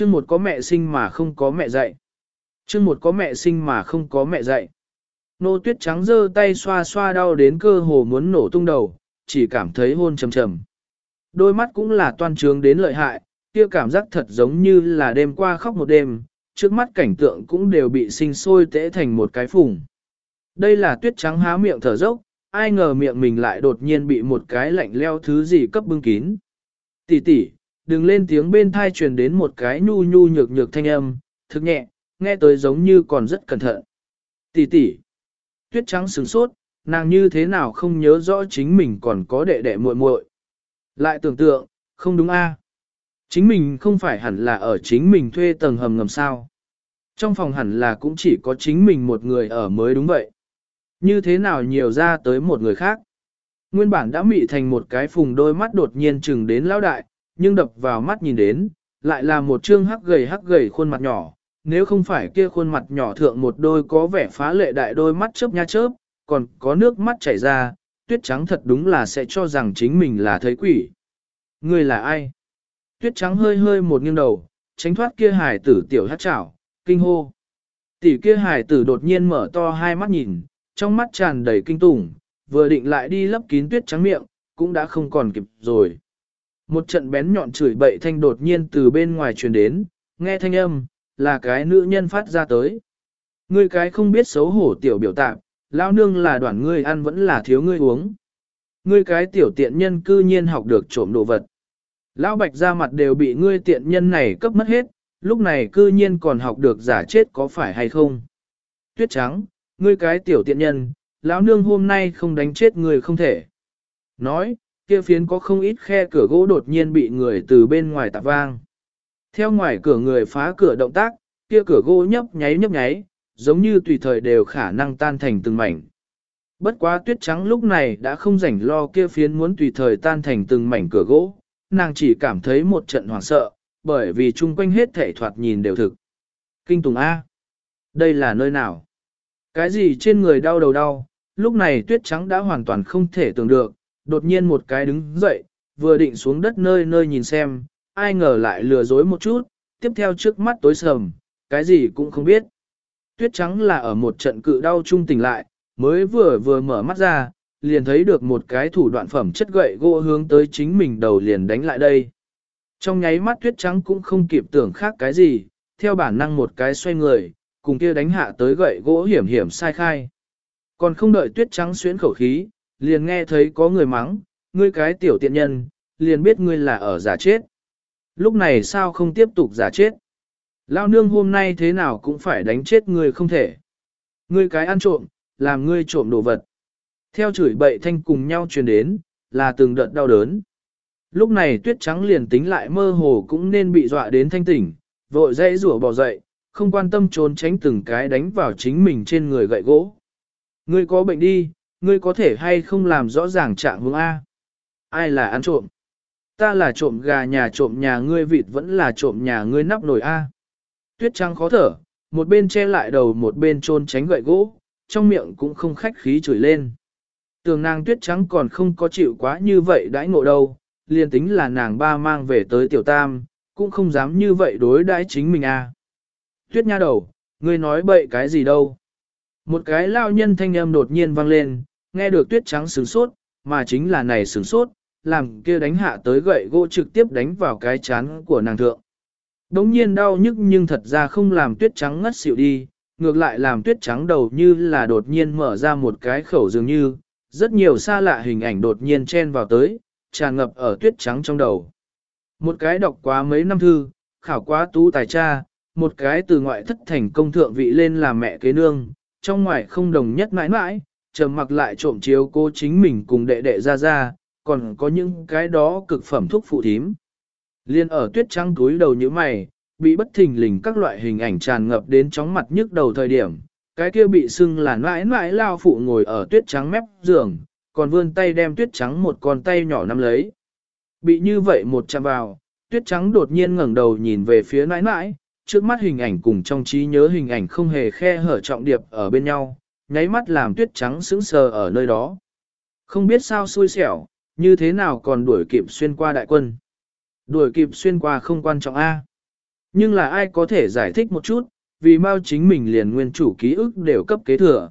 Chương một có mẹ sinh mà không có mẹ dạy. Chương một có mẹ sinh mà không có mẹ dạy. Nô tuyết trắng giơ tay xoa xoa đau đến cơ hồ muốn nổ tung đầu, chỉ cảm thấy hôn trầm trầm. Đôi mắt cũng là toan trướng đến lợi hại, kia cảm giác thật giống như là đêm qua khóc một đêm, trước mắt cảnh tượng cũng đều bị sinh sôi tễ thành một cái phùng. Đây là tuyết trắng há miệng thở dốc, ai ngờ miệng mình lại đột nhiên bị một cái lạnh leo thứ gì cấp bưng kín. Tỷ tỷ, đừng lên tiếng bên thai truyền đến một cái nhu nhu nhược nhược thanh âm, thực nhẹ, nghe tới giống như còn rất cẩn thận. Tỷ tỷ, tuyết trắng sửng sốt, nàng như thế nào không nhớ rõ chính mình còn có đệ đệ muội muội. Lại tưởng tượng, không đúng a? À? Chính mình không phải hẳn là ở chính mình thuê tầng hầm ngầm sao. Trong phòng hẳn là cũng chỉ có chính mình một người ở mới đúng vậy. Như thế nào nhiều ra tới một người khác. Nguyên bản đã mị thành một cái phùng đôi mắt đột nhiên chừng đến lão đại, nhưng đập vào mắt nhìn đến, lại là một trương hắc gầy hắc gầy khuôn mặt nhỏ. Nếu không phải kia khuôn mặt nhỏ thượng một đôi có vẻ phá lệ đại đôi mắt chớp nha chớp, còn có nước mắt chảy ra, tuyết trắng thật đúng là sẽ cho rằng chính mình là thấy quỷ. Người là ai? Tuyết trắng hơi hơi một nghiêng đầu, tránh thoát kia hải tử tiểu hát chảo, kinh hô. Tỷ kia hải tử đột nhiên mở to hai mắt nhìn, trong mắt tràn đầy kinh tủng, vừa định lại đi lấp kín tuyết trắng miệng, cũng đã không còn kịp rồi. Một trận bén nhọn chửi bậy thanh đột nhiên từ bên ngoài truyền đến, nghe thanh âm, là cái nữ nhân phát ra tới. Ngươi cái không biết xấu hổ tiểu biểu tạm, lão nương là đoàn ngươi ăn vẫn là thiếu ngươi uống. Ngươi cái tiểu tiện nhân cư nhiên học được trộm đồ vật. Lão bạch ra mặt đều bị ngươi tiện nhân này cấp mất hết, lúc này cư nhiên còn học được giả chết có phải hay không. Tuyết trắng, ngươi cái tiểu tiện nhân, lão nương hôm nay không đánh chết người không thể. Nói, kia phiến có không ít khe cửa gỗ đột nhiên bị người từ bên ngoài tạp vang. Theo ngoài cửa người phá cửa động tác, kia cửa gỗ nhấp nháy nhấp nháy, giống như tùy thời đều khả năng tan thành từng mảnh. Bất quá tuyết trắng lúc này đã không rảnh lo kia phiến muốn tùy thời tan thành từng mảnh cửa gỗ, nàng chỉ cảm thấy một trận hoảng sợ, bởi vì chung quanh hết thể thoạt nhìn đều thực. Kinh Tùng A. Đây là nơi nào? Cái gì trên người đau đầu đau, lúc này tuyết trắng đã hoàn toàn không thể tưởng được, đột nhiên một cái đứng dậy, vừa định xuống đất nơi nơi nhìn xem, ai ngờ lại lừa dối một chút, tiếp theo trước mắt tối sầm, cái gì cũng không biết. Tuyết trắng là ở một trận cự đau trung tỉnh lại, mới vừa vừa mở mắt ra, liền thấy được một cái thủ đoạn phẩm chất gậy gỗ hướng tới chính mình đầu liền đánh lại đây. Trong nháy mắt tuyết trắng cũng không kịp tưởng khác cái gì, theo bản năng một cái xoay người, cùng kia đánh hạ tới gậy gỗ hiểm hiểm sai khai. Còn không đợi tuyết trắng xuyến khẩu khí, liền nghe thấy có người mắng, ngươi cái tiểu tiện nhân, liền biết ngươi là ở giả chết. Lúc này sao không tiếp tục giả chết? Lao nương hôm nay thế nào cũng phải đánh chết ngươi không thể. Ngươi cái ăn trộm, làm ngươi trộm đồ vật. Theo chửi bậy thanh cùng nhau truyền đến, là từng đợt đau đớn. Lúc này tuyết trắng liền tính lại mơ hồ cũng nên bị dọa đến thanh tỉnh, vội dãy rủa bỏ dậy, không quan tâm trốn tránh từng cái đánh vào chính mình trên người gậy gỗ. Ngươi có bệnh đi, ngươi có thể hay không làm rõ ràng trạng hướng A. Ai là ăn trộm? Ta là trộm gà nhà trộm nhà ngươi vịt vẫn là trộm nhà ngươi nắp nồi A. Tuyết trăng khó thở, một bên che lại đầu một bên trôn tránh gậy gỗ, trong miệng cũng không khách khí chửi lên. Tường nàng tuyết trắng còn không có chịu quá như vậy đãi ngộ đâu, liền tính là nàng ba mang về tới tiểu tam, cũng không dám như vậy đối đãi chính mình a. Tuyết nha đầu, ngươi nói bậy cái gì đâu. Một cái lao nhân thanh âm đột nhiên vang lên, nghe được tuyết trắng sướng sốt, mà chính là này sướng sốt, làm kia đánh hạ tới gậy gỗ trực tiếp đánh vào cái chán của nàng thượng. Đống nhiên đau nhức nhưng thật ra không làm tuyết trắng ngất xỉu đi, ngược lại làm tuyết trắng đầu như là đột nhiên mở ra một cái khẩu dường như, rất nhiều xa lạ hình ảnh đột nhiên chen vào tới, tràn ngập ở tuyết trắng trong đầu. Một cái đọc quá mấy năm thư, khảo quá tú tài cha, một cái từ ngoại thất thành công thượng vị lên làm mẹ kế nương, trong ngoại không đồng nhất mãi mãi, trầm mặc lại trộm chiếu cô chính mình cùng đệ đệ ra ra, còn có những cái đó cực phẩm thuốc phụ thím. Liên ở tuyết trắng túi đầu như mày, bị bất thình lình các loại hình ảnh tràn ngập đến chóng mặt nhức đầu thời điểm, cái kia bị sưng là mãi mãi lao phụ ngồi ở tuyết trắng mép giường, còn vươn tay đem tuyết trắng một con tay nhỏ nắm lấy. Bị như vậy một chạm vào, tuyết trắng đột nhiên ngẩng đầu nhìn về phía nãi nãi, trước mắt hình ảnh cùng trong trí nhớ hình ảnh không hề khe hở trọng điệp ở bên nhau, nháy mắt làm tuyết trắng sững sờ ở nơi đó. Không biết sao xui xẻo, như thế nào còn đuổi kịp xuyên qua đại quân. Đuổi kịp xuyên qua không quan trọng A. Nhưng là ai có thể giải thích một chút, vì mau chính mình liền nguyên chủ ký ức đều cấp kế thừa.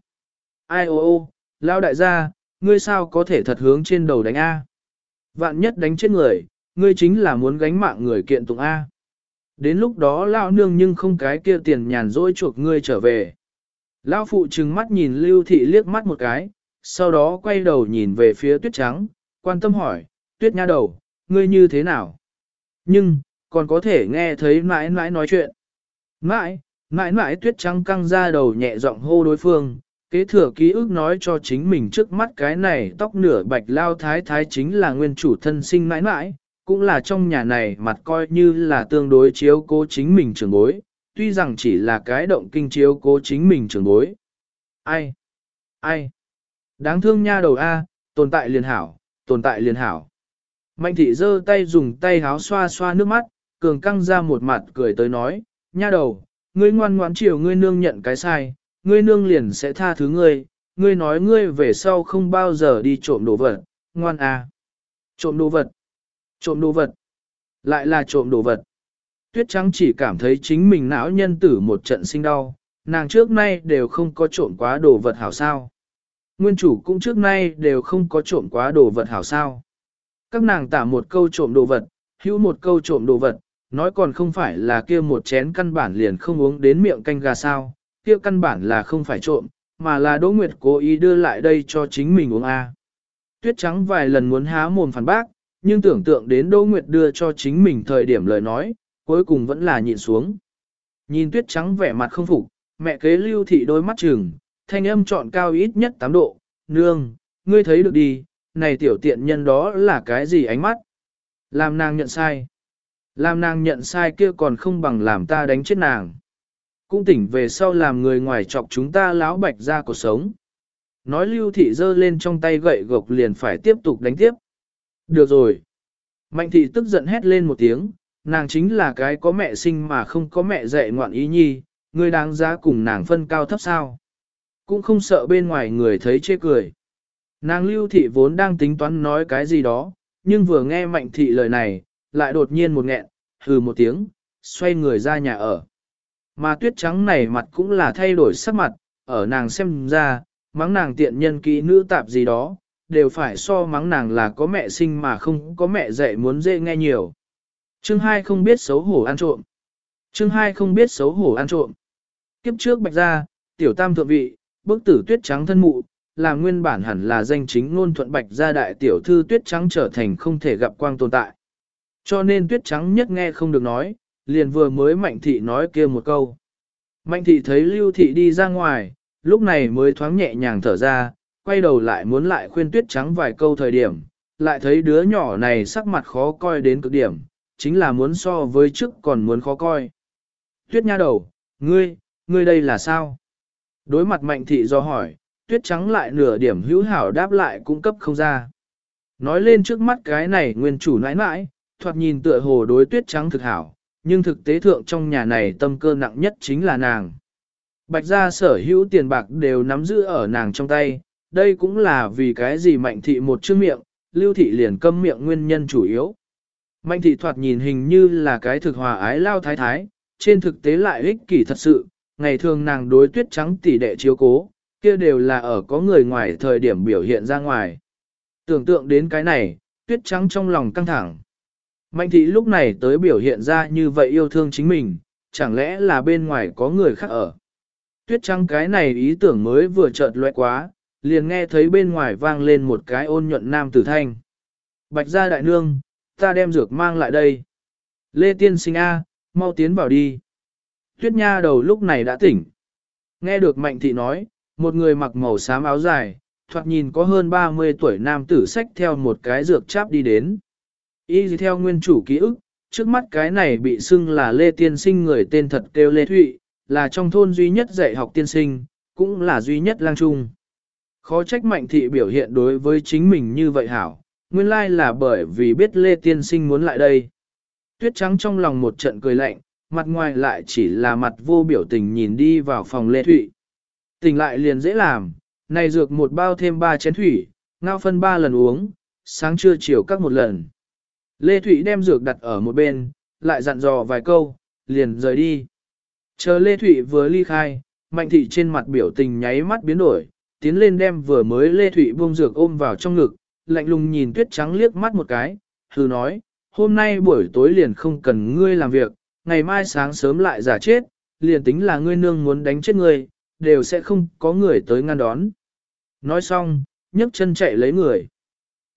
Ai ô ô, lao đại gia, ngươi sao có thể thật hướng trên đầu đánh A. Vạn nhất đánh chết người, ngươi chính là muốn gánh mạng người kiện tụng A. Đến lúc đó lao nương nhưng không cái kia tiền nhàn rỗi chuộc ngươi trở về. Lão phụ trừng mắt nhìn lưu thị liếc mắt một cái, sau đó quay đầu nhìn về phía tuyết trắng, quan tâm hỏi, tuyết nha đầu, ngươi như thế nào? Nhưng, còn có thể nghe thấy mãi mãi nói chuyện. Mãi, mãi mãi tuyết trắng căng ra đầu nhẹ giọng hô đối phương, kế thừa ký ức nói cho chính mình trước mắt cái này tóc nửa bạch lao thái thái chính là nguyên chủ thân sinh mãi mãi, cũng là trong nhà này mặt coi như là tương đối chiếu cố chính mình trưởng bối, tuy rằng chỉ là cái động kinh chiếu cố chính mình trưởng bối. Ai? Ai? Đáng thương nha đầu A, tồn tại liền hảo, tồn tại liền hảo. Mạnh thị giơ tay dùng tay háo xoa xoa nước mắt, cường căng ra một mặt cười tới nói, nha đầu, ngươi ngoan ngoãn chiều ngươi nương nhận cái sai, ngươi nương liền sẽ tha thứ ngươi, ngươi nói ngươi về sau không bao giờ đi trộm đồ vật, ngoan à. Trộm đồ vật, trộm đồ vật, lại là trộm đồ vật. Tuyết trắng chỉ cảm thấy chính mình não nhân tử một trận sinh đau, nàng trước nay đều không có trộm quá đồ vật hảo sao. Nguyên chủ cũng trước nay đều không có trộm quá đồ vật hảo sao. Các nàng tả một câu trộm đồ vật, hữu một câu trộm đồ vật, nói còn không phải là kia một chén căn bản liền không uống đến miệng canh gà sao, kia căn bản là không phải trộm, mà là Đỗ Nguyệt cố ý đưa lại đây cho chính mình uống A. Tuyết trắng vài lần muốn há mồm phản bác, nhưng tưởng tượng đến Đỗ Nguyệt đưa cho chính mình thời điểm lời nói, cuối cùng vẫn là nhịn xuống. Nhìn tuyết trắng vẻ mặt không phục, mẹ kế lưu thị đôi mắt trừng, thanh âm chọn cao ít nhất 8 độ, nương, ngươi thấy được đi, này tiểu tiện nhân đó là cái gì ánh mắt? Làm nàng nhận sai. Làm nàng nhận sai kia còn không bằng làm ta đánh chết nàng. Cũng tỉnh về sau làm người ngoài chọc chúng ta láo bạch ra cuộc sống. Nói lưu thị giơ lên trong tay gậy gộc liền phải tiếp tục đánh tiếp. Được rồi. Mạnh thị tức giận hét lên một tiếng, nàng chính là cái có mẹ sinh mà không có mẹ dạy ngoạn ý nhi, người đáng giá cùng nàng phân cao thấp sao. Cũng không sợ bên ngoài người thấy chê cười. Nàng lưu thị vốn đang tính toán nói cái gì đó, nhưng vừa nghe mạnh thị lời này, lại đột nhiên một nghẹn, hừ một tiếng, xoay người ra nhà ở. Mà tuyết trắng này mặt cũng là thay đổi sắc mặt, ở nàng xem ra, mắng nàng tiện nhân kỹ nữ tạp gì đó, đều phải so mắng nàng là có mẹ sinh mà không có mẹ dạy muốn dễ nghe nhiều. Chương 2 không biết xấu hổ ăn trộm. Chương 2 không biết xấu hổ ăn trộm. Kiếp trước bạch ra, tiểu tam thượng vị, bức tử tuyết trắng thân mụ, là nguyên bản hẳn là danh chính ngôn thuận bạch gia đại tiểu thư tuyết trắng trở thành không thể gặp quang tồn tại. Cho nên tuyết trắng nhất nghe không được nói, liền vừa mới mạnh thị nói kia một câu. Mạnh thị thấy lưu thị đi ra ngoài, lúc này mới thoáng nhẹ nhàng thở ra, quay đầu lại muốn lại khuyên tuyết trắng vài câu thời điểm, lại thấy đứa nhỏ này sắc mặt khó coi đến cực điểm, chính là muốn so với trước còn muốn khó coi. Tuyết nha đầu, ngươi, ngươi đây là sao? Đối mặt mạnh thị do hỏi, tuyết trắng lại nửa điểm hữu hảo đáp lại cung cấp không ra. Nói lên trước mắt cái này nguyên chủ nãi nãi, thoạt nhìn tựa hồ đối tuyết trắng thực hảo, nhưng thực tế thượng trong nhà này tâm cơ nặng nhất chính là nàng. Bạch gia sở hữu tiền bạc đều nắm giữ ở nàng trong tay, đây cũng là vì cái gì mạnh thị một chữ miệng, lưu thị liền câm miệng nguyên nhân chủ yếu. Mạnh thị thoạt nhìn hình như là cái thực hòa ái lao thái thái, trên thực tế lại ích kỷ thật sự, ngày thường nàng đối tuyết trắng tỷ đệ chiếu cố, kia đều là ở có người ngoài thời điểm biểu hiện ra ngoài. Tưởng tượng đến cái này, tuyết trắng trong lòng căng thẳng. Mạnh thị lúc này tới biểu hiện ra như vậy yêu thương chính mình, chẳng lẽ là bên ngoài có người khác ở. Tuyết trắng cái này ý tưởng mới vừa chợt lóe quá, liền nghe thấy bên ngoài vang lên một cái ôn nhuận nam tử thanh. Bạch gia đại nương, ta đem dược mang lại đây. Lê tiên sinh A, mau tiến vào đi. Tuyết nha đầu lúc này đã tỉnh. Nghe được mạnh thị nói, một người mặc màu xám áo dài, thoạt nhìn có hơn 30 tuổi nam tử sách theo một cái dược cháp đi đến. Y theo nguyên chủ ký ức, trước mắt cái này bị xưng là Lê Tiên Sinh người tên thật kêu Lê Thụy, là trong thôn duy nhất dạy học tiên sinh, cũng là duy nhất lang trung. Khó trách mạnh thị biểu hiện đối với chính mình như vậy hảo, nguyên lai là bởi vì biết Lê Tiên Sinh muốn lại đây. Tuyết trắng trong lòng một trận cười lạnh, mặt ngoài lại chỉ là mặt vô biểu tình nhìn đi vào phòng Lê Thụy. Tỉnh lại liền dễ làm, này dược một bao thêm ba chén thủy, ngao phân ba lần uống, sáng trưa chiều các một lần. Lê Thụy đem dược đặt ở một bên, lại dặn dò vài câu, liền rời đi. Chờ Lê Thụy vừa ly khai, Mạnh Thị trên mặt biểu tình nháy mắt biến đổi, tiến lên đem vừa mới Lê Thụy buông dược ôm vào trong ngực, lạnh lùng nhìn tuyết trắng liếc mắt một cái, hừ nói, hôm nay buổi tối liền không cần ngươi làm việc, ngày mai sáng sớm lại giả chết, liền tính là ngươi nương muốn đánh chết ngươi, đều sẽ không có người tới ngăn đón. Nói xong, nhấc chân chạy lấy người.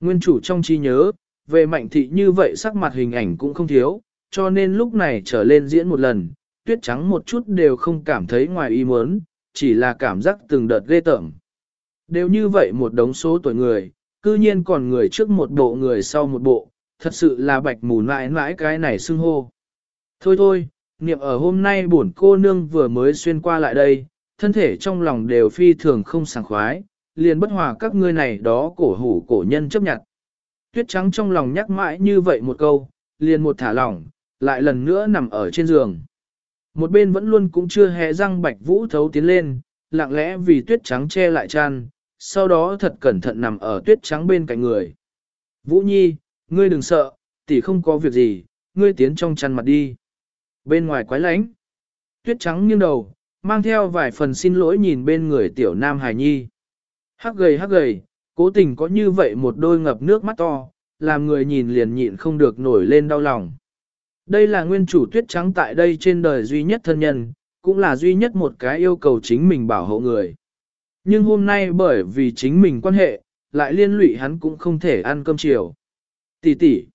Nguyên chủ trong trí nhớ, về mạnh thị như vậy sắc mặt hình ảnh cũng không thiếu, cho nên lúc này trở lên diễn một lần, tuyết trắng một chút đều không cảm thấy ngoài ý muốn, chỉ là cảm giác từng đợt ghê tởm. Đều như vậy một đống số tuổi người, cư nhiên còn người trước một bộ người sau một bộ, thật sự là bạch mù mãi mãi cái này xưng hô. Thôi thôi, niệm ở hôm nay bổn cô nương vừa mới xuyên qua lại đây, thân thể trong lòng đều phi thường không sảng khoái, liền bất hòa các ngươi này đó cổ hủ cổ nhân chấp nhận. Tuyết trắng trong lòng nhắc mãi như vậy một câu, liền một thả lỏng, lại lần nữa nằm ở trên giường. Một bên vẫn luôn cũng chưa hé răng bạch vũ thấu tiến lên, lặng lẽ vì tuyết trắng che lại chăn, sau đó thật cẩn thận nằm ở tuyết trắng bên cạnh người. Vũ Nhi, ngươi đừng sợ, tỷ không có việc gì, ngươi tiến trong chăn mặt đi. Bên ngoài quái lánh, tuyết trắng nghiêng đầu, mang theo vài phần xin lỗi nhìn bên người tiểu nam hài nhi. Hắc gầy hắc gầy, cố tình có như vậy một đôi ngập nước mắt to, làm người nhìn liền nhịn không được nổi lên đau lòng. Đây là nguyên chủ tuyết trắng tại đây trên đời duy nhất thân nhân, cũng là duy nhất một cái yêu cầu chính mình bảo hộ người. Nhưng hôm nay bởi vì chính mình quan hệ, lại liên lụy hắn cũng không thể ăn cơm chiều. Tỷ tỷ.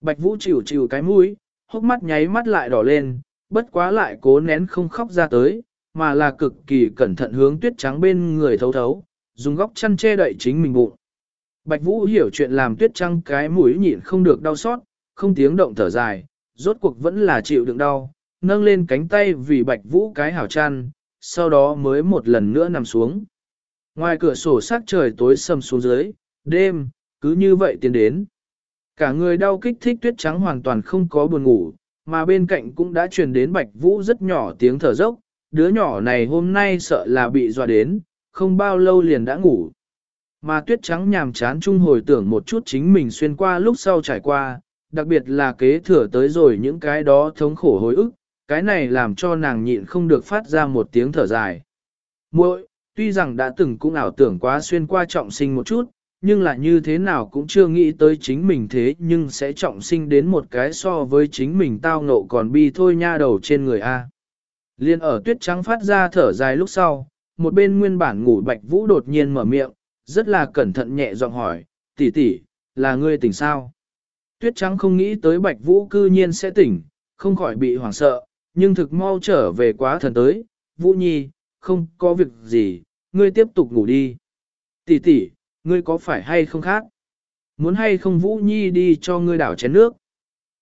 Bạch Vũ chịu chịu cái mũi, hốc mắt nháy mắt lại đỏ lên, bất quá lại cố nén không khóc ra tới, mà là cực kỳ cẩn thận hướng tuyết trắng bên người thấu thấu, dùng góc chăn che đậy chính mình bụng. Bạch Vũ hiểu chuyện làm tuyết trắng cái mũi nhịn không được đau xót, không tiếng động thở dài, rốt cuộc vẫn là chịu đựng đau, nâng lên cánh tay vì Bạch Vũ cái hảo chăn, sau đó mới một lần nữa nằm xuống. Ngoài cửa sổ sắc trời tối sầm xuống dưới, đêm, cứ như vậy tiến đến. Cả người đau kích thích tuyết trắng hoàn toàn không có buồn ngủ, mà bên cạnh cũng đã truyền đến Bạch Vũ rất nhỏ tiếng thở dốc, đứa nhỏ này hôm nay sợ là bị dọa đến, không bao lâu liền đã ngủ. Mà tuyết trắng nhàm chán chung hồi tưởng một chút chính mình xuyên qua lúc sau trải qua, đặc biệt là kế thừa tới rồi những cái đó thống khổ hối ức, cái này làm cho nàng nhịn không được phát ra một tiếng thở dài. muội tuy rằng đã từng cũng ảo tưởng quá xuyên qua trọng sinh một chút, nhưng là như thế nào cũng chưa nghĩ tới chính mình thế nhưng sẽ trọng sinh đến một cái so với chính mình tao ngộ còn bi thôi nha đầu trên người A. Liên ở tuyết trắng phát ra thở dài lúc sau, một bên nguyên bản ngủ bạch vũ đột nhiên mở miệng, rất là cẩn thận nhẹ giọng hỏi, tỷ tỷ, là ngươi tỉnh sao? Tuyết trắng không nghĩ tới bạch vũ cư nhiên sẽ tỉnh, không khỏi bị hoảng sợ, nhưng thực mau trở về quá thần tới, vũ nhi, không có việc gì, ngươi tiếp tục ngủ đi. Tỷ tỷ, ngươi có phải hay không khác? Muốn hay không vũ nhi đi cho ngươi đảo chén nước?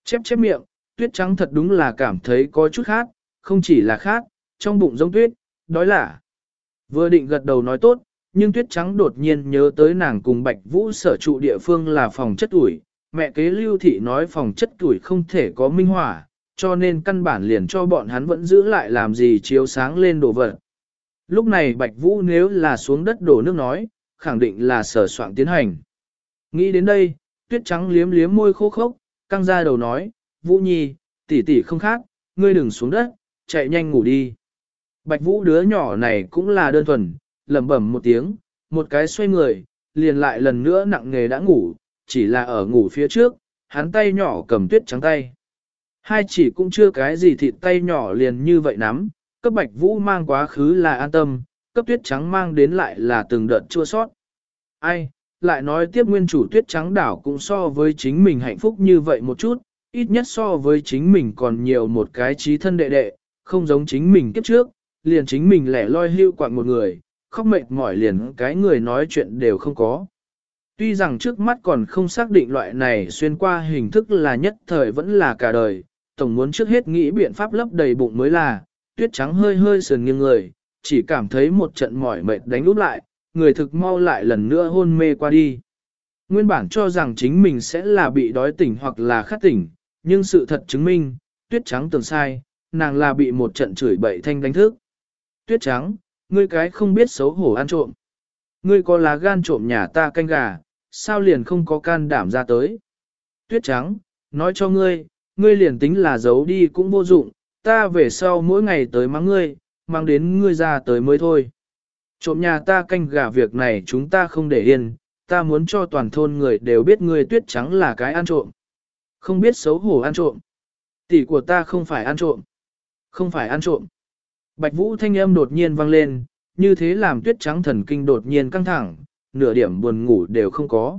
Chép chép miệng, tuyết trắng thật đúng là cảm thấy có chút khác, không chỉ là khác, trong bụng giống tuyết, đói là. Vừa định gật đầu nói tốt, nhưng tuyết trắng đột nhiên nhớ tới nàng cùng Bạch Vũ sở trụ địa phương là phòng chất ủi. Mẹ kế lưu thị nói phòng chất tuổi không thể có minh hỏa, cho nên căn bản liền cho bọn hắn vẫn giữ lại làm gì chiếu sáng lên đồ vật. Lúc này Bạch Vũ nếu là xuống đất đổ nước nói, khẳng định là sở soạn tiến hành. Nghĩ đến đây, tuyết trắng liếm liếm môi khô khốc, căng ra đầu nói, Vũ Nhi, tỷ tỷ không khác, ngươi đừng xuống đất, chạy nhanh ngủ đi. Bạch Vũ đứa nhỏ này cũng là đơn thuần, lẩm bẩm một tiếng, một cái xoay người, liền lại lần nữa nặng nghề đã ngủ, chỉ là ở ngủ phía trước, hắn tay nhỏ cầm tuyết trắng tay. Hai chỉ cũng chưa cái gì thịt tay nhỏ liền như vậy nắm, cấp Bạch Vũ mang quá khứ là an tâm, cấp tuyết trắng mang đến lại là từng đợt chua sót. Ai, lại nói tiếp nguyên chủ tuyết trắng đảo cũng so với chính mình hạnh phúc như vậy một chút, ít nhất so với chính mình còn nhiều một cái trí thân đệ đệ, không giống chính mình kiếp trước, liền chính mình lẻ loi hưu quạng một người, khóc mệt mỏi liền cái người nói chuyện đều không có. Tuy rằng trước mắt còn không xác định loại này xuyên qua hình thức là nhất thời vẫn là cả đời, tổng muốn trước hết nghĩ biện pháp lấp đầy bụng mới là, tuyết trắng hơi hơi sườn nghiêng người, chỉ cảm thấy một trận mỏi mệt đánh úp lại, người thực mau lại lần nữa hôn mê qua đi. Nguyên bản cho rằng chính mình sẽ là bị đói tỉnh hoặc là khát tỉnh, nhưng sự thật chứng minh, tuyết trắng tưởng sai, nàng là bị một trận chửi bậy thanh đánh thức. Tuyết trắng, ngươi cái không biết xấu hổ ăn trộm. Ngươi có lá gan trộm nhà ta canh gà, sao liền không có can đảm ra tới. Tuyết trắng, nói cho ngươi, ngươi liền tính là giấu đi cũng vô dụng, ta về sau mỗi ngày tới mắng ngươi, mang đến ngươi ra tới mới thôi. Trộm nhà ta canh gà việc này chúng ta không để yên, ta muốn cho toàn thôn người đều biết ngươi tuyết trắng là cái ăn trộm. Không biết xấu hổ ăn trộm. Tỷ của ta không phải ăn trộm. Không phải ăn trộm. Bạch Vũ thanh âm đột nhiên vang lên, như thế làm tuyết trắng thần kinh đột nhiên căng thẳng, nửa điểm buồn ngủ đều không có.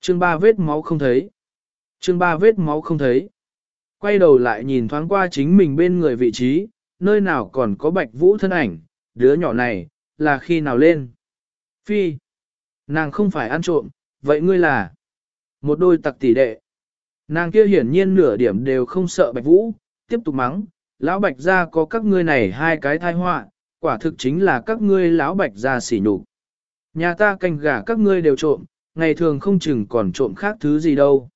Chương ba vết máu không thấy. Chương ba vết máu không thấy. Quay đầu lại nhìn thoáng qua chính mình bên người vị trí, nơi nào còn có Bạch Vũ thân ảnh, đứa nhỏ này, là khi nào lên. Phi. Nàng không phải ăn trộm, vậy ngươi là một đôi tặc tỷ đệ. Nàng kia hiển nhiên nửa điểm đều không sợ Bạch Vũ, tiếp tục mắng, lão Bạch gia có các ngươi này hai cái thai họa, quả thực chính là các ngươi lão Bạch gia xỉ nhục. Nhà ta canh gà các ngươi đều trộm, ngày thường không chừng còn trộm khác thứ gì đâu.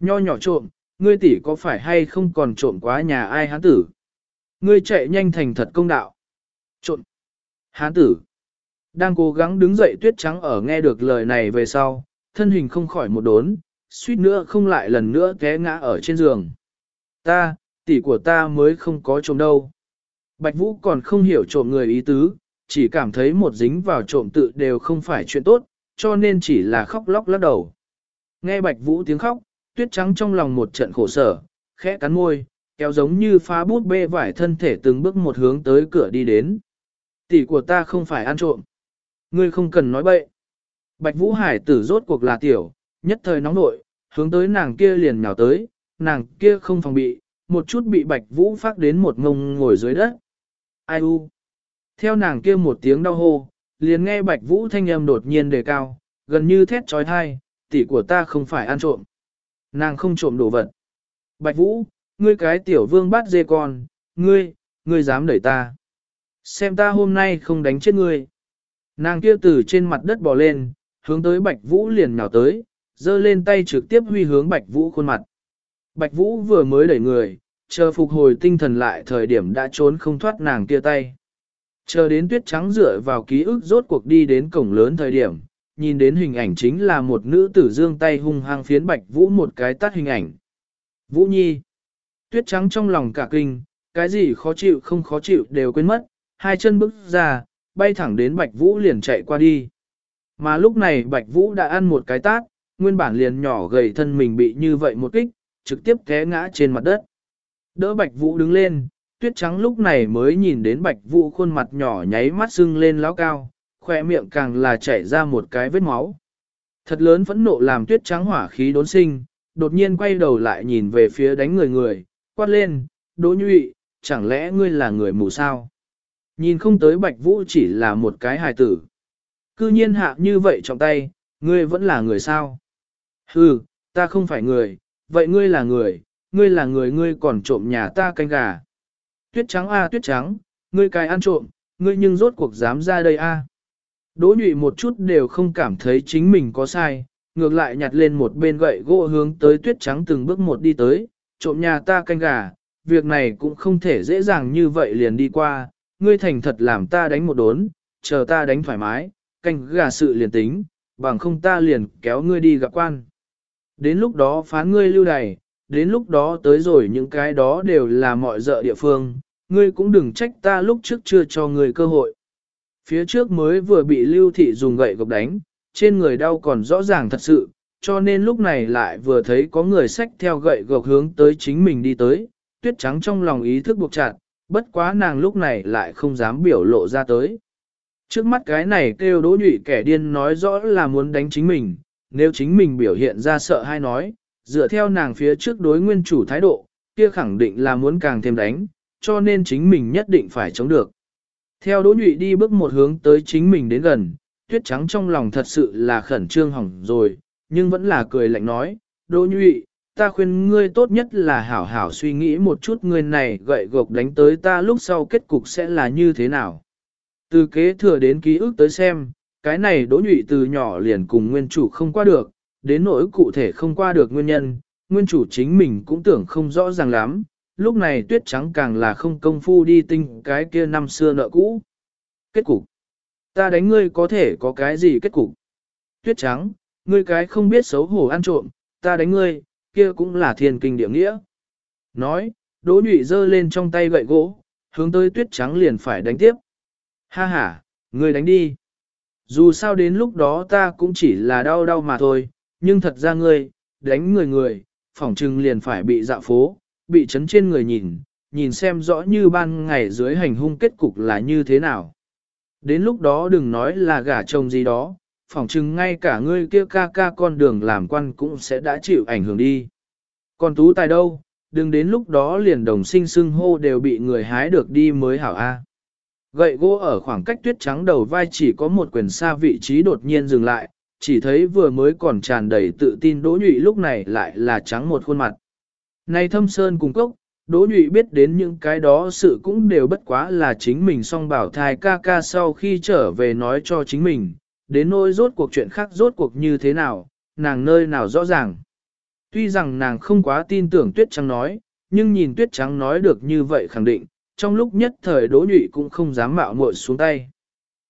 Nho nhỏ trộm, ngươi tỷ có phải hay không còn trộm quá nhà ai hán tử? Ngươi chạy nhanh thành thật công đạo. Trộm. Hán tử. Đang cố gắng đứng dậy tuyết trắng ở nghe được lời này về sau, thân hình không khỏi một đốn, suýt nữa không lại lần nữa té ngã ở trên giường. Ta, tỷ của ta mới không có trộm đâu. Bạch Vũ còn không hiểu trộm người ý tứ, chỉ cảm thấy một dính vào trộm tự đều không phải chuyện tốt, cho nên chỉ là khóc lóc lắc đầu. Nghe Bạch Vũ tiếng khóc, tuyết trắng trong lòng một trận khổ sở, khẽ cắn môi, kéo giống như phá bút bê vải thân thể từng bước một hướng tới cửa đi đến. Tỷ của ta không phải ăn trộm. Ngươi không cần nói bậy. Bạch Vũ Hải tử rốt cuộc là tiểu, nhất thời nóng nội, hướng tới nàng kia liền nhào tới, nàng kia không phòng bị, một chút bị Bạch Vũ phát đến một ngông ngồi dưới đất. Ai u? Theo nàng kia một tiếng đau hô, liền nghe Bạch Vũ thanh âm đột nhiên đề cao, gần như thét trói thai, tỷ của ta không phải ăn trộm. Nàng không trộm đồ vật. Bạch Vũ, ngươi cái tiểu vương bắt dê con, ngươi, ngươi dám đẩy ta. Xem ta hôm nay không đánh chết ngươi. Nàng kia từ trên mặt đất bò lên, hướng tới Bạch Vũ liền nhào tới, giơ lên tay trực tiếp huy hướng Bạch Vũ khuôn mặt. Bạch Vũ vừa mới đẩy người, chờ phục hồi tinh thần lại thời điểm đã trốn không thoát nàng kia tay. Chờ đến tuyết trắng dựa vào ký ức rốt cuộc đi đến cổng lớn thời điểm, nhìn đến hình ảnh chính là một nữ tử dương tay hung hăng phiến Bạch Vũ một cái tắt hình ảnh. Vũ Nhi. Tuyết trắng trong lòng cả kinh, cái gì khó chịu không khó chịu đều quên mất, hai chân bước ra, bay thẳng đến Bạch Vũ liền chạy qua đi. Mà lúc này Bạch Vũ đã ăn một cái tát, nguyên bản liền nhỏ gầy thân mình bị như vậy một kích, trực tiếp té ngã trên mặt đất. Đỡ Bạch Vũ đứng lên, tuyết trắng lúc này mới nhìn đến Bạch Vũ khuôn mặt nhỏ nháy mắt sưng lên láo cao, khoe miệng càng là chảy ra một cái vết máu. Thật lớn phẫn nộ làm tuyết trắng hỏa khí đốn sinh, đột nhiên quay đầu lại nhìn về phía đánh người người, quát lên, đỗ nhụy, chẳng lẽ ngươi là người mù sao? Nhìn không tới Bạch Vũ chỉ là một cái hài tử. Cư nhiên hạ như vậy trong tay, ngươi vẫn là người sao? Hừ, ta không phải người, vậy ngươi là người, ngươi là người ngươi còn trộm nhà ta canh gà. Tuyết trắng a tuyết trắng, ngươi cài ăn trộm, ngươi nhưng rốt cuộc dám ra đây a. Đỗ nhụy một chút đều không cảm thấy chính mình có sai, ngược lại nhặt lên một bên gậy gỗ hướng tới tuyết trắng từng bước một đi tới, trộm nhà ta canh gà, việc này cũng không thể dễ dàng như vậy liền đi qua, ngươi thành thật làm ta đánh một đốn, chờ ta đánh thoải mái, canh gà sự liền tính, bằng không ta liền kéo ngươi đi gặp quan. Đến lúc đó phán ngươi lưu đày, đến lúc đó tới rồi những cái đó đều là mọi dợ địa phương, ngươi cũng đừng trách ta lúc trước chưa cho ngươi cơ hội. Phía trước mới vừa bị lưu thị dùng gậy gộc đánh, trên người đau còn rõ ràng thật sự, cho nên lúc này lại vừa thấy có người xách theo gậy gộc hướng tới chính mình đi tới, tuyết trắng trong lòng ý thức buộc chặt, bất quá nàng lúc này lại không dám biểu lộ ra tới. Trước mắt cái này kêu đỗ nhụy kẻ điên nói rõ là muốn đánh chính mình, nếu chính mình biểu hiện ra sợ hay nói, dựa theo nàng phía trước đối nguyên chủ thái độ, kia khẳng định là muốn càng thêm đánh, cho nên chính mình nhất định phải chống được. Theo đỗ nhụy đi bước một hướng tới chính mình đến gần, tuyết trắng trong lòng thật sự là khẩn trương hỏng rồi, nhưng vẫn là cười lạnh nói, đỗ nhụy, ta khuyên ngươi tốt nhất là hảo hảo suy nghĩ một chút ngươi này gậy gộc đánh tới ta lúc sau kết cục sẽ là như thế nào. Từ kế thừa đến ký ức tới xem, cái này đỗ nhụy từ nhỏ liền cùng nguyên chủ không qua được, đến nỗi cụ thể không qua được nguyên nhân, nguyên chủ chính mình cũng tưởng không rõ ràng lắm, lúc này tuyết trắng càng là không công phu đi tinh cái kia năm xưa nợ cũ. Kết cục. Ta đánh ngươi có thể có cái gì kết cục. Tuyết trắng, ngươi cái không biết xấu hổ ăn trộm, ta đánh ngươi, kia cũng là thiên kinh địa nghĩa. Nói, đỗ nhụy giơ lên trong tay gậy gỗ, hướng tới tuyết trắng liền phải đánh tiếp. Ha ha, ngươi đánh đi. Dù sao đến lúc đó ta cũng chỉ là đau đau mà thôi, nhưng thật ra ngươi, đánh người người, phỏng trừng liền phải bị dạo phố, bị chấn trên người nhìn, nhìn xem rõ như ban ngày dưới hành hung kết cục là như thế nào. Đến lúc đó đừng nói là gả chồng gì đó, phỏng chừng ngay cả ngươi kia ca ca con đường làm quan cũng sẽ đã chịu ảnh hưởng đi. Còn tú tài đâu, đừng đến lúc đó liền đồng sinh sưng hô đều bị người hái được đi mới hảo A. Gậy gỗ ở khoảng cách tuyết trắng đầu vai chỉ có một quyền xa vị trí đột nhiên dừng lại, chỉ thấy vừa mới còn tràn đầy tự tin đỗ nhụy lúc này lại là trắng một khuôn mặt. Này thâm sơn cùng cốc, đỗ nhụy biết đến những cái đó sự cũng đều bất quá là chính mình song bảo thai ca ca sau khi trở về nói cho chính mình, đến nỗi rốt cuộc chuyện khác rốt cuộc như thế nào, nàng nơi nào rõ ràng. Tuy rằng nàng không quá tin tưởng tuyết trắng nói, nhưng nhìn tuyết trắng nói được như vậy khẳng định, trong lúc nhất thời đỗ nhụy cũng không dám mạo muội xuống tay.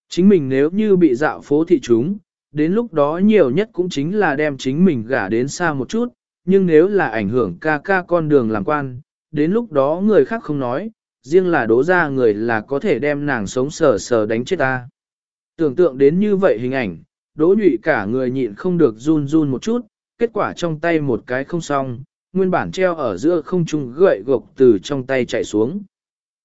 Chính mình nếu như bị dạo phố thị chúng, đến lúc đó nhiều nhất cũng chính là đem chính mình gả đến xa một chút, nhưng nếu là ảnh hưởng ca ca con đường làm quan, đến lúc đó người khác không nói, riêng là đố ra người là có thể đem nàng sống sờ sờ đánh chết ta. Tưởng tượng đến như vậy hình ảnh, đỗ nhụy cả người nhịn không được run run một chút, kết quả trong tay một cái không xong, nguyên bản treo ở giữa không trung gậy gộc từ trong tay chạy xuống.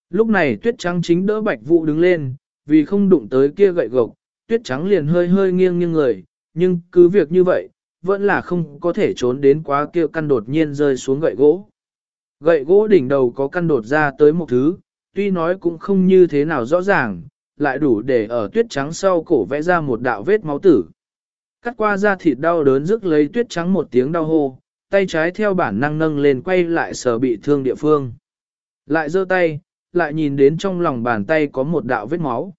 Lúc này tuyết trắng chính đỡ bạch vũ đứng lên, vì không đụng tới kia gậy gộc, tuyết trắng liền hơi hơi nghiêng nghiêng người, nhưng cứ việc như vậy, vẫn là không có thể trốn đến quá kia căn đột nhiên rơi xuống gậy gỗ. Gậy gỗ đỉnh đầu có căn đột ra tới một thứ, tuy nói cũng không như thế nào rõ ràng, lại đủ để ở tuyết trắng sau cổ vẽ ra một đạo vết máu tử. Cắt qua da thịt đau đớn rước lấy tuyết trắng một tiếng đau hô, tay trái theo bản năng nâng lên quay lại sờ bị thương địa phương. Lại giơ tay, lại nhìn đến trong lòng bàn tay có một đạo vết máu.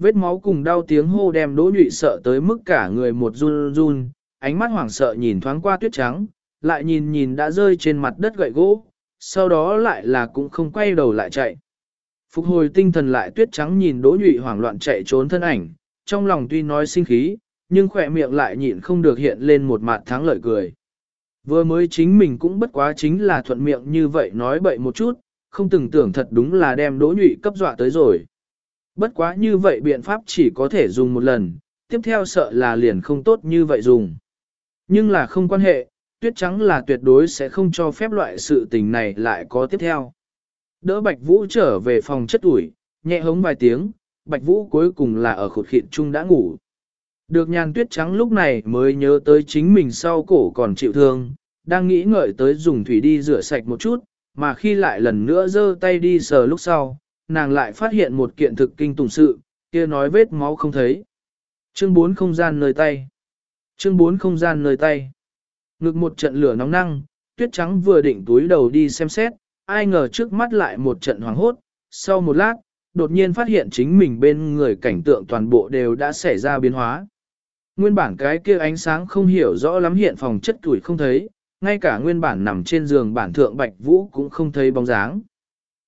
Vết máu cùng đau tiếng hô đem đỗ nhụy sợ tới mức cả người một run run, ánh mắt hoảng sợ nhìn thoáng qua tuyết trắng, lại nhìn nhìn đã rơi trên mặt đất gậy gỗ, sau đó lại là cũng không quay đầu lại chạy. Phục hồi tinh thần lại tuyết trắng nhìn đỗ nhụy hoảng loạn chạy trốn thân ảnh, trong lòng tuy nói sinh khí, nhưng khỏe miệng lại nhịn không được hiện lên một mặt thắng lợi cười. Vừa mới chính mình cũng bất quá chính là thuận miệng như vậy nói bậy một chút, không từng tưởng thật đúng là đem đỗ nhụy cấp dọa tới rồi. Bất quá như vậy biện pháp chỉ có thể dùng một lần, tiếp theo sợ là liền không tốt như vậy dùng. Nhưng là không quan hệ, tuyết trắng là tuyệt đối sẽ không cho phép loại sự tình này lại có tiếp theo. Đỡ Bạch Vũ trở về phòng chất ủi, nhẹ hống vài tiếng, Bạch Vũ cuối cùng là ở khột khịt chung đã ngủ. Được nhàn tuyết trắng lúc này mới nhớ tới chính mình sau cổ còn chịu thương, đang nghĩ ngợi tới dùng thủy đi rửa sạch một chút, mà khi lại lần nữa giơ tay đi sờ lúc sau, nàng lại phát hiện một kiện thực kinh tùng sự, kia nói vết máu không thấy. Chương 4 không gian nơi tay. Chương 4 không gian nơi tay. Ngực một trận lửa nóng năng, tuyết trắng vừa định túi đầu đi xem xét, ai ngờ trước mắt lại một trận hoàng hốt, sau một lát, đột nhiên phát hiện chính mình bên người cảnh tượng toàn bộ đều đã xảy ra biến hóa. Nguyên bản cái kia ánh sáng không hiểu rõ lắm hiện phòng chất tuổi không thấy, ngay cả nguyên bản nằm trên giường bản thượng bạch vũ cũng không thấy bóng dáng.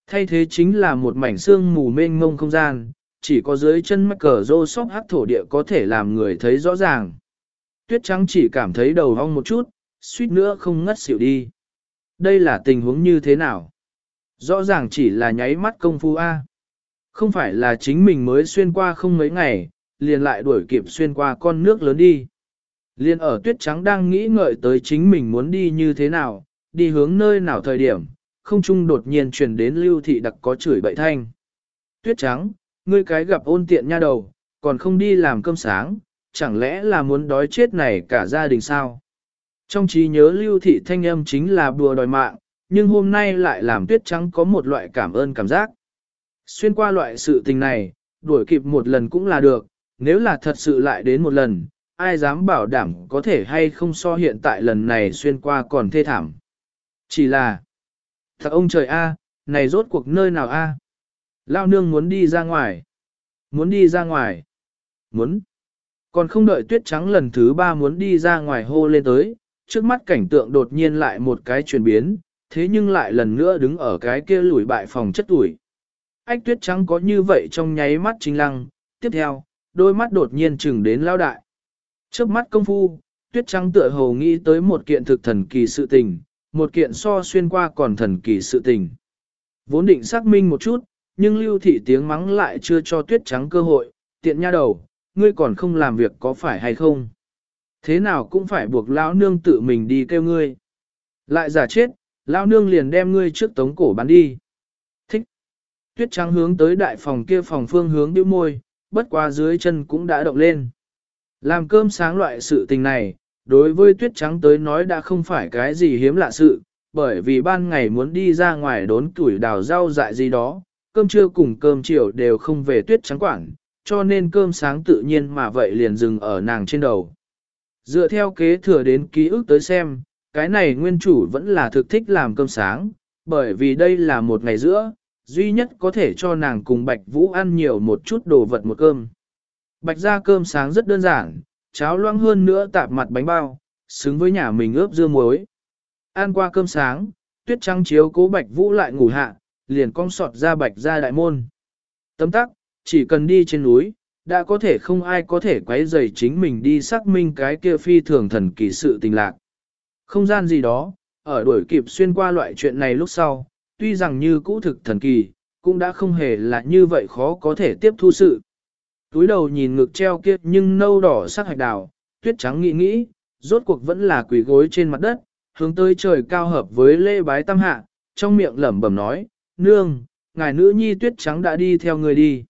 Thay thế chính là một mảnh xương mù mênh mông không gian, chỉ có dưới chân mắc cờ rô sóc hát thổ địa có thể làm người thấy rõ ràng. Tuyết trắng chỉ cảm thấy đầu hong một chút, suýt nữa không ngất xỉu đi. Đây là tình huống như thế nào? Rõ ràng chỉ là nháy mắt công phu A. Không phải là chính mình mới xuyên qua không mấy ngày, liền lại đuổi kịp xuyên qua con nước lớn đi. Liên ở tuyết trắng đang nghĩ ngợi tới chính mình muốn đi như thế nào, đi hướng nơi nào thời điểm, không trung đột nhiên truyền đến lưu thị đặc có chửi bậy thanh. Tuyết trắng, ngươi cái gặp ôn tiện nha đầu, còn không đi làm cơm sáng, chẳng lẽ là muốn đói chết này cả gia đình sao? Trong trí nhớ lưu thị thanh âm chính là bùa đòi mạng, nhưng hôm nay lại làm tuyết trắng có một loại cảm ơn cảm giác. Xuyên qua loại sự tình này, đuổi kịp một lần cũng là được, nếu là thật sự lại đến một lần, ai dám bảo đảm có thể hay không so hiện tại lần này xuyên qua còn thê thảm. Chỉ là, thật ông trời a, này rốt cuộc nơi nào a? Lao nương muốn đi ra ngoài. Muốn đi ra ngoài. Muốn. Còn không đợi tuyết trắng lần thứ ba muốn đi ra ngoài hô lên tới, trước mắt cảnh tượng đột nhiên lại một cái chuyển biến, thế nhưng lại lần nữa đứng ở cái kia lùi bại phòng chất tuổi. Ách tuyết trắng có như vậy trong nháy mắt chính lăng, tiếp theo, đôi mắt đột nhiên chừng đến lao đại. Trước mắt công phu, tuyết trắng tựa hồ nghĩ tới một kiện thực thần kỳ sự tình, một kiện so xuyên qua còn thần kỳ sự tình. Vốn định xác minh một chút, nhưng lưu thị tiếng mắng lại chưa cho tuyết trắng cơ hội, tiện nha đầu, ngươi còn không làm việc có phải hay không? Thế nào cũng phải buộc lão nương tự mình đi kêu ngươi. Lại giả chết, lão nương liền đem ngươi trước tống cổ bán đi. Thích. Tuyết trắng hướng tới đại phòng kia phòng phương hướng điêu môi, bất qua dưới chân cũng đã động lên. Làm cơm sáng loại sự tình này, đối với tuyết trắng tới nói đã không phải cái gì hiếm lạ sự, bởi vì ban ngày muốn đi ra ngoài đốn tuổi đào rau dại gì đó, cơm trưa cùng cơm chiều đều không về tuyết trắng quản, cho nên cơm sáng tự nhiên mà vậy liền dừng ở nàng trên đầu. Dựa theo kế thừa đến ký ức tới xem, cái này nguyên chủ vẫn là thực thích làm cơm sáng, bởi vì đây là một ngày giữa, duy nhất có thể cho nàng cùng Bạch Vũ ăn nhiều một chút đồ vật một cơm. Bạch ra cơm sáng rất đơn giản, cháo loãng hơn nữa tạp mặt bánh bao, xứng với nhà mình ướp dưa muối. Ăn qua cơm sáng, tuyết trắng chiếu cố Bạch Vũ lại ngủ hạ, liền cong sọt ra Bạch ra đại môn. Tấm tắc, chỉ cần đi trên núi, đã có thể không ai có thể quấy rầy chính mình đi xác minh cái kia phi thường thần kỳ sự tình lạc. Không gian gì đó, ở đuổi kịp xuyên qua loại chuyện này lúc sau, tuy rằng như cũ thực thần kỳ, cũng đã không hề là như vậy khó có thể tiếp thu sự. Túi đầu nhìn ngực treo kia nhưng nâu đỏ sắc hạch đào, tuyết trắng nghĩ nghĩ, rốt cuộc vẫn là quỷ gối trên mặt đất, hướng tới trời cao hợp với lê bái tam hạ, trong miệng lẩm bẩm nói, nương, ngài nữ nhi tuyết trắng đã đi theo người đi.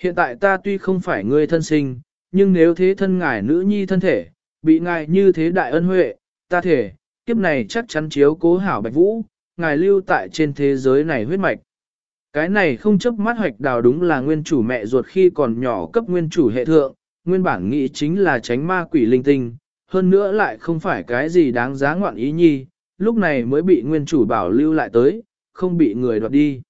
Hiện tại ta tuy không phải người thân sinh, nhưng nếu thế thân ngài nữ nhi thân thể, bị ngài như thế đại ân huệ, ta thể, kiếp này chắc chắn chiếu cố hảo bạch vũ, ngài lưu tại trên thế giới này huyết mạch. Cái này không chấp mắt hoạch đào đúng là nguyên chủ mẹ ruột khi còn nhỏ cấp nguyên chủ hệ thượng, nguyên bản nghĩ chính là tránh ma quỷ linh tinh, hơn nữa lại không phải cái gì đáng giá ngoạn ý nhi, lúc này mới bị nguyên chủ bảo lưu lại tới, không bị người đoạt đi.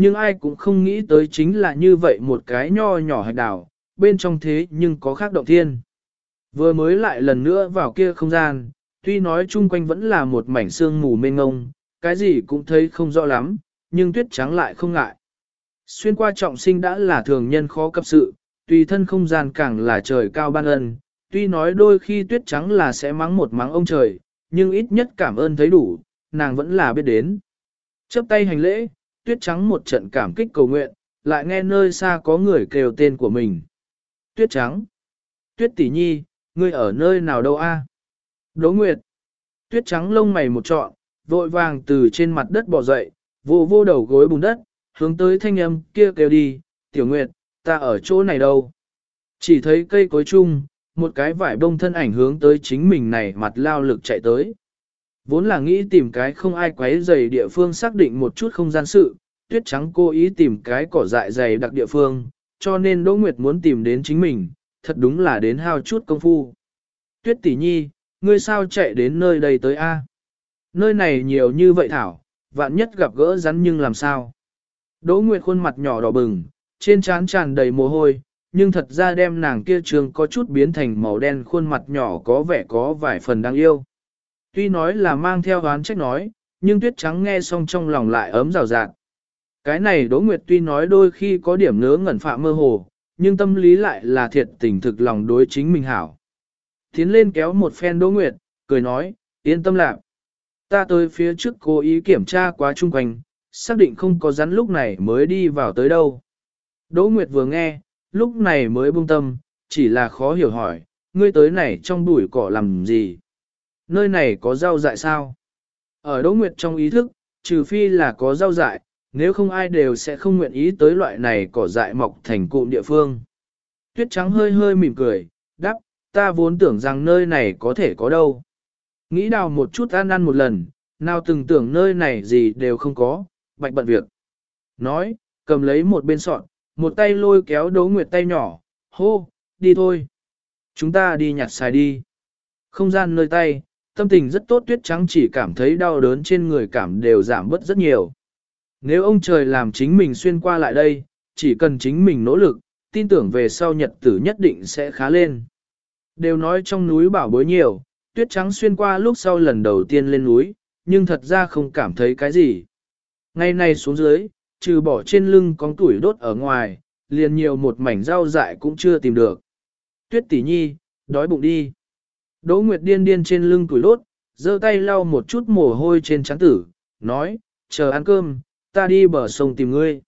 Nhưng ai cũng không nghĩ tới chính là như vậy một cái nho nhỏ hạch đào, bên trong thế nhưng có khác động thiên. Vừa mới lại lần nữa vào kia không gian, tuy nói chung quanh vẫn là một mảnh sương mù mênh ngông, cái gì cũng thấy không rõ lắm, nhưng tuyết trắng lại không ngại. Xuyên qua trọng sinh đã là thường nhân khó cấp sự, tùy thân không gian càng là trời cao ban ân, tuy nói đôi khi tuyết trắng là sẽ mắng một mắng ông trời, nhưng ít nhất cảm ơn thấy đủ, nàng vẫn là biết đến. Chấp tay hành lễ, tuyết trắng một trận cảm kích cầu nguyện, lại nghe nơi xa có người kêu tên của mình. Tuyết trắng. Tuyết tỷ nhi, ngươi ở nơi nào đâu a? Đỗ Nguyệt. Tuyết trắng lông mày một trọn, vội vàng từ trên mặt đất bò dậy, vô vô đầu gối bùn đất, hướng tới thanh âm kia kêu đi, tiểu nguyệt, ta ở chỗ này đâu. Chỉ thấy cây cối chung, một cái vải bông thân ảnh hướng tới chính mình này mặt lao lực chạy tới. Vốn là nghĩ tìm cái không ai quấy dày địa phương xác định một chút không gian sự, tuyết trắng cố ý tìm cái cỏ dại dày đặc địa phương, cho nên Đỗ Nguyệt muốn tìm đến chính mình, thật đúng là đến hao chút công phu. Tuyết tỷ nhi, ngươi sao chạy đến nơi đây tới a? Nơi này nhiều như vậy thảo, vạn nhất gặp gỡ rắn nhưng làm sao? Đỗ Nguyệt khuôn mặt nhỏ đỏ bừng, trên trán tràn đầy mồ hôi, nhưng thật ra đem nàng kia trường có chút biến thành màu đen khuôn mặt nhỏ có vẻ có vài phần đáng yêu. Tuy nói là mang theo oán trách nói, nhưng tuyết trắng nghe xong trong lòng lại ấm rào rạt. Cái này Đỗ Nguyệt tuy nói đôi khi có điểm ngớ ngẩn phạm mơ hồ, nhưng tâm lý lại là thiệt tình thực lòng đối chính mình hảo. Tiến lên kéo một phen Đỗ Nguyệt, cười nói, yên tâm lạc. Ta tới phía trước cố ý kiểm tra quá chung quanh, xác định không có rắn lúc này mới đi vào tới đâu. Đỗ Nguyệt vừa nghe, lúc này mới buông tâm, chỉ là khó hiểu hỏi, ngươi tới này trong bụi cỏ làm gì? Nơi này có rau dại sao? Ở Đỗ Nguyệt trong ý thức, trừ phi là có rau dại, nếu không ai đều sẽ không nguyện ý tới loại này cỏ dại mọc thành cụm địa phương. Tuyết trắng hơi hơi mỉm cười, đáp, ta vốn tưởng rằng nơi này có thể có đâu. Nghĩ đào một chút ăn ăn một lần, nào từng tưởng nơi này gì đều không có, bạch bận việc. Nói, cầm lấy một bên sọn, một tay lôi kéo Đỗ nguyệt tay nhỏ, hô, đi thôi. Chúng ta đi nhặt xài đi. Không gian nơi tay, tâm tình rất tốt tuyết trắng chỉ cảm thấy đau đớn trên người cảm đều giảm bớt rất nhiều. Nếu ông trời làm chính mình xuyên qua lại đây, chỉ cần chính mình nỗ lực, tin tưởng về sau nhật tử nhất định sẽ khá lên. Đều nói trong núi bảo bối nhiều, tuyết trắng xuyên qua lúc sau lần đầu tiên lên núi, nhưng thật ra không cảm thấy cái gì. Ngày nay xuống dưới, trừ bỏ trên lưng con tuổi đốt ở ngoài, liền nhiều một mảnh rau dại cũng chưa tìm được. Tuyết tỷ nhi, đói bụng đi. Đỗ Nguyệt điên điên trên lưng tuổi lốt, giơ tay lau một chút mồ hôi trên trán tử, nói, chờ ăn cơm, ta đi bờ sông tìm ngươi.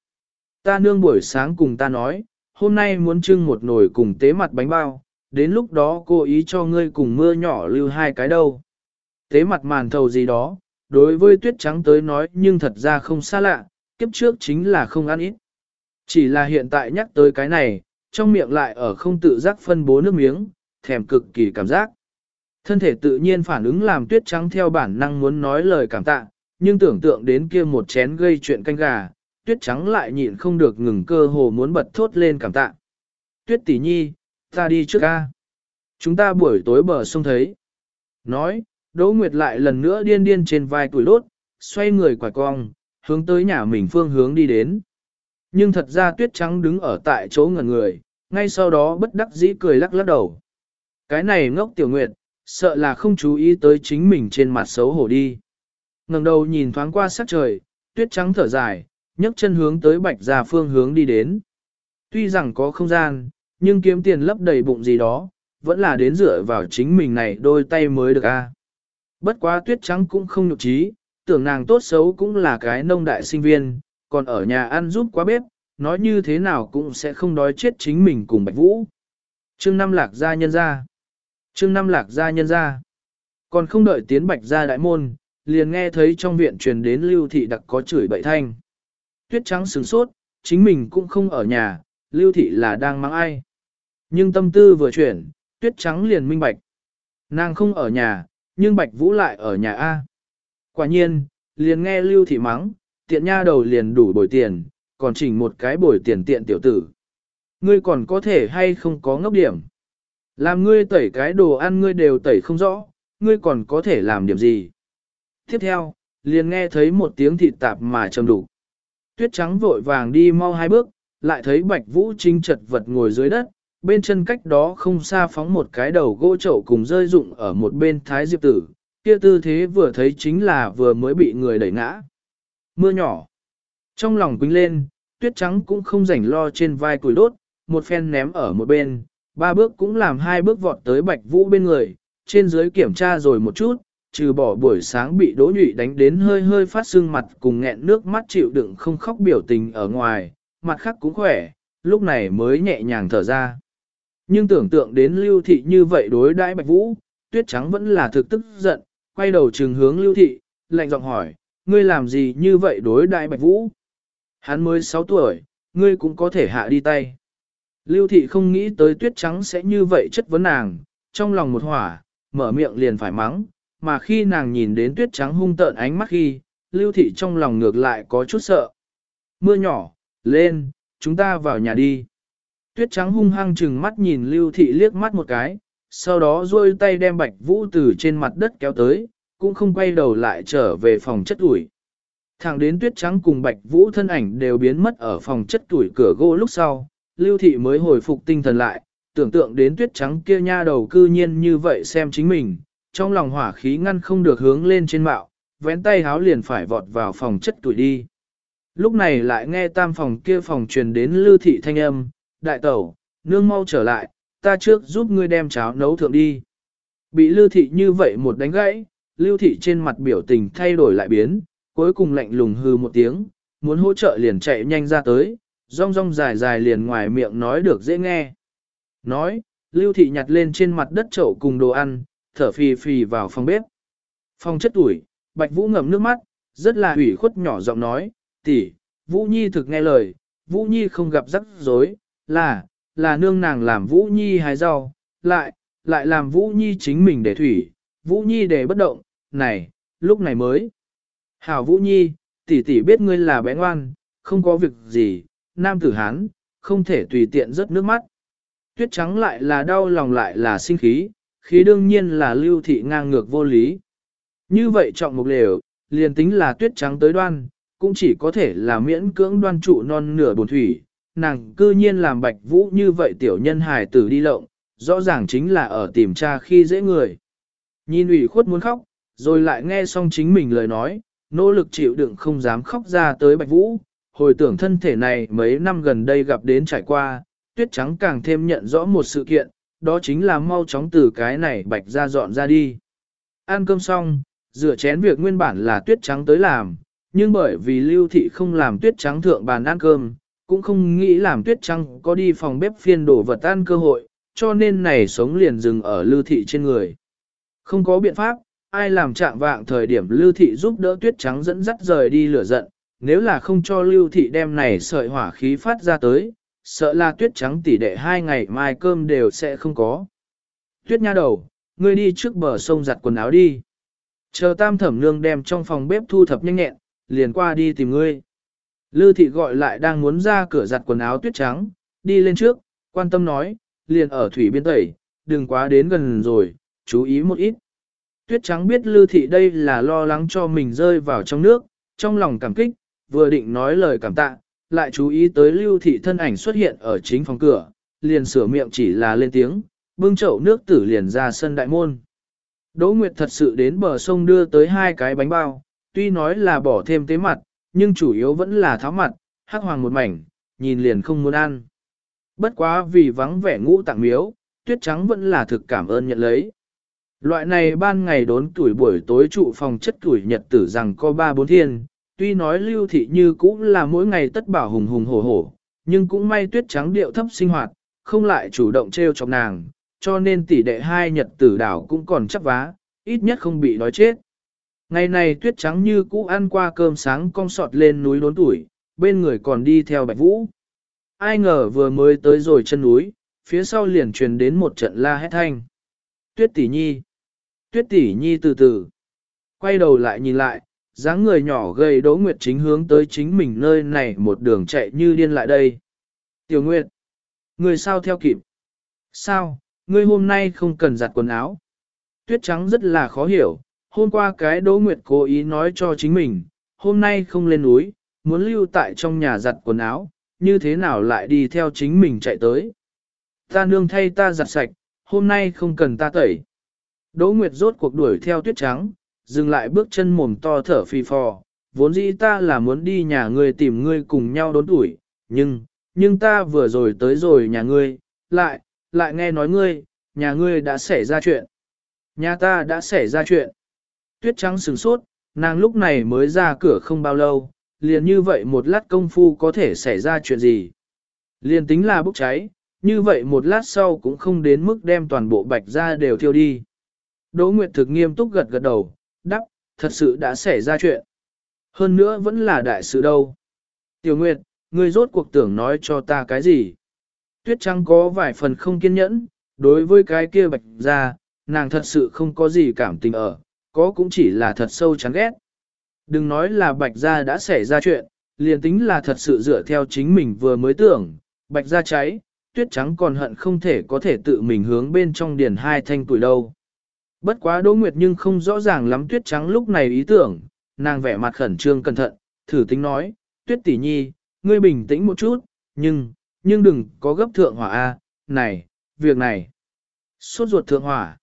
Ta nương buổi sáng cùng ta nói, hôm nay muốn trưng một nồi cùng tế mặt bánh bao, đến lúc đó cô ý cho ngươi cùng mưa nhỏ lưu hai cái đâu. Tế mặt màn thầu gì đó, đối với tuyết trắng tới nói nhưng thật ra không xa lạ, kiếp trước chính là không ăn ít. Chỉ là hiện tại nhắc tới cái này, trong miệng lại ở không tự giác phân bố nước miếng, thèm cực kỳ cảm giác. Thân thể tự nhiên phản ứng làm tuyết trắng theo bản năng muốn nói lời cảm tạ, nhưng tưởng tượng đến kia một chén gây chuyện canh gà, tuyết trắng lại nhịn không được ngừng cơ hồ muốn bật thốt lên cảm tạ. Tuyết tỷ nhi, ta đi trước ca. Chúng ta buổi tối bờ sông thấy. Nói, Đỗ Nguyệt lại lần nữa điên điên trên vai tuổi lốt, xoay người quải cong, hướng tới nhà mình phương hướng đi đến. Nhưng thật ra tuyết trắng đứng ở tại chỗ ngẩn người, ngay sau đó bất đắc dĩ cười lắc lắc đầu. Cái này ngốc tiểu nguyệt, sợ là không chú ý tới chính mình trên mặt xấu hổ đi. ngẩng đầu nhìn thoáng qua sắc trời, tuyết trắng thở dài, nhấc chân hướng tới bạch ra phương hướng đi đến. Tuy rằng có không gian, nhưng kiếm tiền lấp đầy bụng gì đó, vẫn là đến dựa vào chính mình này đôi tay mới được a. Bất quá tuyết trắng cũng không nhục trí, tưởng nàng tốt xấu cũng là cái nông đại sinh viên, còn ở nhà ăn giúp quá bếp, nói như thế nào cũng sẽ không đói chết chính mình cùng Bạch Vũ. Trương Năm Lạc gia nhân ra. Trương Năm Lạc gia nhân ra. Còn không đợi tiến Bạch ra đại môn, liền nghe thấy trong viện truyền đến Lưu Thị đặc có chửi bậy thanh. Tuyết trắng sướng sốt, chính mình cũng không ở nhà, Lưu Thị là đang mang ai. Nhưng tâm tư vừa chuyển, Tuyết trắng liền minh bạch. Nàng không ở nhà, nhưng Bạch Vũ lại ở nhà A. Quả nhiên, liền nghe Lưu Thị mắng, tiện nha đầu liền đủ bồi tiền, còn chỉnh một cái bồi tiền tiện tiểu tử. Ngươi còn có thể hay không có ngốc điểm. Làm ngươi tẩy cái đồ ăn ngươi đều tẩy không rõ, ngươi còn có thể làm điểm gì. Tiếp theo, liền nghe thấy một tiếng thịt tạp mà trầm đủ. Tuyết trắng vội vàng đi mau hai bước, lại thấy bạch vũ trinh chật vật ngồi dưới đất, bên chân cách đó không xa phóng một cái đầu gỗ chậu cùng rơi rụng ở một bên thái diệp tử, kia tư thế vừa thấy chính là vừa mới bị người đẩy ngã. Mưa nhỏ. Trong lòng quính lên, tuyết trắng cũng không rảnh lo trên vai củi đốt, một phen ném ở một bên, ba bước cũng làm hai bước vọt tới bạch vũ bên người, trên dưới kiểm tra rồi một chút, trừ bỏ buổi sáng bị đỗ nhụy đánh đến hơi hơi phát sưng mặt cùng nghẹn nước mắt chịu đựng không khóc biểu tình ở ngoài, mặt khác cũng khỏe, lúc này mới nhẹ nhàng thở ra. Nhưng tưởng tượng đến lưu thị như vậy đối đãi bạch vũ, tuyết trắng vẫn là thực tức giận, quay đầu trừng hướng lưu thị, lạnh giọng hỏi, ngươi làm gì như vậy đối đại bạch vũ? Hắn mới 6 tuổi, ngươi cũng có thể hạ đi tay. Lưu thị không nghĩ tới tuyết trắng sẽ như vậy chất vấn nàng, trong lòng một hỏa, mở miệng liền phải mắng, mà khi nàng nhìn đến tuyết trắng hung tợn ánh mắt khi, lưu thị trong lòng ngược lại có chút sợ. Mưa nhỏ, lên, chúng ta vào nhà đi. Tuyết trắng hung hăng chừng mắt nhìn lưu thị liếc mắt một cái, sau đó duỗi tay đem bạch vũ từ trên mặt đất kéo tới, cũng không quay đầu lại trở về phòng chất tuổi. Thẳng đến tuyết trắng cùng bạch vũ thân ảnh đều biến mất ở phòng chất tuổi cửa gỗ lúc sau, lưu thị mới hồi phục tinh thần lại, tưởng tượng đến tuyết trắng kia nha đầu cư nhiên như vậy xem chính mình, trong lòng hỏa khí ngăn không được hướng lên trên mạo, vén tay háo liền phải vọt vào phòng chất tuổi đi. Lúc này lại nghe tam phòng kia phòng truyền đến lưu thị thanh âm, đại tẩu, nương mau trở lại, ta trước giúp ngươi đem cháo nấu thượng đi. Bị lưu thị như vậy một đánh gãy, lưu thị trên mặt biểu tình thay đổi lại biến, cuối cùng lạnh lùng hư một tiếng, muốn hỗ trợ liền chạy nhanh ra tới, rong rong dài dài liền ngoài miệng nói được dễ nghe. Nói, lưu thị nhặt lên trên mặt đất chậu cùng đồ ăn, thở phì phì vào phòng bếp. Phòng chất ủi, bạch vũ ngậm nước mắt, rất là ủy khuất nhỏ giọng nói, tỷ, vũ nhi thực nghe lời, vũ nhi không gặp rắc rối, là, là nương nàng làm vũ nhi hái rau, lại, lại làm vũ nhi chính mình để thủy, vũ nhi để bất động, này, lúc này mới. Hảo Vũ Nhi, tỷ tỷ biết ngươi là bé ngoan, không có việc gì, nam tử hán, không thể tùy tiện rớt nước mắt. Tuyết trắng lại là đau lòng lại là sinh khí, khí đương nhiên là lưu thị ngang ngược vô lý. Như vậy trọng mục lều, liền tính là tuyết trắng tới đoan, cũng chỉ có thể là miễn cưỡng đoan trụ non nửa bồn thủy, nàng cư nhiên làm bạch vũ như vậy tiểu nhân hài tử đi lộng, rõ ràng chính là ở tìm tra khi dễ người. Nhìn ủy khuất muốn khóc, rồi lại nghe xong chính mình lời nói, nỗ lực chịu đựng không dám khóc ra tới Bạch Vũ, hồi tưởng thân thể này mấy năm gần đây gặp đến trải qua, tuyết trắng càng thêm nhận rõ một sự kiện, đó chính là mau chóng từ cái này Bạch ra dọn ra đi. Ăn cơm xong, rửa chén việc nguyên bản là tuyết trắng tới làm, nhưng bởi vì lưu thị không làm tuyết trắng thượng bàn ăn cơm, cũng không nghĩ làm tuyết trắng có đi phòng bếp phiên đổ vật ăn cơ hội, cho nên này sống liền dừng ở lưu thị trên người. Không có biện pháp, ai làm trạng vạng thời điểm lưu thị giúp đỡ tuyết trắng dẫn dắt rời đi lửa giận, nếu là không cho lưu thị đem này sợi hỏa khí phát ra tới, sợ là tuyết trắng tỷ đệ hai ngày mai cơm đều sẽ không có. Tuyết nha đầu, ngươi đi trước bờ sông giặt quần áo đi. Chờ tam thẩm nương đem trong phòng bếp thu thập nhanh nhẹn, liền qua đi tìm ngươi. Lư thị gọi lại đang muốn ra cửa giặt quần áo tuyết trắng, đi lên trước, quan tâm nói, liền ở thủy biên tẩy, đừng quá đến gần rồi, chú ý một ít. Tuyết trắng biết Lư thị đây là lo lắng cho mình rơi vào trong nước, trong lòng cảm kích, vừa định nói lời cảm tạ, lại chú ý tới Lưu thị thân ảnh xuất hiện ở chính phòng cửa, liền sửa miệng chỉ là lên tiếng, bưng chậu nước tử liền ra sân đại môn. Đỗ Nguyệt thật sự đến bờ sông đưa tới hai cái bánh bao, tuy nói là bỏ thêm tế mặt, nhưng chủ yếu vẫn là tháo mặt, hắc hoàng một mảnh, nhìn liền không muốn ăn. Bất quá vì vắng vẻ ngũ tạng miếu, tuyết trắng vẫn là thực cảm ơn nhận lấy. Loại này ban ngày đốn tuổi buổi tối trụ phòng chất tuổi nhật tử rằng có ba bốn thiên, tuy nói lưu thị như cũng là mỗi ngày tất bảo hùng hùng hổ hổ, nhưng cũng may tuyết trắng điệu thấp sinh hoạt, không lại chủ động treo chọc nàng, cho nên tỷ đệ hai nhật tử đảo cũng còn chắc vá, ít nhất không bị đói chết. Ngày này tuyết trắng như cũ ăn qua cơm sáng cong sọt lên núi đốn tuổi, bên người còn đi theo bạch vũ. Ai ngờ vừa mới tới rồi chân núi, phía sau liền truyền đến một trận la hét thanh. Tuyết tỷ nhi. Tuyết tỷ nhi từ từ. Quay đầu lại nhìn lại, dáng người nhỏ gầy Đỗ Nguyệt chính hướng tới chính mình nơi này một đường chạy như điên lại đây. Tiểu Nguyệt, người sao theo kịp? Sao, ngươi hôm nay không cần giặt quần áo? Tuyết trắng rất là khó hiểu, hôm qua cái Đỗ Nguyệt cố ý nói cho chính mình, hôm nay không lên núi, muốn lưu tại trong nhà giặt quần áo, như thế nào lại đi theo chính mình chạy tới. Ta nương thay ta giặt sạch, hôm nay không cần ta tẩy. Đỗ Nguyệt rốt cuộc đuổi theo tuyết trắng, dừng lại bước chân mồm to thở phì phò, vốn dĩ ta là muốn đi nhà ngươi tìm ngươi cùng nhau đốn tuổi, nhưng, nhưng ta vừa rồi tới rồi nhà ngươi, lại, lại nghe nói ngươi, nhà ngươi đã xảy ra chuyện. Nhà ta đã xảy ra chuyện. Tuyết trắng sừng sốt, nàng lúc này mới ra cửa không bao lâu, liền như vậy một lát công phu có thể xảy ra chuyện gì. Liền tính là bốc cháy, như vậy một lát sau cũng không đến mức đem toàn bộ bạch ra đều thiêu đi. Đỗ Nguyệt thực nghiêm túc gật gật đầu, đắp, thật sự đã xảy ra chuyện. Hơn nữa vẫn là đại sự đâu. Tiểu Nguyệt, ngươi rốt cuộc tưởng nói cho ta cái gì? Tuyết Trăng có vài phần không kiên nhẫn, đối với cái kia bạch ra, nàng thật sự không có gì cảm tình ở, có cũng chỉ là thật sâu chán ghét. Đừng nói là bạch gia đã xảy ra chuyện, liền tính là thật sự dựa theo chính mình vừa mới tưởng, bạch gia cháy, tuyết trắng còn hận không thể có thể tự mình hướng bên trong điền hai thanh tuổi đâu. Bất quá Đỗ Nguyệt nhưng không rõ ràng lắm tuyết trắng lúc này ý tưởng, nàng vẻ mặt khẩn trương cẩn thận, thử tính nói, tuyết tỷ nhi, ngươi bình tĩnh một chút, nhưng, nhưng đừng có gấp thượng hỏa a, này, việc này. Suốt ruột thượng hỏa.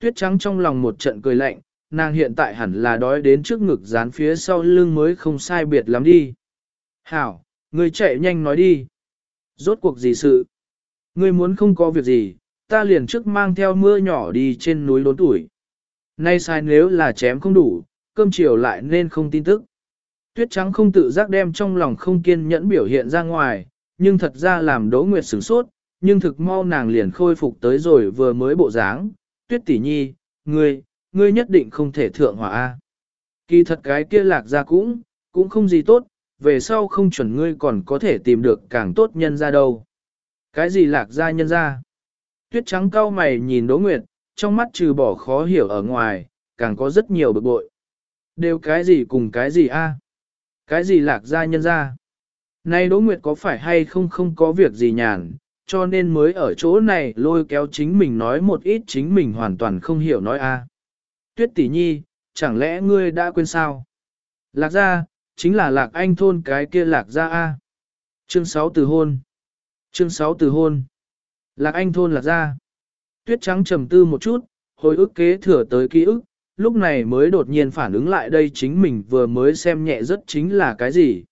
Tuyết trắng trong lòng một trận cười lạnh, nàng hiện tại hẳn là đói đến trước ngực dán phía sau lưng mới không sai biệt lắm đi. Hảo, ngươi chạy nhanh nói đi. Rốt cuộc gì sự? Ngươi muốn không có việc gì, ta liền trước mang theo mưa nhỏ đi trên núi lốn tuổi. Nay sai nếu là chém không đủ, cơm chiều lại nên không tin tức. Tuyết trắng không tự giác đem trong lòng không kiên nhẫn biểu hiện ra ngoài, nhưng thật ra làm Đỗ Nguyệt sửng sốt, nhưng thực mau nàng liền khôi phục tới rồi vừa mới bộ dáng. Tuyết tỷ nhi, ngươi, ngươi nhất định không thể thượng hỏa A. Kỳ thật cái kia lạc ra cũng, cũng không gì tốt, về sau không chuẩn ngươi còn có thể tìm được càng tốt nhân ra đâu. Cái gì lạc ra nhân ra? Tuyết trắng cao mày nhìn Đỗ Nguyệt, trong mắt trừ bỏ khó hiểu ở ngoài, càng có rất nhiều bực bội. Đều cái gì cùng cái gì a? Cái gì lạc gia nhân gia? Nay Đỗ Nguyệt có phải hay không không có việc gì nhàn, cho nên mới ở chỗ này lôi kéo chính mình nói một ít chính mình hoàn toàn không hiểu nói a. Tuyết tỷ nhi, chẳng lẽ ngươi đã quên sao? Lạc gia, chính là lạc anh thôn cái kia lạc gia a. Chương 6 từ hôn. Chương 6 từ hôn. Lạc anh thôn lạc ra. Tuyết trắng trầm tư một chút, hồi ức kế thừa tới ký ức, lúc này mới đột nhiên phản ứng lại đây chính mình vừa mới xem nhẹ rất chính là cái gì.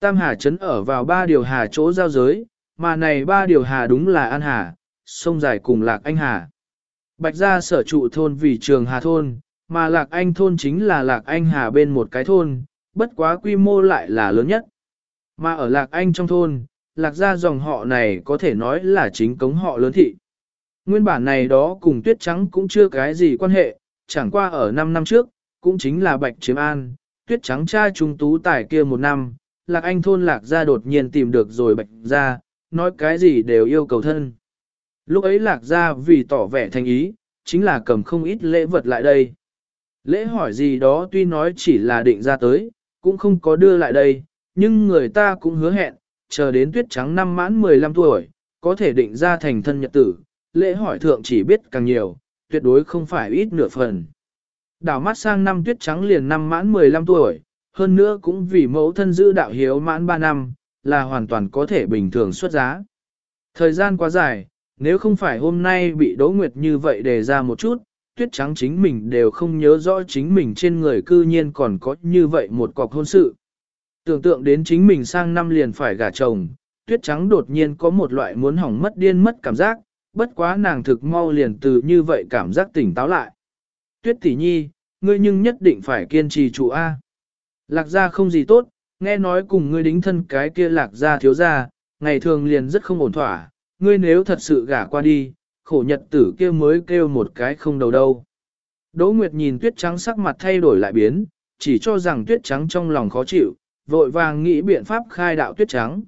Tam Hà Trấn ở vào ba điều hà chỗ giao giới, mà này ba điều hà đúng là An Hà, sông dài cùng Lạc Anh Hà. Bạch gia sở trụ thôn vì trường Hà Thôn, mà Lạc Anh Thôn chính là Lạc Anh Hà bên một cái thôn, bất quá quy mô lại là lớn nhất. Mà ở Lạc Anh trong thôn, Lạc gia dòng họ này có thể nói là chính cống họ lớn thị. Nguyên bản này đó cùng tuyết trắng cũng chưa cái gì quan hệ, chẳng qua ở 5 năm trước, cũng chính là Bạch Chiếm An, tuyết trắng cha trung tú tài kia một năm, Lạc Anh thôn Lạc gia đột nhiên tìm được rồi Bạch gia, nói cái gì đều yêu cầu thân. Lúc ấy Lạc gia vì tỏ vẻ thành ý, chính là cầm không ít lễ vật lại đây. Lễ hỏi gì đó tuy nói chỉ là định ra tới, cũng không có đưa lại đây, nhưng người ta cũng hứa hẹn, chờ đến tuyết trắng năm mãn 15 tuổi, có thể định ra thành thân nhật tử, lễ hỏi thượng chỉ biết càng nhiều, tuyệt đối không phải ít nửa phần. Đảo mắt sang năm tuyết trắng liền năm mãn 15 tuổi, hơn nữa cũng vì mẫu thân giữ đạo hiếu mãn 3 năm, là hoàn toàn có thể bình thường xuất giá. Thời gian quá dài, nếu không phải hôm nay bị Đỗ Nguyệt như vậy đề ra một chút, tuyết trắng chính mình đều không nhớ rõ chính mình trên người cư nhiên còn có như vậy một cọc hôn sự. Tưởng tượng đến chính mình sang năm liền phải gả chồng, tuyết trắng đột nhiên có một loại muốn hỏng mất điên mất cảm giác, bất quá nàng thực mau liền từ như vậy cảm giác tỉnh táo lại. Tuyết tỷ nhi, ngươi nhưng nhất định phải kiên trì chủ A. Lạc gia không gì tốt, nghe nói cùng ngươi đính thân cái kia lạc gia thiếu gia, ngày thường liền rất không ổn thỏa, ngươi nếu thật sự gả qua đi, khổ nhật tử kia mới kêu một cái không đầu đâu. Đỗ Nguyệt nhìn tuyết trắng sắc mặt thay đổi lại biến, chỉ cho rằng tuyết trắng trong lòng khó chịu, vội vàng nghĩ biện pháp khai đạo tuyết trắng.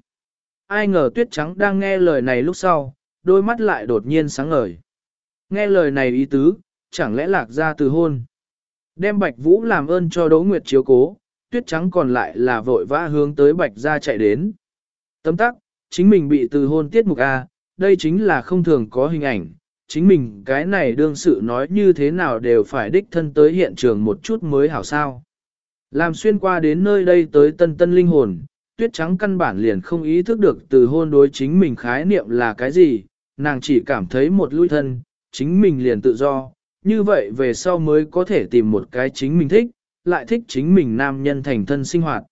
Ai ngờ tuyết trắng đang nghe lời này lúc sau, đôi mắt lại đột nhiên sáng ngời. Nghe lời này ý tứ, chẳng lẽ lạc ra từ hôn. Đem Bạch Vũ làm ơn cho Đỗ Nguyệt chiếu cố, tuyết trắng còn lại là vội vã hướng tới Bạch ra chạy đến. Tấm tắc, chính mình bị từ hôn tiết mục A, đây chính là không thường có hình ảnh, chính mình cái này đương sự nói như thế nào đều phải đích thân tới hiện trường một chút mới hảo sao. Làm xuyên qua đến nơi đây tới tân tân linh hồn, tuyết trắng căn bản liền không ý thức được từ hôn đối chính mình khái niệm là cái gì, nàng chỉ cảm thấy một lui thân, chính mình liền tự do, như vậy về sau mới có thể tìm một cái chính mình thích, lại thích chính mình nam nhân thành thân sinh hoạt.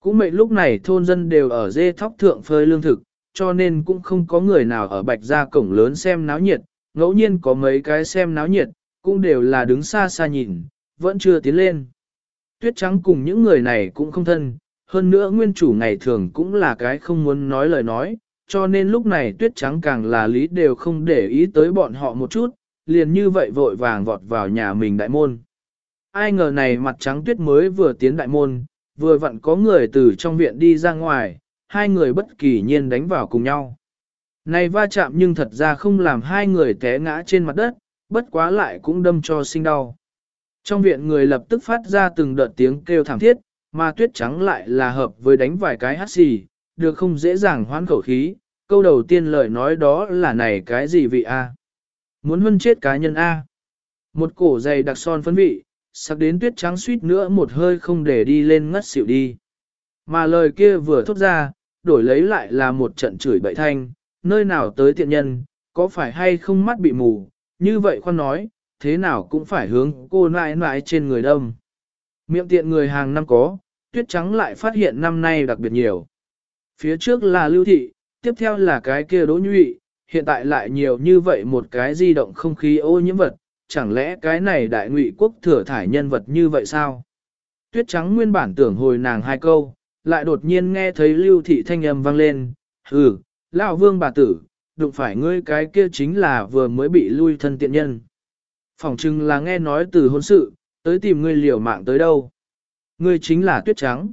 Cũng mệnh lúc này thôn dân đều ở dê thóc thượng phơi lương thực, cho nên cũng không có người nào ở bạch gia cổng lớn xem náo nhiệt, ngẫu nhiên có mấy cái xem náo nhiệt, cũng đều là đứng xa xa nhìn, vẫn chưa tiến lên. Tuyết trắng cùng những người này cũng không thân, hơn nữa nguyên chủ ngày thường cũng là cái không muốn nói lời nói, cho nên lúc này tuyết trắng càng là lý đều không để ý tới bọn họ một chút, liền như vậy vội vàng vọt vào nhà mình đại môn. Ai ngờ này mặt trắng tuyết mới vừa tiến đại môn, vừa vặn có người từ trong viện đi ra ngoài, hai người bất kỳ nhiên đánh vào cùng nhau. Này va chạm nhưng thật ra không làm hai người té ngã trên mặt đất, bất quá lại cũng đâm cho sinh đau. Trong viện người lập tức phát ra từng đợt tiếng kêu thảm thiết, mà tuyết trắng lại là hợp với đánh vài cái hát xì, được không dễ dàng hoán khẩu khí, câu đầu tiên lời nói đó là này cái gì vị a? Muốn huân chết cá nhân a? Một cổ dày đặc son phấn vị, sắc đến tuyết trắng suýt nữa một hơi không để đi lên ngất xỉu đi. Mà lời kia vừa thốt ra, đổi lấy lại là một trận chửi bậy thanh, nơi nào tới tiện nhân, có phải hay không mắt bị mù, như vậy khoan nói, thế nào cũng phải hướng cô nãi nãi trên người đông. Miệng tiện người hàng năm có, tuyết trắng lại phát hiện năm nay đặc biệt nhiều. Phía trước là lưu thị, tiếp theo là cái kia đỗ nhụy, hiện tại lại nhiều như vậy một cái di động không khí ô nhiễm vật, chẳng lẽ cái này đại ngụy quốc thừa thải nhân vật như vậy sao? Tuyết trắng nguyên bản tưởng hồi nàng hai câu, lại đột nhiên nghe thấy lưu thị thanh âm vang lên, hừ, lão vương bà tử, đụng phải ngươi cái kia chính là vừa mới bị lui thân tiện nhân. Phỏng chừng là nghe nói từ hôn sự, tới tìm ngươi liều mạng tới đâu. Ngươi chính là tuyết trắng.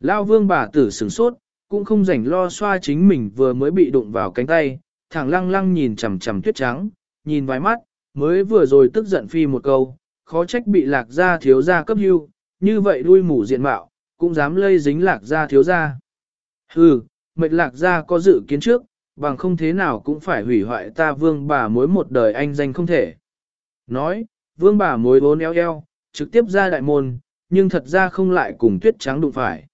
lao vương bà tử sửng sốt, cũng không rảnh lo xoa chính mình vừa mới bị đụng vào cánh tay, thẳng lăng lăng nhìn chằm chằm tuyết trắng, nhìn vài mắt, mới vừa rồi tức giận phi một câu, khó trách bị lạc gia thiếu gia cấp hưu, như vậy đuôi mủ diện mạo, cũng dám lây dính lạc gia thiếu gia. Hừ, mệnh lạc gia có dự kiến trước, bằng không thế nào cũng phải hủy hoại ta vương bà mối một đời anh danh không thể. Nói, vương bà mối bốn eo eo, trực tiếp ra đại môn, nhưng thật ra không lại cùng tuyết trắng đụng phải.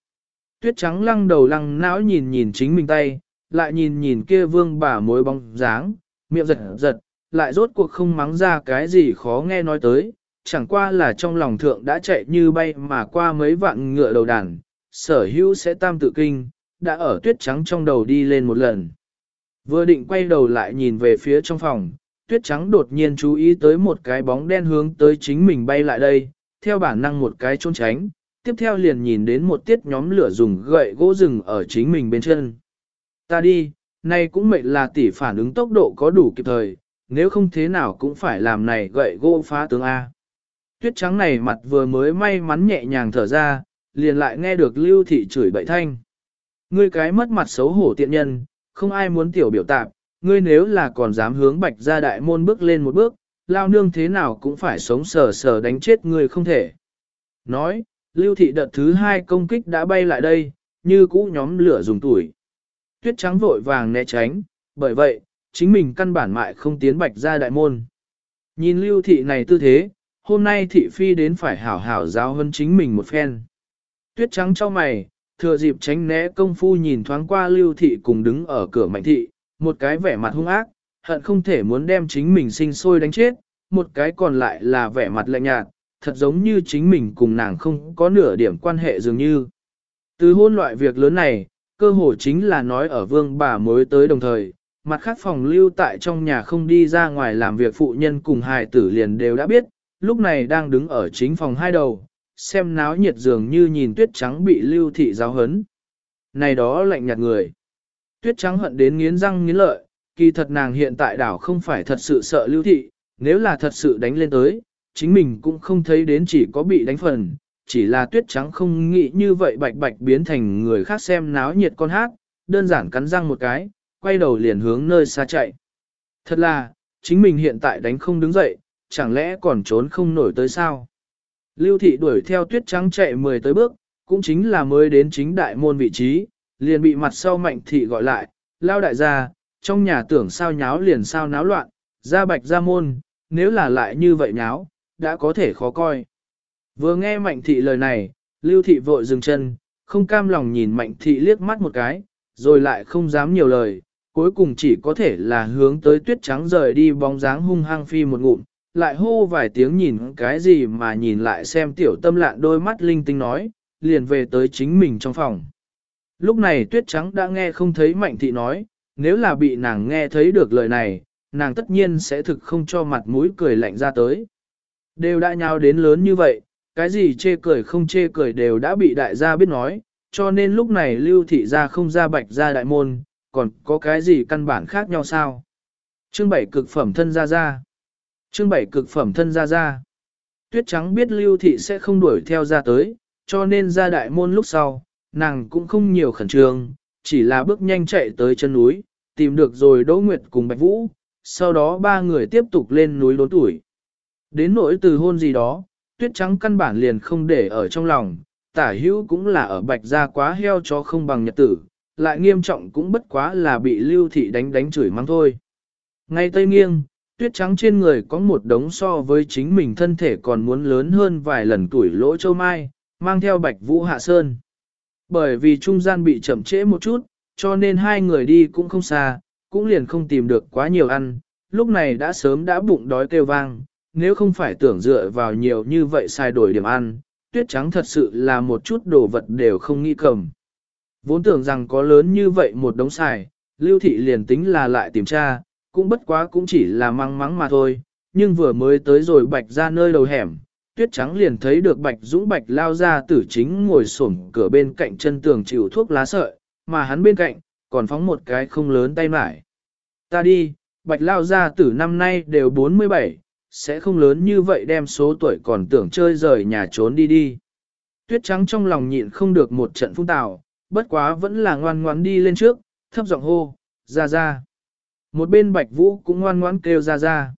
Tuyết trắng lăng đầu lăng não nhìn nhìn chính mình tay, lại nhìn nhìn kia vương bà mối bóng dáng, miệng giật giật, lại rốt cuộc không mắng ra cái gì khó nghe nói tới, chẳng qua là trong lòng thượng đã chạy như bay mà qua mấy vạn ngựa đầu đàn, sở hữu sẽ tam tự kinh, đã ở tuyết trắng trong đầu đi lên một lần. Vừa định quay đầu lại nhìn về phía trong phòng, tuyết trắng đột nhiên chú ý tới một cái bóng đen hướng tới chính mình bay lại đây, theo bản năng một cái trốn tránh, tiếp theo liền nhìn đến một tiết nhóm lửa dùng gậy gỗ rừng ở chính mình bên chân. Ta đi, nay cũng mệnh là tỷ phản ứng tốc độ có đủ kịp thời, nếu không thế nào cũng phải làm này gậy gỗ phá tướng A. Tuyết trắng này mặt vừa mới may mắn nhẹ nhàng thở ra, liền lại nghe được lưu thị chửi bậy thanh. Ngươi cái mất mặt xấu hổ tiện nhân, không ai muốn tiểu biểu tạp, ngươi nếu là còn dám hướng bạch ra đại môn bước lên một bước, lao nương thế nào cũng phải sống sờ sờ đánh chết ngươi không thể. Nói, lưu thị đợt thứ hai công kích đã bay lại đây, như cũ nhóm lửa dùng tuổi. Tuyết trắng vội vàng né tránh, bởi vậy, chính mình căn bản mại không tiến bạch ra đại môn. Nhìn lưu thị này tư thế, hôm nay thị phi đến phải hảo hảo giáo hơn chính mình một phen. Tuyết trắng cho mày, thừa dịp tránh né công phu nhìn thoáng qua lưu thị cùng đứng ở cửa mạnh thị, một cái vẻ mặt hung ác, hận không thể muốn đem chính mình sinh sôi đánh chết, một cái còn lại là vẻ mặt lạnh nhạt, thật giống như chính mình cùng nàng không có nửa điểm quan hệ dường như. Từ hôn loại việc lớn này, cơ hồ chính là nói ở vương bà mới tới đồng thời, mặt khác phòng lưu tại trong nhà không đi ra ngoài làm việc phụ nhân cùng hài tử liền đều đã biết, lúc này đang đứng ở chính phòng hai đầu, xem náo nhiệt dường như nhìn tuyết trắng bị lưu thị giáo hấn. Này đó lạnh nhạt người. Tuyết trắng hận đến nghiến răng nghiến lợi, kỳ thật nàng hiện tại đảo không phải thật sự sợ lưu thị, nếu là thật sự đánh lên tới, chính mình cũng không thấy đến chỉ có bị đánh phần, chỉ là tuyết trắng không nghĩ như vậy bạch bạch biến thành người khác xem náo nhiệt con hát, đơn giản cắn răng một cái, quay đầu liền hướng nơi xa chạy. Thật là, chính mình hiện tại đánh không đứng dậy, chẳng lẽ còn trốn không nổi tới sao? Lưu thị đuổi theo tuyết trắng chạy mười tới bước, cũng chính là mới đến chính đại môn vị trí, liền bị mặt sau mạnh thị gọi lại, lao đại gia, trong nhà tưởng sao nháo liền sao náo loạn, ra bạch ra môn, nếu là lại như vậy nháo, đã có thể khó coi. Vừa nghe mạnh thị lời này, lưu thị vội dừng chân, không cam lòng nhìn mạnh thị liếc mắt một cái, rồi lại không dám nhiều lời, cuối cùng chỉ có thể là hướng tới tuyết trắng rời đi bóng dáng hung hăng phi một ngụm, lại hô vài tiếng nhìn cái gì mà nhìn lại xem tiểu tâm lạn đôi mắt linh tinh nói, liền về tới chính mình trong phòng. Lúc này tuyết trắng đã nghe không thấy mạnh thị nói, nếu là bị nàng nghe thấy được lời này, nàng tất nhiên sẽ thực không cho mặt mũi cười lạnh ra tới. Đều đã nhào đến lớn như vậy, cái gì chê cười không chê cười đều đã bị đại gia biết nói, cho nên lúc này lưu thị gia không ra bạch ra đại môn, còn có cái gì căn bản khác nhau sao? Chương bảy cực phẩm thân ra ra. Chương bảy cực phẩm thân ra ra. Tuyết trắng biết lưu thị sẽ không đuổi theo ra tới, cho nên ra đại môn lúc sau, nàng cũng không nhiều khẩn trương, chỉ là bước nhanh chạy tới chân núi, tìm được rồi Đỗ Nguyệt cùng Bạch Vũ, sau đó ba người tiếp tục lên núi đốn tuổi. Đến nỗi từ hôn gì đó, tuyết trắng căn bản liền không để ở trong lòng, tả hữu cũng là ở Bạch gia quá heo cho không bằng nhật tử, lại nghiêm trọng cũng bất quá là bị lưu thị đánh đánh chửi mắng thôi. Ngay tây nghiêng, tuyết trắng trên người có một đống so với chính mình thân thể còn muốn lớn hơn vài lần tuổi lỗ châu mai, mang theo bạch vũ hạ sơn. Bởi vì trung gian bị chậm trễ một chút, cho nên hai người đi cũng không xa, cũng liền không tìm được quá nhiều ăn, lúc này đã sớm đã bụng đói kêu vang, nếu không phải tưởng dựa vào nhiều như vậy sai đổi điểm ăn, tuyết trắng thật sự là một chút đồ vật đều không nghĩ cầm. Vốn tưởng rằng có lớn như vậy một đống xài, lưu thị liền tính là lại tìm tra, cũng bất quá cũng chỉ là măng mắng mà thôi, nhưng vừa mới tới rồi bạch ra nơi đầu hẻm, tuyết trắng liền thấy được bạch dũng bạch lao ra tử chính ngồi xổm cửa bên cạnh chân tường chịu thuốc lá sợi, mà hắn bên cạnh, còn phóng một cái không lớn tay mải. Ta đi, bạch lao ra tử năm nay đều 47, sẽ không lớn như vậy đem số tuổi còn tưởng chơi rời nhà trốn đi đi. Tuyết trắng trong lòng nhịn không được một trận phung tào, bất quá vẫn là ngoan ngoãn đi lên trước, thấp giọng hô, ra ra. Một bên Bạch Vũ cũng ngoan ngoãn kêu ra ra.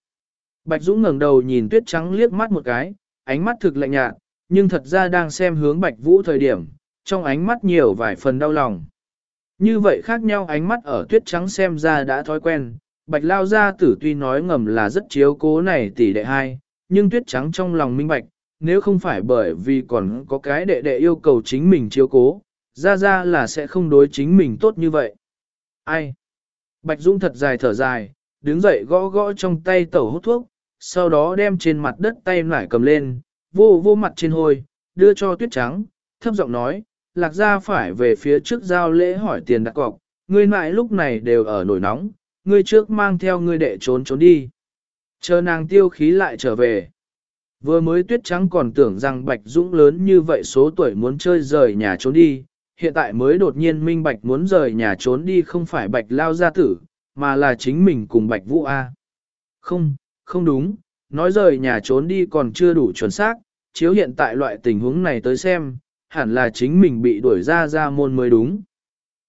Bạch Dũng ngẩng đầu nhìn tuyết trắng liếc mắt một cái, ánh mắt thực lạnh nhạt, nhưng thật ra đang xem hướng Bạch Vũ thời điểm, trong ánh mắt nhiều vài phần đau lòng. Như vậy khác nhau ánh mắt ở tuyết trắng xem ra đã thói quen, Bạch Lao Gia tử tuy nói ngầm là rất chiếu cố này tỷ đệ hai, nhưng tuyết trắng trong lòng minh bạch, nếu không phải bởi vì còn có cái đệ đệ yêu cầu chính mình chiếu cố, ra ra là sẽ không đối chính mình tốt như vậy. Ai? Bạch Dung thật dài thở dài, đứng dậy gõ gõ trong tay tẩu hút thuốc, sau đó đem trên mặt đất tay nải cầm lên, vô vô mặt trên hôi, đưa cho tuyết trắng, thấp giọng nói, lạc ra phải về phía trước giao lễ hỏi tiền đặt cọc, ngươi nại lúc này đều ở nổi nóng, ngươi trước mang theo ngươi đệ trốn trốn đi. Chờ nàng tiêu khí lại trở về. Vừa mới tuyết trắng còn tưởng rằng Bạch Dũng lớn như vậy số tuổi muốn chơi rời nhà trốn đi, hiện tại mới đột nhiên minh Bạch muốn rời nhà trốn đi không phải Bạch Lao gia tử, mà là chính mình cùng Bạch Vũ A. Không, không đúng, nói rời nhà trốn đi còn chưa đủ chuẩn xác, chiếu hiện tại loại tình huống này tới xem, hẳn là chính mình bị đuổi ra ra môn mới đúng.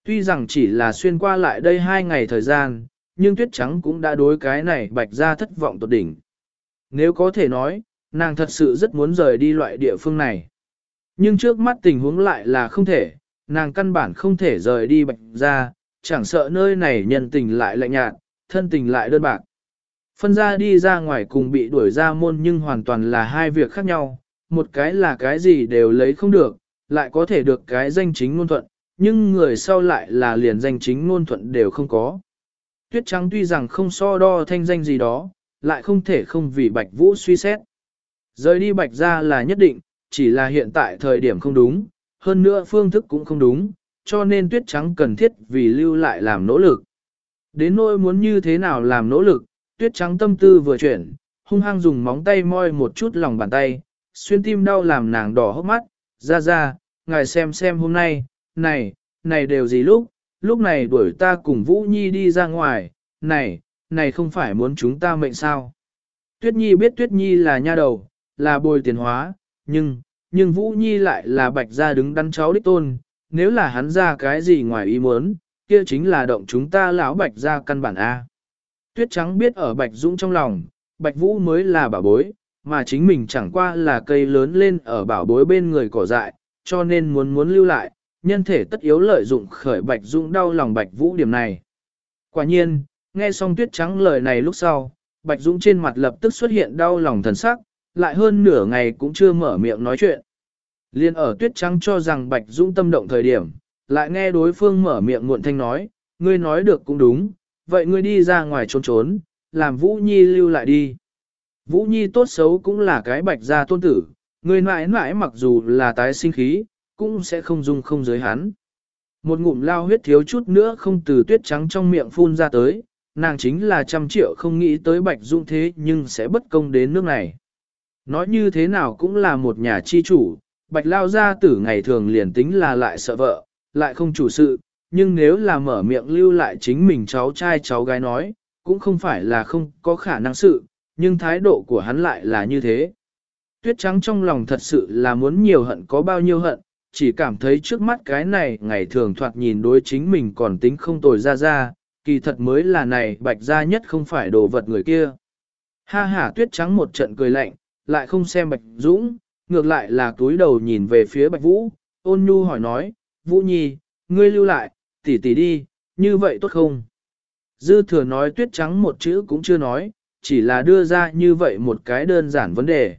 Tuy rằng chỉ là xuyên qua lại đây hai ngày thời gian, nhưng tuyết trắng cũng đã đối cái này bạch ra thất vọng tột đỉnh. Nếu có thể nói, nàng thật sự rất muốn rời đi loại địa phương này. Nhưng trước mắt tình huống lại là không thể, nàng căn bản không thể rời đi bạch ra, chẳng sợ nơi này nhân tình lại lạnh nhạt, thân tình lại đơn bạc. Phân ra đi ra ngoài cùng bị đuổi ra môn nhưng hoàn toàn là hai việc khác nhau, một cái là cái gì đều lấy không được, lại có thể được cái danh chính ngôn thuận, nhưng người sau lại là liền danh chính ngôn thuận đều không có. Tuyết trắng tuy rằng không so đo thanh danh gì đó, lại không thể không vì Bạch Vũ suy xét. Rời đi Bạch ra là nhất định, chỉ là hiện tại thời điểm không đúng, hơn nữa phương thức cũng không đúng, cho nên tuyết trắng cần thiết vì lưu lại làm nỗ lực. Đến nỗi muốn như thế nào làm nỗ lực, tuyết trắng tâm tư vừa chuyển, hung hăng dùng móng tay moi một chút lòng bàn tay, xuyên tim đau làm nàng đỏ hốc mắt, ra ra, ngài xem xem hôm nay, này, này đều gì lúc, lúc này đuổi ta cùng Vũ Nhi đi ra ngoài, này, này không phải muốn chúng ta mệnh sao. Tuyết Nhi biết Tuyết Nhi là nha đầu, là bồi tiền hóa, nhưng, nhưng Vũ Nhi lại là bạch gia đứng đắn cháu đích tôn, nếu là hắn ra cái gì ngoài ý muốn, kia chính là động chúng ta lão bạch gia căn bản A. Tuyết trắng biết ở bạch dũng trong lòng, bạch vũ mới là bảo bối, mà chính mình chẳng qua là cây lớn lên ở bảo bối bên người cỏ dại, cho nên muốn muốn lưu lại, nhân thể tất yếu lợi dụng khởi Bạch Dũng đau lòng Bạch Vũ điểm này. Quả nhiên, nghe xong tuyết trắng lời này lúc sau, Bạch Dũng trên mặt lập tức xuất hiện đau lòng thần sắc, lại hơn nửa ngày cũng chưa mở miệng nói chuyện. Liên ở tuyết trắng cho rằng Bạch Dũng tâm động thời điểm, lại nghe đối phương mở miệng muộn thanh nói, ngươi nói được cũng đúng, vậy ngươi đi ra ngoài trốn trốn, làm Vũ Nhi lưu lại đi. Vũ Nhi tốt xấu cũng là cái bạch gia tôn tử, người mãi mãi mặc dù là tái sinh khí, cũng sẽ không dung không giới hắn. Một ngụm lao huyết thiếu chút nữa không từ tuyết trắng trong miệng phun ra tới, nàng chính là trăm triệu không nghĩ tới bạch dung thế nhưng sẽ bất công đến nước này. Nói như thế nào cũng là một nhà chi chủ, bạch lao gia tử ngày thường liền tính là lại sợ vợ, lại không chủ sự, nhưng nếu là mở miệng lưu lại chính mình cháu trai cháu gái nói, cũng không phải là không có khả năng sự, nhưng thái độ của hắn lại là như thế. Tuyết trắng trong lòng thật sự là muốn nhiều hận có bao nhiêu hận, chỉ cảm thấy trước mắt cái này ngày thường thoạt nhìn đối chính mình còn tính không tồi ra ra, kỳ thật mới là này bạch ra nhất không phải đồ vật người kia. Ha ha tuyết trắng một trận cười lạnh, lại không xem bạch dũng, ngược lại là túi đầu nhìn về phía bạch vũ, ôn nhu hỏi nói, vũ nhi, ngươi lưu lại, Tỷ tỷ đi, như vậy tốt không? Dư thừa nói tuyết trắng một chữ cũng chưa nói, chỉ là đưa ra như vậy một cái đơn giản vấn đề.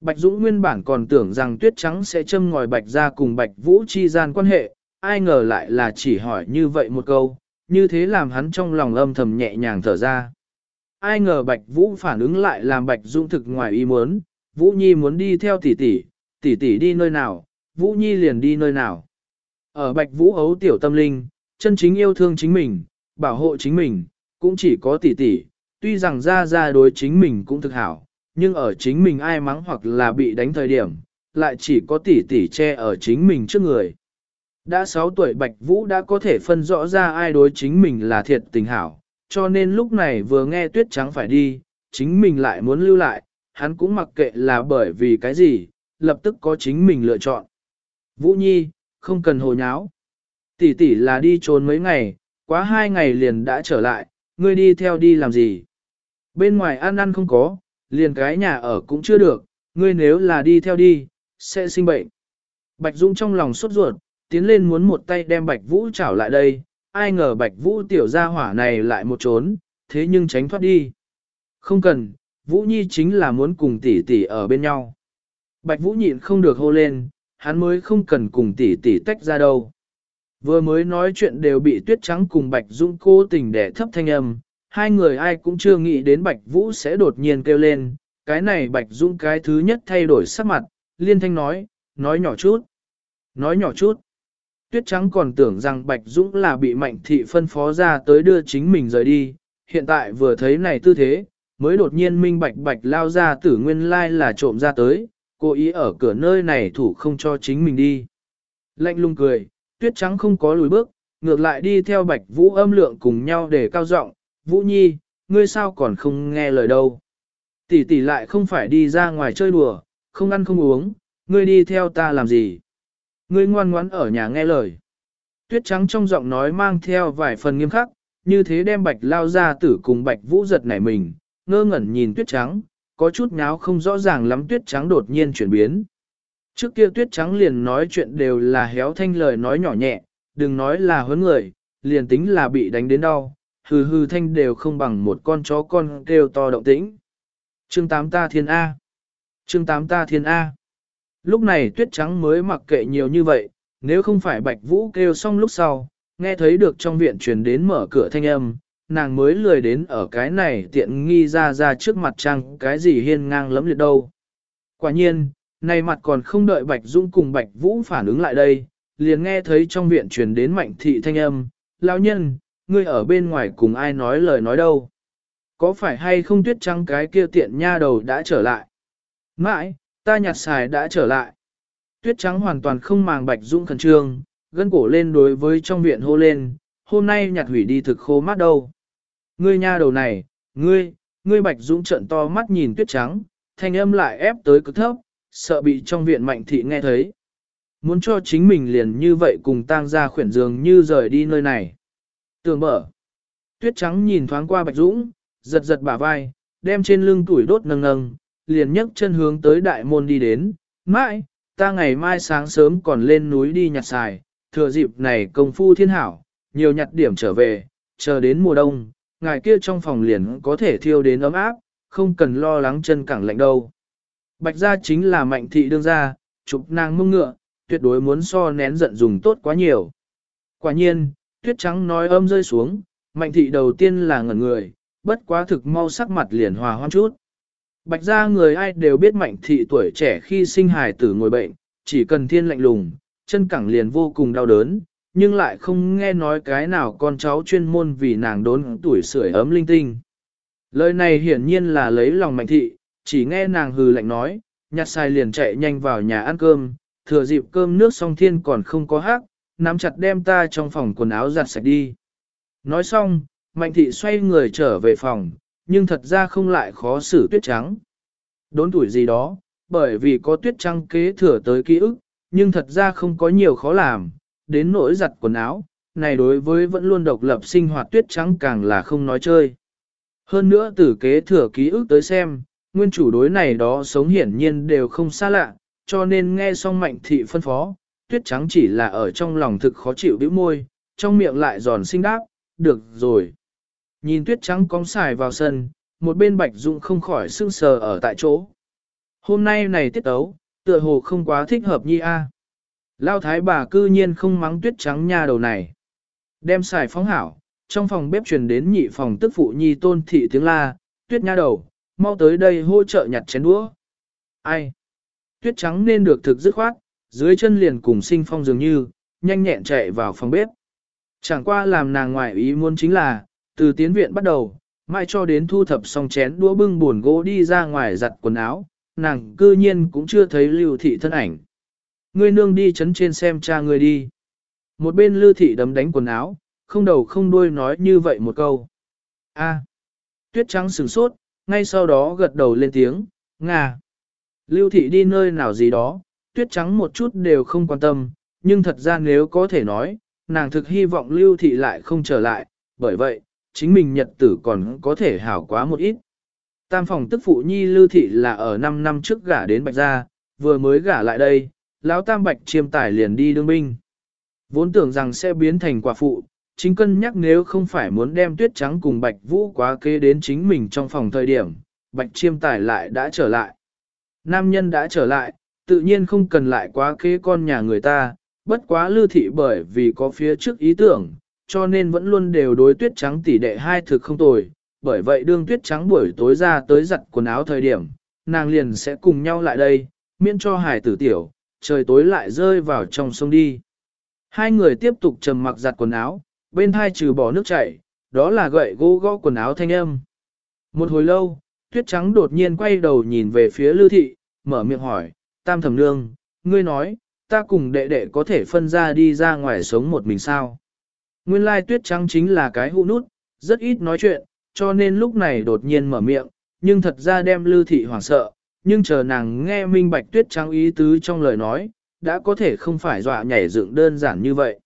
Bạch Dũng nguyên bản còn tưởng rằng tuyết trắng sẽ châm ngòi bạch ra cùng bạch vũ chi gian quan hệ, ai ngờ lại là chỉ hỏi như vậy một câu, như thế làm hắn trong lòng âm thầm nhẹ nhàng thở ra. Ai ngờ bạch vũ phản ứng lại làm bạch Dũng thực ngoài ý muốn, vũ nhi muốn đi theo tỷ tỷ, tỷ tỷ đi nơi nào, vũ nhi liền đi nơi nào. Ở bạch vũ ấu tiểu tâm linh, chân chính yêu thương chính mình, bảo hộ chính mình, cũng chỉ có tỷ tỷ, tuy rằng ra ra đối chính mình cũng thực hảo, nhưng ở chính mình ai mắng hoặc là bị đánh thời điểm, lại chỉ có tỷ tỷ che ở chính mình trước người. Đã 6 tuổi Bạch Vũ đã có thể phân rõ ra ai đối chính mình là thiệt tình hảo, cho nên lúc này vừa nghe tuyết trắng phải đi, chính mình lại muốn lưu lại, hắn cũng mặc kệ là bởi vì cái gì, lập tức có chính mình lựa chọn. Vũ Nhi, không cần hồ nháo. Tỷ tỷ là đi trốn mấy ngày, quá hai ngày liền đã trở lại, ngươi đi theo đi làm gì? Bên ngoài ăn ăn không có, liền cái nhà ở cũng chưa được, ngươi nếu là đi theo đi, sẽ sinh bệnh. Bạch Dung trong lòng sốt ruột, tiến lên muốn một tay đem Bạch Vũ trảo lại đây, ai ngờ Bạch Vũ tiểu gia hỏa này lại một trốn, thế nhưng tránh thoát đi. Không cần, Vũ Nhi chính là muốn cùng tỷ tỷ ở bên nhau. Bạch Vũ nhịn không được hô lên, hắn mới không cần cùng tỷ tỷ tách ra đâu. Vừa mới nói chuyện đều bị tuyết trắng cùng Bạch Dung cố tình để thấp thanh âm, hai người ai cũng chưa nghĩ đến Bạch Vũ sẽ đột nhiên kêu lên, cái này Bạch Dung cái thứ nhất thay đổi sắc mặt, liên thanh nói, nói nhỏ chút, nói nhỏ chút. Tuyết trắng còn tưởng rằng Bạch Dũng là bị mạnh thị phân phó ra tới đưa chính mình rời đi, hiện tại vừa thấy này tư thế, mới đột nhiên minh bạch bạch lao ra tử nguyên lai là trộm ra tới, cố ý ở cửa nơi này thủ không cho chính mình đi. Lạnh lùng cười, tuyết trắng không có lùi bước, ngược lại đi theo bạch vũ âm lượng cùng nhau để cao giọng Vũ Nhi, ngươi sao còn không nghe lời đâu. Tỷ tỷ lại không phải đi ra ngoài chơi đùa, không ăn không uống, ngươi đi theo ta làm gì. Ngươi ngoan ngoãn ở nhà nghe lời. Tuyết trắng trong giọng nói mang theo vài phần nghiêm khắc, như thế đem bạch lao ra tử cùng bạch vũ giật nảy mình, ngơ ngẩn nhìn tuyết trắng, có chút nháo không rõ ràng lắm tuyết trắng đột nhiên chuyển biến. Trước kia tuyết trắng liền nói chuyện đều là héo thanh lời nói nhỏ nhẹ, đừng nói là huấn người, liền tính là bị đánh đến đau, hừ hừ thanh đều không bằng một con chó con kêu to động tĩnh. Chương 8 ta thiên A. Chương 8 ta thiên A. Lúc này tuyết trắng mới mặc kệ nhiều như vậy, nếu không phải bạch vũ kêu xong lúc sau, nghe thấy được trong viện truyền đến mở cửa thanh âm, nàng mới lười đến ở cái này tiện nghi ra ra trước mặt trang cái gì hiên ngang lẫm liệt đâu. Quả nhiên, này mặt còn không đợi Bạch Dũng cùng Bạch Vũ phản ứng lại đây, liền nghe thấy trong viện truyền đến mạnh thị thanh âm, lão nhân, ngươi ở bên ngoài cùng ai nói lời nói đâu. Có phải hay không tuyết trắng cái kia tiện nha đầu đã trở lại? Mãi, ta nhặt xài đã trở lại. Tuyết trắng hoàn toàn không màng Bạch Dũng khẩn trương, gân cổ lên đối với trong viện hô lên, hôm nay nhặt hủy đi thực khô mát đâu. Ngươi nha đầu này, ngươi, ngươi Bạch Dũng trận to mắt nhìn tuyết trắng, thanh âm lại ép tới cực thấp, sợ bị trong viện mạnh thị nghe thấy. Muốn cho chính mình liền như vậy cùng tang ra khuyển giường như rời đi nơi này. Tường mở. Tuyết trắng nhìn thoáng qua Bạch Dũng, giật giật bả vai, đem trên lưng tuổi đốt nâng nâng, liền nhấc chân hướng tới đại môn đi đến. Mãi, ta ngày mai sáng sớm còn lên núi đi nhặt xài, thừa dịp này công phu thiên hảo, nhiều nhặt điểm trở về, chờ đến mùa đông, ngài kia trong phòng liền có thể thiêu đến ấm áp, không cần lo lắng chân cẳng lạnh đâu. Bạch gia chính là mạnh thị đương gia, chụp nàng mông ngựa, tuyệt đối muốn so nén giận dùng tốt quá nhiều. Quả nhiên, tuyết trắng nói âm rơi xuống, mạnh thị đầu tiên là ngẩn người, bất quá thực mau sắc mặt liền hòa hoan chút. Bạch gia người ai đều biết mạnh thị tuổi trẻ khi sinh hài tử ngồi bệnh, chỉ cần thiên lạnh lùng, chân cẳng liền vô cùng đau đớn, nhưng lại không nghe nói cái nào con cháu chuyên môn vì nàng đốn tuổi sưởi ấm linh tinh. Lời này hiển nhiên là lấy lòng mạnh thị, chỉ nghe nàng hừ lạnh nói, nhặt sai liền chạy nhanh vào nhà ăn cơm, thừa dịp cơm nước xong thiên còn không có hát, nắm chặt đem ta trong phòng quần áo giặt sạch đi. Nói xong, mạnh thị xoay người trở về phòng, nhưng thật ra không lại khó xử tuyết trắng. Đốn tuổi gì đó, bởi vì có tuyết trắng kế thừa tới ký ức, nhưng thật ra không có nhiều khó làm, đến nỗi giặt quần áo, này đối với vẫn luôn độc lập sinh hoạt tuyết trắng càng là không nói chơi. Hơn nữa từ kế thừa ký ức tới xem, nguyên chủ đối này đó sống hiển nhiên đều không xa lạ, cho nên nghe xong mạnh thị phân phó, tuyết trắng chỉ là ở trong lòng thực khó chịu bĩu môi, trong miệng lại giòn xinh đáp, được rồi. Nhìn tuyết trắng cong xài vào sân, một bên bạch dụng không khỏi sưng sờ ở tại chỗ. Hôm nay này tiết tấu, tựa hồ không quá thích hợp nhi a. Lao thái bà cư nhiên không mắng tuyết trắng nha đầu này. Đem xài phóng hảo, trong phòng bếp truyền đến nhị phòng tức phụ nhi tôn thị tiếng la, tuyết nha đầu, mau tới đây hỗ trợ nhặt chén đũa. Ai? Tuyết trắng nên được thực dứt khoát, dưới chân liền cùng sinh phong dường như, nhanh nhẹn chạy vào phòng bếp. Chẳng qua làm nàng ngoại ý muốn chính là, từ tiến viện bắt đầu, mai cho đến thu thập xong chén đũa bưng buồn gỗ đi ra ngoài giặt quần áo, nàng cư nhiên cũng chưa thấy lưu thị thân ảnh. Ngươi nương đi chấn trên xem cha ngươi đi. Một bên lưu thị đấm đánh quần áo, không đầu không đuôi nói như vậy một câu. A. tuyết trắng sửng sốt, ngay sau đó gật đầu lên tiếng, ngà. Lưu thị đi nơi nào gì đó, tuyết trắng một chút đều không quan tâm, nhưng thật ra nếu có thể nói, nàng thực hy vọng lưu thị lại không trở lại, bởi vậy, chính mình nhật tử còn có thể hảo quá một ít. Tam phòng tức phụ nhi lưu thị là ở 5 năm trước gả đến bạch gia, vừa mới gả lại đây, lão tam bạch chiêm tải liền đi đương binh. Vốn tưởng rằng sẽ biến thành quả phụ, chính cân nhắc nếu không phải muốn đem tuyết trắng cùng bạch vũ quá kế đến chính mình trong phòng thời điểm, bạch chiêm tải lại đã trở lại. Nam nhân đã trở lại, tự nhiên không cần lại quá kế con nhà người ta, bất quá lưu thị bởi vì có phía trước ý tưởng, cho nên vẫn luôn đều đối tuyết trắng tỷ đệ hai thực không tồi, bởi vậy đương tuyết trắng buổi tối ra tới giặt quần áo thời điểm, nàng liền sẽ cùng nhau lại đây, miễn cho hải tử tiểu, trời tối lại rơi vào trong sông đi. Hai người tiếp tục trầm mặc giặt quần áo, bên hai trừ bỏ nước chảy, đó là gậy gỗ gõ quần áo thanh âm. Một hồi lâu, tuyết trắng đột nhiên quay đầu nhìn về phía lưu thị, mở miệng hỏi, tam thẩm nương, ngươi nói, ta cùng đệ đệ có thể phân ra đi ra ngoài sống một mình sao? Nguyên lai tuyết trắng chính là cái hũ nút, rất ít nói chuyện, cho nên lúc này đột nhiên mở miệng, nhưng thật ra đem lưu thị hoảng sợ, nhưng chờ nàng nghe minh bạch tuyết trắng ý tứ trong lời nói, đã có thể không phải dọa nhảy dựng đơn giản như vậy.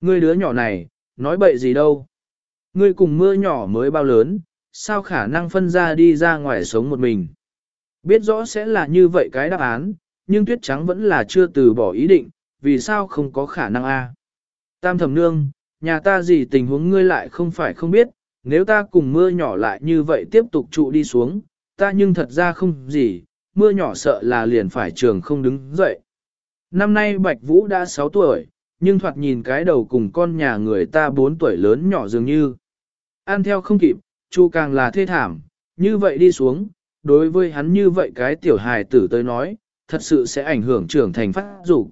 Ngươi đứa nhỏ này, nói bậy gì đâu. Ngươi cùng mưa nhỏ mới bao lớn, sao khả năng phân ra đi ra ngoài sống một mình. Biết rõ sẽ là như vậy cái đáp án, nhưng tuyết trắng vẫn là chưa từ bỏ ý định, vì sao không có khả năng a? Tam thẩm nương, nhà ta gì tình huống ngươi lại không phải không biết, nếu ta cùng mưa nhỏ lại như vậy tiếp tục trụ đi xuống, ta nhưng thật ra không gì, mưa nhỏ sợ là liền phải trường không đứng dậy. Năm nay Bạch Vũ đã 6 tuổi, nhưng thoạt nhìn cái đầu cùng con nhà người ta 4 tuổi lớn nhỏ dường như. Ăn theo không kịp, chu càng là thê thảm, như vậy đi xuống, đối với hắn như vậy cái tiểu hài tử tới nói, thật sự sẽ ảnh hưởng trưởng thành phát dục.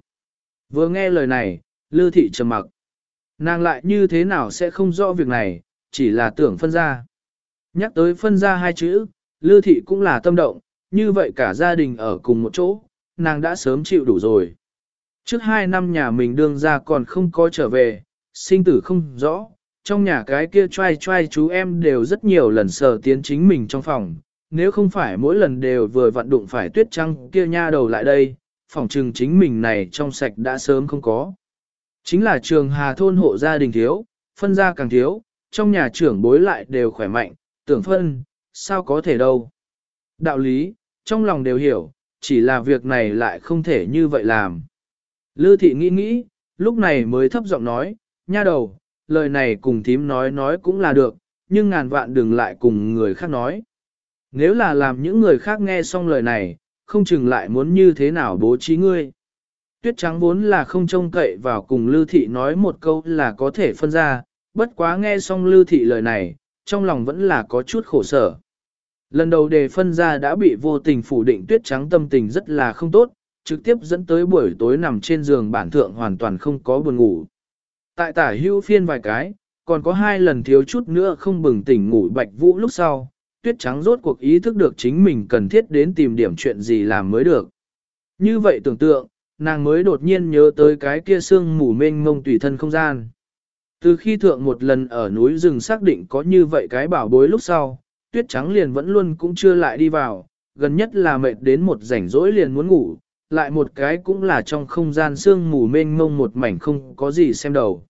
Vừa nghe lời này, Lư Thị trầm mặc. Nàng lại như thế nào sẽ không rõ việc này, chỉ là tưởng phân ra. Nhắc tới phân ra hai chữ, Lư Thị cũng là tâm động, như vậy cả gia đình ở cùng một chỗ, nàng đã sớm chịu đủ rồi. Trước hai năm nhà mình đương ra còn không có trở về, sinh tử không rõ, trong nhà cái kia trai trai chú em đều rất nhiều lần sờ tiến chính mình trong phòng, nếu không phải mỗi lần đều vừa vặn đụng phải tuyết trăng kia nha đầu lại đây, phòng trừng chính mình này trong sạch đã sớm không có. Chính là trường hà thôn hộ gia đình thiếu, phân gia càng thiếu, trong nhà trưởng bối lại đều khỏe mạnh, tưởng phân, sao có thể đâu. Đạo lý, trong lòng đều hiểu, chỉ là việc này lại không thể như vậy làm. Lư thị nghĩ nghĩ, lúc này mới thấp giọng nói, nha đầu, lời này cùng thím nói nói cũng là được, nhưng ngàn vạn đừng lại cùng người khác nói. Nếu là làm những người khác nghe xong lời này, không chừng lại muốn như thế nào bố trí ngươi. Tuyết trắng vốn là không trông cậy vào cùng Lư Thị nói một câu là có thể phân ra, bất quá nghe xong Lư Thị lời này, trong lòng vẫn là có chút khổ sở. Lần đầu đề phân ra đã bị vô tình phủ định tuyết trắng tâm tình rất là không tốt, trực tiếp dẫn tới buổi tối nằm trên giường bản thượng hoàn toàn không có buồn ngủ. Tại tả hưu phiên vài cái, còn có hai lần thiếu chút nữa không bừng tỉnh ngủ bạch vũ lúc sau, tuyết trắng rốt cuộc ý thức được chính mình cần thiết đến tìm điểm chuyện gì làm mới được. Như vậy tưởng tượng, nàng mới đột nhiên nhớ tới cái kia sương mù mênh mông tùy thân không gian. Từ khi thượng một lần ở núi rừng xác định có như vậy cái bảo bối lúc sau, tuyết trắng liền vẫn luôn cũng chưa lại đi vào, gần nhất là mệt đến một rảnh rỗi liền muốn ngủ, lại một cái cũng là trong không gian sương mù mênh mông một mảnh không có gì xem đầu.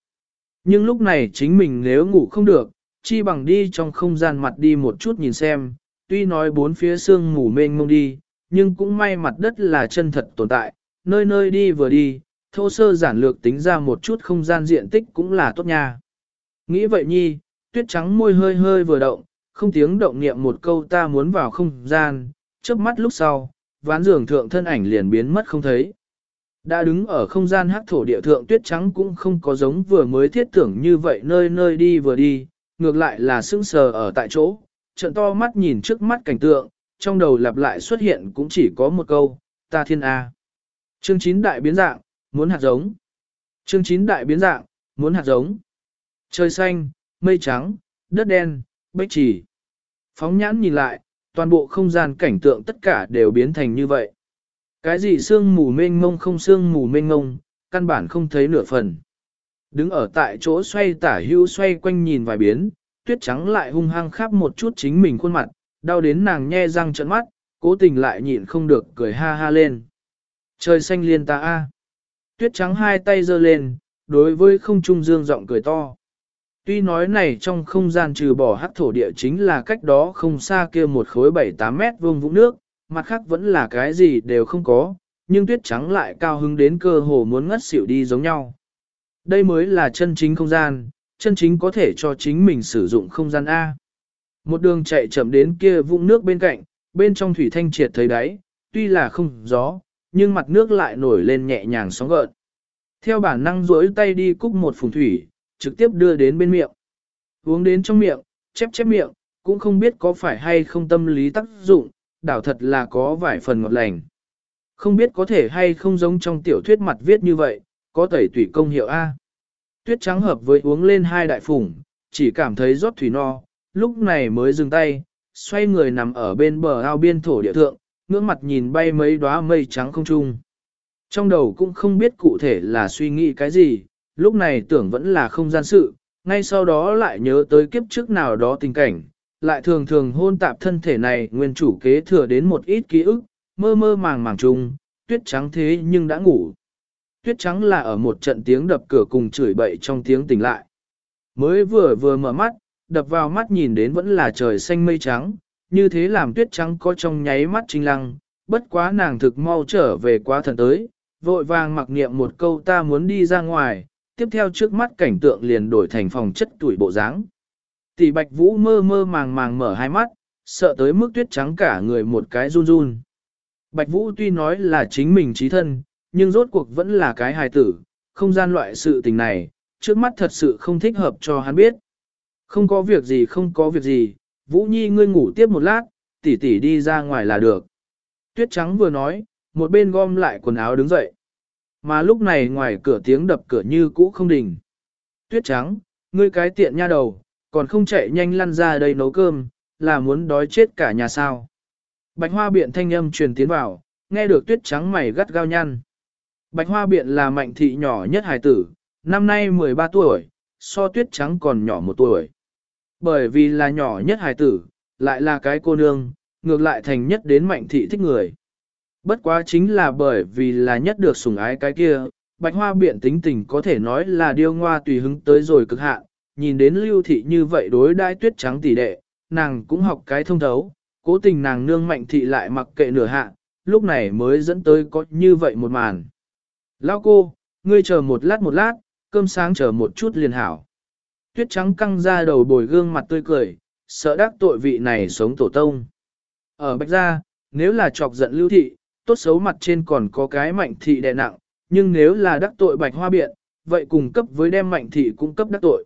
Nhưng lúc này chính mình nếu ngủ không được, chi bằng đi trong không gian mặt đi một chút nhìn xem, tuy nói bốn phía sương mù mênh mông đi, nhưng cũng may mặt đất là chân thật tồn tại, nơi nơi đi vừa đi, thô sơ giản lược tính ra một chút không gian diện tích cũng là tốt nha. Nghĩ vậy nhi, tuyết trắng môi hơi hơi vừa động, không tiếng động niệm một câu ta muốn vào không gian, chớp mắt lúc sau, ván giường thượng thân ảnh liền biến mất không thấy. Đã đứng ở không gian hắc thổ địa thượng tuyết trắng cũng không có giống vừa mới thiết tưởng như vậy nơi nơi đi vừa đi, ngược lại là sững sờ ở tại chỗ, trận to mắt nhìn trước mắt cảnh tượng, trong đầu lặp lại xuất hiện cũng chỉ có một câu, ta thiên A. Chương 9 đại biến dạng, muốn hạt giống. Chương 9 đại biến dạng, muốn hạt giống. Trời xanh, mây trắng, đất đen, bách chỉ. Phóng nhãn nhìn lại, toàn bộ không gian cảnh tượng tất cả đều biến thành như vậy. Cái gì sương mù mênh ngông không sương mù mênh ngông, căn bản không thấy nửa phần. Đứng ở tại chỗ xoay tả hưu xoay quanh nhìn vài biến, tuyết trắng lại hung hăng khắp một chút chính mình khuôn mặt, đau đến nàng nhe răng trợn mắt, cố tình lại nhịn không được cười ha ha lên. Trời xanh liên ta a. Tuyết trắng hai tay giơ lên, đối với không trung dương giọng cười to. Tuy nói này trong không gian trừ bỏ hắc thổ địa chính là cách đó không xa kia một khối 7-8 mét vuông vũng nước, mặt khác vẫn là cái gì đều không có, nhưng tuyết trắng lại cao hứng đến cơ hồ muốn ngất xỉu đi giống nhau. Đây mới là chân chính không gian, chân chính có thể cho chính mình sử dụng không gian A. Một đường chạy chậm đến kia vũng nước bên cạnh, bên trong thủy thanh triệt thấy đáy, tuy là không gió, nhưng mặt nước lại nổi lên nhẹ nhàng sóng gợn. Theo bản năng duỗi tay đi cúc một phùng thủy, trực tiếp đưa đến bên miệng. Uống đến trong miệng, chép chép miệng, cũng không biết có phải hay không tâm lý tác dụng, đảo thật là có vài phần ngọt lành. Không biết có thể hay không giống trong tiểu thuyết mặt viết như vậy, có tẩy tủy công hiệu A. Tuyết trắng hợp với uống lên hai đại phủng, chỉ cảm thấy rót thủy no, lúc này mới dừng tay, xoay người nằm ở bên bờ ao biên thổ địa thượng, ngưỡng mặt nhìn bay mấy đóa mây trắng không trung. Trong đầu cũng không biết cụ thể là suy nghĩ cái gì, lúc này tưởng vẫn là không gian sự, ngay sau đó lại nhớ tới kiếp trước nào đó tình cảnh, lại thường thường hôn tạp thân thể này nguyên chủ kế thừa đến một ít ký ức, mơ mơ màng màng chung, tuyết trắng thế nhưng đã ngủ. Tuyết trắng là ở một trận tiếng đập cửa cùng chửi bậy trong tiếng tỉnh lại. Mới vừa vừa mở mắt, đập vào mắt nhìn đến vẫn là trời xanh mây trắng, như thế làm tuyết trắng có trong nháy mắt trinh lăng, bất quá nàng thực mau trở về quá thần tới, vội vàng mặc niệm một câu ta muốn đi ra ngoài, tiếp theo trước mắt cảnh tượng liền đổi thành phòng chất tuổi bộ dáng. Tỷ bạch vũ mơ mơ màng màng mở hai mắt, sợ tới mức tuyết trắng cả người một cái run run. Bạch vũ tuy nói là chính mình trí thân, nhưng rốt cuộc vẫn là cái hài tử, không gian loại sự tình này, trước mắt thật sự không thích hợp cho hắn biết. Không có việc gì không có việc gì, Vũ Nhi ngươi ngủ tiếp một lát, tỷ tỷ đi ra ngoài là được. Tuyết trắng vừa nói, một bên gom lại quần áo đứng dậy. Mà lúc này ngoài cửa tiếng đập cửa như cũ không đình. Tuyết trắng, ngươi cái tiện nha đầu, còn không chạy nhanh lăn ra đây nấu cơm, là muốn đói chết cả nhà sao. Bạch hoa biện thanh âm truyền tiến vào, nghe được tuyết trắng mày gắt gao nhăn. Bạch hoa biện là mạnh thị nhỏ nhất hài tử, năm nay 13 tuổi, so tuyết trắng còn nhỏ một tuổi. Bởi vì là nhỏ nhất hài tử, lại là cái cô nương, ngược lại thành nhất đến mạnh thị thích người. Bất quá chính là bởi vì là nhất được sủng ái cái kia, bạch hoa biện tính tình có thể nói là điêu ngoa tùy hứng tới rồi cực hạn, nhìn đến lưu thị như vậy đối đãi tuyết trắng tỷ đệ, nàng cũng học cái thông thấu, cố tình nàng nương mạnh thị lại mặc kệ nửa hạ, lúc này mới dẫn tới có như vậy một màn. Lao cô, ngươi chờ một lát một lát, cơm sáng chờ một chút liền hảo. Tuyết trắng căng ra đầu bồi gương mặt tươi cười, sợ đắc tội vị này sống tổ tông. Ở Bạch Gia, nếu là chọc giận lưu thị, tốt xấu mặt trên còn có cái mạnh thị đè nặng, nhưng nếu là đắc tội Bạch Hoa Biện, vậy cùng cấp với đem mạnh thị cũng cấp đắc tội.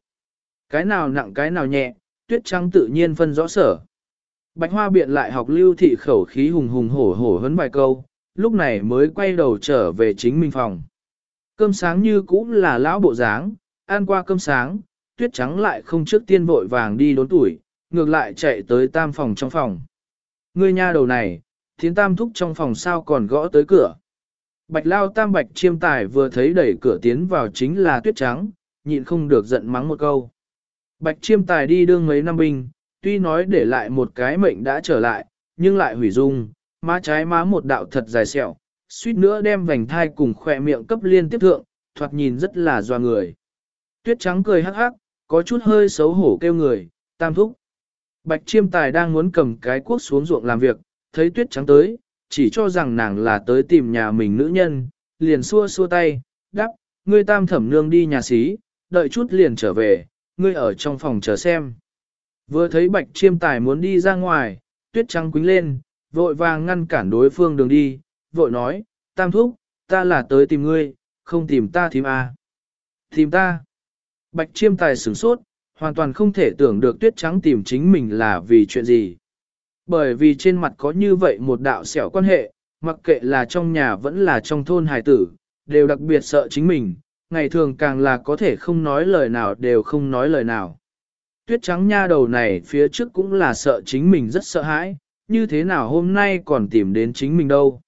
Cái nào nặng cái nào nhẹ, tuyết trắng tự nhiên phân rõ sở. Bạch Hoa Biện lại học lưu thị khẩu khí hùng hùng hổ hổ hấn vài câu, lúc này mới quay đầu trở về chính mình phòng. Cơm sáng như cũng là lão bộ dáng, ăn qua cơm sáng, tuyết trắng lại không trước tiên vội vàng đi đốn tuổi, ngược lại chạy tới tam phòng trong phòng. Ngươi nha đầu này, thiến tam thúc trong phòng sao còn gõ tới cửa. Bạch lao tam bạch chiêm tài vừa thấy đẩy cửa tiến vào chính là tuyết trắng, nhịn không được giận mắng một câu. Bạch chiêm tài đi đương mấy năm binh, tuy nói để lại một cái mệnh đã trở lại, nhưng lại hủy dung, má trái má một đạo thật dài sẹo, suýt nữa đem vành thai cùng khỏe miệng cấp liên tiếp thượng, thoạt nhìn rất là doa người. Tuyết trắng cười hắc hắc, có chút hơi xấu hổ kêu người, tam thúc. Bạch chiêm tài đang muốn cầm cái cuốc xuống ruộng làm việc, thấy tuyết trắng tới, chỉ cho rằng nàng là tới tìm nhà mình nữ nhân, liền xua xua tay, đắp, ngươi tam thẩm nương đi nhà xí, đợi chút liền trở về, ngươi ở trong phòng chờ xem. Vừa thấy bạch chiêm tài muốn đi ra ngoài, tuyết trắng quính lên, vội vàng ngăn cản đối phương đường đi, vội nói, tam thúc, ta là tới tìm ngươi, không tìm ta thím à. Tìm ta. Bạch chiêm tài sửng sốt, hoàn toàn không thể tưởng được tuyết trắng tìm chính mình là vì chuyện gì. Bởi vì trên mặt có như vậy một đạo sẹo quan hệ, mặc kệ là trong nhà vẫn là trong thôn hài tử, đều đặc biệt sợ chính mình, ngày thường càng là có thể không nói lời nào đều không nói lời nào. Tuyết trắng nha đầu này phía trước cũng là sợ chính mình rất sợ hãi, như thế nào hôm nay còn tìm đến chính mình đâu.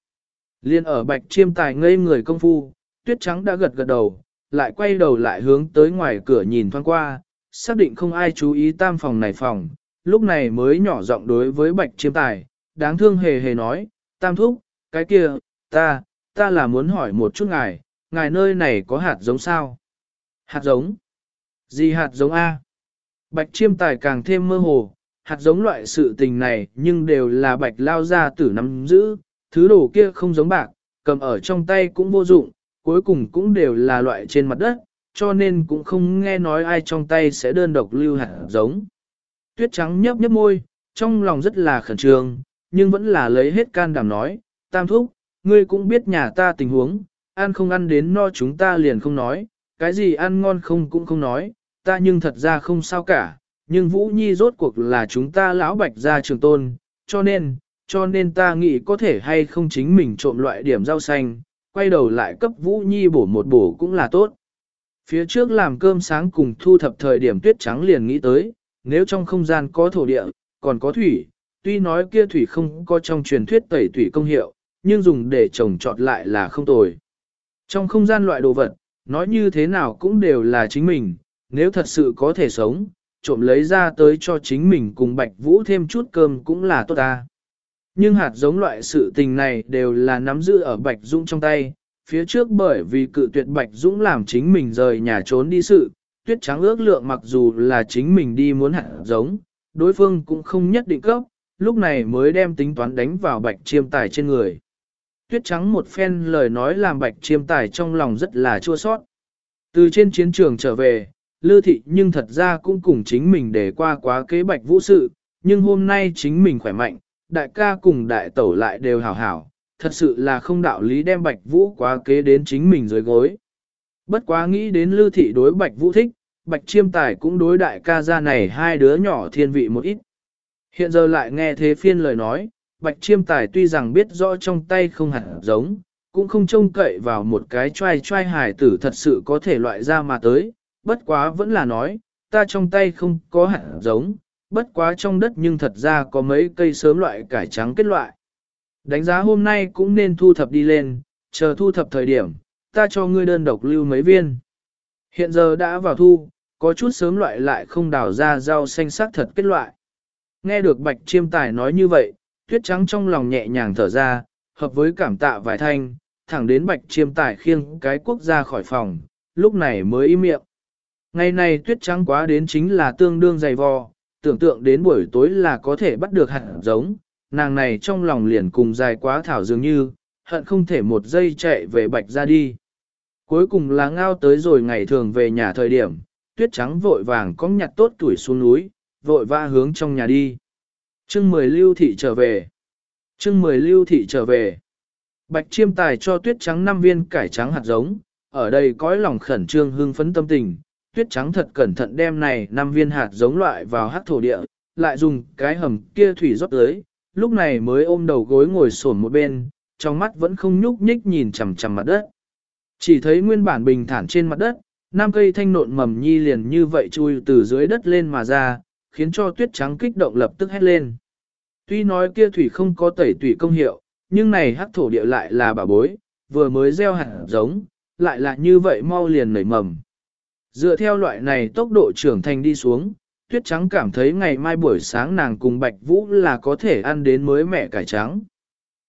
Liên ở bạch chiêm tài ngây người công phu, tuyết trắng đã gật gật đầu, lại quay đầu lại hướng tới ngoài cửa nhìn thoáng qua, xác định không ai chú ý tam phòng này phòng, lúc này mới nhỏ giọng đối với bạch chiêm tài, đáng thương hề hề nói, tam thúc, cái kia, ta, ta là muốn hỏi một chút ngài, ngài nơi này có hạt giống sao? Hạt giống? Gì hạt giống A? Bạch chiêm tài càng thêm mơ hồ, hạt giống loại sự tình này nhưng đều là bạch lao ra tử nắm giữ, thứ đồ kia không giống bạc, cầm ở trong tay cũng vô dụng, cuối cùng cũng đều là loại trên mặt đất, cho nên cũng không nghe nói ai trong tay sẽ đơn độc lưu hạt giống. Tuyết trắng nhấp nhấp môi, trong lòng rất là khẩn trương, nhưng vẫn là lấy hết can đảm nói, tam thúc, ngươi cũng biết nhà ta tình huống, ăn không ăn đến no chúng ta liền không nói, cái gì ăn ngon không cũng không nói, ta nhưng thật ra không sao cả, nhưng Vũ Nhi rốt cuộc là chúng ta lão bạch gia trường tôn, cho nên, cho nên ta nghĩ có thể hay không chính mình trộm loại điểm rau xanh, quay đầu lại cấp Vũ Nhi bổ một bổ cũng là tốt. Phía trước làm cơm sáng cùng thu thập thời điểm tuyết trắng liền nghĩ tới, nếu trong không gian có thổ địa, còn có thủy, tuy nói kia thủy không có trong truyền thuyết tẩy thủy công hiệu, nhưng dùng để trồng trọt lại là không tồi. Trong không gian loại đồ vật, nói như thế nào cũng đều là chính mình, nếu thật sự có thể sống, trộm lấy ra tới cho chính mình cùng Bạch Vũ thêm chút cơm cũng là tốt ta. Nhưng hạt giống loại sự tình này đều là nắm giữ ở Bạch Dũng trong tay, phía trước bởi vì cự tuyệt Bạch Dũng làm chính mình rời nhà trốn đi sự, tuyết trắng ước lượng mặc dù là chính mình đi muốn hạt giống, đối phương cũng không nhất định cấp, lúc này mới đem tính toán đánh vào Bạch Chiêm Tài trên người. Tuyết trắng một phen lời nói làm Bạch Chiêm Tài trong lòng rất là chua sót. Từ trên chiến trường trở về, Lư thị nhưng thật ra cũng cùng chính mình để qua quá kế bạch vũ sự, nhưng hôm nay chính mình khỏe mạnh, đại ca cùng đại tẩu lại đều hảo hảo, thật sự là không đạo lý đem bạch vũ quá kế đến chính mình dưới gối. Bất quá nghĩ đến lưu thị đối bạch vũ thích, bạch chiêm tài cũng đối đại ca gia này hai đứa nhỏ thiên vị một ít. Hiện giờ lại nghe thế phiên lời nói, bạch chiêm tài tuy rằng biết rõ trong tay không hẳn giống, cũng không trông cậy vào một cái trai trai hài tử thật sự có thể loại ra mà tới, bất quá vẫn là nói, ta trong tay không có hạt giống, bất quá trong đất nhưng thật ra có mấy cây sớm loại cải trắng kết loại. Đánh giá hôm nay cũng nên thu thập đi lên, chờ thu thập thời điểm, ta cho ngươi đơn độc lưu mấy viên. Hiện giờ đã vào thu, có chút sớm loại lại không đào ra rau xanh sắc thật kết loại. Nghe được bạch chiêm tài nói như vậy, tuyết trắng trong lòng nhẹ nhàng thở ra, hợp với cảm tạ vài thanh, thẳng đến bạch chiêm tài khiêng cái quốc gia khỏi phòng, lúc này mới im miệng. Ngày này tuyết trắng quá đến chính là tương đương dày vò, tưởng tượng đến buổi tối là có thể bắt được hạt giống, nàng này trong lòng liền cùng dài quá thảo dường như, hận không thể một giây chạy về bạch ra đi. Cuối cùng là ngao tới rồi ngày thường về nhà thời điểm, tuyết trắng vội vàng có nhặt tốt tuổi xuống núi, vội va hướng trong nhà đi. Trưng mười lưu thị trở về. Trưng mười lưu thị trở về. Bạch chiêm tài cho tuyết trắng năm viên cải trắng hạt giống, ở đây cõi lòng khẩn trương hưng phấn tâm tình, tuyết trắng thật cẩn thận đem này năm viên hạt giống loại vào hắc thổ địa, lại dùng cái hầm kia thủy rót tới, lúc này mới ôm đầu gối ngồi sổn một bên, trong mắt vẫn không nhúc nhích nhìn chằm chằm mặt đất. Chỉ thấy nguyên bản bình thản trên mặt đất, năm cây thanh nộn mầm nhi liền như vậy chui từ dưới đất lên mà ra, khiến cho tuyết trắng kích động lập tức hét lên. Tuy nói kia thủy không có tẩy tủy công hiệu, nhưng này hắc thổ địa lại là bà bối, vừa mới gieo hạt giống, lại là như vậy mau liền nảy mầm. Dựa theo loại này tốc độ trưởng thành đi xuống, tuyết trắng cảm thấy ngày mai buổi sáng nàng cùng bạch vũ là có thể ăn đến mới mẹ cải trắng.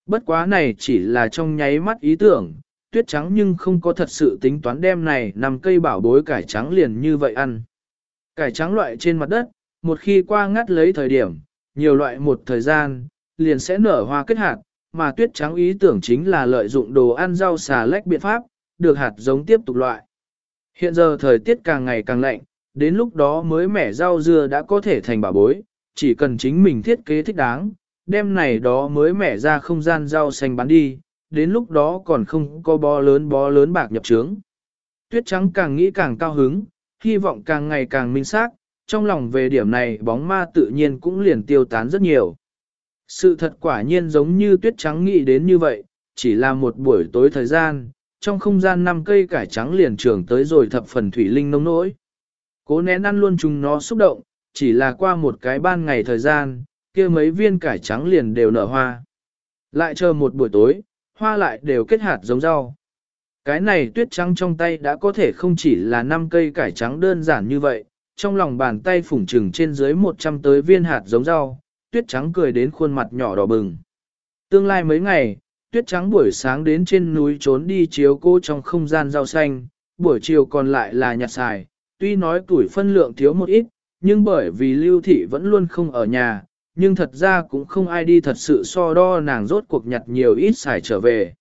Bất quá này chỉ là trong nháy mắt ý tưởng, tuyết trắng nhưng không có thật sự tính toán đem này nằm cây bảo bối cải trắng liền như vậy ăn. Cải trắng loại trên mặt đất, một khi qua ngắt lấy thời điểm, nhiều loại một thời gian, liền sẽ nở hoa kết hạt, mà tuyết trắng ý tưởng chính là lợi dụng đồ ăn rau xà lách biện pháp, được hạt giống tiếp tục loại. Hiện giờ thời tiết càng ngày càng lạnh, đến lúc đó mới mẻ rau dưa đã có thể thành bảo bối, chỉ cần chính mình thiết kế thích đáng, đem này đó mới mẻ ra không gian rau xanh bán đi, đến lúc đó còn không có bó lớn bó lớn bạc nhập trướng. Tuyết trắng càng nghĩ càng cao hứng, hy vọng càng ngày càng minh xác, trong lòng về điểm này bóng ma tự nhiên cũng liền tiêu tán rất nhiều. Sự thật quả nhiên giống như tuyết trắng nghĩ đến như vậy, chỉ là một buổi tối thời gian, trong không gian năm cây cải trắng liền trưởng tới rồi thập phần thủy linh nông nỗi. Cố nén ăn luôn chúng nó xúc động, chỉ là qua một cái ban ngày thời gian, kia mấy viên cải trắng liền đều nở hoa. Lại chờ một buổi tối, hoa lại đều kết hạt giống rau. Cái này tuyết trắng trong tay đã có thể không chỉ là năm cây cải trắng đơn giản như vậy, trong lòng bàn tay phủng trừng trên dưới 100 tới viên hạt giống rau, tuyết trắng cười đến khuôn mặt nhỏ đỏ bừng. Tương lai mấy ngày, tuyết trắng buổi sáng đến trên núi trốn đi chiếu cô trong không gian rau xanh, buổi chiều còn lại là nhặt xài, tuy nói tuổi phân lượng thiếu một ít, nhưng bởi vì lưu thị vẫn luôn không ở nhà, nhưng thật ra cũng không ai đi thật sự so đo nàng rốt cuộc nhặt nhiều ít xài trở về.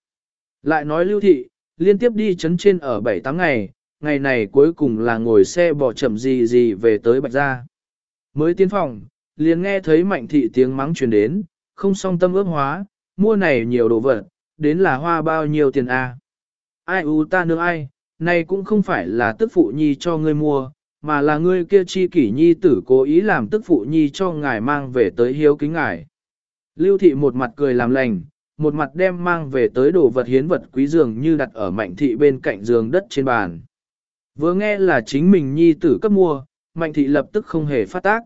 Lại nói lưu thị, liên tiếp đi chấn trên ở 7-8 ngày, ngày này cuối cùng là ngồi xe bỏ chậm gì gì về tới Bạch Gia. Mới tiến phòng, liền nghe thấy mạnh thị tiếng mắng truyền đến, không song tâm ước hóa, mua này nhiều đồ vật, đến là hoa bao nhiêu tiền a? Ai u ta nương ai, này cũng không phải là tức phụ nhi cho ngươi mua, mà là ngươi kia chi kỷ nhi tử cố ý làm tức phụ nhi cho ngài mang về tới hiếu kính ngài. Lưu thị một mặt cười làm lành, một mặt đem mang về tới đồ vật hiến vật quý dường như đặt ở mạnh thị bên cạnh giường đất trên bàn. Vừa nghe là chính mình nhi tử cấp mua, mạnh thị lập tức không hề phát tác.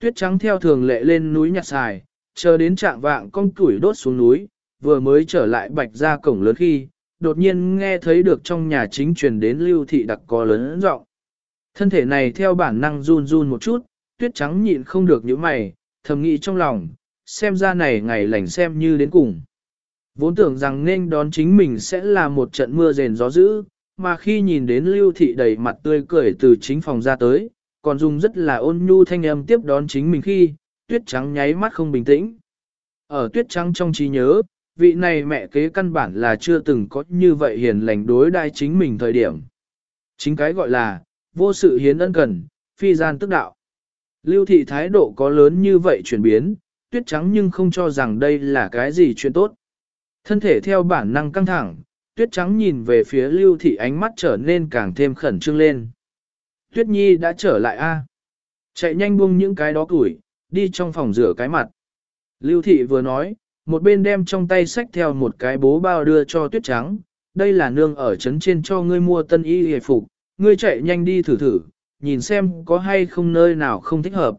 Tuyết trắng theo thường lệ lên núi nhặt xài, chờ đến trạng vạng con củi đốt xuống núi, vừa mới trở lại bạch ra cổng lớn khi, đột nhiên nghe thấy được trong nhà chính truyền đến lưu thị đặc có lớn giọng Thân thể này theo bản năng run run một chút, tuyết trắng nhịn không được những mày, thầm nghĩ trong lòng, xem ra này ngày lành xem như đến cùng. Vốn tưởng rằng nên đón chính mình sẽ là một trận mưa rền gió dữ, mà khi nhìn đến lưu thị đầy mặt tươi cười từ chính phòng ra tới, còn dùng rất là ôn nhu thanh âm tiếp đón chính mình khi, tuyết trắng nháy mắt không bình tĩnh. Ở tuyết trắng trong trí nhớ, vị này mẹ kế căn bản là chưa từng có như vậy hiền lành đối đai chính mình thời điểm. Chính cái gọi là, vô sự hiến ân cần, phi gian tức đạo. Lưu thị thái độ có lớn như vậy chuyển biến, tuyết trắng nhưng không cho rằng đây là cái gì chuyện tốt. Thân thể theo bản năng căng thẳng, tuyết trắng nhìn về phía lưu thị ánh mắt trở nên càng thêm khẩn trương lên. Tuyết nhi đã trở lại a Chạy nhanh buông những cái đó tuổi, đi trong phòng rửa cái mặt. Lưu thị vừa nói, một bên đem trong tay sách theo một cái bố bao đưa cho tuyết trắng, đây là nương ở trấn trên cho ngươi mua tân y hề phục, ngươi chạy nhanh đi thử thử, nhìn xem có hay không nơi nào không thích hợp.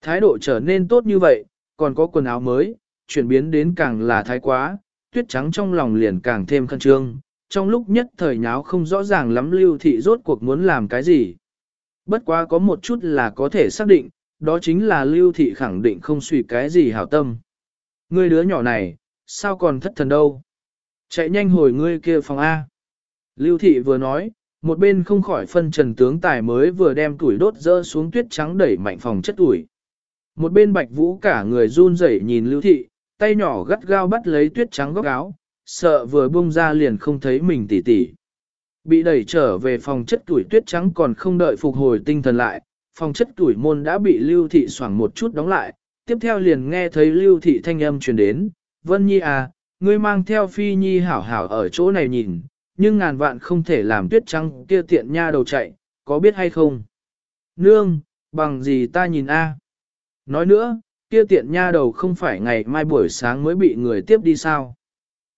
Thái độ trở nên tốt như vậy, còn có quần áo mới, chuyển biến đến càng là thái quá, tuyết trắng trong lòng liền càng thêm khăn trương, trong lúc nhất thời nháo không rõ ràng lắm lưu thị rốt cuộc muốn làm cái gì. Bất quá có một chút là có thể xác định, đó chính là lưu thị khẳng định không suy cái gì hảo tâm. Ngươi đứa nhỏ này, sao còn thất thần đâu? Chạy nhanh hồi ngươi kia phòng A. Lưu thị vừa nói, một bên không khỏi phân trần tướng tài mới vừa đem tuổi đốt dơ xuống tuyết trắng đẩy mạnh phòng chất tuổi. Một bên bạch vũ cả người run rẩy nhìn lưu thị, tay nhỏ gắt gao bắt lấy tuyết trắng góc áo, sợ vừa bung ra liền không thấy mình tỉ tỉ. Bị đẩy trở về phòng chất tuổi tuyết trắng còn không đợi phục hồi tinh thần lại, phòng chất tuổi môn đã bị lưu thị xoảng một chút đóng lại, tiếp theo liền nghe thấy lưu thị thanh âm truyền đến, Vân Nhi à, ngươi mang theo phi nhi hảo hảo ở chỗ này nhìn, nhưng ngàn vạn không thể làm tuyết trắng kia tiện nha đầu chạy, có biết hay không? Nương, bằng gì ta nhìn a? Nói nữa, kia tiện nha đầu không phải ngày mai buổi sáng mới bị người tiếp đi sao?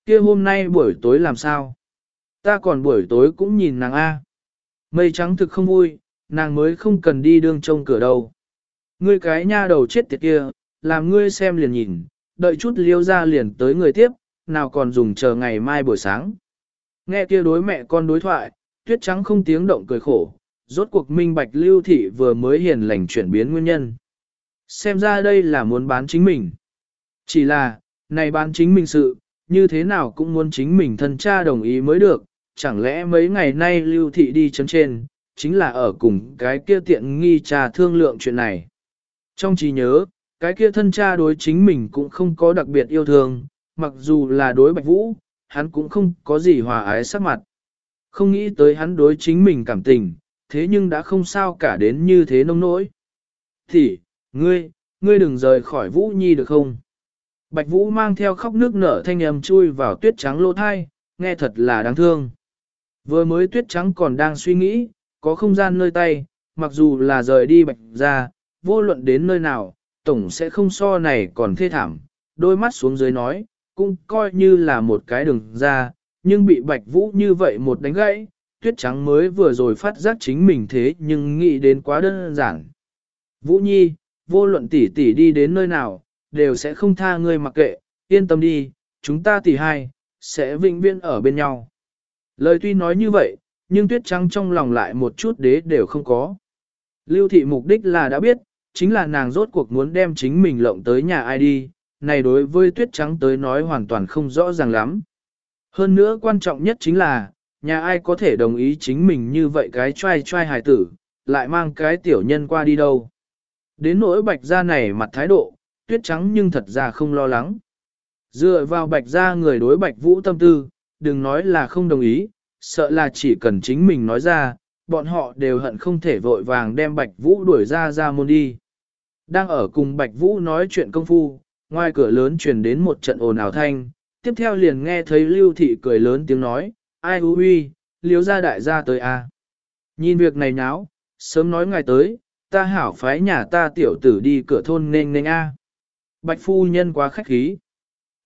Kia hôm nay buổi tối làm sao? Ta còn buổi tối cũng nhìn nàng a. Mây trắng thực không vui, nàng mới không cần đi đương trông cửa đâu. Ngươi cái nha đầu chết tiệt kia, làm ngươi xem liền nhìn, đợi chút liêu ra liền tới người tiếp, nào còn dùng chờ ngày mai buổi sáng. Nghe kia đối mẹ con đối thoại, tuyết trắng không tiếng động cười khổ, rốt cuộc minh bạch lưu thị vừa mới hiền lành chuyển biến nguyên nhân. Xem ra đây là muốn bán chính mình. Chỉ là, này bán chính mình sự, như thế nào cũng muốn chính mình thân cha đồng ý mới được, chẳng lẽ mấy ngày nay lưu thị đi chấn trên, chính là ở cùng cái kia tiện nghi trà thương lượng chuyện này. Trong trí nhớ, cái kia thân cha đối chính mình cũng không có đặc biệt yêu thương, mặc dù là đối bạch vũ, hắn cũng không có gì hòa ái sắc mặt. Không nghĩ tới hắn đối chính mình cảm tình, thế nhưng đã không sao cả đến như thế nông nỗi. Thì, ngươi, ngươi đừng rời khỏi Vũ Nhi được không? Bạch Vũ mang theo khóc nước nở thanh âm chui vào tuyết trắng lô thai, nghe thật là đáng thương. Vừa mới tuyết trắng còn đang suy nghĩ, có không gian nơi tay, mặc dù là rời đi bạch ra, vô luận đến nơi nào, tổng sẽ không so này còn thê thảm. Đôi mắt xuống dưới nói, cũng coi như là một cái đường ra, nhưng bị bạch vũ như vậy một đánh gãy, tuyết trắng mới vừa rồi phát giác chính mình thế nhưng nghĩ đến quá đơn giản. Vũ Nhi, vô luận tỷ tỷ đi đến nơi nào, đều sẽ không tha ngươi mặc kệ, yên tâm đi, chúng ta tỷ hai, sẽ vĩnh viễn ở bên nhau. Lời tuy nói như vậy, nhưng tuyết trắng trong lòng lại một chút đế đều không có. Lưu thị mục đích là đã biết, chính là nàng rốt cuộc muốn đem chính mình lộng tới nhà ai đi, này đối với tuyết trắng tới nói hoàn toàn không rõ ràng lắm. Hơn nữa quan trọng nhất chính là, nhà ai có thể đồng ý chính mình như vậy cái trai trai hài tử, lại mang cái tiểu nhân qua đi đâu. Đến nỗi bạch gia này mặt thái độ, tuyết trắng nhưng thật ra không lo lắng. Dựa vào bạch gia người đối bạch vũ tâm tư, đừng nói là không đồng ý, sợ là chỉ cần chính mình nói ra, bọn họ đều hận không thể vội vàng đem bạch vũ đuổi ra ra môn đi. Đang ở cùng bạch vũ nói chuyện công phu, ngoài cửa lớn truyền đến một trận ồn ào thanh, tiếp theo liền nghe thấy lưu thị cười lớn tiếng nói, ai hú huy, liếu ra đại gia tới a. À. Nhìn việc này nháo, sớm nói ngài tới, ta hảo phái nhà ta tiểu tử đi cửa thôn nên nên a. Bạch phu nhân quá khách khí.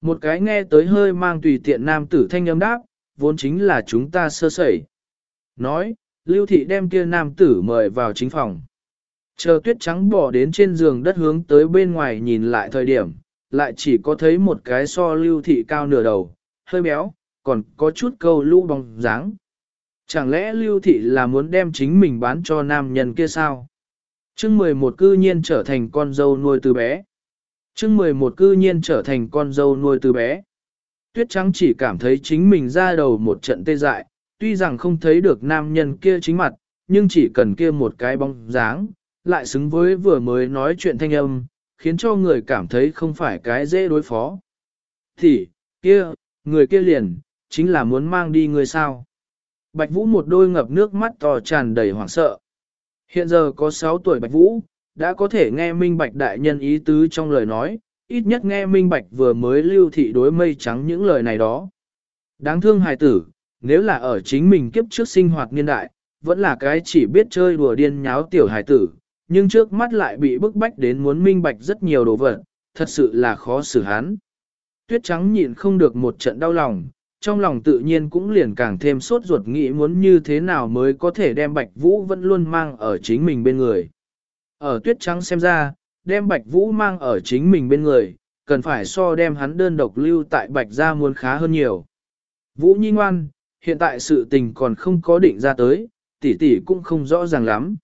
Một cái nghe tới hơi mang tùy tiện nam tử thanh âm đáp, vốn chính là chúng ta sơ sẩy. Nói, lưu thị đem kia nam tử mời vào chính phòng. Chờ tuyết trắng bỏ đến trên giường đất hướng tới bên ngoài nhìn lại thời điểm, lại chỉ có thấy một cái so lưu thị cao nửa đầu, hơi béo, còn có chút câu lũ bóng dáng. Chẳng lẽ lưu thị là muốn đem chính mình bán cho nam nhân kia sao? chương 11 cư nhiên trở thành con dâu nuôi từ bé. chương 11 cư nhiên trở thành con dâu nuôi từ bé. Tuyết trắng chỉ cảm thấy chính mình ra đầu một trận tê dại, tuy rằng không thấy được nam nhân kia chính mặt, nhưng chỉ cần kia một cái bóng dáng, lại xứng với vừa mới nói chuyện thanh âm, khiến cho người cảm thấy không phải cái dễ đối phó. Thì, kia, người kia liền, chính là muốn mang đi người sao. Bạch Vũ một đôi ngập nước mắt to tràn đầy hoảng sợ. Hiện giờ có 6 tuổi Bạch Vũ, đã có thể nghe minh bạch đại nhân ý tứ trong lời nói, ít nhất nghe minh bạch vừa mới lưu thị đối mây trắng những lời này đó. Đáng thương hài tử, nếu là ở chính mình kiếp trước sinh hoạt niên đại, vẫn là cái chỉ biết chơi đùa điên nháo tiểu hài tử, nhưng trước mắt lại bị bức bách đến muốn minh bạch rất nhiều đồ vật, thật sự là khó xử hắn. Tuyết trắng nhịn không được một trận đau lòng, trong lòng tự nhiên cũng liền càng thêm sốt ruột nghĩ muốn như thế nào mới có thể đem Bạch Vũ vẫn luôn mang ở chính mình bên người. Ở tuyết trắng xem ra, đem Bạch Vũ mang ở chính mình bên người, cần phải so đem hắn đơn độc lưu tại Bạch gia muốn khá hơn nhiều. Vũ Nhi ngoan, hiện tại sự tình còn không có định ra tới, tỷ tỷ cũng không rõ ràng lắm.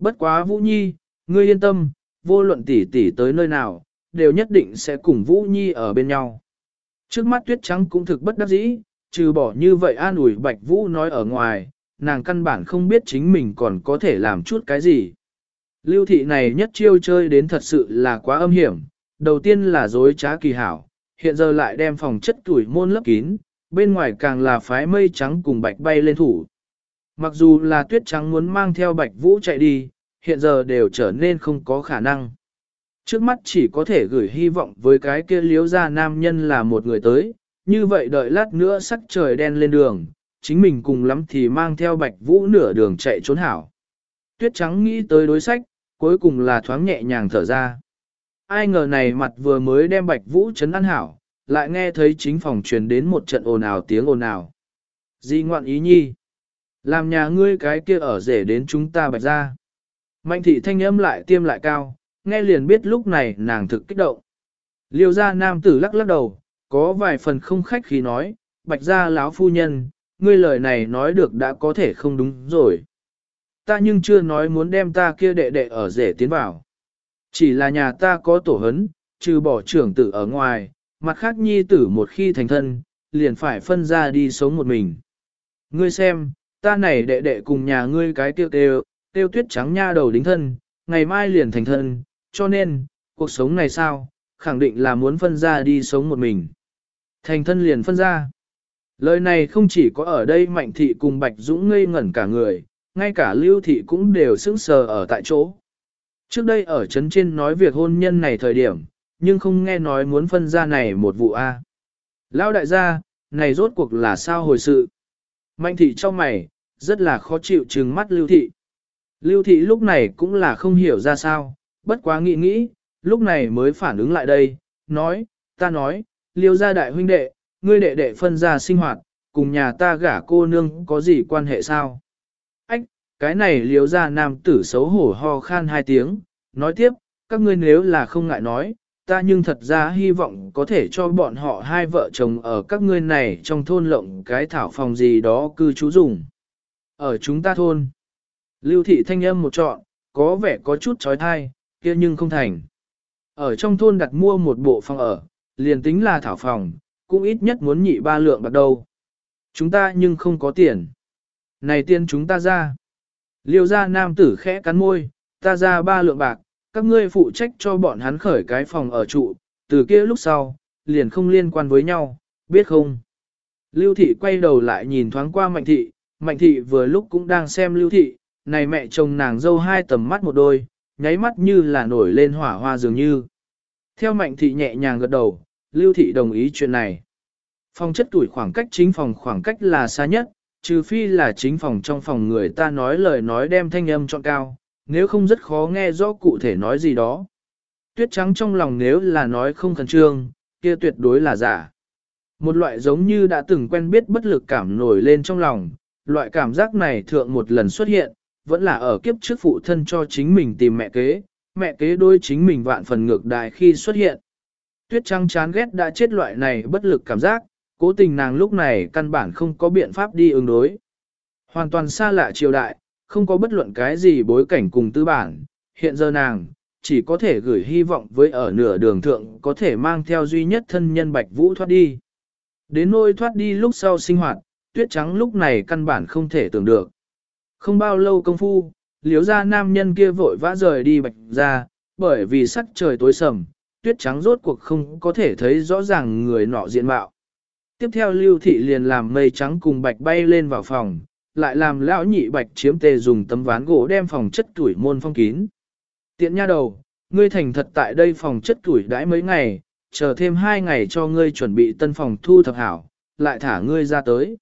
Bất quá Vũ Nhi, ngươi yên tâm, vô luận tỷ tỷ tới nơi nào, đều nhất định sẽ cùng Vũ Nhi ở bên nhau. Trước mắt tuyết trắng cũng thực bất đắc dĩ, trừ bỏ như vậy an ủi Bạch Vũ nói ở ngoài, nàng căn bản không biết chính mình còn có thể làm chút cái gì. Lưu thị này nhất chiêu chơi đến thật sự là quá âm hiểm, đầu tiên là dối trá kỳ hảo, hiện giờ lại đem phòng chất tuổi môn lấp kín, bên ngoài càng là phái mây trắng cùng bạch bay lên thủ. Mặc dù là tuyết trắng muốn mang theo bạch vũ chạy đi, hiện giờ đều trở nên không có khả năng. Trước mắt chỉ có thể gửi hy vọng với cái kia liếu ra nam nhân là một người tới, như vậy đợi lát nữa sắc trời đen lên đường, chính mình cùng lắm thì mang theo bạch vũ nửa đường chạy trốn hảo. Tuyết trắng nghĩ tới đối sách, cuối cùng là thoáng nhẹ nhàng thở ra. Ai ngờ này mặt vừa mới đem bạch vũ chấn ăn hảo, lại nghe thấy chính phòng truyền đến một trận ồn ào tiếng ồn ào. Di ngoạn ý nhi. Làm nhà ngươi cái kia ở rể đến chúng ta bạch ra. Mạnh thị thanh âm lại tiêm lại cao, nghe liền biết lúc này nàng thực kích động. Liêu gia nam tử lắc lắc đầu, có vài phần không khách khi nói, bạch gia lão phu nhân, ngươi lời này nói được đã có thể không đúng rồi. Ta nhưng chưa nói muốn đem ta kia đệ đệ ở rể tiến vào. Chỉ là nhà ta có tổ hấn, trừ bỏ trưởng tử ở ngoài, mặt khác nhi tử một khi thành thân, liền phải phân ra đi sống một mình. Ngươi xem, ta này đệ đệ cùng nhà ngươi cái tiêu tiêu, tiêu tuyết trắng nha đầu đính thân, ngày mai liền thành thân, cho nên, cuộc sống này sao, khẳng định là muốn phân ra đi sống một mình. Thành thân liền phân ra. Lời này không chỉ có ở đây Mạnh Thị cùng Bạch Dũng ngây ngẩn cả người, ngay cả Lưu Thị cũng đều sững sờ ở tại chỗ. Trước đây ở trấn trên nói việc hôn nhân này thời điểm, nhưng không nghe nói muốn phân ra này một vụ A. Lão đại gia, này rốt cuộc là sao hồi sự? Mạnh thị trong mày, rất là khó chịu trừng mắt lưu thị. Lưu thị lúc này cũng là không hiểu ra sao, bất quá nghĩ nghĩ, lúc này mới phản ứng lại đây, nói, ta nói, liêu gia đại huynh đệ, ngươi đệ đệ phân ra sinh hoạt, cùng nhà ta gả cô nương có gì quan hệ sao? Ách, cái này liêu gia nam tử xấu hổ ho khan hai tiếng, nói tiếp, các ngươi nếu là không ngại nói, ta nhưng thật ra hy vọng có thể cho bọn họ hai vợ chồng ở các ngươi này trong thôn lộng cái thảo phòng gì đó cư trú dùng. Ở chúng ta thôn, lưu thị thanh âm một trọn, có vẻ có chút trói thai, kia nhưng không thành. Ở trong thôn đặt mua một bộ phòng ở, liền tính là thảo phòng, cũng ít nhất muốn nhị ba lượng bạc đầu Chúng ta nhưng không có tiền. Này tiền chúng ta ra. Liêu ra nam tử khẽ cắn môi, ta ra ba lượng bạc, các ngươi phụ trách cho bọn hắn khởi cái phòng ở trụ, từ kia lúc sau, liền không liên quan với nhau, biết không? Lưu thị quay đầu lại nhìn thoáng qua mạnh thị, mạnh thị vừa lúc cũng đang xem lưu thị, này mẹ chồng nàng dâu hai tầm mắt một đôi, nháy mắt như là nổi lên hỏa hoa dường như. Theo mạnh thị nhẹ nhàng gật đầu, lưu thị đồng ý chuyện này. Phòng chất tuổi khoảng cách chính phòng khoảng cách là xa nhất, trừ phi là chính phòng trong phòng người ta nói lời nói đem thanh âm chọn cao, nếu không rất khó nghe rõ cụ thể nói gì đó. Tuyết trắng trong lòng nếu là nói không khẩn trương, kia tuyệt đối là giả. Một loại giống như đã từng quen biết bất lực cảm nổi lên trong lòng, loại cảm giác này thượng một lần xuất hiện, vẫn là ở kiếp trước phụ thân cho chính mình tìm mẹ kế, mẹ kế đôi chính mình vạn phần ngược đại khi xuất hiện. Tuyết trăng chán ghét đã chết loại này bất lực cảm giác, cố tình nàng lúc này căn bản không có biện pháp đi ứng đối. Hoàn toàn xa lạ triều đại, không có bất luận cái gì bối cảnh cùng tư bản, hiện giờ nàng, chỉ có thể gửi hy vọng với ở nửa đường thượng có thể mang theo duy nhất thân nhân Bạch Vũ thoát đi. Đến nôi thoát đi lúc sau sinh hoạt, tuyết trắng lúc này căn bản không thể tưởng được. Không bao lâu công phu, liếu ra nam nhân kia vội vã rời đi Bạch ra, bởi vì sắc trời tối sầm, tuyết trắng rốt cuộc không có thể thấy rõ ràng người nọ diện mạo. Tiếp theo lưu thị liền làm mây trắng cùng bạch bay lên vào phòng, lại làm lão nhị bạch chiếm tề dùng tấm ván gỗ đem phòng chất tuổi môn phong kín. Tiện nha đầu, ngươi thành thật tại đây phòng chất tuổi đãi mấy ngày, chờ thêm hai ngày cho ngươi chuẩn bị tân phòng thu thập hảo, lại thả ngươi ra tới.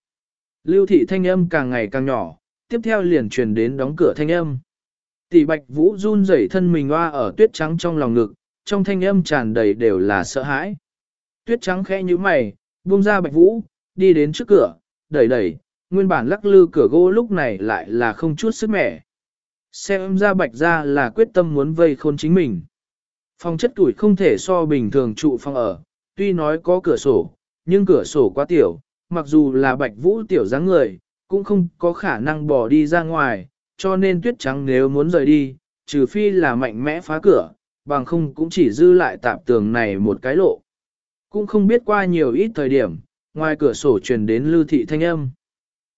Lưu thị thanh âm càng ngày càng nhỏ, tiếp theo liền truyền đến đóng cửa thanh âm. Tỷ bạch vũ run rẩy thân mình hoa ở tuyết trắng trong lòng ngực, trong thanh âm tràn đầy đều là sợ hãi. Tuyết trắng khẽ như mày, buông ra bạch vũ, đi đến trước cửa, đẩy đẩy, nguyên bản lắc lư cửa gỗ lúc này lại là không chút sức mẻ. Xem ra bạch ra là quyết tâm muốn vây khôn chính mình. Phòng chất tuổi không thể so bình thường trụ phòng ở, tuy nói có cửa sổ, nhưng cửa sổ quá tiểu, mặc dù là bạch vũ tiểu dáng người, cũng không có khả năng bỏ đi ra ngoài, cho nên tuyết trắng nếu muốn rời đi, trừ phi là mạnh mẽ phá cửa, bằng không cũng chỉ dư lại tạp tường này một cái lộ. Cũng không biết qua nhiều ít thời điểm, ngoài cửa sổ truyền đến lưu thị thanh âm.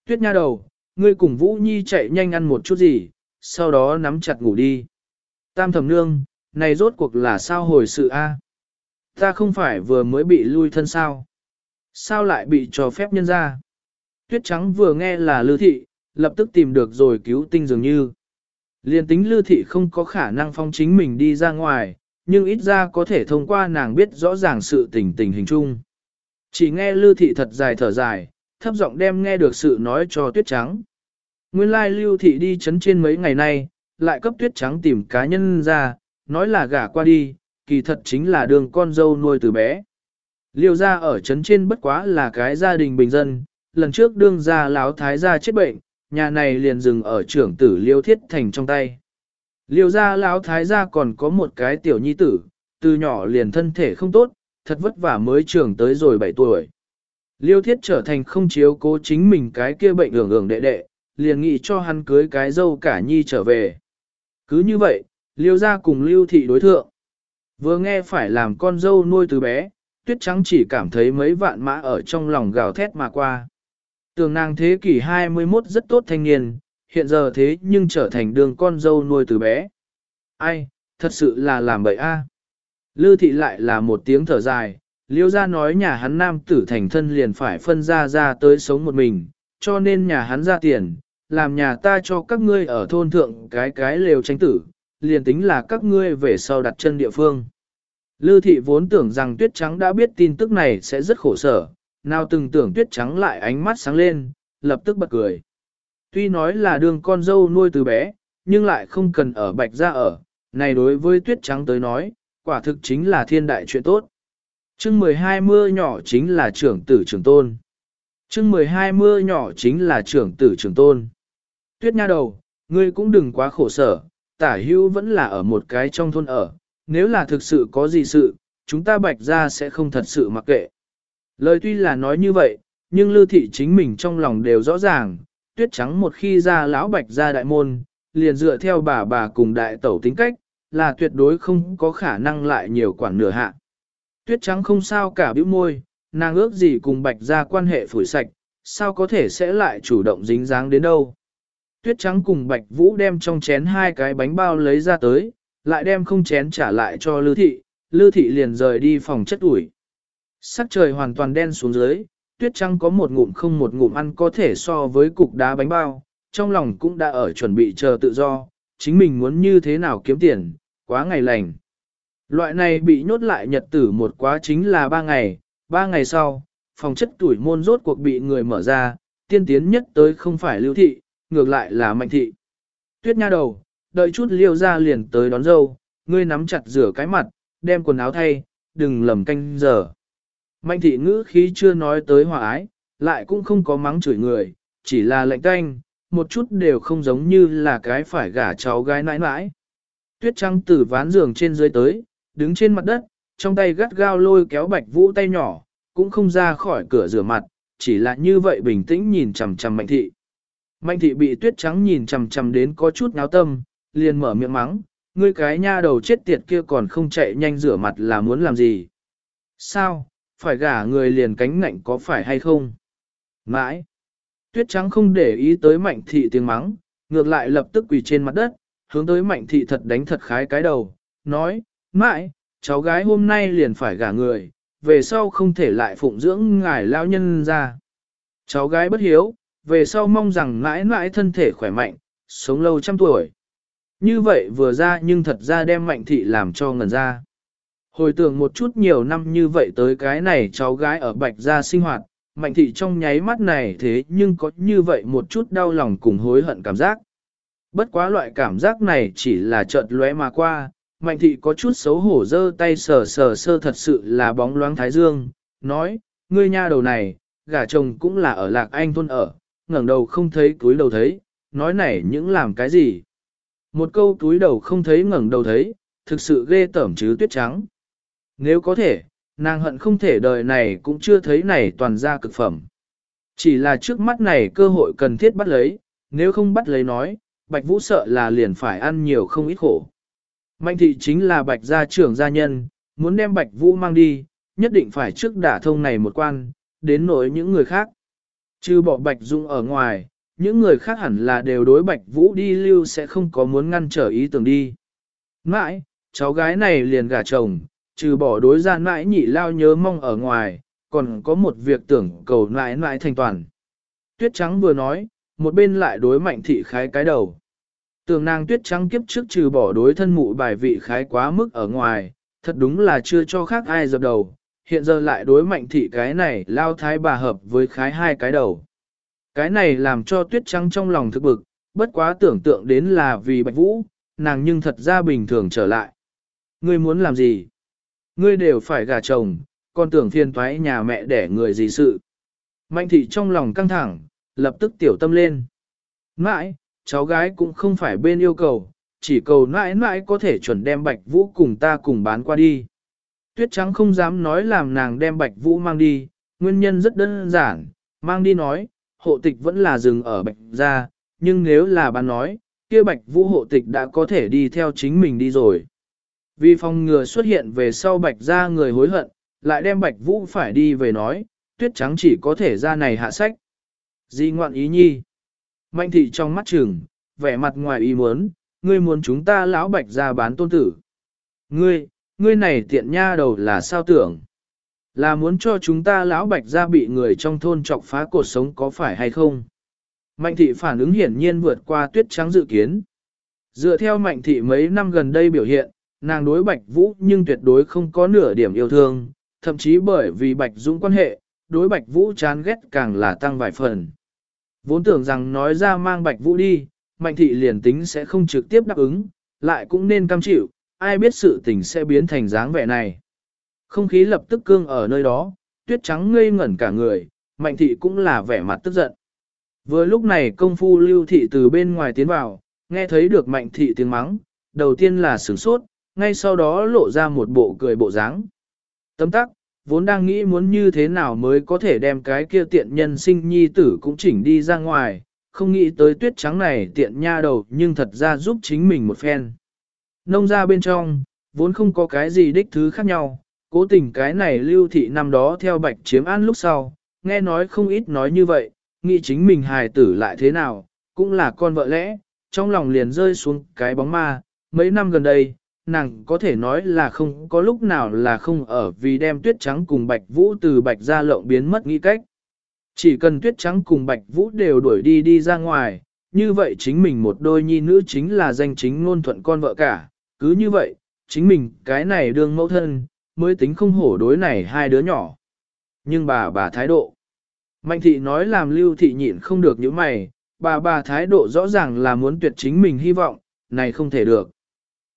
Tuyết nha đầu, ngươi cùng Vũ Nhi chạy nhanh ăn một chút gì, sau đó nắm chặt ngủ đi. Tam thẩm nương, này rốt cuộc là sao hồi sự a? Ta không phải vừa mới bị lui thân sao? Sao lại bị cho phép nhân ra? Tuyết trắng vừa nghe là lưu thị, lập tức tìm được rồi cứu tinh dường như. Liên tính lưu thị không có khả năng phong chính mình đi ra ngoài, nhưng ít ra có thể thông qua nàng biết rõ ràng sự tình tình hình chung. Chỉ nghe lưu thị thật dài thở dài, thấp giọng đem nghe được sự nói cho tuyết trắng. Nguyên lai lưu thị đi chấn trên mấy ngày nay, lại cấp tuyết trắng tìm cá nhân ra, nói là gả qua đi, kỳ thật chính là đường con dâu nuôi từ bé. Liêu gia ở chấn trên bất quá là cái gia đình bình dân, lần trước đương gia láo thái gia chết bệnh, nhà này liền dừng ở trưởng tử liêu thiết thành trong tay. Liêu gia lão thái gia còn có một cái tiểu nhi tử, từ nhỏ liền thân thể không tốt, thật vất vả mới trưởng tới rồi 7 tuổi. Liêu thiết trở thành không chiếu cố chính mình cái kia bệnh ưởng ưởng đệ đệ, liền nghĩ cho hắn cưới cái dâu cả nhi trở về. Cứ như vậy, liêu gia cùng liêu thị đối thượng. Vừa nghe phải làm con dâu nuôi từ bé, tuyết trắng chỉ cảm thấy mấy vạn mã ở trong lòng gào thét mà qua. Tường nàng thế kỷ 21 rất tốt thanh niên, hiện giờ thế nhưng trở thành đường con dâu nuôi từ bé. Ai, thật sự là làm bậy a. À. Lư thị lại là một tiếng thở dài, liêu ra nói nhà hắn nam tử thành thân liền phải phân ra ra tới sống một mình, cho nên nhà hắn ra tiền, làm nhà ta cho các ngươi ở thôn thượng cái cái lều tranh tử, liền tính là các ngươi về sau đặt chân địa phương. Lư thị vốn tưởng rằng tuyết trắng đã biết tin tức này sẽ rất khổ sở, nào từng tưởng tuyết trắng lại ánh mắt sáng lên, lập tức bật cười. Tuy nói là đường con dâu nuôi từ bé, nhưng lại không cần ở bạch ra ở, này đối với tuyết trắng tới nói, quả thực chính là thiên đại chuyện tốt. chương 12 mưa nhỏ chính là trưởng tử trưởng tôn. chương 12 mưa nhỏ chính là trưởng tử trưởng tôn. Tuyết nha đầu, ngươi cũng đừng quá khổ sở, tả hưu vẫn là ở một cái trong thôn ở, nếu là thực sự có gì sự, chúng ta bạch ra sẽ không thật sự mặc kệ. Lời tuy là nói như vậy, nhưng lưu thị chính mình trong lòng đều rõ ràng, tuyết trắng một khi ra lão bạch ra đại môn, liền dựa theo bà bà cùng đại tẩu tính cách, là tuyệt đối không có khả năng lại nhiều quản nửa hạ. Tuyết trắng không sao cả bĩu môi, nàng ước gì cùng bạch ra quan hệ phủi sạch, sao có thể sẽ lại chủ động dính dáng đến đâu. Tuyết trắng cùng bạch vũ đem trong chén hai cái bánh bao lấy ra tới, lại đem không chén trả lại cho lư thị, lư thị liền rời đi phòng chất ủi. Sắc trời hoàn toàn đen xuống dưới, tuyết trăng có một ngụm không một ngụm ăn có thể so với cục đá bánh bao, trong lòng cũng đã ở chuẩn bị chờ tự do, chính mình muốn như thế nào kiếm tiền, quá ngày lành. Loại này bị nhốt lại nhật tử một quá chính là ba ngày, ba ngày sau, phòng chất tuổi môn rốt cuộc bị người mở ra, tiên tiến nhất tới không phải lưu thị, ngược lại là mạnh thị. Tuyết nha đầu, đợi chút liêu ra liền tới đón dâu, ngươi nắm chặt rửa cái mặt, đem quần áo thay, đừng lầm canh giờ. Mạnh thị ngữ khí chưa nói tới hòa ái, lại cũng không có mắng chửi người, chỉ là lệnh canh, một chút đều không giống như là cái phải gả cháu gái nãi nãi. Tuyết trăng từ ván giường trên dưới tới, đứng trên mặt đất, trong tay gắt gao lôi kéo bạch vũ tay nhỏ, cũng không ra khỏi cửa rửa mặt, chỉ là như vậy bình tĩnh nhìn chằm chằm mạnh thị. Mạnh thị bị tuyết trắng nhìn chằm chằm đến có chút náo tâm, liền mở miệng mắng, ngươi cái nha đầu chết tiệt kia còn không chạy nhanh rửa mặt là muốn làm gì. Sao, phải gả người liền cánh ngạnh có phải hay không? Mãi, tuyết trắng không để ý tới mạnh thị tiếng mắng, ngược lại lập tức quỳ trên mặt đất, hướng tới mạnh thị thật đánh thật khái cái đầu, nói, mãi, cháu gái hôm nay liền phải gả người, về sau không thể lại phụng dưỡng ngài lao nhân ra. Cháu gái bất hiếu, về sau mong rằng mãi mãi thân thể khỏe mạnh, sống lâu trăm tuổi. Như vậy vừa ra nhưng thật ra đem mạnh thị làm cho ngần ra. Hồi tưởng một chút nhiều năm như vậy tới cái này cháu gái ở bạch gia sinh hoạt, mạnh thị trong nháy mắt này thế nhưng có như vậy một chút đau lòng cùng hối hận cảm giác. Bất quá loại cảm giác này chỉ là chợt lóe mà qua, mạnh thị có chút xấu hổ giơ tay sờ sờ sơ thật sự là bóng loáng thái dương, nói, ngươi nha đầu này, gả chồng cũng là ở lạc anh thôn ở, ngẩng đầu không thấy túi đầu thấy, nói này những làm cái gì. Một câu túi đầu không thấy ngẩng đầu thấy, thực sự ghê tởm chứ tuyết trắng. Nếu có thể, nàng hận không thể đời này cũng chưa thấy này toàn ra cực phẩm. Chỉ là trước mắt này cơ hội cần thiết bắt lấy, nếu không bắt lấy nói, Bạch Vũ sợ là liền phải ăn nhiều không ít khổ. Mạnh thị chính là Bạch gia trưởng gia nhân, muốn đem Bạch Vũ mang đi, nhất định phải trước đả thông này một quan, đến nỗi những người khác. Trừ bỏ Bạch Dung ở ngoài, những người khác hẳn là đều đối Bạch Vũ đi lưu sẽ không có muốn ngăn trở ý tưởng đi. Mãi, cháu gái này liền gả chồng, trừ bỏ đối gian mãi nhị lao nhớ mong ở ngoài, còn có một việc tưởng cầu mãi mãi thành toàn. Tuyết trắng vừa nói, một bên lại đối mạnh thị khái cái đầu. Tường nàng tuyết trắng kiếp trước trừ bỏ đối thân mụ bài vị khái quá mức ở ngoài, thật đúng là chưa cho khác ai dập đầu, hiện giờ lại đối mạnh thị cái này lao thái bà hợp với khái hai cái đầu. Cái này làm cho tuyết trắng trong lòng thực bực, bất quá tưởng tượng đến là vì bạch vũ, nàng nhưng thật ra bình thường trở lại. Ngươi muốn làm gì? Ngươi đều phải gả chồng, còn tưởng phiền toái nhà mẹ để người gì sự. Mạnh thị trong lòng căng thẳng, lập tức tiểu tâm lên. Mãi, cháu gái cũng không phải bên yêu cầu, chỉ cầu mãi mãi có thể chuẩn đem bạch vũ cùng ta cùng bán qua đi. Tuyết trắng không dám nói làm nàng đem bạch vũ mang đi, nguyên nhân rất đơn giản, mang đi nói, hộ tịch vẫn là dừng ở bạch gia, nhưng nếu là bán nói, kia bạch vũ hộ tịch đã có thể đi theo chính mình đi rồi. Vì phòng ngừa xuất hiện về sau bạch gia người hối hận, lại đem bạch vũ phải đi về nói, tuyết trắng chỉ có thể ra này hạ sách. Di ngoạn ý nhi. Mạnh thị trong mắt trừng, vẻ mặt ngoài ý muốn, ngươi muốn chúng ta lão bạch ra bán tôn tử. Ngươi, ngươi này tiện nha đầu là sao tưởng? Là muốn cho chúng ta lão bạch ra bị người trong thôn chọc phá cuộc sống có phải hay không? Mạnh thị phản ứng hiển nhiên vượt qua tuyết trắng dự kiến. Dựa theo mạnh thị mấy năm gần đây biểu hiện, nàng đối bạch vũ nhưng tuyệt đối không có nửa điểm yêu thương, thậm chí bởi vì bạch dũng quan hệ, đối bạch vũ chán ghét càng là tăng vài phần. Vốn tưởng rằng nói ra mang bạch vũ đi, mạnh thị liền tính sẽ không trực tiếp đáp ứng, lại cũng nên cam chịu, ai biết sự tình sẽ biến thành dáng vẻ này. Không khí lập tức cương ở nơi đó, tuyết trắng ngây ngẩn cả người, mạnh thị cũng là vẻ mặt tức giận. Vừa lúc này công phu lưu thị từ bên ngoài tiến vào, nghe thấy được mạnh thị tiếng mắng, đầu tiên là sửng sốt, ngay sau đó lộ ra một bộ cười bộ dáng. Tấm tắc, vốn đang nghĩ muốn như thế nào mới có thể đem cái kia tiện nhân sinh nhi tử cũng chỉnh đi ra ngoài, không nghĩ tới tuyết trắng này tiện nha đầu nhưng thật ra giúp chính mình một phen. Nông ra bên trong, vốn không có cái gì đích thứ khác nhau, cố tình cái này lưu thị năm đó theo bạch chiếm an lúc sau, nghe nói không ít nói như vậy, nghĩ chính mình hài tử lại thế nào, cũng là con vợ lẽ, trong lòng liền rơi xuống cái bóng ma, mấy năm gần đây, nàng có thể nói là không có lúc nào là không ở vì đem tuyết trắng cùng bạch vũ từ bạch ra lộng biến mất nghĩ cách. Chỉ cần tuyết trắng cùng bạch vũ đều đuổi đi đi ra ngoài, như vậy chính mình một đôi nhi nữ chính là danh chính ngôn thuận con vợ cả, cứ như vậy, chính mình cái này đương mẫu thân, mới tính không hổ đối này hai đứa nhỏ. Nhưng bà bà thái độ. Mạnh thị nói làm lưu thị nhịn không được những mày, bà bà thái độ rõ ràng là muốn tuyệt chính mình hy vọng, này không thể được.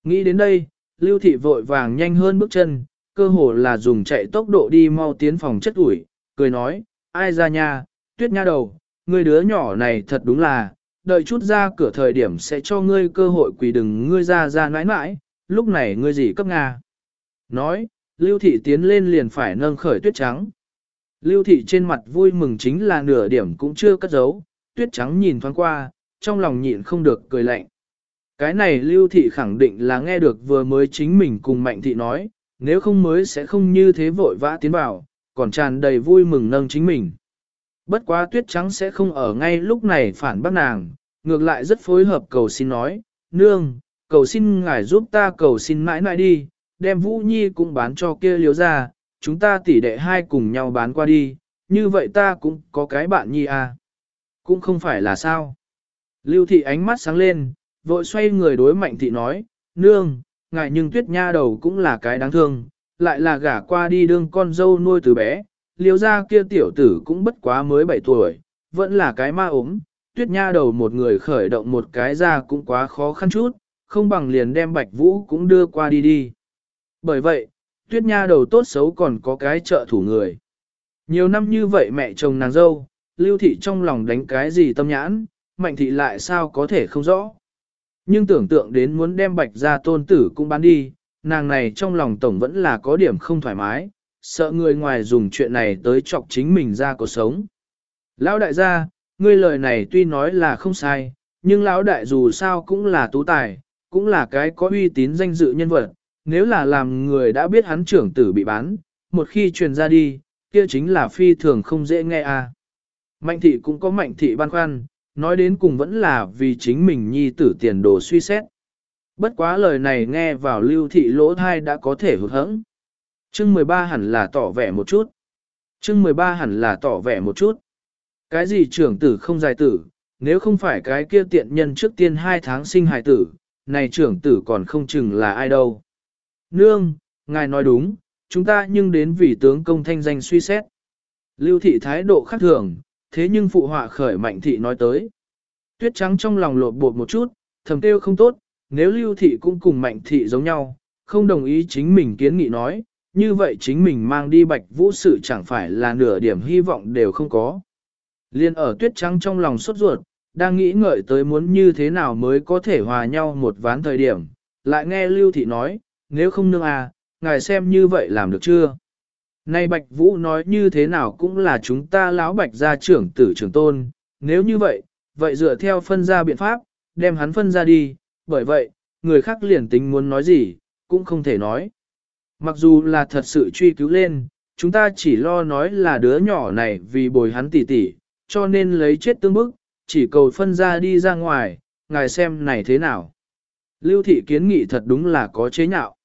Nghĩ đến đây, lưu thị vội vàng nhanh hơn bước chân, cơ hồ là dùng chạy tốc độ đi mau tiến phòng chất ủi, cười nói, ai ra nha, tuyết nha đầu, người đứa nhỏ này thật đúng là, đợi chút ra cửa thời điểm sẽ cho ngươi cơ hội quỳ đừng ngươi ra ra nãi nãi, lúc này ngươi gì cấp Nga. Nói, Lưu thị tiến lên liền phải nâng khởi tuyết trắng. Lưu thị trên mặt vui mừng chính là nửa điểm cũng chưa cất giấu, tuyết trắng nhìn thoáng qua, trong lòng nhịn không được cười lạnh. Cái này lưu thị khẳng định là nghe được vừa mới chính mình cùng mạnh thị nói, nếu không mới sẽ không như thế vội vã tiến vào, còn tràn đầy vui mừng nâng chính mình. Bất quá tuyết trắng sẽ không ở ngay lúc này phản bác nàng, ngược lại rất phối hợp cầu xin nói, nương, cầu xin ngài giúp ta cầu xin mãi mãi đi, đem Vũ Nhi cũng bán cho kia liếu ra, chúng ta tỉ đệ hai cùng nhau bán qua đi, như vậy ta cũng có cái bạn Nhi à. Cũng không phải là sao. Lưu thị ánh mắt sáng lên, vội xoay người đối mạnh thị nói, nương, ngài nhưng tuyết nha đầu cũng là cái đáng thương, lại là gả qua đi đương con dâu nuôi từ bé, liếu ra kia tiểu tử cũng bất quá mới 7 tuổi, vẫn là cái ma ốm, tuyết nha đầu một người khởi động một cái ra cũng quá khó khăn chút, không bằng liền đem bạch vũ cũng đưa qua đi đi. Bởi vậy, tuyết nha đầu tốt xấu còn có cái trợ thủ người. Nhiều năm như vậy mẹ chồng nàng dâu, lưu thị trong lòng đánh cái gì tâm nhãn, mạnh thị lại sao có thể không rõ. Nhưng tưởng tượng đến muốn đem bạch ra tôn tử cũng bán đi, nàng này trong lòng tổng vẫn là có điểm không thoải mái, sợ người ngoài dùng chuyện này tới chọc chính mình ra cuộc sống. Lão đại gia, ngươi lời này tuy nói là không sai, nhưng lão đại dù sao cũng là tú tài, cũng là cái có uy tín danh dự nhân vật, nếu là làm người đã biết hắn trưởng tử bị bán, một khi truyền ra đi, kia chính là phi thường không dễ nghe à. Mạnh thị cũng có mạnh thị băn khoăn, nói đến cùng vẫn là vì chính mình nhi tử tiền đồ suy xét. Bất quá lời này nghe vào lưu thị lỗ thai đã có thể hụt hẫng. Chương 13 hẳn là tỏ vẻ một chút. Chương 13 hẳn là tỏ vẻ một chút. Cái gì trưởng tử không dài tử, nếu không phải cái kia tiện nhân trước tiên 2 tháng sinh hài tử, này trưởng tử còn không chừng là ai đâu. Nương, ngài nói đúng, chúng ta nhưng đến vì tướng công thanh danh suy xét. Lưu thị thái độ khác thường, thế nhưng phụ họa khởi mạnh thị nói tới. Tuyết trắng trong lòng lột bột một chút, thầm tiêu không tốt, nếu lưu thị cũng cùng mạnh thị giống nhau, không đồng ý chính mình kiến nghị nói, như vậy chính mình mang đi bạch vũ sự chẳng phải là nửa điểm hy vọng đều không có. Liên ở tuyết trắng trong lòng sốt ruột, đang nghĩ ngợi tới muốn như thế nào mới có thể hòa nhau một ván thời điểm, lại nghe lưu thị nói, nếu không nương à, ngài xem như vậy làm được chưa? Nay Bạch Vũ nói như thế nào cũng là chúng ta lão Bạch gia trưởng tử trưởng tôn, nếu như vậy, vậy dựa theo phân ra biện pháp, đem hắn phân ra đi, bởi vậy, người khác liền tính muốn nói gì, cũng không thể nói. Mặc dù là thật sự truy cứu lên, chúng ta chỉ lo nói là đứa nhỏ này vì bồi hắn tỉ tỉ, cho nên lấy chết tương bức, chỉ cầu phân ra đi ra ngoài, ngài xem này thế nào. Lưu thị kiến nghị thật đúng là có chế nhạo.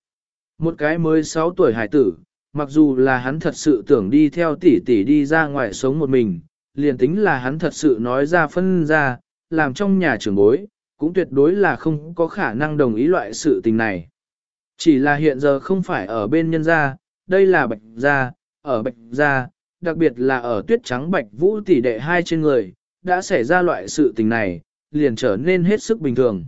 Một cái mới 6 tuổi hải tử, mặc dù là hắn thật sự tưởng đi theo tỷ tỷ đi ra ngoài sống một mình, liền tính là hắn thật sự nói ra phân ra, làm trong nhà trưởng bối, cũng tuyệt đối là không có khả năng đồng ý loại sự tình này. Chỉ là hiện giờ không phải ở bên nhân gia, đây là bạch gia, ở bạch gia, đặc biệt là ở tuyết trắng bạch vũ tỷ đệ hai trên người, đã xảy ra loại sự tình này, liền trở nên hết sức bình thường.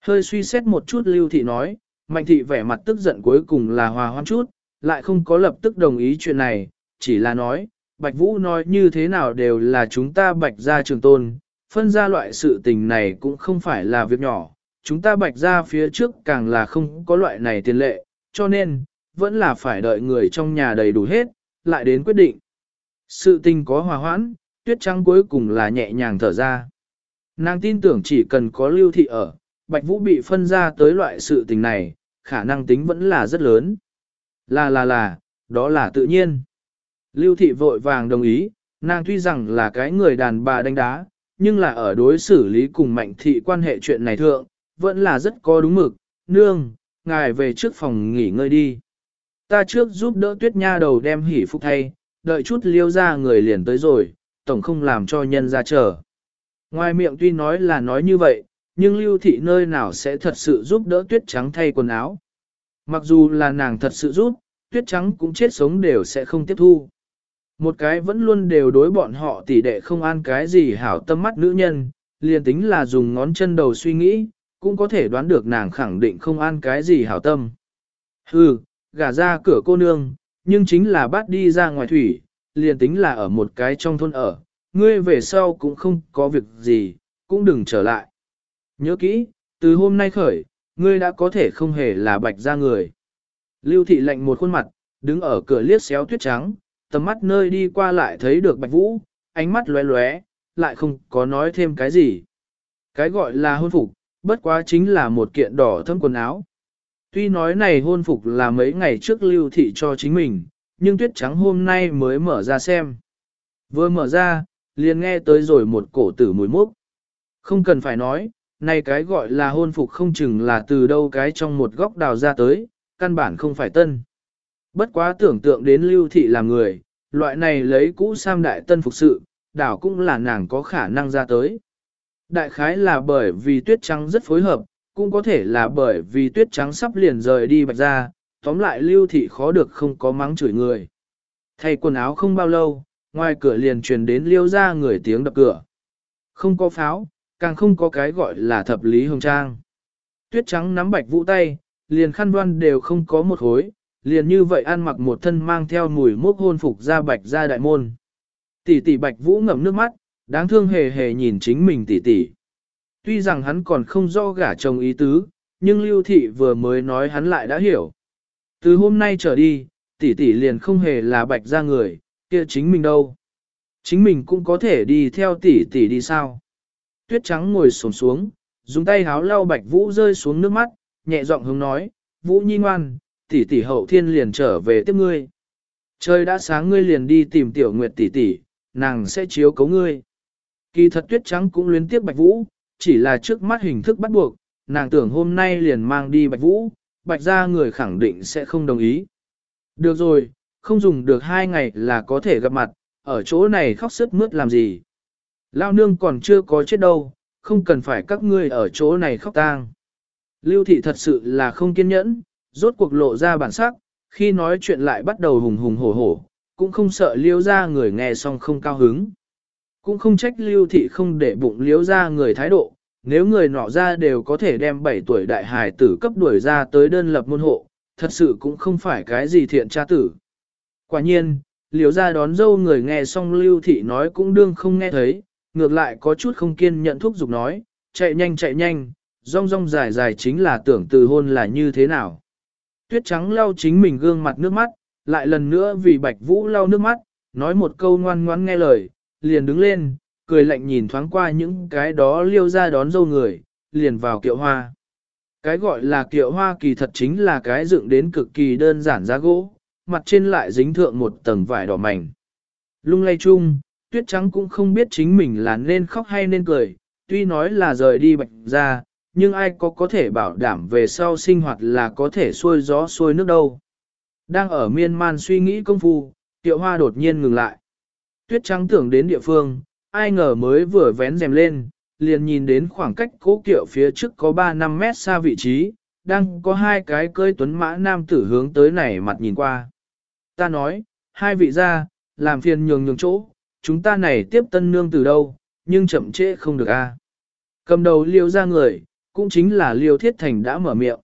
Hơi suy xét một chút lưu thị nói, mạnh thị vẻ mặt tức giận cuối cùng là hòa hoãn chút, lại không có lập tức đồng ý chuyện này, chỉ là nói, Bạch Vũ nói như thế nào đều là chúng ta Bạch gia trường tôn, phân ra loại sự tình này cũng không phải là việc nhỏ, chúng ta Bạch gia phía trước càng là không có loại này tiền lệ, cho nên, vẫn là phải đợi người trong nhà đầy đủ hết, lại đến quyết định. Sự tình có hòa hoãn, tuyết trắng cuối cùng là nhẹ nhàng thở ra. Nàng tin tưởng chỉ cần có lưu thị ở, Bạch Vũ bị phân ra tới loại sự tình này, khả năng tính vẫn là rất lớn. Là là là, đó là tự nhiên. Lưu thị vội vàng đồng ý, nàng tuy rằng là cái người đàn bà đánh đá, nhưng là ở đối xử lý cùng mạnh thị quan hệ chuyện này thượng, vẫn là rất có đúng mực. Nương, ngài về trước phòng nghỉ ngơi đi. Ta trước giúp đỡ tuyết nha đầu đem hỉ phúc thay, đợi chút liêu ra người liền tới rồi, tổng không làm cho nhân ra chờ. Ngoài miệng tuy nói là nói như vậy, nhưng lưu thị nơi nào sẽ thật sự giúp đỡ tuyết trắng thay quần áo. Mặc dù là nàng thật sự giúp, tuyết trắng cũng chết sống đều sẽ không tiếp thu. Một cái vẫn luôn đều đối bọn họ tỉ đệ không an cái gì hảo tâm mắt nữ nhân, liền tính là dùng ngón chân đầu suy nghĩ, cũng có thể đoán được nàng khẳng định không an cái gì hảo tâm. Hừ, gả ra cửa cô nương, nhưng chính là bắt đi ra ngoài thủy, liền tính là ở một cái trong thôn ở, ngươi về sau cũng không có việc gì, cũng đừng trở lại. Nhớ kỹ, từ hôm nay khởi, ngươi đã có thể không hề là bạch ra người. Lưu thị lạnh một khuôn mặt, đứng ở cửa liếc xéo tuyết trắng, tầm mắt nơi đi qua lại thấy được bạch vũ, ánh mắt lóe lóe, lại không có nói thêm cái gì. Cái gọi là hôn phục, bất quá chính là một kiện đỏ thâm quần áo. Tuy nói này hôn phục là mấy ngày trước lưu thị cho chính mình, nhưng tuyết trắng hôm nay mới mở ra xem. Vừa mở ra, liền nghe tới rồi một cổ tử mùi mốc. Không cần phải nói, này cái gọi là hôn phục không chừng là từ đâu cái trong một góc đào ra tới, căn bản không phải tân. Bất quá tưởng tượng đến lưu thị làm người, loại này lấy cũ sam đại tân phục sự, đảo cũng là nàng có khả năng ra tới. Đại khái là bởi vì tuyết trắng rất phối hợp, cũng có thể là bởi vì tuyết trắng sắp liền rời đi bạch ra, tóm lại lưu thị khó được không có mắng chửi người. Thay quần áo không bao lâu, ngoài cửa liền truyền đến liêu ra người tiếng đập cửa. Không có pháo, càng không có cái gọi là thập lý hồng trang. Tuyết trắng nắm bạch vũ tay, liền khăn đoan đều không có một hối, liền như vậy ăn mặc một thân mang theo mùi mốc hôn phục ra bạch ra đại môn. Tỷ tỷ bạch vũ ngậm nước mắt, đáng thương hề hề nhìn chính mình tỷ tỷ. Tuy rằng hắn còn không rõ gả chồng ý tứ, nhưng lưu thị vừa mới nói hắn lại đã hiểu. Từ hôm nay trở đi, tỷ tỷ liền không hề là bạch ra người, kia chính mình đâu. Chính mình cũng có thể đi theo tỷ tỷ đi sao. Tuyết trắng ngồi xổm xuống, dùng tay háo lau bạch vũ rơi xuống nước mắt, nhẹ giọng hướng nói, vũ nhi ngoan, tỷ tỷ hậu thiên liền trở về tiếp ngươi. Trời đã sáng ngươi liền đi tìm tiểu nguyệt tỷ tỷ, nàng sẽ chiếu cấu ngươi. Kỳ thật tuyết trắng cũng luyến tiếp bạch vũ, chỉ là trước mắt hình thức bắt buộc, nàng tưởng hôm nay liền mang đi bạch vũ, bạch ra người khẳng định sẽ không đồng ý. Được rồi, không dùng được hai ngày là có thể gặp mặt, ở chỗ này khóc sức mướt làm gì. Lao nương còn chưa có chết đâu, không cần phải các ngươi ở chỗ này khóc tang. Lưu thị thật sự là không kiên nhẫn, rốt cuộc lộ ra bản sắc, khi nói chuyện lại bắt đầu hùng hùng hổ hổ, cũng không sợ liêu ra người nghe xong không cao hứng. Cũng không trách lưu thị không để bụng liêu ra người thái độ, nếu người nọ ra đều có thể đem 7 tuổi đại hài tử cấp đuổi ra tới đơn lập môn hộ, thật sự cũng không phải cái gì thiện tra tử. Quả nhiên, liêu ra đón dâu người nghe xong lưu thị nói cũng đương không nghe thấy, ngược lại có chút không kiên nhận thuốc dục nói, chạy nhanh chạy nhanh, rong rong dài dài chính là tưởng từ hôn là như thế nào. Tuyết trắng lau chính mình gương mặt nước mắt, lại lần nữa vì bạch vũ lau nước mắt, nói một câu ngoan ngoãn nghe lời, liền đứng lên, cười lạnh nhìn thoáng qua những cái đó liêu ra đón dâu người, liền vào kiệu hoa. Cái gọi là kiệu hoa kỳ thật chính là cái dựng đến cực kỳ đơn giản giá gỗ, mặt trên lại dính thượng một tầng vải đỏ mảnh. Lung lay chung, tuyết trắng cũng không biết chính mình là nên khóc hay nên cười, tuy nói là rời đi bạch ra, nhưng ai có có thể bảo đảm về sau sinh hoạt là có thể xuôi gió xuôi nước đâu. Đang ở miên man suy nghĩ công phu, tiệu hoa đột nhiên ngừng lại. Tuyết trắng tưởng đến địa phương, ai ngờ mới vừa vén rèm lên, liền nhìn đến khoảng cách cố kiệu phía trước có 3-5 mét xa vị trí, đang có hai cái cơi tuấn mã nam tử hướng tới này mặt nhìn qua. Ta nói, hai vị ra, làm phiền nhường nhường chỗ, chúng ta này tiếp tân nương từ đâu, nhưng chậm trễ không được a. Cầm đầu liêu ra người, cũng chính là liêu thiết thành đã mở miệng.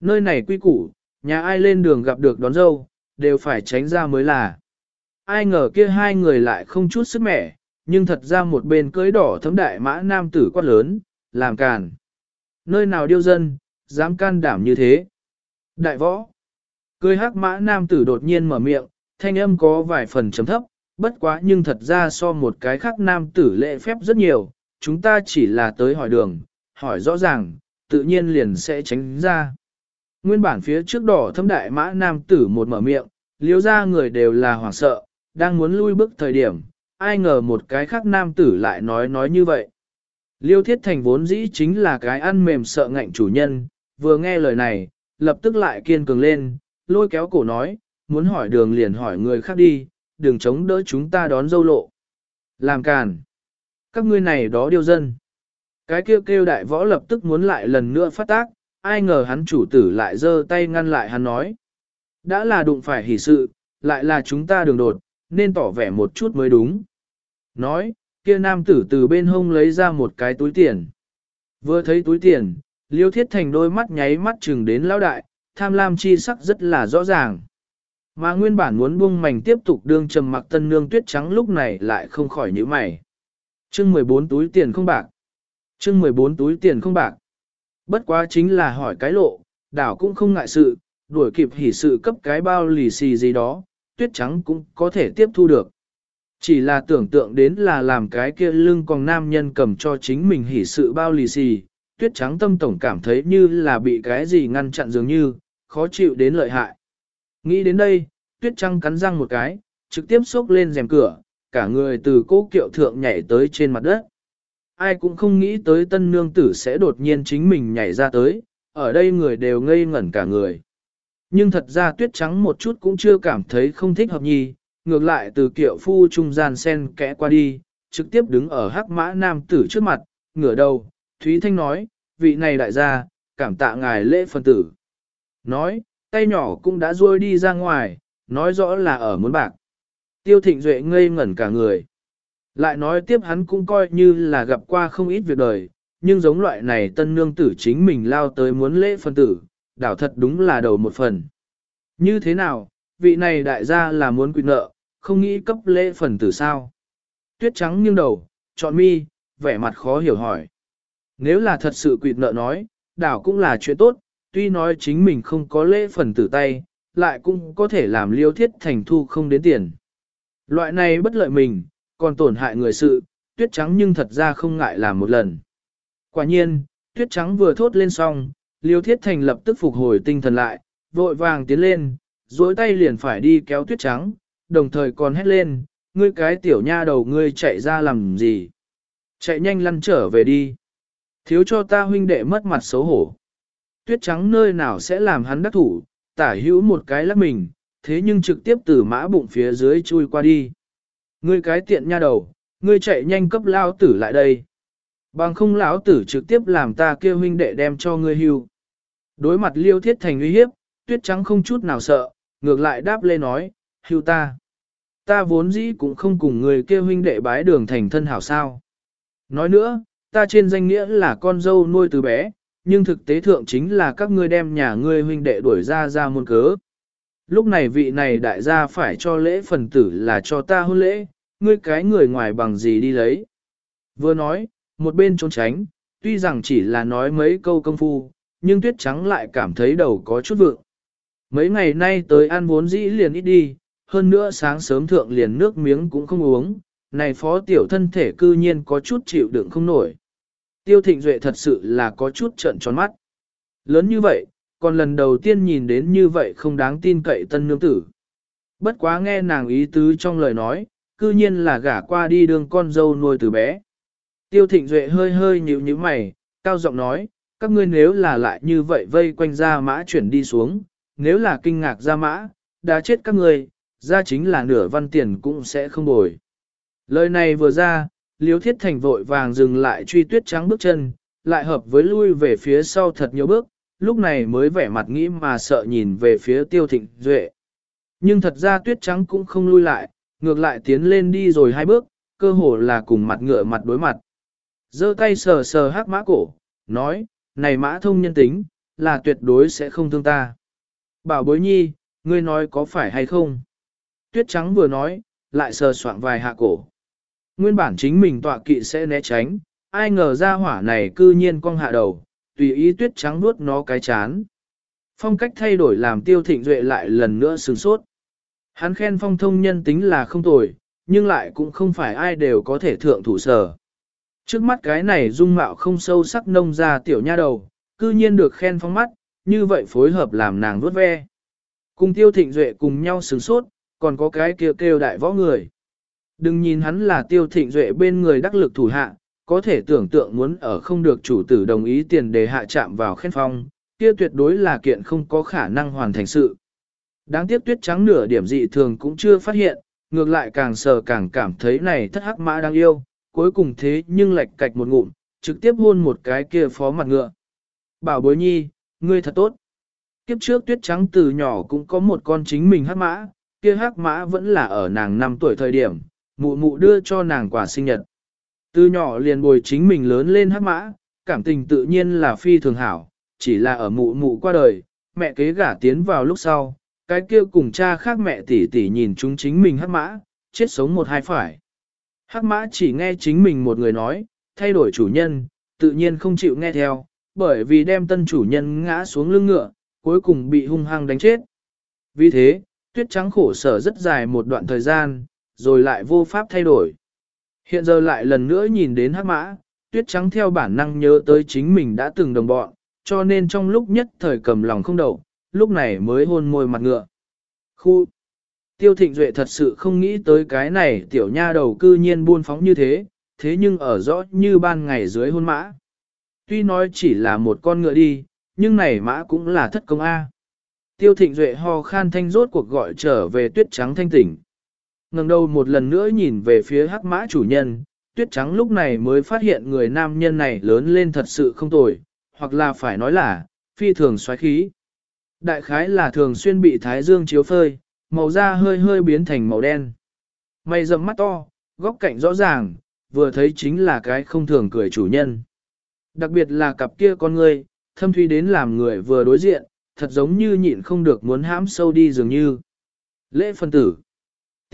Nơi này quy củ, nhà ai lên đường gặp được đón dâu, đều phải tránh ra mới là. Ai ngờ kia hai người lại không chút sức mẻ, nhưng thật ra một bên cưới đỏ thấm đại mã nam tử quát lớn, làm càn. Nơi nào điêu dân, dám can đảm như thế. Đại võ. Cưới hắc mã nam tử đột nhiên mở miệng, thanh âm có vài phần chấm thấp, bất quá nhưng thật ra so một cái khác nam tử lệ phép rất nhiều, chúng ta chỉ là tới hỏi đường, hỏi rõ ràng, tự nhiên liền sẽ tránh ra. Nguyên bản phía trước đỏ thâm đại mã nam tử một mở miệng, liếu ra người đều là hoảng sợ, đang muốn lui bước thời điểm, ai ngờ một cái khác nam tử lại nói nói như vậy. Liêu thiết thành vốn dĩ chính là cái ăn mềm sợ ngạnh chủ nhân, vừa nghe lời này, lập tức lại kiên cường lên, lôi kéo cổ nói, muốn hỏi đường liền hỏi người khác đi, đừng chống đỡ chúng ta đón dâu lộ. Làm càn. Các ngươi này đó điêu dân. Cái kêu kêu đại võ lập tức muốn lại lần nữa phát tác, ai ngờ hắn chủ tử lại giơ tay ngăn lại hắn nói. Đã là đụng phải hỷ sự, lại là chúng ta đường đột, nên tỏ vẻ một chút mới đúng. Nói, kia nam tử từ bên hông lấy ra một cái túi tiền. Vừa thấy túi tiền, liêu thiết thành đôi mắt nháy mắt chừng đến lão đại, tham lam chi sắc rất là rõ ràng. Mà nguyên bản muốn buông mảnh tiếp tục đương trầm mặc tân nương tuyết trắng lúc này lại không khỏi nhíu mày. Chương 14 túi tiền không bạc. Chương 14 túi tiền không bạc. Bất quá chính là hỏi cái lộ, đảo cũng không ngại sự, đuổi kịp hỉ sự cấp cái bao lì xì gì đó, tuyết trắng cũng có thể tiếp thu được. Chỉ là tưởng tượng đến là làm cái kia lưng còn nam nhân cầm cho chính mình hỉ sự bao lì xì, tuyết trắng tâm tổng cảm thấy như là bị cái gì ngăn chặn dường như, khó chịu đến lợi hại. Nghĩ đến đây, tuyết trắng cắn răng một cái, trực tiếp xốc lên rèm cửa, cả người từ cố kiệu thượng nhảy tới trên mặt đất. Ai cũng không nghĩ tới tân nương tử sẽ đột nhiên chính mình nhảy ra tới, ở đây người đều ngây ngẩn cả người. Nhưng thật ra tuyết trắng một chút cũng chưa cảm thấy không thích hợp nhì, ngược lại từ kiệu phu trung gian sen kẽ qua đi, trực tiếp đứng ở hắc mã nam tử trước mặt, ngửa đầu, Thúy Thanh nói, vị này đại gia, cảm tạ ngài lễ phân tử. Nói, tay nhỏ cũng đã ruôi đi ra ngoài, nói rõ là ở muốn bạc. Tiêu thịnh duệ ngây ngẩn cả người. Lại nói tiếp hắn cũng coi như là gặp qua không ít việc đời, nhưng giống loại này tân nương tử chính mình lao tới muốn lễ phân tử, đảo thật đúng là đầu một phần. Như thế nào, vị này đại gia là muốn quy nợ, không nghĩ cấp lễ phần tử sao? Tuyết trắng nghiêng đầu, chọn mi, vẻ mặt khó hiểu hỏi. Nếu là thật sự quỵt nợ nói, đảo cũng là chuyện tốt, tuy nói chính mình không có lễ phần tử tay, lại cũng có thể làm liêu thiết thành thu không đến tiền. Loại này bất lợi mình, còn tổn hại người sự, tuyết trắng nhưng thật ra không ngại làm một lần. Quả nhiên, tuyết trắng vừa thốt lên xong, liêu thiết thành lập tức phục hồi tinh thần lại, vội vàng tiến lên, duỗi tay liền phải đi kéo tuyết trắng, đồng thời còn hét lên, ngươi cái tiểu nha đầu ngươi chạy ra làm gì? Chạy nhanh lăn trở về đi. Thiếu cho ta huynh đệ mất mặt xấu hổ. Tuyết trắng nơi nào sẽ làm hắn đắc thủ, tả hữu một cái lắc mình, thế nhưng trực tiếp từ mã bụng phía dưới chui qua đi. Ngươi cái tiện nha đầu, ngươi chạy nhanh cấp lao tử lại đây. Bằng không lão tử trực tiếp làm ta kêu huynh đệ đem cho ngươi hưu. Đối mặt liêu thiết thành uy hiếp, tuyết trắng không chút nào sợ, ngược lại đáp lê nói, hưu ta. Ta vốn dĩ cũng không cùng người kêu huynh đệ bái đường thành thân hảo sao. Nói nữa, ta trên danh nghĩa là con dâu nuôi từ bé, nhưng thực tế thượng chính là các ngươi đem nhà ngươi huynh đệ đuổi ra ra môn cớ. Lúc này vị này đại gia phải cho lễ phần tử là cho ta hôn lễ, ngươi cái người ngoài bằng gì đi lấy. Vừa nói, một bên trốn tránh, tuy rằng chỉ là nói mấy câu công phu, nhưng tuyết trắng lại cảm thấy đầu có chút vượng. Mấy ngày nay tới ăn vốn dĩ liền ít đi, hơn nữa sáng sớm thượng liền nước miếng cũng không uống, này phó tiểu thân thể cư nhiên có chút chịu đựng không nổi. Tiêu thịnh duệ thật sự là có chút trợn tròn mắt. Lớn như vậy, còn lần đầu tiên nhìn đến như vậy không đáng tin cậy tân nương tử. Bất quá nghe nàng ý tứ trong lời nói, cư nhiên là gả qua đi đường con dâu nuôi từ bé. Tiêu thịnh duệ hơi hơi nhíu nhíu mày, cao giọng nói, các ngươi nếu là lại như vậy vây quanh ra mã chuyển đi xuống, nếu là kinh ngạc ra mã, đã chết các ngươi, ra chính là nửa văn tiền cũng sẽ không bồi. Lời này vừa ra, Liêu Thiết Thành vội vàng dừng lại truy tuyết trắng bước chân, lại hợp với lui về phía sau thật nhiều bước, lúc này mới vẻ mặt nghĩ mà sợ nhìn về phía tiêu thịnh duệ. Nhưng thật ra tuyết trắng cũng không lui lại, ngược lại tiến lên đi rồi hai bước, cơ hồ là cùng mặt ngựa mặt đối mặt. giơ tay sờ sờ hắc mã cổ, nói, này mã thông nhân tính, là tuyệt đối sẽ không thương ta. Bảo bối nhi, ngươi nói có phải hay không? Tuyết trắng vừa nói, lại sờ soạn vài hạ cổ. Nguyên bản chính mình tọa kỵ sẽ né tránh, ai ngờ ra hỏa này cư nhiên cong hạ đầu, tùy ý tuyết trắng nuốt nó cái chán. Phong cách thay đổi làm tiêu thịnh duệ lại lần nữa sướng sốt. Hắn khen phong thông nhân tính là không tồi, nhưng lại cũng không phải ai đều có thể thượng thủ sở. Trước mắt cái này dung mạo không sâu sắc nông ra tiểu nha đầu, cư nhiên được khen phong mắt, như vậy phối hợp làm nàng vuốt ve. Cùng tiêu thịnh duệ cùng nhau sướng sốt, còn có cái kêu kêu đại võ người. Đừng nhìn hắn là tiêu thịnh duệ bên người đắc lực thủ hạ, có thể tưởng tượng muốn ở không được chủ tử đồng ý tiền đề hạ chạm vào khen phong, kia tuyệt đối là kiện không có khả năng hoàn thành sự. Đáng tiếc tuyết trắng nửa điểm dị thường cũng chưa phát hiện, ngược lại càng sờ càng cảm thấy này thất hắc mã đang yêu, cuối cùng thế nhưng lệch cạch một ngụm, trực tiếp hôn một cái kia phó mặt ngựa. Bảo bối nhi, ngươi thật tốt. Kiếp trước tuyết trắng từ nhỏ cũng có một con chính mình hắc mã, kia hắc mã vẫn là ở nàng 5 tuổi thời điểm, mụ mụ đưa cho nàng quả sinh nhật. Từ nhỏ liền bồi chính mình lớn lên hắc mã, cảm tình tự nhiên là phi thường hảo, chỉ là ở mụ mụ qua đời, mẹ kế gả tiến vào lúc sau, cái kia cùng cha khác mẹ tỷ tỷ nhìn chúng chính mình hắc mã, chết sống một hai phải. Hắc mã chỉ nghe chính mình một người nói, thay đổi chủ nhân, tự nhiên không chịu nghe theo, bởi vì đem tân chủ nhân ngã xuống lưng ngựa, cuối cùng bị hung hăng đánh chết. Vì thế, tuyết trắng khổ sở rất dài một đoạn thời gian, rồi lại vô pháp thay đổi. Hiện giờ lại lần nữa nhìn đến hắc mã, tuyết trắng theo bản năng nhớ tới chính mình đã từng đồng bọn, cho nên trong lúc nhất thời cầm lòng không đầu, lúc này mới hôn môi mặt ngựa. Khu! Tiêu thịnh duệ thật sự không nghĩ tới cái này tiểu nha đầu cư nhiên buôn phóng như thế, thế nhưng ở rõ như ban ngày dưới hôn mã. Tuy nói chỉ là một con ngựa đi, nhưng này mã cũng là thất công A. Tiêu thịnh duệ ho khan thanh rốt cuộc gọi trở về tuyết trắng thanh tỉnh ngẩng đầu một lần nữa nhìn về phía hắc mã chủ nhân, tuyết trắng lúc này mới phát hiện người nam nhân này lớn lên thật sự không tồi, hoặc là phải nói là, phi thường xoáy khí. Đại khái là thường xuyên bị thái dương chiếu phơi, màu da hơi hơi biến thành màu đen. Mày rậm mắt to, góc cạnh rõ ràng, vừa thấy chính là cái không thường cười chủ nhân. Đặc biệt là cặp kia con người, thâm thuy đến làm người vừa đối diện, thật giống như nhịn không được muốn hãm sâu đi dường như. Lễ phân tử.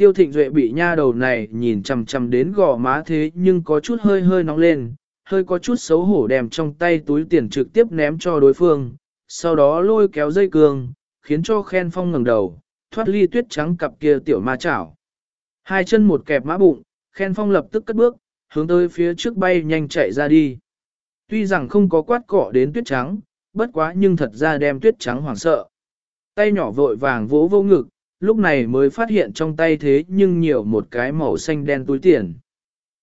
Tiêu thịnh duệ bị nha đầu này nhìn chằm chằm đến gò má thế nhưng có chút hơi hơi nóng lên, hơi có chút xấu hổ đem trong tay túi tiền trực tiếp ném cho đối phương, sau đó lôi kéo dây cương, khiến cho khen phong ngẩng đầu, thoát ly tuyết trắng cặp kia tiểu ma chảo. Hai chân một kẹp mã bụng, khen phong lập tức cất bước, hướng tới phía trước bay nhanh chạy ra đi. Tuy rằng không có quát cọ đến tuyết trắng, bất quá nhưng thật ra đem tuyết trắng hoảng sợ. Tay nhỏ vội vàng vỗ vô ngực, lúc này mới phát hiện trong tay thế nhưng nhiều một cái màu xanh đen túi tiền.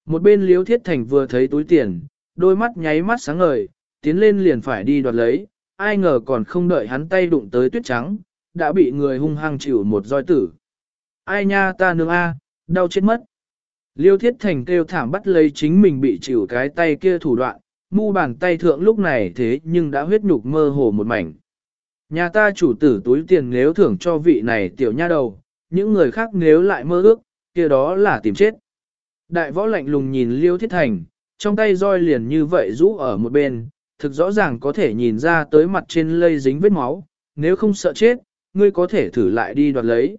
Một bên liếu thiết thành vừa thấy túi tiền, đôi mắt nháy mắt sáng ngời, tiến lên liền phải đi đoạt lấy, ai ngờ còn không đợi hắn tay đụng tới tuyết trắng, đã bị người hung hăng chịu một roi tử. Ai nha ta nương a, đau chết mất. Liêu thiết thành kêu thảm bắt lấy chính mình bị chịu cái tay kia thủ đoạn, mu bàn tay thượng lúc này thế nhưng đã huyết nhục mơ hồ một mảnh. Nhà ta chủ tử túi tiền nếu thưởng cho vị này tiểu nha đầu, những người khác nếu lại mơ ước, kia đó là tìm chết. Đại võ lạnh lùng nhìn liêu thiết thành, trong tay roi liền như vậy rũ ở một bên, thực rõ ràng có thể nhìn ra tới mặt trên lây dính vết máu, nếu không sợ chết, ngươi có thể thử lại đi đoạt lấy.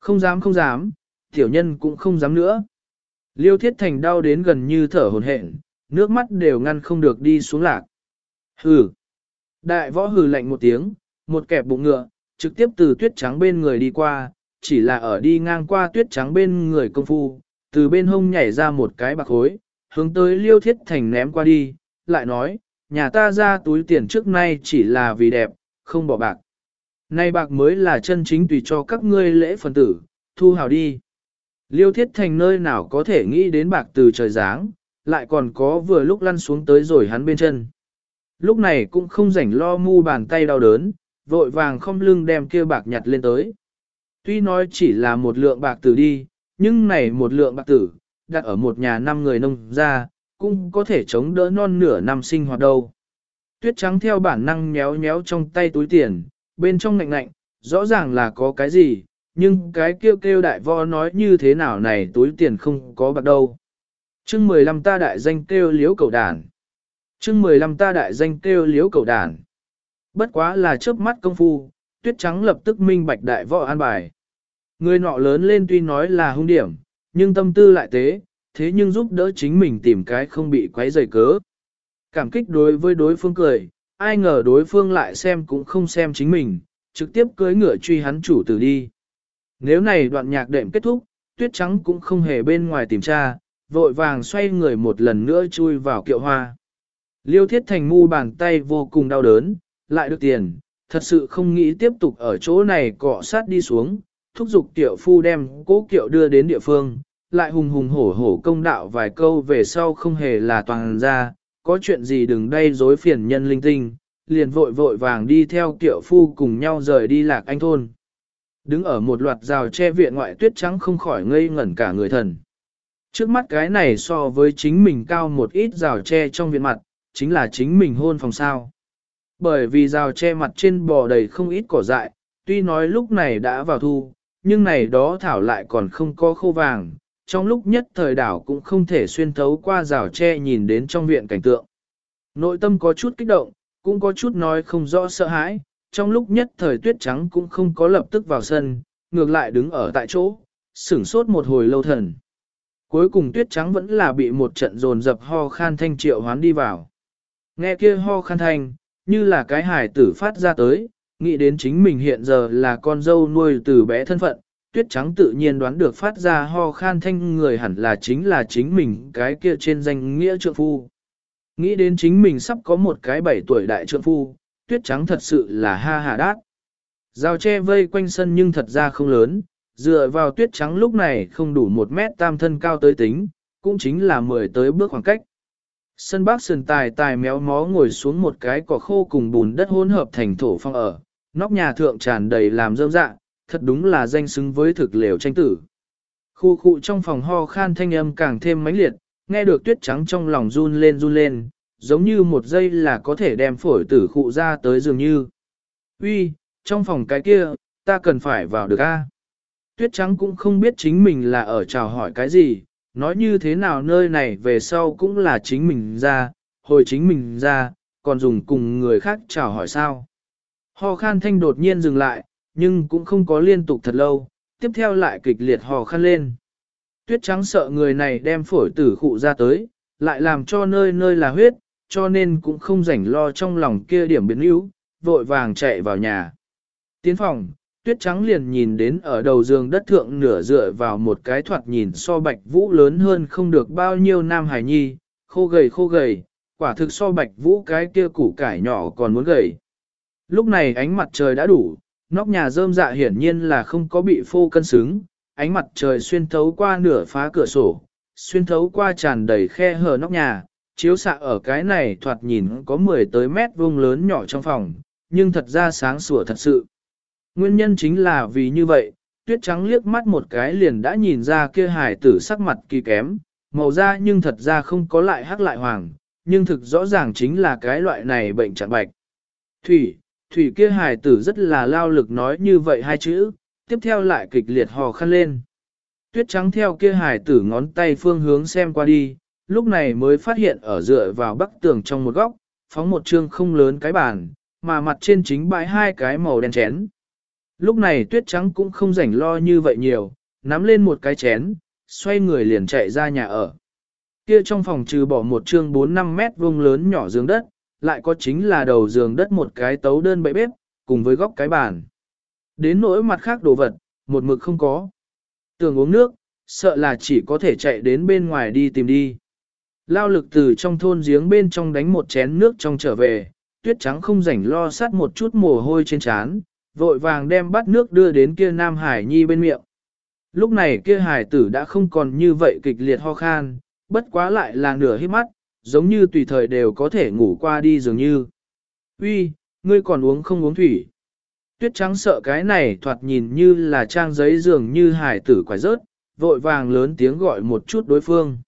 Không dám không dám, tiểu nhân cũng không dám nữa. Liêu thiết thành đau đến gần như thở hồn hển, nước mắt đều ngăn không được đi xuống lạc. Hừ. Đại võ hừ lạnh một tiếng, một kẹp bụng ngựa, trực tiếp từ tuyết trắng bên người đi qua, chỉ là ở đi ngang qua tuyết trắng bên người công phu, từ bên hông nhảy ra một cái bạc hối, hướng tới liêu thiết thành ném qua đi, lại nói, nhà ta ra túi tiền trước nay chỉ là vì đẹp, không bỏ bạc. Nay bạc mới là chân chính tùy cho các ngươi lễ phần tử, thu hào đi. Liêu thiết thành nơi nào có thể nghĩ đến bạc từ trời giáng, lại còn có vừa lúc lăn xuống tới rồi hắn bên chân. Lúc này cũng không rảnh lo mu bàn tay đau đớn, vội vàng không lưng đem kia bạc nhặt lên tới. Tuy nói chỉ là một lượng bạc tử đi, nhưng này một lượng bạc tử, đặt ở một nhà năm người nông ra, cũng có thể chống đỡ non nửa năm sinh hoạt đâu. Tuyết trắng theo bản năng nhéo nhéo trong tay túi tiền, bên trong ngạnh ngạnh, rõ ràng là có cái gì, nhưng cái kêu kêu đại vo nói như thế nào này túi tiền không có bạc đâu. chương 15 ta đại danh kêu liếu cầu đàn. chương 15 ta đại danh kêu liếu cầu đàn. Bất quá là chớp mắt công phu, tuyết trắng lập tức minh bạch đại võ an bài. Người nọ lớn lên tuy nói là hung điểm, nhưng tâm tư lại tế, thế nhưng giúp đỡ chính mình tìm cái không bị quấy rầy cớ. Cảm kích đối với đối phương cười, ai ngờ đối phương lại xem cũng không xem chính mình, trực tiếp cưới ngựa truy hắn chủ tử đi. Nếu này đoạn nhạc đệm kết thúc, tuyết trắng cũng không hề bên ngoài tìm tra, vội vàng xoay người một lần nữa chui vào kiệu hoa. Liêu thiết thành mu bàn tay vô cùng đau đớn, lại được tiền, thật sự không nghĩ tiếp tục ở chỗ này cọ sát đi xuống, thúc giục tiểu phu đem cố kiệu đưa đến địa phương, lại hùng hùng hổ hổ công đạo vài câu về sau không hề là toàn ra, có chuyện gì đừng đây dối phiền nhân linh tinh, liền vội vội vàng đi theo tiểu phu cùng nhau rời đi lạc anh thôn. Đứng ở một loạt rào che viện ngoại tuyết trắng không khỏi ngây ngẩn cả người thần. Trước mắt cái này so với chính mình cao một ít rào che trong viện mặt, chính là chính mình hôn phòng sao. Bởi vì rào che mặt trên bò đầy không ít cỏ dại, tuy nói lúc này đã vào thu, nhưng này đó thảo lại còn không có khô vàng, trong lúc nhất thời đảo cũng không thể xuyên thấu qua rào tre nhìn đến trong viện cảnh tượng. Nội tâm có chút kích động, cũng có chút nói không rõ sợ hãi, trong lúc nhất thời tuyết trắng cũng không có lập tức vào sân, ngược lại đứng ở tại chỗ, sửng sốt một hồi lâu thần. Cuối cùng tuyết trắng vẫn là bị một trận dồn dập ho khan thanh triệu hoán đi vào. Nghe kia ho khan thanh, như là cái hải tử phát ra tới, nghĩ đến chính mình hiện giờ là con dâu nuôi từ bé thân phận, tuyết trắng tự nhiên đoán được phát ra ho khan thanh người hẳn là chính là chính mình cái kia trên danh nghĩa trượng phu. Nghĩ đến chính mình sắp có một cái bảy tuổi đại trượng phu, tuyết trắng thật sự là ha hà đát. Rào tre vây quanh sân nhưng thật ra không lớn, dựa vào tuyết trắng lúc này không đủ một mét tam thân cao tới tính, cũng chính là mười tới bước khoảng cách. Sân bác sườn tài tài méo mó ngồi xuống một cái cỏ khô cùng bùn đất hỗn hợp thành thổ phong ở, nóc nhà thượng tràn đầy làm rơm dạ, thật đúng là danh xứng với thực lều tranh tử. Khu khu trong phòng ho khan thanh âm càng thêm mãnh liệt, nghe được tuyết trắng trong lòng run lên run lên, giống như một giây là có thể đem phổi tử khụ ra tới dường như. Uy, trong phòng cái kia, ta cần phải vào được a. Tuyết trắng cũng không biết chính mình là ở chào hỏi cái gì, nói như thế nào nơi này về sau cũng là chính mình ra, hồi chính mình ra, còn dùng cùng người khác chào hỏi sao. Ho khan thanh đột nhiên dừng lại, nhưng cũng không có liên tục thật lâu, tiếp theo lại kịch liệt ho khan lên. Tuyết trắng sợ người này đem phổi tử khụ ra tới, lại làm cho nơi nơi là huyết, cho nên cũng không rảnh lo trong lòng kia điểm biến yếu, vội vàng chạy vào nhà. Tiến phòng, tuyết trắng liền nhìn đến ở đầu giường đất thượng nửa dựa vào một cái thoạt nhìn so bạch vũ lớn hơn không được bao nhiêu nam hải nhi, khô gầy khô gầy, quả thực so bạch vũ cái kia củ cải nhỏ còn muốn gầy. Lúc này ánh mặt trời đã đủ, nóc nhà rơm dạ hiển nhiên là không có bị phô cân xứng, ánh mặt trời xuyên thấu qua nửa phá cửa sổ, xuyên thấu qua tràn đầy khe hở nóc nhà, chiếu xạ ở cái này thoạt nhìn có 10 tới mét vuông lớn nhỏ trong phòng, nhưng thật ra sáng sủa thật sự. Nguyên nhân chính là vì như vậy, tuyết trắng liếc mắt một cái liền đã nhìn ra kia hải tử sắc mặt kỳ kém, màu da nhưng thật ra không có lại hắc lại hoàng, nhưng thực rõ ràng chính là cái loại này bệnh trạng bạch. Thủy, thủy kia hải tử rất là lao lực nói như vậy hai chữ, tiếp theo lại kịch liệt hò khăn lên. Tuyết trắng theo kia hải tử ngón tay phương hướng xem qua đi, lúc này mới phát hiện ở dựa vào bắc tường trong một góc, phóng một chương không lớn cái bàn, mà mặt trên chính bãi hai cái màu đen chén. Lúc này tuyết trắng cũng không rảnh lo như vậy nhiều, nắm lên một cái chén, xoay người liền chạy ra nhà ở. Kia trong phòng trừ bỏ một chương 4-5 mét vuông lớn nhỏ giường đất, lại có chính là đầu giường đất một cái tấu đơn bậy bếp, cùng với góc cái bàn. Đến nỗi mặt khác đồ vật, một mực không có. Tưởng uống nước, sợ là chỉ có thể chạy đến bên ngoài đi tìm đi. Lao lực từ trong thôn giếng bên trong đánh một chén nước trong trở về, tuyết trắng không rảnh lo sát một chút mồ hôi trên trán, vội vàng đem bát nước đưa đến kia Nam Hải Nhi bên miệng. Lúc này kia hải tử đã không còn như vậy kịch liệt ho khan, bất quá lại là nửa hít mắt, giống như tùy thời đều có thể ngủ qua đi dường như. Uy, ngươi còn uống không uống thủy. Tuyết trắng sợ cái này thoạt nhìn như là trang giấy dường như hải tử quải rớt, vội vàng lớn tiếng gọi một chút đối phương.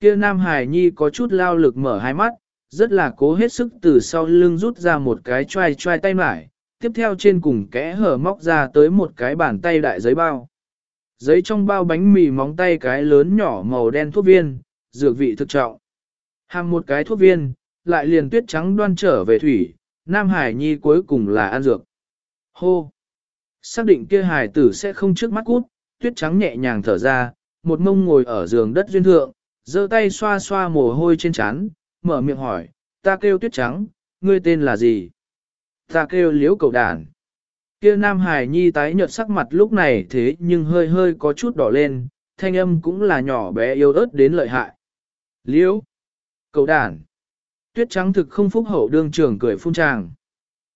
Kia Nam Hải Nhi có chút lao lực mở hai mắt, rất là cố hết sức từ sau lưng rút ra một cái choai choai tay mải, tiếp theo trên cùng kẽ hở móc ra tới một cái bàn tay đại giấy bao. Giấy trong bao bánh mì móng tay cái lớn nhỏ màu đen thuốc viên, dược vị thực trọng. hàng một cái thuốc viên, lại liền tuyết trắng đoan trở về thủy, Nam Hải Nhi cuối cùng là ăn dược. Hô! Xác định kia hải tử sẽ không trước mắt cút, tuyết trắng nhẹ nhàng thở ra, một mông ngồi ở giường đất duyên thượng, giơ tay xoa xoa mồ hôi trên trán, mở miệng hỏi, ta kêu tuyết trắng, ngươi tên là gì? Ta kêu liếu cầu đàn. Kia Nam Hải Nhi tái nhợt sắc mặt lúc này thế nhưng hơi hơi có chút đỏ lên, thanh âm cũng là nhỏ bé yếu ớt đến lợi hại. Liễu, cầu đàn. Tuyết trắng thực không phúc hậu đương trưởng cười phun tràng.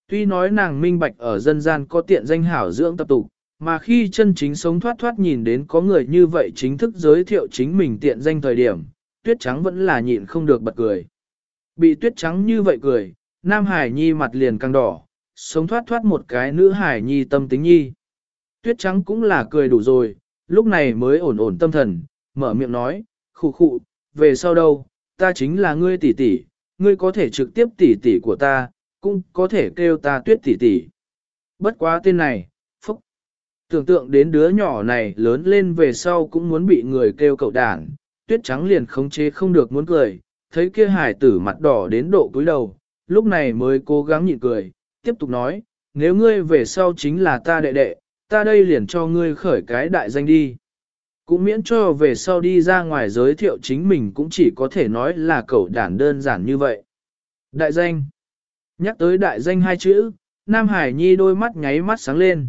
Tuy nói nàng minh bạch ở dân gian có tiện danh hảo dưỡng tập tục, mà khi chân chính sống thoát thoát nhìn đến có người như vậy chính thức giới thiệu chính mình tiện danh thời điểm, tuyết trắng vẫn là nhịn không được bật cười. Bị tuyết trắng như vậy cười, Nam Hải Nhi mặt liền căng đỏ, sống thoát thoát một cái nữ Hải Nhi tâm tính nhi. Tuyết trắng cũng là cười đủ rồi, lúc này mới ổn ổn tâm thần, mở miệng nói, khụ khụ, về sau đâu, ta chính là ngươi tỷ tỷ, ngươi có thể trực tiếp tỷ tỷ của ta, cũng có thể kêu ta tuyết tỷ tỷ. Bất quá tên này, phúc. Tưởng tượng đến đứa nhỏ này lớn lên về sau cũng muốn bị người kêu cậu đàn, tuyết trắng liền khống chế không được muốn cười, thấy kia hải tử mặt đỏ đến độ cúi đầu, lúc này mới cố gắng nhịn cười, tiếp tục nói, nếu ngươi về sau chính là ta đệ đệ, ta đây liền cho ngươi khởi cái đại danh đi. Cũng miễn cho về sau đi ra ngoài giới thiệu chính mình cũng chỉ có thể nói là cậu đản đơn giản như vậy. Đại danh. Nhắc tới đại danh hai chữ, Nam Hải Nhi đôi mắt nháy mắt sáng lên.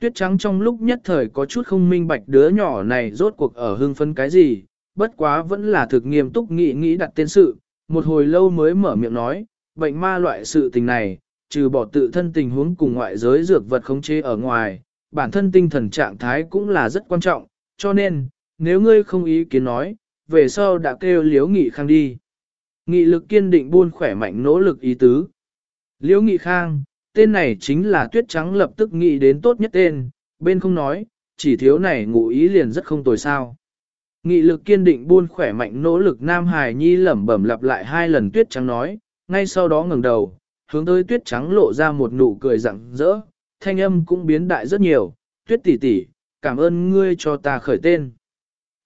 Tuyết trắng trong lúc nhất thời có chút không minh bạch đứa nhỏ này rốt cuộc ở hưng phấn cái gì, bất quá vẫn là thực nghiêm túc nghĩ nghĩ đặt tên sự, một hồi lâu mới mở miệng nói, bệnh ma loại sự tình này, trừ bỏ tự thân tình huống cùng ngoại giới dược vật khống chế ở ngoài, bản thân tinh thần trạng thái cũng là rất quan trọng, cho nên, nếu ngươi không ý kiến nói, về sau đã kêu liếu nghị khang đi. Nghị lực kiên định buôn khỏe mạnh nỗ lực ý tứ. Liễu Nghị Khang, tên này chính là tuyết trắng lập tức nghĩ đến tốt nhất tên, bên không nói, chỉ thiếu này ngụ ý liền rất không tồi sao. Nghị lực kiên định buôn khỏe mạnh nỗ lực Nam Hải Nhi lẩm bẩm lặp lại hai lần tuyết trắng nói, ngay sau đó ngẩng đầu, hướng tới tuyết trắng lộ ra một nụ cười rặng rỡ, thanh âm cũng biến đại rất nhiều, tuyết tỷ tỷ, cảm ơn ngươi cho ta khởi tên.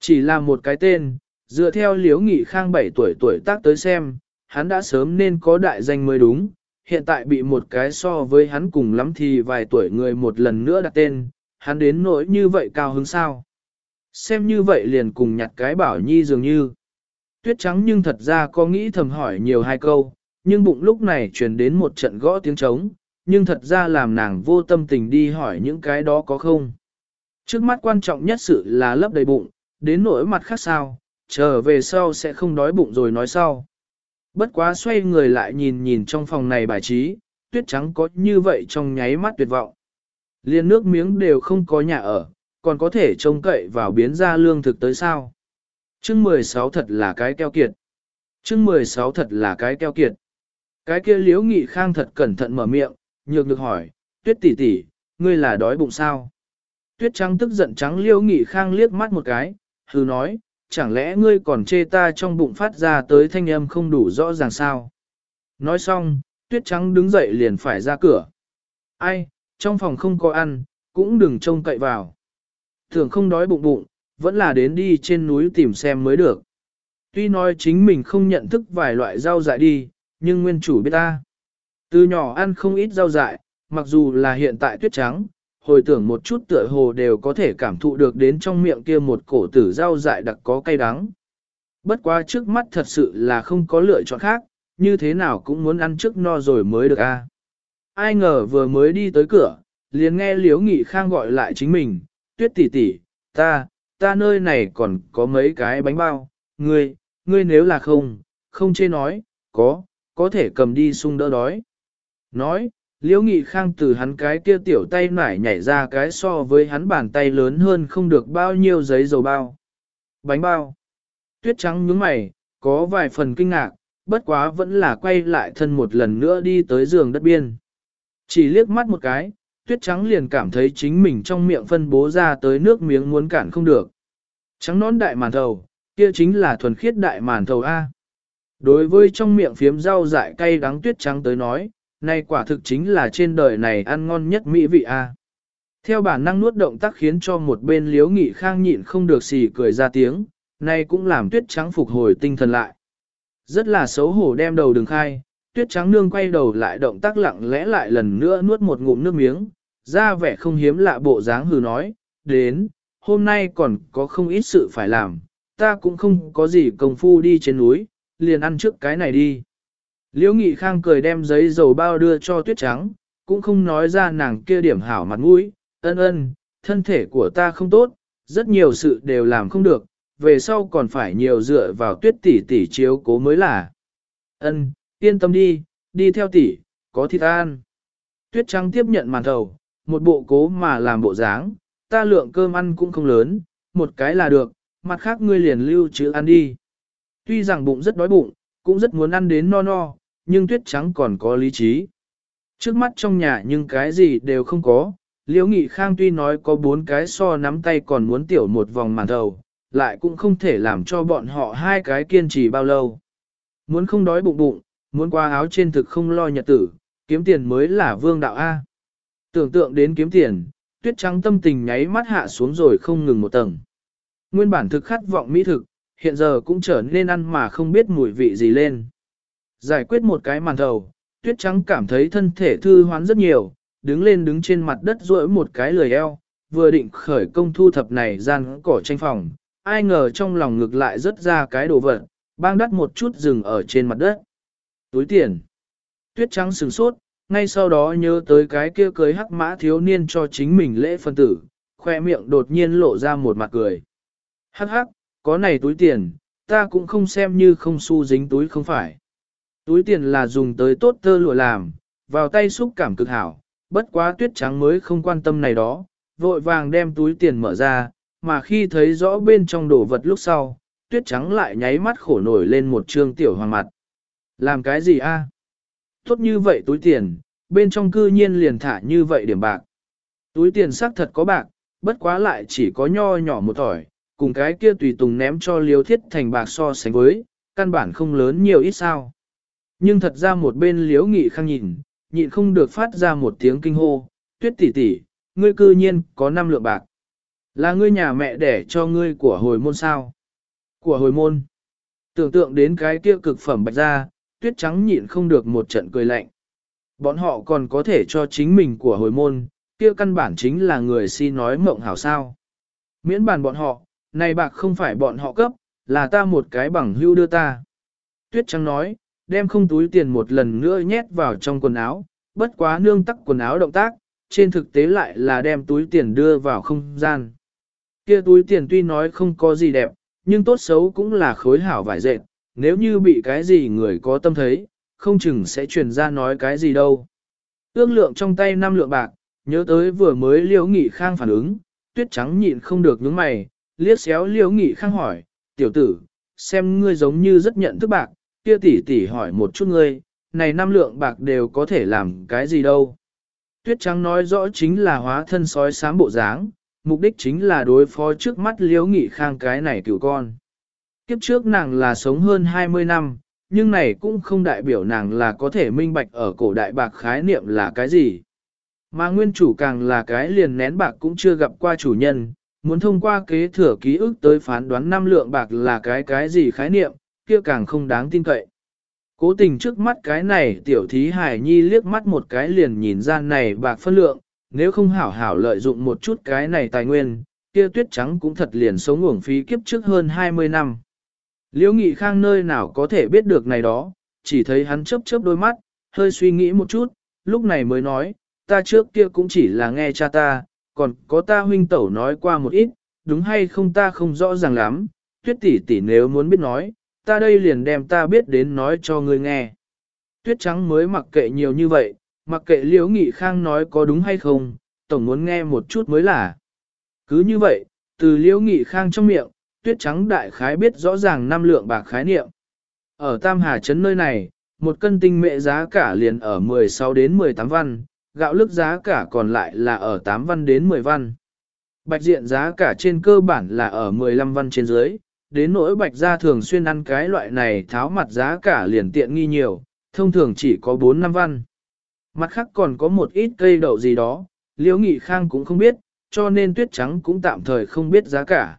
Chỉ là một cái tên, dựa theo liếu nghị khang 7 tuổi tuổi tác tới xem, hắn đã sớm nên có đại danh mới đúng, hiện tại bị một cái so với hắn cùng lắm thì vài tuổi người một lần nữa đặt tên, hắn đến nỗi như vậy cao hứng sao. Xem như vậy liền cùng nhặt cái bảo nhi dường như. Tuyết trắng nhưng thật ra có nghĩ thầm hỏi nhiều hai câu, nhưng bụng lúc này truyền đến một trận gõ tiếng trống, nhưng thật ra làm nàng vô tâm tình đi hỏi những cái đó có không. Trước mắt quan trọng nhất sự là lấp đầy bụng, đến nỗi mặt khác sao, chờ về sau sẽ không đói bụng rồi nói sau. Bất quá xoay người lại nhìn nhìn trong phòng này bài trí, tuyết trắng có như vậy trong nháy mắt tuyệt vọng. Liên nước miếng đều không có nhà ở, còn có thể trông cậy vào biến ra lương thực tới sao. Chương 16 thật là cái keo kiệt. Chương 16 thật là cái keo kiệt. Cái kia liếu nghị khang thật cẩn thận mở miệng, nhược được hỏi, tuyết tỷ tỷ, ngươi là đói bụng sao? Tuyết trắng tức giận trắng liêu nghị khang liếc mắt một cái, hừ nói, chẳng lẽ ngươi còn chê ta trong bụng phát ra tới thanh âm không đủ rõ ràng sao? Nói xong, tuyết trắng đứng dậy liền phải ra cửa. Ai, trong phòng không có ăn, cũng đừng trông cậy vào. Thường không đói bụng bụng, vẫn là đến đi trên núi tìm xem mới được. Tuy nói chính mình không nhận thức vài loại rau dại đi, nhưng nguyên chủ biết ta. Từ nhỏ ăn không ít rau dại, mặc dù là hiện tại tuyết trắng, hồi tưởng một chút tựa hồ đều có thể cảm thụ được đến trong miệng kia một cổ tử rau dại đặc có cay đắng. Bất quá trước mắt thật sự là không có lựa chọn khác, như thế nào cũng muốn ăn trước no rồi mới được a. Ai ngờ vừa mới đi tới cửa, liền nghe Liễu Nghị Khang gọi lại chính mình, tuyết tỷ tỷ, ta, ta nơi này còn có mấy cái bánh bao, ngươi, ngươi nếu là không, không chê nói, có, có thể cầm đi sung đỡ đói. Nói, Liễu Nghị Khang từ hắn cái kia tiểu tay nải nhảy ra cái so với hắn bàn tay lớn hơn không được bao nhiêu giấy dầu bao. Bánh bao. Tuyết trắng nhướng mày, có vài phần kinh ngạc, bất quá vẫn là quay lại thân một lần nữa đi tới giường đất biên. Chỉ liếc mắt một cái, tuyết trắng liền cảm thấy chính mình trong miệng phân bố ra tới nước miếng muốn cản không được. Trắng nón đại màn thầu, kia chính là thuần khiết đại màn thầu A. Đối với trong miệng phiếm rau dại cay đắng tuyết trắng tới nói, nay quả thực chính là trên đời này ăn ngon nhất mỹ vị a. Theo bản năng nuốt động tác khiến cho một bên liếu nghị khang nhịn không được xì cười ra tiếng, nay cũng làm tuyết trắng phục hồi tinh thần lại. Rất là xấu hổ đem đầu đường khai, tuyết trắng nương quay đầu lại động tác lặng lẽ lại lần nữa nuốt một ngụm nước miếng, ra vẻ không hiếm lạ bộ dáng hừ nói, đến, hôm nay còn có không ít sự phải làm, ta cũng không có gì công phu đi trên núi, liền ăn trước cái này đi. Liễu Nghị Khang cười đem giấy dầu bao đưa cho tuyết trắng, cũng không nói ra nàng kia điểm hảo mặt mũi, ân ân, thân thể của ta không tốt, rất nhiều sự đều làm không được, về sau còn phải nhiều dựa vào tuyết tỷ tỷ chiếu cố mới là. Ân, yên tâm đi, đi theo tỷ, có thịt ăn. Tuyết trắng tiếp nhận màn thầu, một bộ cố mà làm bộ dáng, ta lượng cơm ăn cũng không lớn, một cái là được, mặt khác ngươi liền lưu chứ ăn đi. Tuy rằng bụng rất đói bụng, cũng rất muốn ăn đến no no, nhưng tuyết trắng còn có lý trí. Trước mắt trong nhà nhưng cái gì đều không có, Liễu Nghị Khang tuy nói có bốn cái so nắm tay còn muốn tiểu một vòng màn đầu, lại cũng không thể làm cho bọn họ hai cái kiên trì bao lâu. Muốn không đói bụng bụng, muốn qua áo trên thực không lo nhật tử, kiếm tiền mới là vương đạo A. Tưởng tượng đến kiếm tiền, tuyết trắng tâm tình nháy mắt hạ xuống rồi không ngừng một tầng. Nguyên bản thực khát vọng mỹ thực, hiện giờ cũng trở nên ăn mà không biết mùi vị gì lên. Giải quyết một cái màn thầu, tuyết trắng cảm thấy thân thể thư hoán rất nhiều, đứng lên đứng trên mặt đất duỗi một cái lười eo, vừa định khởi công thu thập này gian cỏ tranh phòng, ai ngờ trong lòng ngược lại rớt ra cái đồ vật, bang đắt một chút dừng ở trên mặt đất. Túi tiền. Tuyết trắng sừng sốt, ngay sau đó nhớ tới cái kia cưới hắc mã thiếu niên cho chính mình lễ phân tử, khoe miệng đột nhiên lộ ra một mặt cười. Hắc hắc, có này túi tiền, ta cũng không xem như không xu dính túi không phải. Túi tiền là dùng tới tốt tơ lụa làm, vào tay xúc cảm cực hảo, bất quá tuyết trắng mới không quan tâm này đó, vội vàng đem túi tiền mở ra, mà khi thấy rõ bên trong đồ vật lúc sau, tuyết trắng lại nháy mắt khổ nổi lên một trương tiểu hoàng mặt. Làm cái gì a? Tốt như vậy túi tiền, bên trong cư nhiên liền thả như vậy điểm bạc. Túi tiền xác thật có bạc, bất quá lại chỉ có nho nhỏ một tỏi, cùng cái kia tùy tùng ném cho liêu thiết thành bạc so sánh với, căn bản không lớn nhiều ít sao. Nhưng thật ra một bên liếu nghị khang nhìn, nhịn không được phát ra một tiếng kinh hô, tuyết tỷ tỷ, ngươi cư nhiên có năm lượng bạc. Là ngươi nhà mẹ đẻ cho ngươi của hồi môn sao? Của hồi môn. Tưởng tượng đến cái kia cực phẩm bạch ra, tuyết trắng nhịn không được một trận cười lạnh. Bọn họ còn có thể cho chính mình của hồi môn, kia căn bản chính là người si nói mộng hảo sao. Miễn bàn bọn họ, này bạc không phải bọn họ cấp, là ta một cái bằng hưu đưa ta. Tuyết trắng nói, đem không túi tiền một lần nữa nhét vào trong quần áo, bất quá nương tắc quần áo động tác, trên thực tế lại là đem túi tiền đưa vào không gian. Kia túi tiền tuy nói không có gì đẹp, nhưng tốt xấu cũng là khối hảo vải dệt, nếu như bị cái gì người có tâm thấy, không chừng sẽ truyền ra nói cái gì đâu. Ước lượng trong tay năm lượng bạc, nhớ tới vừa mới liễu nghị khang phản ứng, tuyết trắng nhịn không được nhướng mày, liếc xéo liễu nghị khang hỏi, tiểu tử, xem ngươi giống như rất nhận thức bạc, kia tỷ tỷ hỏi một chút ngươi, này năm lượng bạc đều có thể làm cái gì đâu. Tuyết trắng nói rõ chính là hóa thân sói sám bộ dáng, mục đích chính là đối phó trước mắt liễu nghị khang cái này cửu con. Kiếp trước nàng là sống hơn 20 năm, nhưng này cũng không đại biểu nàng là có thể minh bạch ở cổ đại bạc khái niệm là cái gì. Mà nguyên chủ càng là cái liền nén bạc cũng chưa gặp qua chủ nhân, muốn thông qua kế thừa ký ức tới phán đoán năm lượng bạc là cái cái gì khái niệm, kia càng không đáng tin cậy. Cố tình trước mắt cái này tiểu thí hải nhi liếc mắt một cái liền nhìn ra này bạc phân lượng, nếu không hảo hảo lợi dụng một chút cái này tài nguyên, kia tuyết trắng cũng thật liền sống uổng phí kiếp trước hơn 20 năm. Liễu Nghị Khang nơi nào có thể biết được này đó, chỉ thấy hắn chớp chớp đôi mắt, hơi suy nghĩ một chút, lúc này mới nói, ta trước kia cũng chỉ là nghe cha ta, còn có ta huynh tẩu nói qua một ít, đúng hay không ta không rõ ràng lắm, tuyết tỷ tỷ nếu muốn biết nói, ta đây liền đem ta biết đến nói cho ngươi nghe. Tuyết trắng mới mặc kệ nhiều như vậy, mặc kệ liễu nghị khang nói có đúng hay không, tổng muốn nghe một chút mới là. Cứ như vậy, từ liễu nghị khang trong miệng, tuyết trắng đại khái biết rõ ràng năm lượng bạc khái niệm. Ở Tam Hà Trấn nơi này, một cân tinh mệ giá cả liền ở 16 đến 18 văn, gạo lức giá cả còn lại là ở 8 văn đến 10 văn. Bạch diện giá cả trên cơ bản là ở 15 văn trên dưới, đến nỗi bạch gia thường xuyên ăn cái loại này tháo mặt giá cả liền tiện nghi nhiều, thông thường chỉ có 4 năm văn. Mặt khác còn có một ít cây đậu gì đó, liễu nghị khang cũng không biết, cho nên tuyết trắng cũng tạm thời không biết giá cả.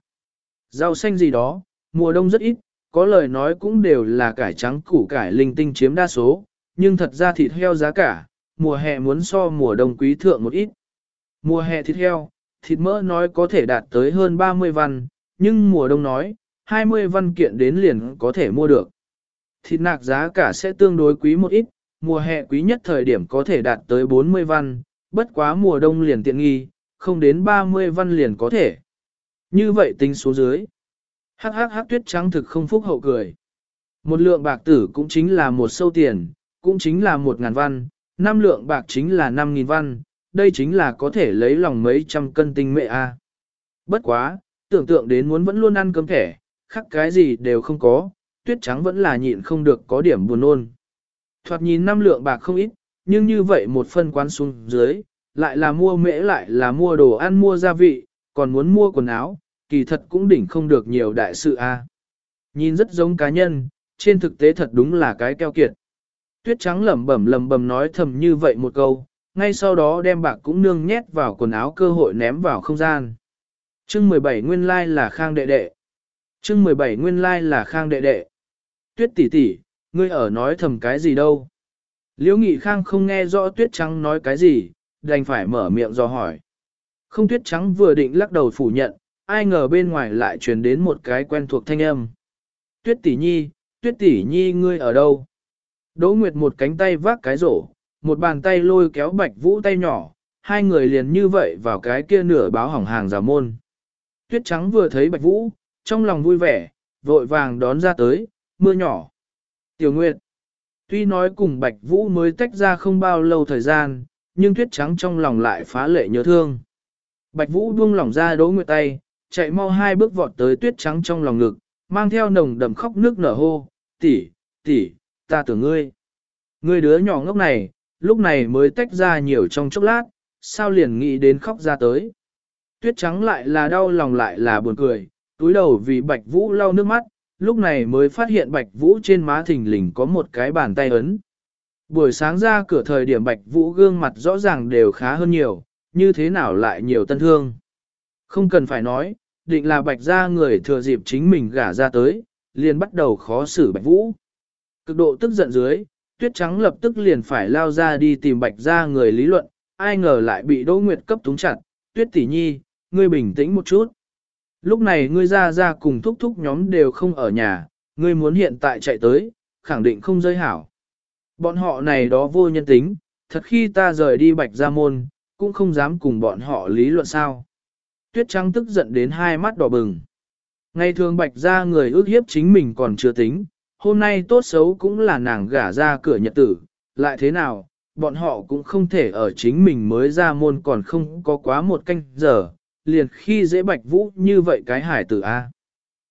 Rau xanh gì đó, mùa đông rất ít, có lời nói cũng đều là cải trắng củ cải linh tinh chiếm đa số, nhưng thật ra thịt heo giá cả, mùa hè muốn so mùa đông quý thượng một ít. Mùa hè thịt heo, thịt mỡ nói có thể đạt tới hơn 30 văn, nhưng mùa đông nói, 20 văn kiện đến liền có thể mua được. Thịt nạc giá cả sẽ tương đối quý một ít, mùa hè quý nhất thời điểm có thể đạt tới 40 văn, bất quá mùa đông liền tiện nghi, không đến 30 văn liền có thể. Như vậy tính số dưới. Hắc hắc hắc tuyết trắng thực không phúc hậu cười. Một lượng bạc tử cũng chính là một sâu tiền, cũng chính là một ngàn văn, năm lượng bạc chính là năm nghìn văn, đây chính là có thể lấy lòng mấy trăm cân tinh mệ a. Bất quá, tưởng tượng đến muốn vẫn luôn ăn cơm thẻ, khắc cái gì đều không có, tuyết trắng vẫn là nhịn không được có điểm buồn ôn. Thoạt nhìn năm lượng bạc không ít, nhưng như vậy một phân quán xuống dưới, lại là mua mễ lại là mua đồ ăn mua gia vị, còn muốn mua quần áo, kỳ thật cũng đỉnh không được nhiều đại sự a. Nhìn rất giống cá nhân, trên thực tế thật đúng là cái keo kiệt. Tuyết trắng lẩm bẩm lẩm bẩm nói thầm như vậy một câu, ngay sau đó đem bạc cũng nương nhét vào quần áo cơ hội ném vào không gian. Chương 17 nguyên lai là khang đệ đệ. Chương 17 nguyên lai là khang đệ đệ. Tuyết tỷ tỷ, ngươi ở nói thầm cái gì đâu? Liễu Nghị Khang không nghe rõ Tuyết Trắng nói cái gì, đành phải mở miệng do hỏi. Không Tuyết Trắng vừa định lắc đầu phủ nhận, ai ngờ bên ngoài lại truyền đến một cái quen thuộc thanh âm. Tuyết tỷ nhi, Tuyết tỷ nhi ngươi ở đâu? Đỗ Nguyệt một cánh tay vác cái rổ, một bàn tay lôi kéo bạch vũ tay nhỏ, hai người liền như vậy vào cái kia nửa báo hỏng hàng rào môn. Tuyết trắng vừa thấy bạch vũ, trong lòng vui vẻ, vội vàng đón ra tới, mưa nhỏ. Tiểu Nguyệt, tuy nói cùng bạch vũ mới tách ra không bao lâu thời gian, nhưng tuyết trắng trong lòng lại phá lệ nhớ thương. Bạch vũ buông lỏng ra đỗ nguyệt tay, chạy mau hai bước vọt tới tuyết trắng trong lòng ngực, mang theo nồng đậm khóc nước nở hô, tỷ, tỷ, ta tưởng ngươi. Ngươi đứa nhỏ ngốc này, lúc này mới tách ra nhiều trong chốc lát, sao liền nghĩ đến khóc ra tới. Tuyết trắng lại là đau lòng lại là buồn cười, túi đầu vì bạch vũ lau nước mắt, lúc này mới phát hiện bạch vũ trên má thình lình có một cái bàn tay ấn. Buổi sáng ra cửa thời điểm bạch vũ gương mặt rõ ràng đều khá hơn nhiều, như thế nào lại nhiều tân thương. Không cần phải nói, định là bạch gia người thừa dịp chính mình gả ra tới, liền bắt đầu khó xử bạch vũ. Cực độ tức giận dưới, tuyết trắng lập tức liền phải lao ra đi tìm bạch ra người lý luận, ai ngờ lại bị Đỗ Nguyệt cấp túng chặt, tuyết tỷ nhi, ngươi bình tĩnh một chút. Lúc này ngươi ra ra cùng thúc thúc nhóm đều không ở nhà, ngươi muốn hiện tại chạy tới, khẳng định không rơi hảo. Bọn họ này đó vô nhân tính, thật khi ta rời đi bạch ra môn, cũng không dám cùng bọn họ lý luận sao. Tuyết trắng tức giận đến hai mắt đỏ bừng. Ngày thường bạch ra người ước hiếp chính mình còn chưa tính, hôm nay tốt xấu cũng là nàng gả ra cửa nhật tử, lại thế nào, bọn họ cũng không thể ở chính mình mới ra môn còn không có quá một canh giờ, liền khi dễ bạch vũ như vậy cái hải tử A.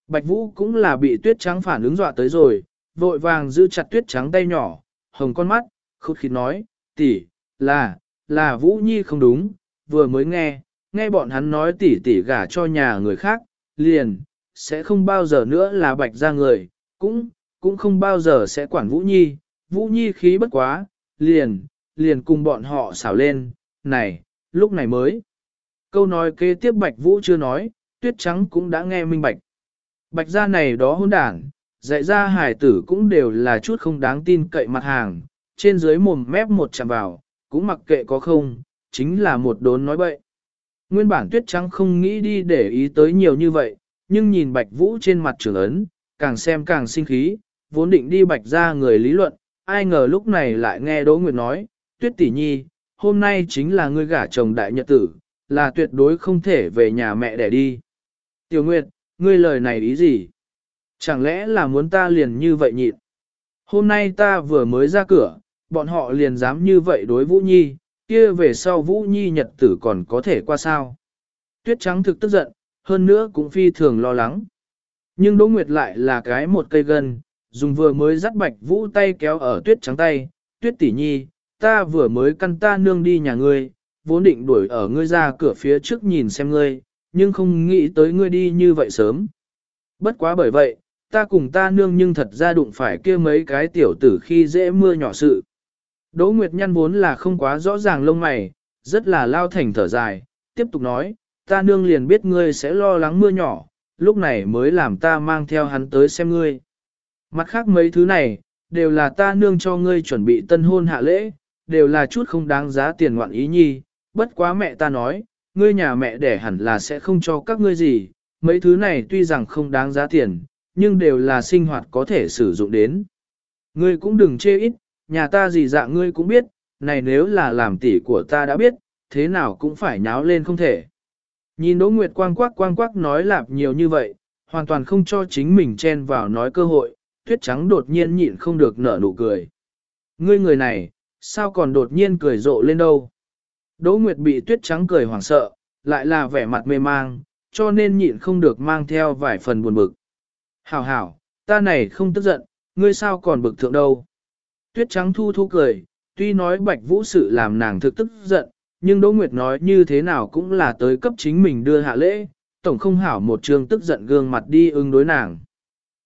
Bạch vũ cũng là bị tuyết trắng phản ứng dọa tới rồi, vội vàng giữ chặt tuyết trắng tay nhỏ, hồng con mắt, khút khít nói, tỷ, là, là vũ nhi không đúng, vừa mới nghe, nghe bọn hắn nói tỷ tỷ gả cho nhà người khác, liền, sẽ không bao giờ nữa là bạch ra người, cũng, cũng không bao giờ sẽ quản Vũ Nhi, Vũ Nhi khí bất quá, liền, liền cùng bọn họ xảo lên, này, lúc này mới. Câu nói kế tiếp Bạch Vũ chưa nói, tuyết trắng cũng đã nghe minh bạch. Bạch gia này đó hôn đảng, dạy ra hải tử cũng đều là chút không đáng tin cậy mặt hàng, trên dưới mồm mép một chạm vào, cũng mặc kệ có không, chính là một đốn nói bậy. Nguyên bản tuyết trắng không nghĩ đi để ý tới nhiều như vậy, nhưng nhìn Bạch Vũ trên mặt trưởng ấn, càng xem càng sinh khí, vốn định đi bạch ra người lý luận, ai ngờ lúc này lại nghe Đỗ Nguyệt nói, Tuyết tỷ nhi, hôm nay chính là ngươi gả chồng đại nhật tử, là tuyệt đối không thể về nhà mẹ để đi. Tiểu Nguyệt, ngươi lời này ý gì? Chẳng lẽ là muốn ta liền như vậy nhịn? Hôm nay ta vừa mới ra cửa, bọn họ liền dám như vậy đối Vũ Nhi, kia về sau Vũ Nhi nhật tử còn có thể qua sao? Tuyết trắng thực tức giận, hơn nữa cũng phi thường lo lắng. Nhưng Đỗ Nguyệt lại là cái một cây gân, dùng vừa mới dắt bạch vũ tay kéo ở tuyết trắng tay, tuyết tỷ nhi, ta vừa mới căn ta nương đi nhà ngươi, vốn định đuổi ở ngươi ra cửa phía trước nhìn xem ngươi, nhưng không nghĩ tới ngươi đi như vậy sớm. Bất quá bởi vậy, ta cùng ta nương nhưng thật ra đụng phải kia mấy cái tiểu tử khi dễ mưa nhỏ sự. Đỗ Nguyệt Nhăn vốn là không quá rõ ràng lông mày, rất là lao thành thở dài, tiếp tục nói, ta nương liền biết ngươi sẽ lo lắng mưa nhỏ, lúc này mới làm ta mang theo hắn tới xem ngươi. Mặt khác mấy thứ này, đều là ta nương cho ngươi chuẩn bị tân hôn hạ lễ, đều là chút không đáng giá tiền ngoạn ý nhi, bất quá mẹ ta nói, ngươi nhà mẹ đẻ hẳn là sẽ không cho các ngươi gì, mấy thứ này tuy rằng không đáng giá tiền, nhưng đều là sinh hoạt có thể sử dụng đến. Ngươi cũng đừng chê ít, nhà ta gì dạng ngươi cũng biết, này nếu là làm tỷ của ta đã biết, thế nào cũng phải nháo lên không thể. Nhìn Đỗ Nguyệt quang quắc quang quắc nói lạp nhiều như vậy, hoàn toàn không cho chính mình chen vào nói cơ hội, tuyết trắng đột nhiên nhịn không được nở nụ cười. Ngươi người này, sao còn đột nhiên cười rộ lên đâu? Đỗ Nguyệt bị tuyết trắng cười hoảng sợ, lại là vẻ mặt mê mang, cho nên nhịn không được mang theo vài phần buồn bực. Hảo hảo, ta này không tức giận, ngươi sao còn bực thượng đâu? Tuyết trắng thu thu cười, tuy nói bạch vũ sự làm nàng thực tức giận, nhưng Đỗ Nguyệt nói như thế nào cũng là tới cấp chính mình đưa hạ lễ, tổng không hảo một trường tức giận gương mặt đi ứng đối nàng.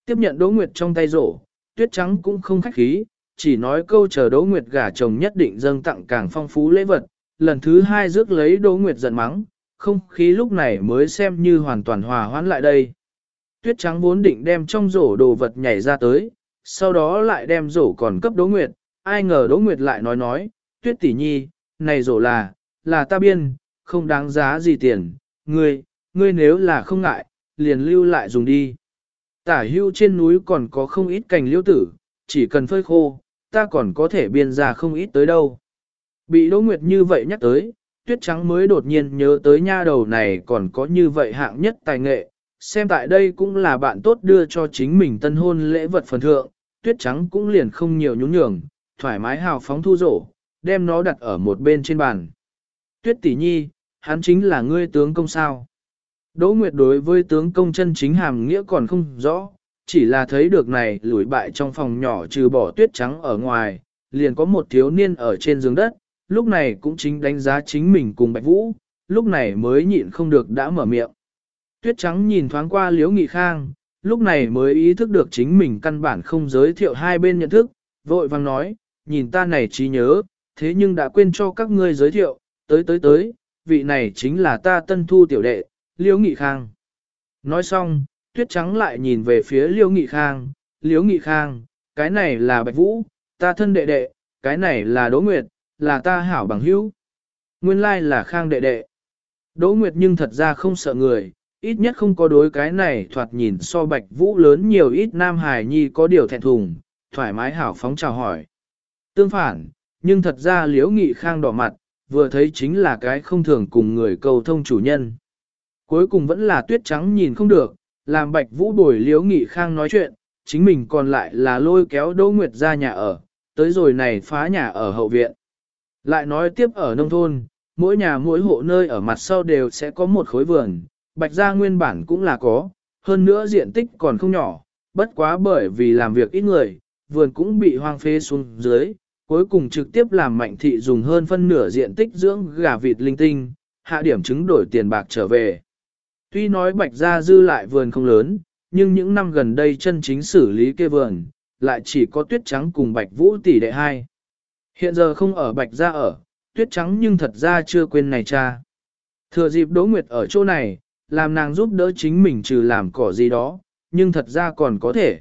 Tiếp nhận Đỗ Nguyệt trong tay rổ, tuyết trắng cũng không khách khí, chỉ nói câu chờ Đỗ Nguyệt gả chồng nhất định dâng tặng càng phong phú lễ vật, lần thứ hai rước lấy Đỗ Nguyệt giận mắng, không khí lúc này mới xem như hoàn toàn hòa hoãn lại đây. Tuyết trắng vốn định đem trong rổ đồ vật nhảy ra tới, sau đó lại đem rổ còn cấp Đỗ Nguyệt, ai ngờ Đỗ Nguyệt lại nói nói, Tuyết tỷ nhi, này rổ là, là ta biên, không đáng giá gì tiền, ngươi, ngươi nếu là không ngại, liền lưu lại dùng đi. Tả hưu trên núi còn có không ít cành liễu tử, chỉ cần phơi khô, ta còn có thể biên ra không ít tới đâu. Bị Đỗ Nguyệt như vậy nhắc tới, tuyết trắng mới đột nhiên nhớ tới nha đầu này còn có như vậy hạng nhất tài nghệ, xem tại đây cũng là bạn tốt đưa cho chính mình tân hôn lễ vật phần thượng, tuyết trắng cũng liền không nhiều nhún nhường, thoải mái hào phóng thu rổ, đem nó đặt ở một bên trên bàn. Tuyết tỷ nhi, hắn chính là ngươi tướng công sao. Đỗ Nguyệt đối với tướng công chân chính hàm nghĩa còn không rõ, chỉ là thấy được này lùi bại trong phòng nhỏ trừ bỏ tuyết trắng ở ngoài, liền có một thiếu niên ở trên giường đất, lúc này cũng chính đánh giá chính mình cùng Bạch Vũ, lúc này mới nhịn không được đã mở miệng. Tuyết trắng nhìn thoáng qua Liễu Nghị Khang, lúc này mới ý thức được chính mình căn bản không giới thiệu hai bên nhận thức, vội vang nói, nhìn ta này trí nhớ, thế nhưng đã quên cho các ngươi giới thiệu, tới tới tới, vị này chính là ta tân thu tiểu đệ, Liễu Nghị Khang. Nói xong, Tuyết Trắng lại nhìn về phía Liễu Nghị Khang, Liễu Nghị Khang, cái này là Bạch Vũ, ta thân đệ đệ, cái này là Đỗ Nguyệt, là ta hảo bằng hữu. Nguyên lai là Khang đệ đệ. Đỗ Nguyệt nhưng thật ra không sợ người, ít nhất không có đối cái này thoạt nhìn so Bạch Vũ lớn nhiều ít Nam Hải Nhi có điều thẹn thùng, thoải mái hảo phóng chào hỏi. Tương phản, nhưng thật ra Liễu Nghị Khang đỏ mặt, vừa thấy chính là cái không thường cùng người cầu thông chủ nhân. Cuối cùng vẫn là tuyết trắng nhìn không được, làm bạch vũ bồi liếu nghị khang nói chuyện, chính mình còn lại là lôi kéo Đỗ Nguyệt ra nhà ở, tới rồi này phá nhà ở hậu viện. Lại nói tiếp ở nông thôn, mỗi nhà mỗi hộ nơi ở mặt sau đều sẽ có một khối vườn, bạch gia nguyên bản cũng là có, hơn nữa diện tích còn không nhỏ, bất quá bởi vì làm việc ít người, vườn cũng bị hoang phế xuống dưới, cuối cùng trực tiếp làm mạnh thị dùng hơn phân nửa diện tích dưỡng gà vịt linh tinh, hạ điểm chứng đổi tiền bạc trở về. Tuy nói bạch gia dư lại vườn không lớn, nhưng những năm gần đây chân chính xử lý kia vườn, lại chỉ có tuyết trắng cùng bạch vũ tỷ đệ hai. Hiện giờ không ở bạch gia ở, tuyết trắng nhưng thật ra chưa quên này cha. Thừa dịp Đỗ Nguyệt ở chỗ này, làm nàng giúp đỡ chính mình trừ làm cỏ gì đó, nhưng thật ra còn có thể.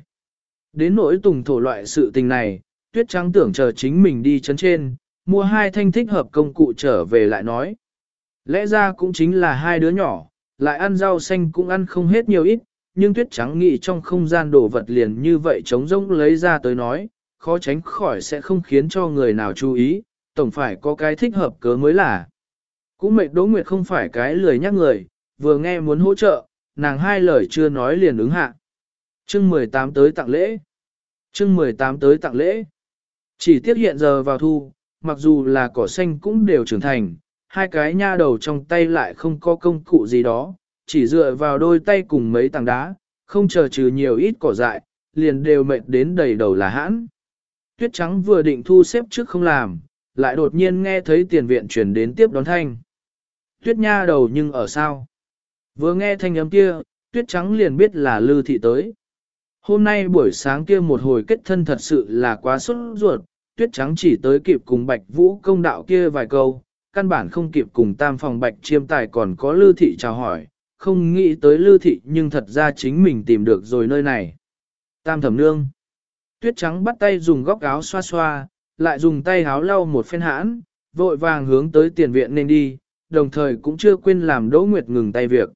Đến nỗi tùng thổ loại sự tình này, tuyết trắng tưởng chờ chính mình đi chấn trên, mua hai thanh thích hợp công cụ trở về lại nói. Lẽ ra cũng chính là hai đứa nhỏ, lại ăn rau xanh cũng ăn không hết nhiều ít, nhưng tuyết trắng nghĩ trong không gian đồ vật liền như vậy trống rỗng lấy ra tới nói, khó tránh khỏi sẽ không khiến cho người nào chú ý, tổng phải có cái thích hợp cớ mới là. Cũng mệt Đỗ Nguyệt không phải cái lười nhắc người, vừa nghe muốn hỗ trợ, nàng hai lời chưa nói liền ứng hạ. Chương 18 tới tặng lễ. Chương 18 tới tặng lễ. Chỉ tiết hiện giờ vào thu, mặc dù là cỏ xanh cũng đều trưởng thành, hai cái nha đầu trong tay lại không có công cụ gì đó, chỉ dựa vào đôi tay cùng mấy tảng đá, không chờ trừ nhiều ít cỏ dại, liền đều mệt đến đầy đầu là hãn. Tuyết trắng vừa định thu xếp trước không làm, lại đột nhiên nghe thấy tiền viện chuyển đến tiếp đón thanh. Tuyết nha đầu nhưng ở sao? Vừa nghe thanh âm kia, tuyết trắng liền biết là lư thị tới. Hôm nay buổi sáng kia một hồi kết thân thật sự là quá sốt ruột, tuyết trắng chỉ tới kịp cùng bạch vũ công đạo kia vài câu, căn bản không kịp cùng tam phòng bạch chiêm tài còn có lư thị chào hỏi, không nghĩ tới lư thị nhưng thật ra chính mình tìm được rồi nơi này. Tam thẩm nương. Tuyết trắng bắt tay dùng góc áo xoa xoa, lại dùng tay áo lau một phen hãn, vội vàng hướng tới tiền viện nên đi, đồng thời cũng chưa quên làm Đỗ Nguyệt ngừng tay việc.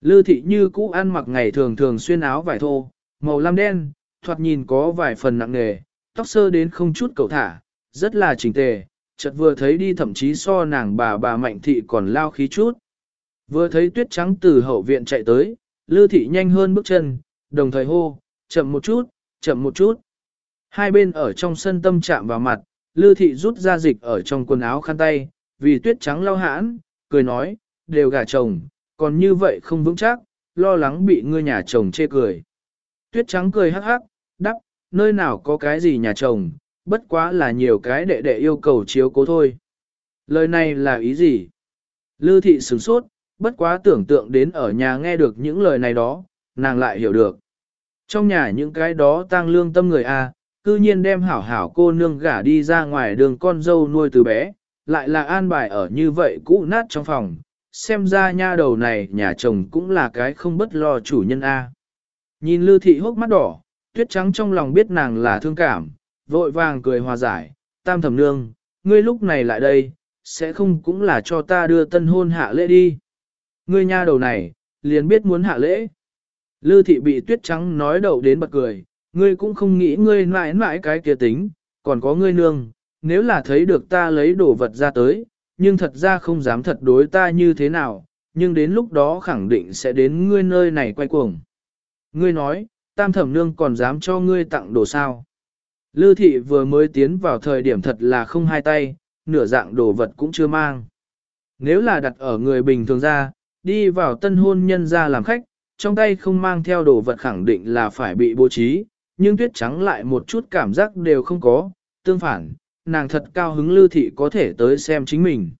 Lư thị như cũ ăn mặc ngày thường thường xuyên áo vải thô, màu lam đen, thoạt nhìn có vài phần nặng nề, tóc sơ đến không chút cầu thả, rất là chỉnh tề, chợt vừa thấy đi thậm chí so nàng bà bà mạnh thị còn lao khí chút. Vừa thấy tuyết trắng từ hậu viện chạy tới, lư thị nhanh hơn bước chân, đồng thời hô, chậm một chút, chậm một chút. Hai bên ở trong sân tâm chạm vào mặt, lư thị rút ra dịch ở trong quần áo khăn tay, vì tuyết trắng lao hãn, cười nói, đều gả chồng, còn như vậy không vững chắc, lo lắng bị ngươi nhà chồng chê cười. Tuyết trắng cười hắc hắc, đắp, nơi nào có cái gì nhà chồng, bất quá là nhiều cái đệ đệ yêu cầu chiếu cố thôi. Lời này là ý gì? Lư thị sửng sốt, bất quá tưởng tượng đến ở nhà nghe được những lời này đó, nàng lại hiểu được. Trong nhà những cái đó tăng lương tâm người A, cư nhiên đem hảo hảo cô nương gả đi ra ngoài đường con dâu nuôi từ bé, lại là an bài ở như vậy cũ nát trong phòng, xem ra nha đầu này nhà chồng cũng là cái không bất lo chủ nhân A. Nhìn Lư thị hốc mắt đỏ, tuyết trắng trong lòng biết nàng là thương cảm, vội vàng cười hòa giải, tam thẩm nương, ngươi lúc này lại đây, sẽ không cũng là cho ta đưa tân hôn hạ lễ đi. Ngươi nha đầu này, liền biết muốn hạ lễ. Lư thị bị tuyết trắng nói đầu đến bật cười, ngươi cũng không nghĩ ngươi mãi mãi cái kia tính, còn có ngươi nương, nếu là thấy được ta lấy đồ vật ra tới, nhưng thật ra không dám thật đối ta như thế nào, nhưng đến lúc đó khẳng định sẽ đến ngươi nơi này quay cuồng. Ngươi nói, tam thẩm nương còn dám cho ngươi tặng đồ sao. Lư thị vừa mới tiến vào thời điểm thật là không hai tay, nửa dạng đồ vật cũng chưa mang. Nếu là đặt ở người bình thường ra, đi vào tân hôn nhân ra làm khách, trong tay không mang theo đồ vật khẳng định là phải bị bố trí, nhưng tuyết trắng lại một chút cảm giác đều không có, tương phản, nàng thật cao hứng Lư Thị có thể tới xem chính mình.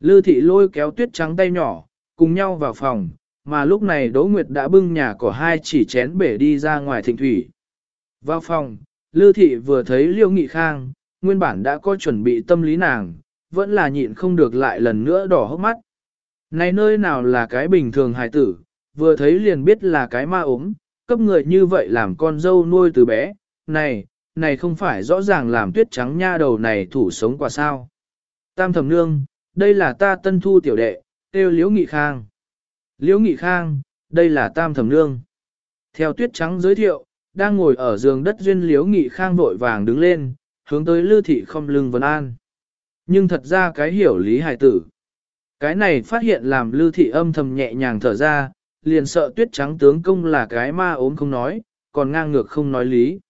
Lư Thị lôi kéo tuyết trắng tay nhỏ, cùng nhau vào phòng, mà lúc này Đỗ Nguyệt đã bưng nhà của hai chỉ chén bể đi ra ngoài thịnh thủy. Vào phòng, Lư Thị vừa thấy Liêu Nghị Khang, nguyên bản đã có chuẩn bị tâm lý nàng, vẫn là nhịn không được lại lần nữa đỏ hốc mắt. Này nơi nào là cái bình thường hài tử, vừa thấy liền biết là cái ma ốm, cấp người như vậy làm con dâu nuôi từ bé, này, này không phải rõ ràng làm tuyết trắng nha đầu này thủ sống quả sao. Tam thẩm nương, đây là ta tân thu tiểu đệ, tiêu liễu nghị khang. Liễu nghị khang, đây là tam thẩm nương. Theo tuyết trắng giới thiệu, đang ngồi ở giường đất duyên liếu nghị khang vội vàng đứng lên, hướng tới lưu thị không lưng vấn an. Nhưng thật ra cái hiểu lý hài tử. Cái này phát hiện làm lưu thị âm thầm nhẹ nhàng thở ra, liền sợ tuyết trắng tướng công là cái ma ốm không nói, còn ngang ngược không nói lý.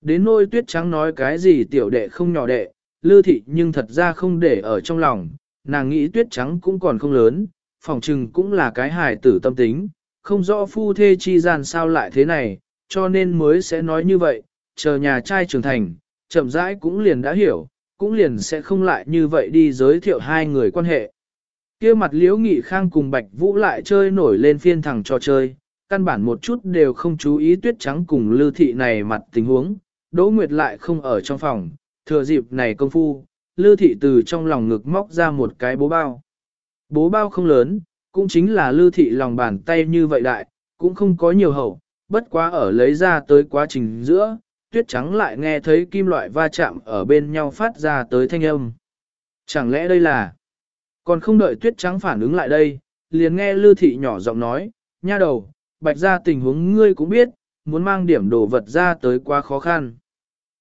Đến nôi tuyết trắng nói cái gì tiểu đệ không nhỏ đệ, lư thị nhưng thật ra không để ở trong lòng, nàng nghĩ tuyết trắng cũng còn không lớn, phòng trừng cũng là cái hài tử tâm tính, không rõ phu thê chi gian sao lại thế này, cho nên mới sẽ nói như vậy, chờ nhà trai trưởng thành, chậm rãi cũng liền đã hiểu, cũng liền sẽ không lại như vậy đi giới thiệu hai người quan hệ. kia mặt liễu nghị khang cùng bạch vũ lại chơi nổi lên phiên thẳng trò chơi, căn bản một chút đều không chú ý tuyết trắng cùng lưu thị này mặt tình huống, Đỗ Nguyệt lại không ở trong phòng, thừa dịp này công phu, Lư Thị từ trong lòng ngực móc ra một cái bố bao. Bố bao không lớn, cũng chính là Lư Thị lòng bàn tay như vậy đại, cũng không có nhiều hậu, bất quá ở lấy ra tới quá trình giữa, tuyết trắng lại nghe thấy kim loại va chạm ở bên nhau phát ra tới thanh âm. Chẳng lẽ đây là... Còn không đợi tuyết trắng phản ứng lại đây, liền nghe Lư Thị nhỏ giọng nói, nha đầu, bạch ra tình huống ngươi cũng biết, muốn mang điểm đồ vật ra tới quá khó khăn.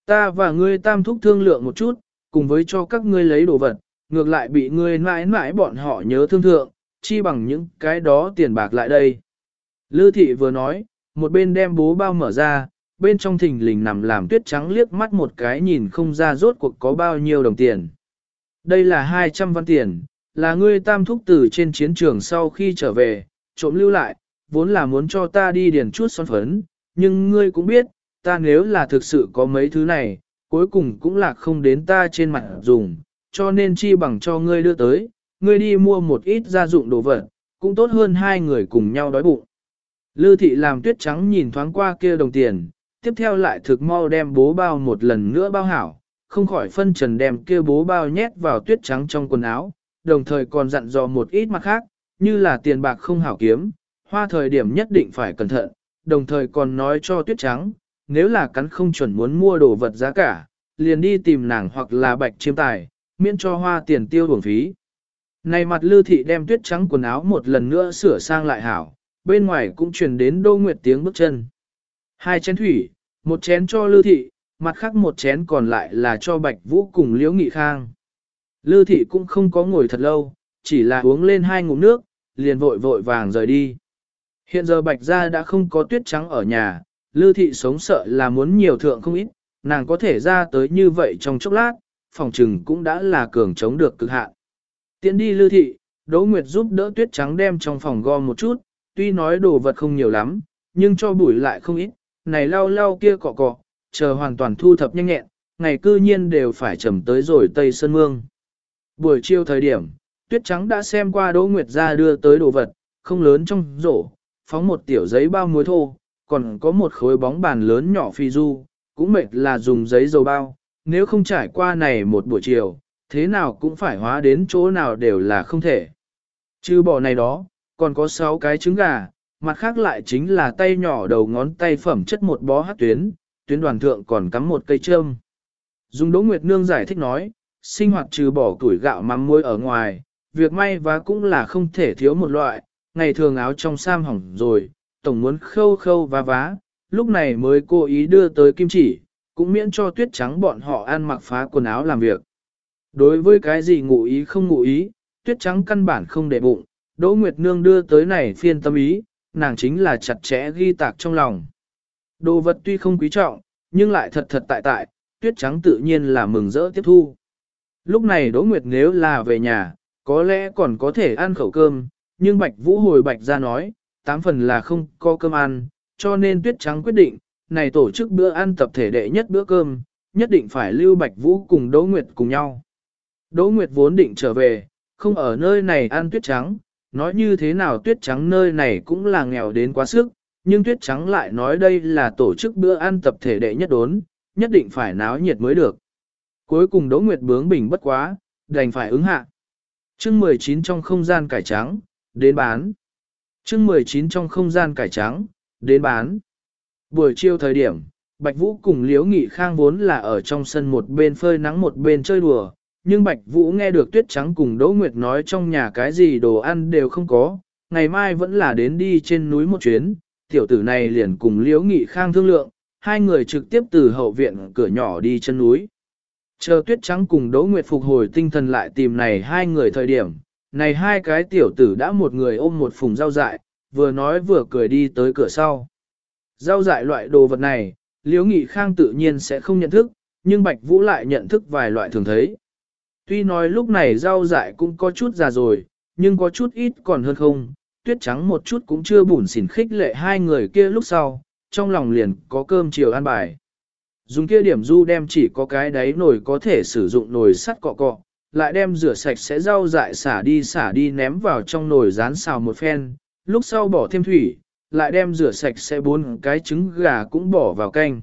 Ta và ngươi tam thúc thương lượng một chút, cùng với cho các ngươi lấy đồ vật, ngược lại bị ngươi mãi mãi bọn họ nhớ thương thượng, chi bằng những cái đó tiền bạc lại đây. Lư thị vừa nói, một bên đem bố bao mở ra, bên trong thình lình nằm làm tuyết trắng liếc mắt một cái nhìn không ra rốt cuộc có bao nhiêu đồng tiền. Đây là 200 văn tiền, là ngươi tam thúc tử trên chiến trường sau khi trở về, trộm lưu lại, vốn là muốn cho ta đi điền chút son phấn, nhưng ngươi cũng biết, ta nếu là thực sự có mấy thứ này, cuối cùng cũng là không đến ta trên mặt dùng, cho nên chi bằng cho ngươi đưa tới, ngươi đi mua một ít gia dụng đồ vật, cũng tốt hơn hai người cùng nhau đói bụng. Lư thị làm tuyết trắng nhìn thoáng qua kia đồng tiền, tiếp theo lại thực mau đem bố bao một lần nữa bao hảo, không khỏi phân trần đem kia bố bao nhét vào tuyết trắng trong quần áo, đồng thời còn dặn dò một ít mặt khác, như là tiền bạc không hảo kiếm, hoa thời điểm nhất định phải cẩn thận, đồng thời còn nói cho tuyết trắng, nếu là cắn không chuẩn muốn mua đồ vật giá cả, liền đi tìm nàng hoặc là bạch chiêm tài, miễn cho hoa tiền tiêu bổng phí. Này mặt lưu thị đem tuyết trắng quần áo một lần nữa sửa sang lại hảo, bên ngoài cũng truyền đến đô nguyệt tiếng bước chân. Hai chén thủy, một chén cho lưu thị, mặt khác một chén còn lại là cho bạch vũ cùng liễu nghị khang. Lưu thị cũng không có ngồi thật lâu, chỉ là uống lên hai ngụm nước, liền vội vội vàng rời đi. Hiện giờ bạch gia đã không có tuyết trắng ở nhà, Lư thị sống sợ là muốn nhiều thượng không ít, nàng có thể ra tới như vậy trong chốc lát, phòng trừng cũng đã là cường chống được cực hạn. Tiến đi Lư thị, Đỗ Nguyệt giúp đỡ tuyết trắng đem trong phòng gom một chút, tuy nói đồ vật không nhiều lắm, nhưng cho bụi lại không ít, này lau lau kia cọ cọ, chờ hoàn toàn thu thập nhanh nhẹn, ngày cư nhiên đều phải trầm tới rồi Tây Sơn Mương. Buổi chiều thời điểm, tuyết trắng đã xem qua Đỗ Nguyệt ra đưa tới đồ vật, không lớn trong rổ, phóng một tiểu giấy bao muối thô, còn có một khối bóng bàn lớn nhỏ phi du, cũng mệt là dùng giấy dầu bao, nếu không trải qua này một buổi chiều, thế nào cũng phải hóa đến chỗ nào đều là không thể. Chứ bỏ này đó, còn có 6 cái trứng gà, mặt khác lại chính là tay nhỏ đầu ngón tay phẩm chất một bó hát tuyến, tuyến đoàn thượng còn cắm một cây trơm. Dùng Đỗ Nguyệt Nương giải thích nói, sinh hoạt trừ bỏ tuổi gạo mắm muối ở ngoài, việc may vá cũng là không thể thiếu một loại, ngày thường áo trong sam hỏng rồi, tổng muốn khâu khâu vá vá, lúc này mới cố ý đưa tới kim chỉ, cũng miễn cho tuyết trắng bọn họ ăn mặc phá quần áo làm việc. Đối với cái gì ngụ ý không ngụ ý, tuyết trắng căn bản không để bụng, Đỗ Nguyệt Nương đưa tới này phiên tâm ý, nàng chính là chặt chẽ ghi tạc trong lòng. Đồ vật tuy không quý trọng, nhưng lại thật thật tại tại, tuyết trắng tự nhiên là mừng rỡ tiếp thu. Lúc này Đỗ Nguyệt nếu là về nhà, có lẽ còn có thể ăn khẩu cơm, nhưng Bạch Vũ hồi Bạch ra nói, tám phần là không có cơm ăn, cho nên tuyết trắng quyết định, này tổ chức bữa ăn tập thể đệ nhất bữa cơm, nhất định phải lưu Bạch Vũ cùng Đỗ Nguyệt cùng nhau. Đỗ Nguyệt vốn định trở về, không ở nơi này ăn tuyết trắng, nói như thế nào tuyết trắng nơi này cũng là nghèo đến quá sức, nhưng tuyết trắng lại nói đây là tổ chức bữa ăn tập thể đệ nhất đốn, nhất định phải náo nhiệt mới được. Cuối cùng Đỗ Nguyệt bướng bình bất quá, đành phải ứng hạ. chương 19 trong không gian cải trắng, đến bán. chương 19 trong không gian cải trắng, đến bán. Buổi chiều thời điểm, Bạch Vũ cùng Liễu Nghị Khang vốn là ở trong sân một bên phơi nắng một bên chơi đùa, nhưng Bạch Vũ nghe được Tuyết Trắng cùng Đỗ Nguyệt nói trong nhà cái gì đồ ăn đều không có, ngày mai vẫn là đến đi trên núi một chuyến, tiểu tử này liền cùng Liễu Nghị Khang thương lượng, hai người trực tiếp từ hậu viện cửa nhỏ đi chân núi. Chờ Tuyết Trắng cùng Đỗ Nguyệt phục hồi tinh thần lại tìm này hai người thời điểm, này hai cái tiểu tử đã một người ôm một phùng rau dại, vừa nói vừa cười đi tới cửa sau. Rau dại loại đồ vật này, Liễu Nghị Khang tự nhiên sẽ không nhận thức, nhưng Bạch Vũ lại nhận thức vài loại thường thấy. Tuy nói lúc này rau dại cũng có chút già rồi, nhưng có chút ít còn hơn không, tuyết trắng một chút cũng chưa bủn xỉn khích lệ hai người kia lúc sau, trong lòng liền có cơm chiều ăn bài. Dùng kia điểm du đem chỉ có cái đáy nồi có thể sử dụng nồi sắt cọ cọ, lại đem rửa sạch sẽ rau dại xả đi xả đi ném vào trong nồi rán xào một phen, lúc sau bỏ thêm thủy, lại đem rửa sạch sẽ bốn cái trứng gà cũng bỏ vào canh.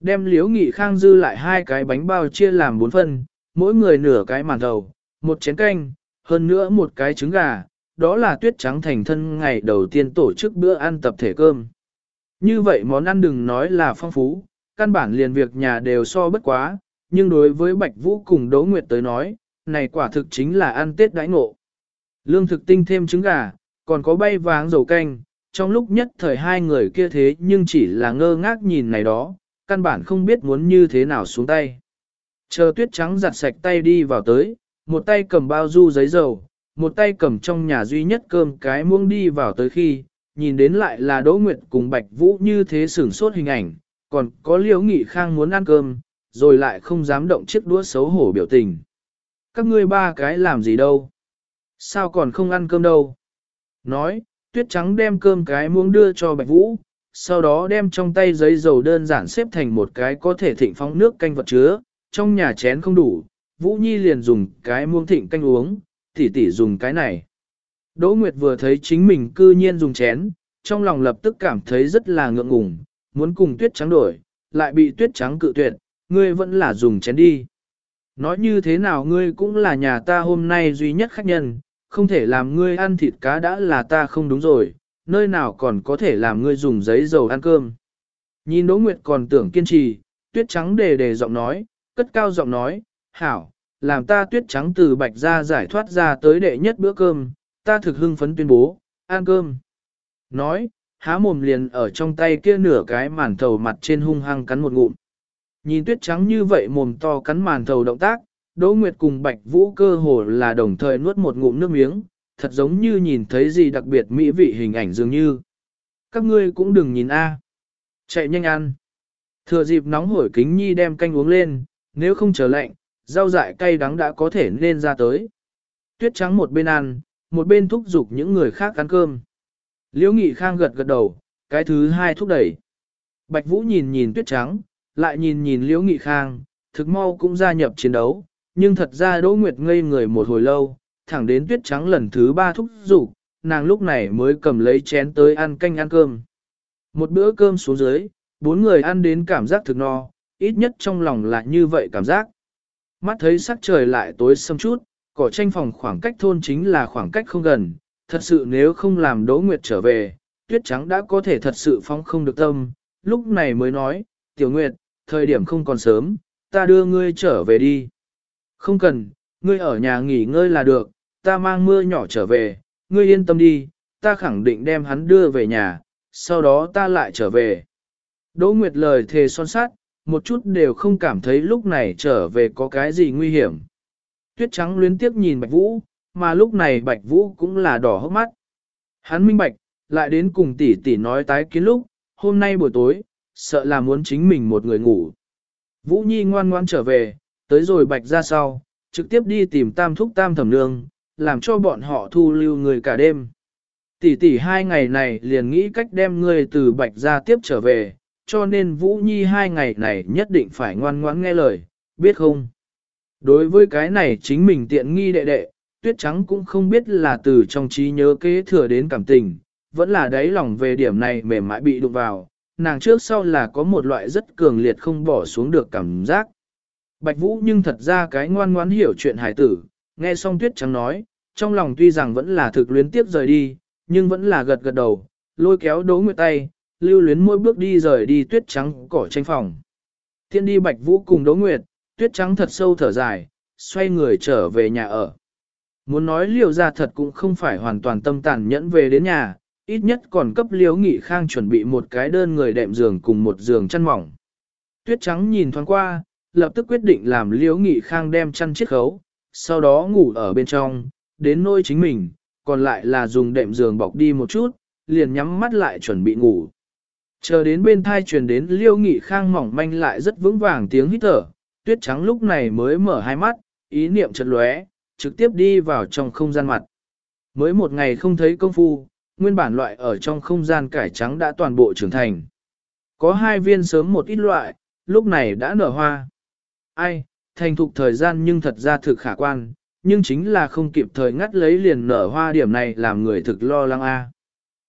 Đem liếu nghị khang dư lại hai cái bánh bao chia làm bốn phần mỗi người nửa cái màn đầu, một chén canh, hơn nữa một cái trứng gà, đó là tuyết trắng thành thân ngày đầu tiên tổ chức bữa ăn tập thể cơm. Như vậy món ăn đừng nói là phong phú, căn bản liền việc nhà đều so bất quá, nhưng đối với Bạch Vũ cùng Đỗ Nguyệt tới nói, này quả thực chính là ăn Tết đãi ngộ. Lương thực tinh thêm trứng gà, còn có bay váng dầu canh, trong lúc nhất thời hai người kia thế nhưng chỉ là ngơ ngác nhìn này đó, căn bản không biết muốn như thế nào xuống tay. Chờ tuyết trắng giặt sạch tay đi vào tới, một tay cầm bao du giấy dầu, một tay cầm trong nhà duy nhất cơm cái muông đi vào tới khi, nhìn đến lại là Đỗ Nguyệt cùng Bạch Vũ như thế sửng sốt hình ảnh, còn có Liễu Nghị Khang muốn ăn cơm, rồi lại không dám động chiếc đũa xấu hổ biểu tình. Các ngươi ba cái làm gì đâu? Sao còn không ăn cơm đâu? Nói, tuyết trắng đem cơm cái muông đưa cho Bạch Vũ, sau đó đem trong tay giấy dầu đơn giản xếp thành một cái có thể thịnh phóng nước canh vật chứa, trong nhà chén không đủ, Vũ Nhi liền dùng cái muông thịnh canh uống, tỷ tỷ dùng cái này. Đỗ Nguyệt vừa thấy chính mình cư nhiên dùng chén, trong lòng lập tức cảm thấy rất là ngượng ngùng, muốn cùng tuyết trắng đổi, lại bị tuyết trắng cự tuyệt, ngươi vẫn là dùng chén đi. Nói như thế nào ngươi cũng là nhà ta hôm nay duy nhất khách nhân, không thể làm ngươi ăn thịt cá đã là ta không đúng rồi, nơi nào còn có thể làm ngươi dùng giấy dầu ăn cơm. Nhìn Đỗ Nguyệt còn tưởng kiên trì, tuyết trắng đề đề giọng nói, cất cao giọng nói, hảo, làm ta tuyết trắng từ bạch ra giải thoát ra tới đệ nhất bữa cơm, ta thực hưng phấn tuyên bố, ăn cơm. Nói, há mồm liền ở trong tay kia nửa cái màn thầu mặt trên hung hăng cắn một ngụm. Nhìn tuyết trắng như vậy mồm to cắn màn thầu động tác, Đỗ Nguyệt cùng Bạch Vũ cơ hồ là đồng thời nuốt một ngụm nước miếng, thật giống như nhìn thấy gì đặc biệt mỹ vị hình ảnh dường như. Các ngươi cũng đừng nhìn a, Chạy nhanh ăn. Thừa dịp nóng hổi kính nhi đem canh uống lên, nếu không trở lạnh, rau dại cay đắng đã có thể nên ra tới. Tuyết trắng một bên ăn, một bên thúc giục những người khác ăn cơm. Liễu Nghị Khang gật gật đầu, cái thứ hai thúc đẩy. Bạch Vũ nhìn nhìn Tuyết trắng, lại nhìn nhìn Liễu Nghị Khang, thực mau cũng gia nhập chiến đấu, nhưng thật ra Đỗ Nguyệt ngây người một hồi lâu, thẳng đến Tuyết trắng lần thứ ba thúc giục, nàng lúc này mới cầm lấy chén tới ăn canh ăn cơm. Một bữa cơm xuống dưới, bốn người ăn đến cảm giác thực no, ít nhất trong lòng là như vậy cảm giác. Mắt thấy sắc trời lại tối sầm chút, cỏ tranh phòng khoảng cách thôn chính là khoảng cách không gần, thật sự nếu không làm Đỗ Nguyệt trở về, tuyết trắng đã có thể thật sự phóng không được tâm, lúc này mới nói, Tiểu Nguyệt, thời điểm không còn sớm, ta đưa ngươi trở về đi. Không cần, ngươi ở nhà nghỉ ngơi là được, ta mang mưa nhỏ trở về, ngươi yên tâm đi, ta khẳng định đem hắn đưa về nhà, sau đó ta lại trở về. Đỗ Nguyệt lời thề son sát, một chút đều không cảm thấy lúc này trở về có cái gì nguy hiểm. Tuyết trắng luyến tiếc nhìn Bạch Vũ, mà lúc này Bạch Vũ cũng là đỏ hốc mắt. Hắn minh bạch, lại đến cùng tỷ tỷ nói tái kiến lúc, hôm nay buổi tối, sợ là muốn chính mình một người ngủ. Vũ Nhi ngoan ngoan trở về, tới rồi Bạch ra sau, trực tiếp đi tìm tam thúc tam thẩm nương, làm cho bọn họ thu lưu người cả đêm. Tỷ tỷ hai ngày này liền nghĩ cách đem người từ Bạch ra tiếp trở về, cho nên Vũ Nhi hai ngày này nhất định phải ngoan ngoãn nghe lời, biết không? Đối với cái này chính mình tiện nghi đệ đệ, tuyết trắng cũng không biết là từ trong trí nhớ kế thừa đến cảm tình, vẫn là đáy lòng về điểm này mềm mại bị đụng vào, nàng trước sau là có một loại rất cường liệt không bỏ xuống được cảm giác. Bạch Vũ nhưng thật ra cái ngoan ngoãn hiểu chuyện hải tử, nghe xong tuyết trắng nói, trong lòng tuy rằng vẫn là thực luyến tiếp rời đi, nhưng vẫn là gật gật đầu, lôi kéo đố nguyệt tay, lưu luyến mỗi bước đi rời đi tuyết trắng cỏ tranh phòng. Thiên đi Bạch Vũ cùng Đỗ nguyệt, tuyết trắng thật sâu thở dài, xoay người trở về nhà ở. Muốn nói liều ra thật cũng không phải hoàn toàn tâm tàn nhẫn về đến nhà, ít nhất còn cấp liếu nghị khang chuẩn bị một cái đơn người đệm giường cùng một giường chăn mỏng. Tuyết trắng nhìn thoáng qua, lập tức quyết định làm liếu nghị khang đem chăn chiết khấu, sau đó ngủ ở bên trong, đến nôi chính mình, còn lại là dùng đệm giường bọc đi một chút, liền nhắm mắt lại chuẩn bị ngủ. Chờ đến bên thai truyền đến liêu nghị khang mỏng manh lại rất vững vàng tiếng hít thở, tuyết trắng lúc này mới mở hai mắt, ý niệm chợt lóe, trực tiếp đi vào trong không gian mặt. Mới một ngày không thấy công phu, nguyên bản loại ở trong không gian cải trắng đã toàn bộ trưởng thành. Có hai viên sớm một ít loại, lúc này đã nở hoa. Ai, thành thục thời gian nhưng thật ra thực khả quan, nhưng chính là không kịp thời ngắt lấy liền nở hoa điểm này làm người thực lo lắng a.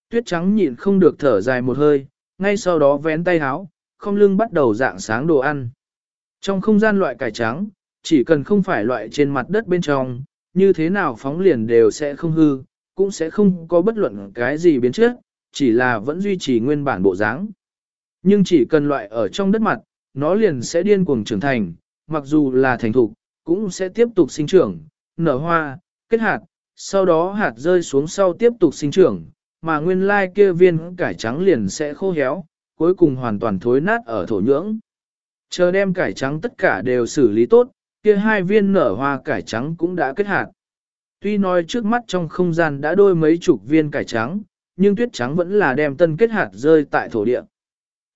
Tuyết trắng nhịn không được thở dài một hơi, ngay sau đó vén tay háo, không lưng bắt đầu dạng sáng đồ ăn. Trong không gian loại cải trắng, chỉ cần không phải loại trên mặt đất bên trong, như thế nào phóng liền đều sẽ không hư, cũng sẽ không có bất luận cái gì biến chất, chỉ là vẫn duy trì nguyên bản bộ dáng. Nhưng chỉ cần loại ở trong đất mặt, nó liền sẽ điên cuồng trưởng thành, mặc dù là thành thục, cũng sẽ tiếp tục sinh trưởng, nở hoa, kết hạt, sau đó hạt rơi xuống sau tiếp tục sinh trưởng, mà nguyên lai kia viên cải trắng liền sẽ khô héo, cuối cùng hoàn toàn thối nát ở thổ nhưỡng. Chờ đem cải trắng tất cả đều xử lý tốt, kia hai viên nở hoa cải trắng cũng đã kết hạt. Tuy nói trước mắt trong không gian đã đôi mấy chục viên cải trắng, nhưng tuyết trắng vẫn là đem tân kết hạt rơi tại thổ địa.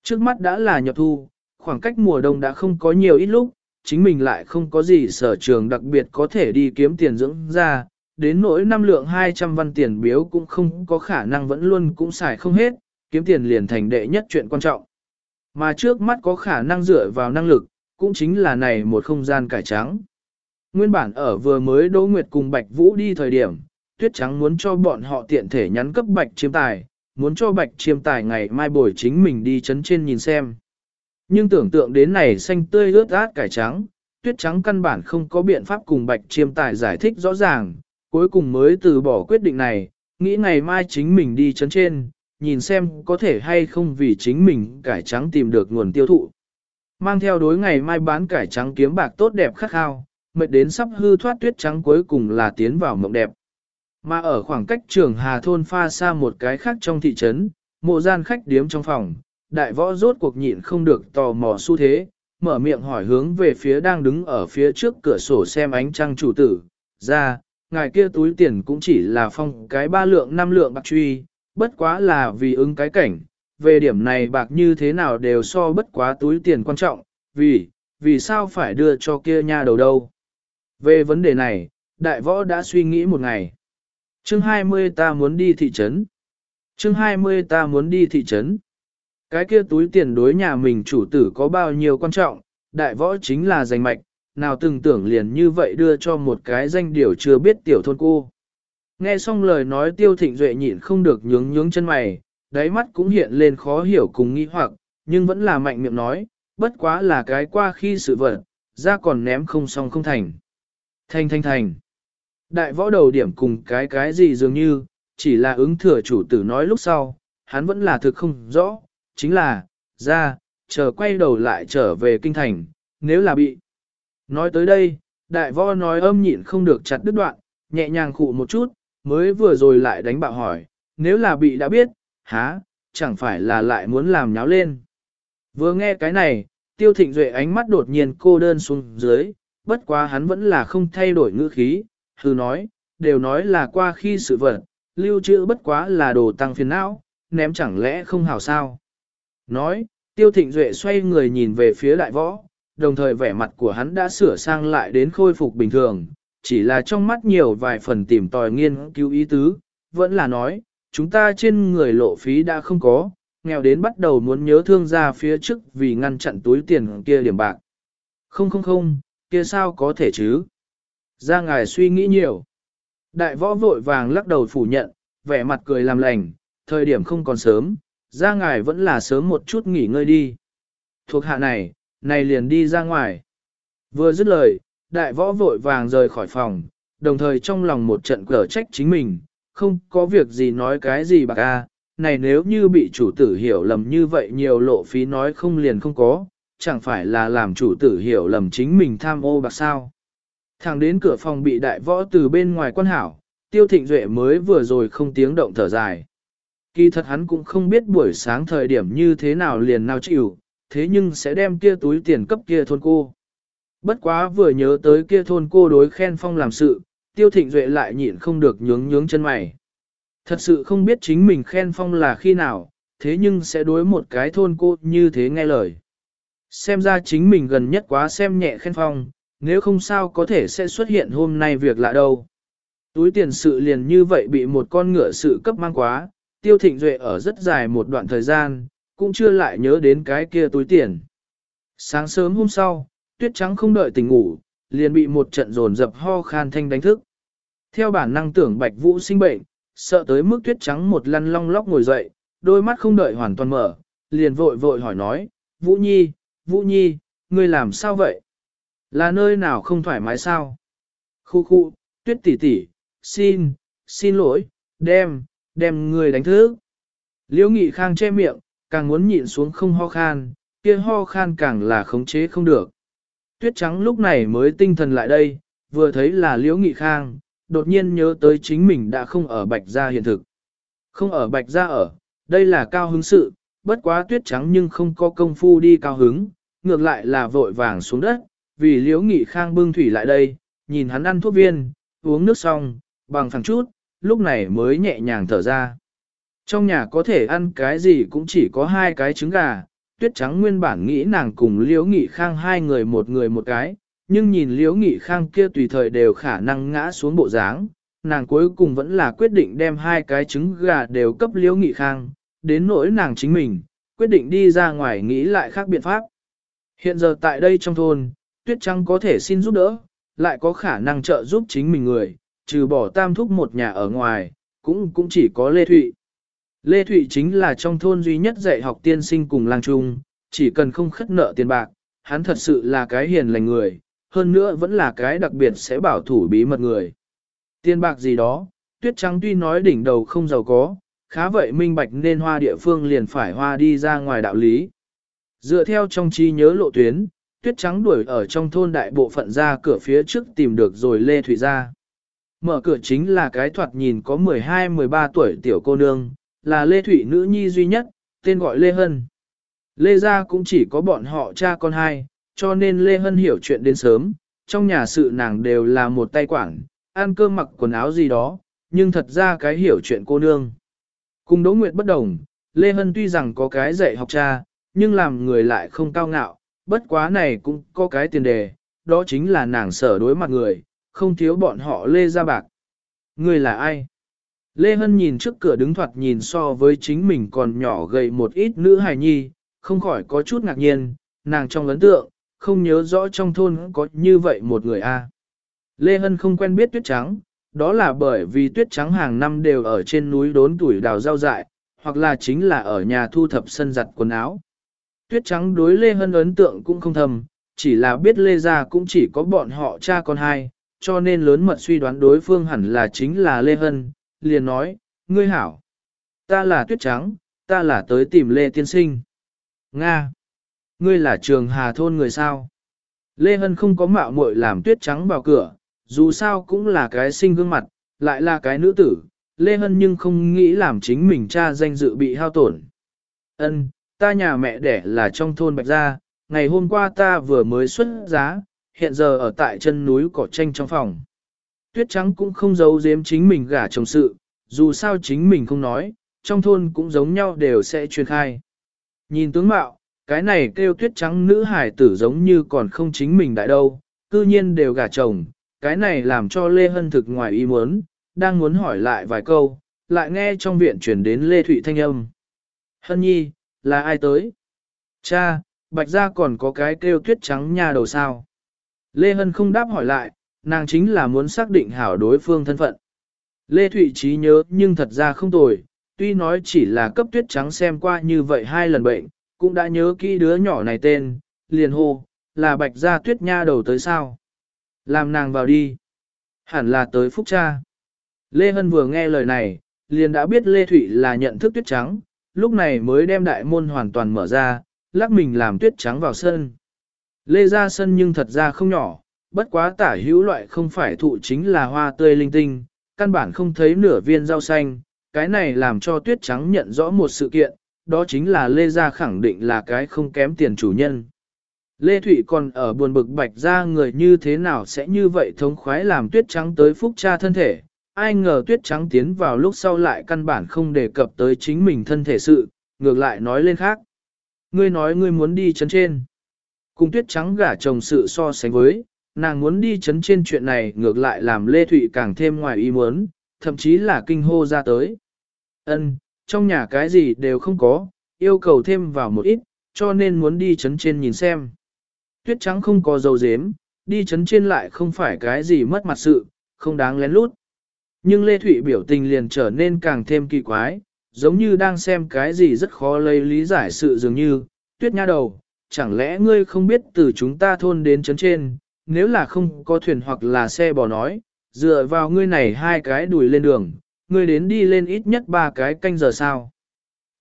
Trước mắt đã là nhập thu, khoảng cách mùa đông đã không có nhiều ít lúc, chính mình lại không có gì sở trường đặc biệt có thể đi kiếm tiền dưỡng ra, đến nỗi năm lượng 200 văn tiền biếu cũng không có khả năng vẫn luôn cũng xài không hết, kiếm tiền liền thành đệ nhất chuyện quan trọng. Mà trước mắt có khả năng dựa vào năng lực, cũng chính là này một không gian cải trắng. Nguyên bản ở vừa mới Đỗ Nguyệt cùng Bạch Vũ đi thời điểm, Tuyết Trắng muốn cho bọn họ tiện thể nhắn cấp Bạch Chiêm Tài, muốn cho Bạch Chiêm Tài ngày mai buổi chính mình đi chấn trên nhìn xem. Nhưng tưởng tượng đến này xanh tươi ướt át cải trắng, Tuyết Trắng căn bản không có biện pháp cùng Bạch Chiêm Tài giải thích rõ ràng, cuối cùng mới từ bỏ quyết định này, nghĩ ngày mai chính mình đi chấn trên, nhìn xem có thể hay không vì chính mình cải trắng tìm được nguồn tiêu thụ. Mang theo đối ngày mai bán cải trắng kiếm bạc tốt đẹp khắc khao, mệt đến sắp hư thoát tuyết trắng cuối cùng là tiến vào mộng đẹp. Mà ở khoảng cách trường Hà Thôn pha xa một cái khác trong thị trấn, mộ gian khách điếm trong phòng, đại võ rốt cuộc nhịn không được tò mò xu thế, mở miệng hỏi hướng về phía đang đứng ở phía trước cửa sổ xem ánh trăng chủ tử, ra, ngài kia túi tiền cũng chỉ là phong cái ba lượng năm lượng bạc truy, bất quá là vì ứng cái cảnh, về điểm này bạc như thế nào đều so bất quá túi tiền quan trọng, vì, vì sao phải đưa cho kia nha đầu đâu. Về vấn đề này, đại võ đã suy nghĩ một ngày. Chương 20 ta muốn đi thị trấn. Chương 20 ta muốn đi thị trấn. Cái kia túi tiền đối nhà mình chủ tử có bao nhiêu quan trọng, đại võ chính là giành mạch, nào từng tưởng liền như vậy đưa cho một cái danh điều chưa biết tiểu thôn cô. Nghe xong lời nói tiêu thịnh duệ nhịn không được nhướng nhướng chân mày, đáy mắt cũng hiện lên khó hiểu cùng nghi hoặc, nhưng vẫn là mạnh miệng nói, bất quá là cái qua khi sự vật, ra còn ném không xong không thành. Thành thành thành. Đại võ đầu điểm cùng cái cái gì dường như, chỉ là ứng thừa chủ tử nói lúc sau, hắn vẫn là thực không rõ, chính là, ra, chờ quay đầu lại trở về kinh thành, nếu là bị. Nói tới đây, đại võ nói âm nhịn không được chặt đứt đoạn, nhẹ nhàng khụ một chút, mới vừa rồi lại đánh bạo hỏi, nếu là bị đã biết, há, chẳng phải là lại muốn làm nháo lên. Vừa nghe cái này, tiêu thịnh duệ ánh mắt đột nhiên cô đơn xuống dưới, bất quá hắn vẫn là không thay đổi ngữ khí, hư nói, đều nói là qua khi sự vật, lưu trữ bất quá là đồ tăng phiền não, ném chẳng lẽ không hảo sao. Nói, tiêu thịnh duệ xoay người nhìn về phía đại võ, đồng thời vẻ mặt của hắn đã sửa sang lại đến khôi phục bình thường, chỉ là trong mắt nhiều vài phần tìm tòi nghiên cứu ý tứ, vẫn là nói, chúng ta trên người lộ phí đã không có, nghèo đến bắt đầu muốn nhớ thương ra phía trước vì ngăn chặn túi tiền kia điểm bạc. Không không không, kia sao có thể chứ? Ra ngài suy nghĩ nhiều. Đại võ vội vàng lắc đầu phủ nhận, vẻ mặt cười làm lành, thời điểm không còn sớm, ra ngài vẫn là sớm một chút nghỉ ngơi đi. Thuộc hạ này, này liền đi ra ngoài. Vừa dứt lời, đại võ vội vàng rời khỏi phòng, đồng thời trong lòng một trận cờ trách chính mình, không có việc gì nói cái gì bạc a, này nếu như bị chủ tử hiểu lầm như vậy nhiều lộ phí nói không liền không có, chẳng phải là làm chủ tử hiểu lầm chính mình tham ô bạc sao. Thẳng đến cửa phòng bị đại võ từ bên ngoài quan hảo, tiêu thịnh duệ mới vừa rồi không tiếng động thở dài. Kỳ thật hắn cũng không biết buổi sáng thời điểm như thế nào liền nào chịu, thế nhưng sẽ đem kia túi tiền cấp kia thôn cô. Bất quá vừa nhớ tới kia thôn cô đối khen phong làm sự, tiêu thịnh duệ lại nhịn không được nhướng nhướng chân mày. Thật sự không biết chính mình khen phong là khi nào, thế nhưng sẽ đối một cái thôn cô như thế nghe lời. Xem ra chính mình gần nhất quá xem nhẹ khen phong, nếu không sao có thể sẽ xuất hiện hôm nay việc lạ đâu. Túi tiền sự liền như vậy bị một con ngựa sự cấp mang quá, tiêu thịnh duệ ở rất dài một đoạn thời gian, cũng chưa lại nhớ đến cái kia túi tiền. Sáng sớm hôm sau, tuyết trắng không đợi tỉnh ngủ, liền bị một trận rồn dập ho khan thanh đánh thức. Theo bản năng tưởng bạch vũ sinh bệnh, sợ tới mức tuyết trắng một lăn long lóc ngồi dậy, đôi mắt không đợi hoàn toàn mở, liền vội vội hỏi nói, Vũ Nhi, Vũ Nhi, ngươi làm sao vậy? Là nơi nào không thoải mái sao? Khu khu, tuyết tỷ tỷ, xin, xin lỗi, đem, đem ngươi đánh thức. Liễu Nghị Khang che miệng, càng muốn nhịn xuống không ho khan, kia ho khan càng là khống chế không được. Tuyết trắng lúc này mới tinh thần lại đây, vừa thấy là Liễu Nghị Khang, đột nhiên nhớ tới chính mình đã không ở Bạch Gia hiện thực. Không ở Bạch Gia ở, đây là cao hứng sự, bất quá tuyết trắng nhưng không có công phu đi cao hứng, ngược lại là vội vàng xuống đất, vì Liễu Nghị Khang bưng thủy lại đây, nhìn hắn ăn thuốc viên, uống nước xong, bằng phẳng chút, lúc này mới nhẹ nhàng thở ra. Trong nhà có thể ăn cái gì cũng chỉ có hai cái trứng gà, tuyết trắng nguyên bản nghĩ nàng cùng Liễu Nghị Khang hai người một người một cái, nhưng nhìn Liễu Nghị Khang kia tùy thời đều khả năng ngã xuống bộ dáng, nàng cuối cùng vẫn là quyết định đem hai cái trứng gà đều cấp Liễu Nghị Khang, đến nỗi nàng chính mình, quyết định đi ra ngoài nghĩ lại khác biện pháp. Hiện giờ tại đây trong thôn, tuyết trắng có thể xin giúp đỡ, lại có khả năng trợ giúp chính mình người, trừ bỏ tam thúc một nhà ở ngoài, cũng cũng chỉ có Lê Thụy. Lê Thụy chính là trong thôn duy nhất dạy học tiên sinh cùng lang trung, chỉ cần không khất nợ tiền bạc, hắn thật sự là cái hiền lành người, hơn nữa vẫn là cái đặc biệt sẽ bảo thủ bí mật người. Tiền bạc gì đó, tuyết trắng tuy nói đỉnh đầu không giàu có, khá vậy minh bạch nên hoa địa phương liền phải hoa đi ra ngoài đạo lý. Dựa theo trong trí nhớ lộ tuyến, tuyết trắng đuổi ở trong thôn đại bộ phận ra cửa phía trước tìm được rồi Lê Thụy ra. Mở cửa chính là cái thoạt nhìn có 12-13 tuổi tiểu cô nương, là Lê Thủy nữ nhi duy nhất, tên gọi Lê Hân. Lê Gia cũng chỉ có bọn họ cha con hai, cho nên Lê Hân hiểu chuyện đến sớm, trong nhà sự nàng đều là một tay quản, ăn cơm mặc quần áo gì đó, nhưng thật ra cái hiểu chuyện cô nương. Cùng Đỗ Nguyệt bất đồng, Lê Hân tuy rằng có cái dạy học cha, nhưng làm người lại không cao ngạo, bất quá này cũng có cái tiền đề, đó chính là nàng sở đối mặt người, không thiếu bọn họ Lê Gia Bạc. Người là ai? Lê Hân nhìn trước cửa đứng thoạt nhìn so với chính mình còn nhỏ gầy một ít nữ hài nhi, không khỏi có chút ngạc nhiên, nàng trong ấn tượng, không nhớ rõ trong thôn có như vậy một người a. Lê Hân không quen biết tuyết trắng, đó là bởi vì tuyết trắng hàng năm đều ở trên núi đốn tuổi đào rau dại, hoặc là chính là ở nhà thu thập sân giặt quần áo. Tuyết trắng đối Lê Hân ấn tượng cũng không thầm, chỉ là biết Lê Gia cũng chỉ có bọn họ cha con hai, cho nên lớn mật suy đoán đối phương hẳn là chính là Lê Hân, liền nói, ngươi hảo. Ta là tuyết trắng, ta là tới tìm Lê Tiên Sinh. Nga. Ngươi là trường hà thôn người sao? Lê Hân không có mạo muội làm tuyết trắng vào cửa, dù sao cũng là cái sinh gương mặt, lại là cái nữ tử. Lê Hân nhưng không nghĩ làm chính mình cha danh dự bị hao tổn. Ân, ta nhà mẹ đẻ là trong thôn Bạch Gia, ngày hôm qua ta vừa mới xuất giá, hiện giờ ở tại chân núi cỏ tranh trong phòng. Tuyết trắng cũng không giấu giếm chính mình gả chồng sự, dù sao chính mình không nói, trong thôn cũng giống nhau đều sẽ truyền khai. Nhìn tướng mạo, cái này kêu tuyết trắng nữ hải tử giống như còn không chính mình đại đâu, cư nhiên đều gả chồng, cái này làm cho Lê Hân thực ngoài ý muốn, đang muốn hỏi lại vài câu, lại nghe trong viện truyền đến Lê Thụy thanh âm. Hân nhi, là ai tới? Cha, bạch gia còn có cái kêu tuyết trắng nhà đầu sao? Lê Hân không đáp hỏi lại, nàng chính là muốn xác định hảo đối phương thân phận. Lê Thụy trí nhớ nhưng thật ra không tồi, tuy nói chỉ là cấp tuyết trắng xem qua như vậy hai lần bệnh, cũng đã nhớ kỹ đứa nhỏ này tên, liền hô, là bạch gia tuyết nha đầu tới sao. Làm nàng vào đi. Hẳn là tới phúc cha. Lê Hân vừa nghe lời này, liền đã biết Lê Thụy là nhận thức tuyết trắng, lúc này mới đem đại môn hoàn toàn mở ra, lắc mình làm tuyết trắng vào sân. Lê ra sân nhưng thật ra không nhỏ, bất quá tả hữu loại không phải thụ chính là hoa tươi linh tinh, căn bản không thấy nửa viên rau xanh, cái này làm cho tuyết trắng nhận rõ một sự kiện, đó chính là Lê Gia khẳng định là cái không kém tiền chủ nhân. Lê Thụy còn ở buồn bực bạch ra người như thế nào sẽ như vậy thống khoái làm tuyết trắng tới phúc cha thân thể, ai ngờ tuyết trắng tiến vào lúc sau lại căn bản không đề cập tới chính mình thân thể sự, ngược lại nói lên khác. Ngươi nói ngươi muốn đi chấn trên. Cùng tuyết trắng gả chồng sự so sánh với, nàng muốn đi chấn trên chuyện này ngược lại làm Lê Thụy càng thêm ngoài ý muốn, thậm chí là kinh hô ra tới. Ân, trong nhà cái gì đều không có, yêu cầu thêm vào một ít, cho nên muốn đi chấn trên nhìn xem. Tuyết trắng không có dầu dếm, đi chấn trên lại không phải cái gì mất mặt sự, không đáng lén lút. Nhưng Lê Thụy biểu tình liền trở nên càng thêm kỳ quái, giống như đang xem cái gì rất khó lấy lý giải sự dường như, tuyết nha đầu, chẳng lẽ ngươi không biết từ chúng ta thôn đến chấn trên, nếu là không có thuyền hoặc là xe bò nói, dựa vào ngươi này hai cái đùi lên đường, ngươi đến đi lên ít nhất ba cái canh giờ sao?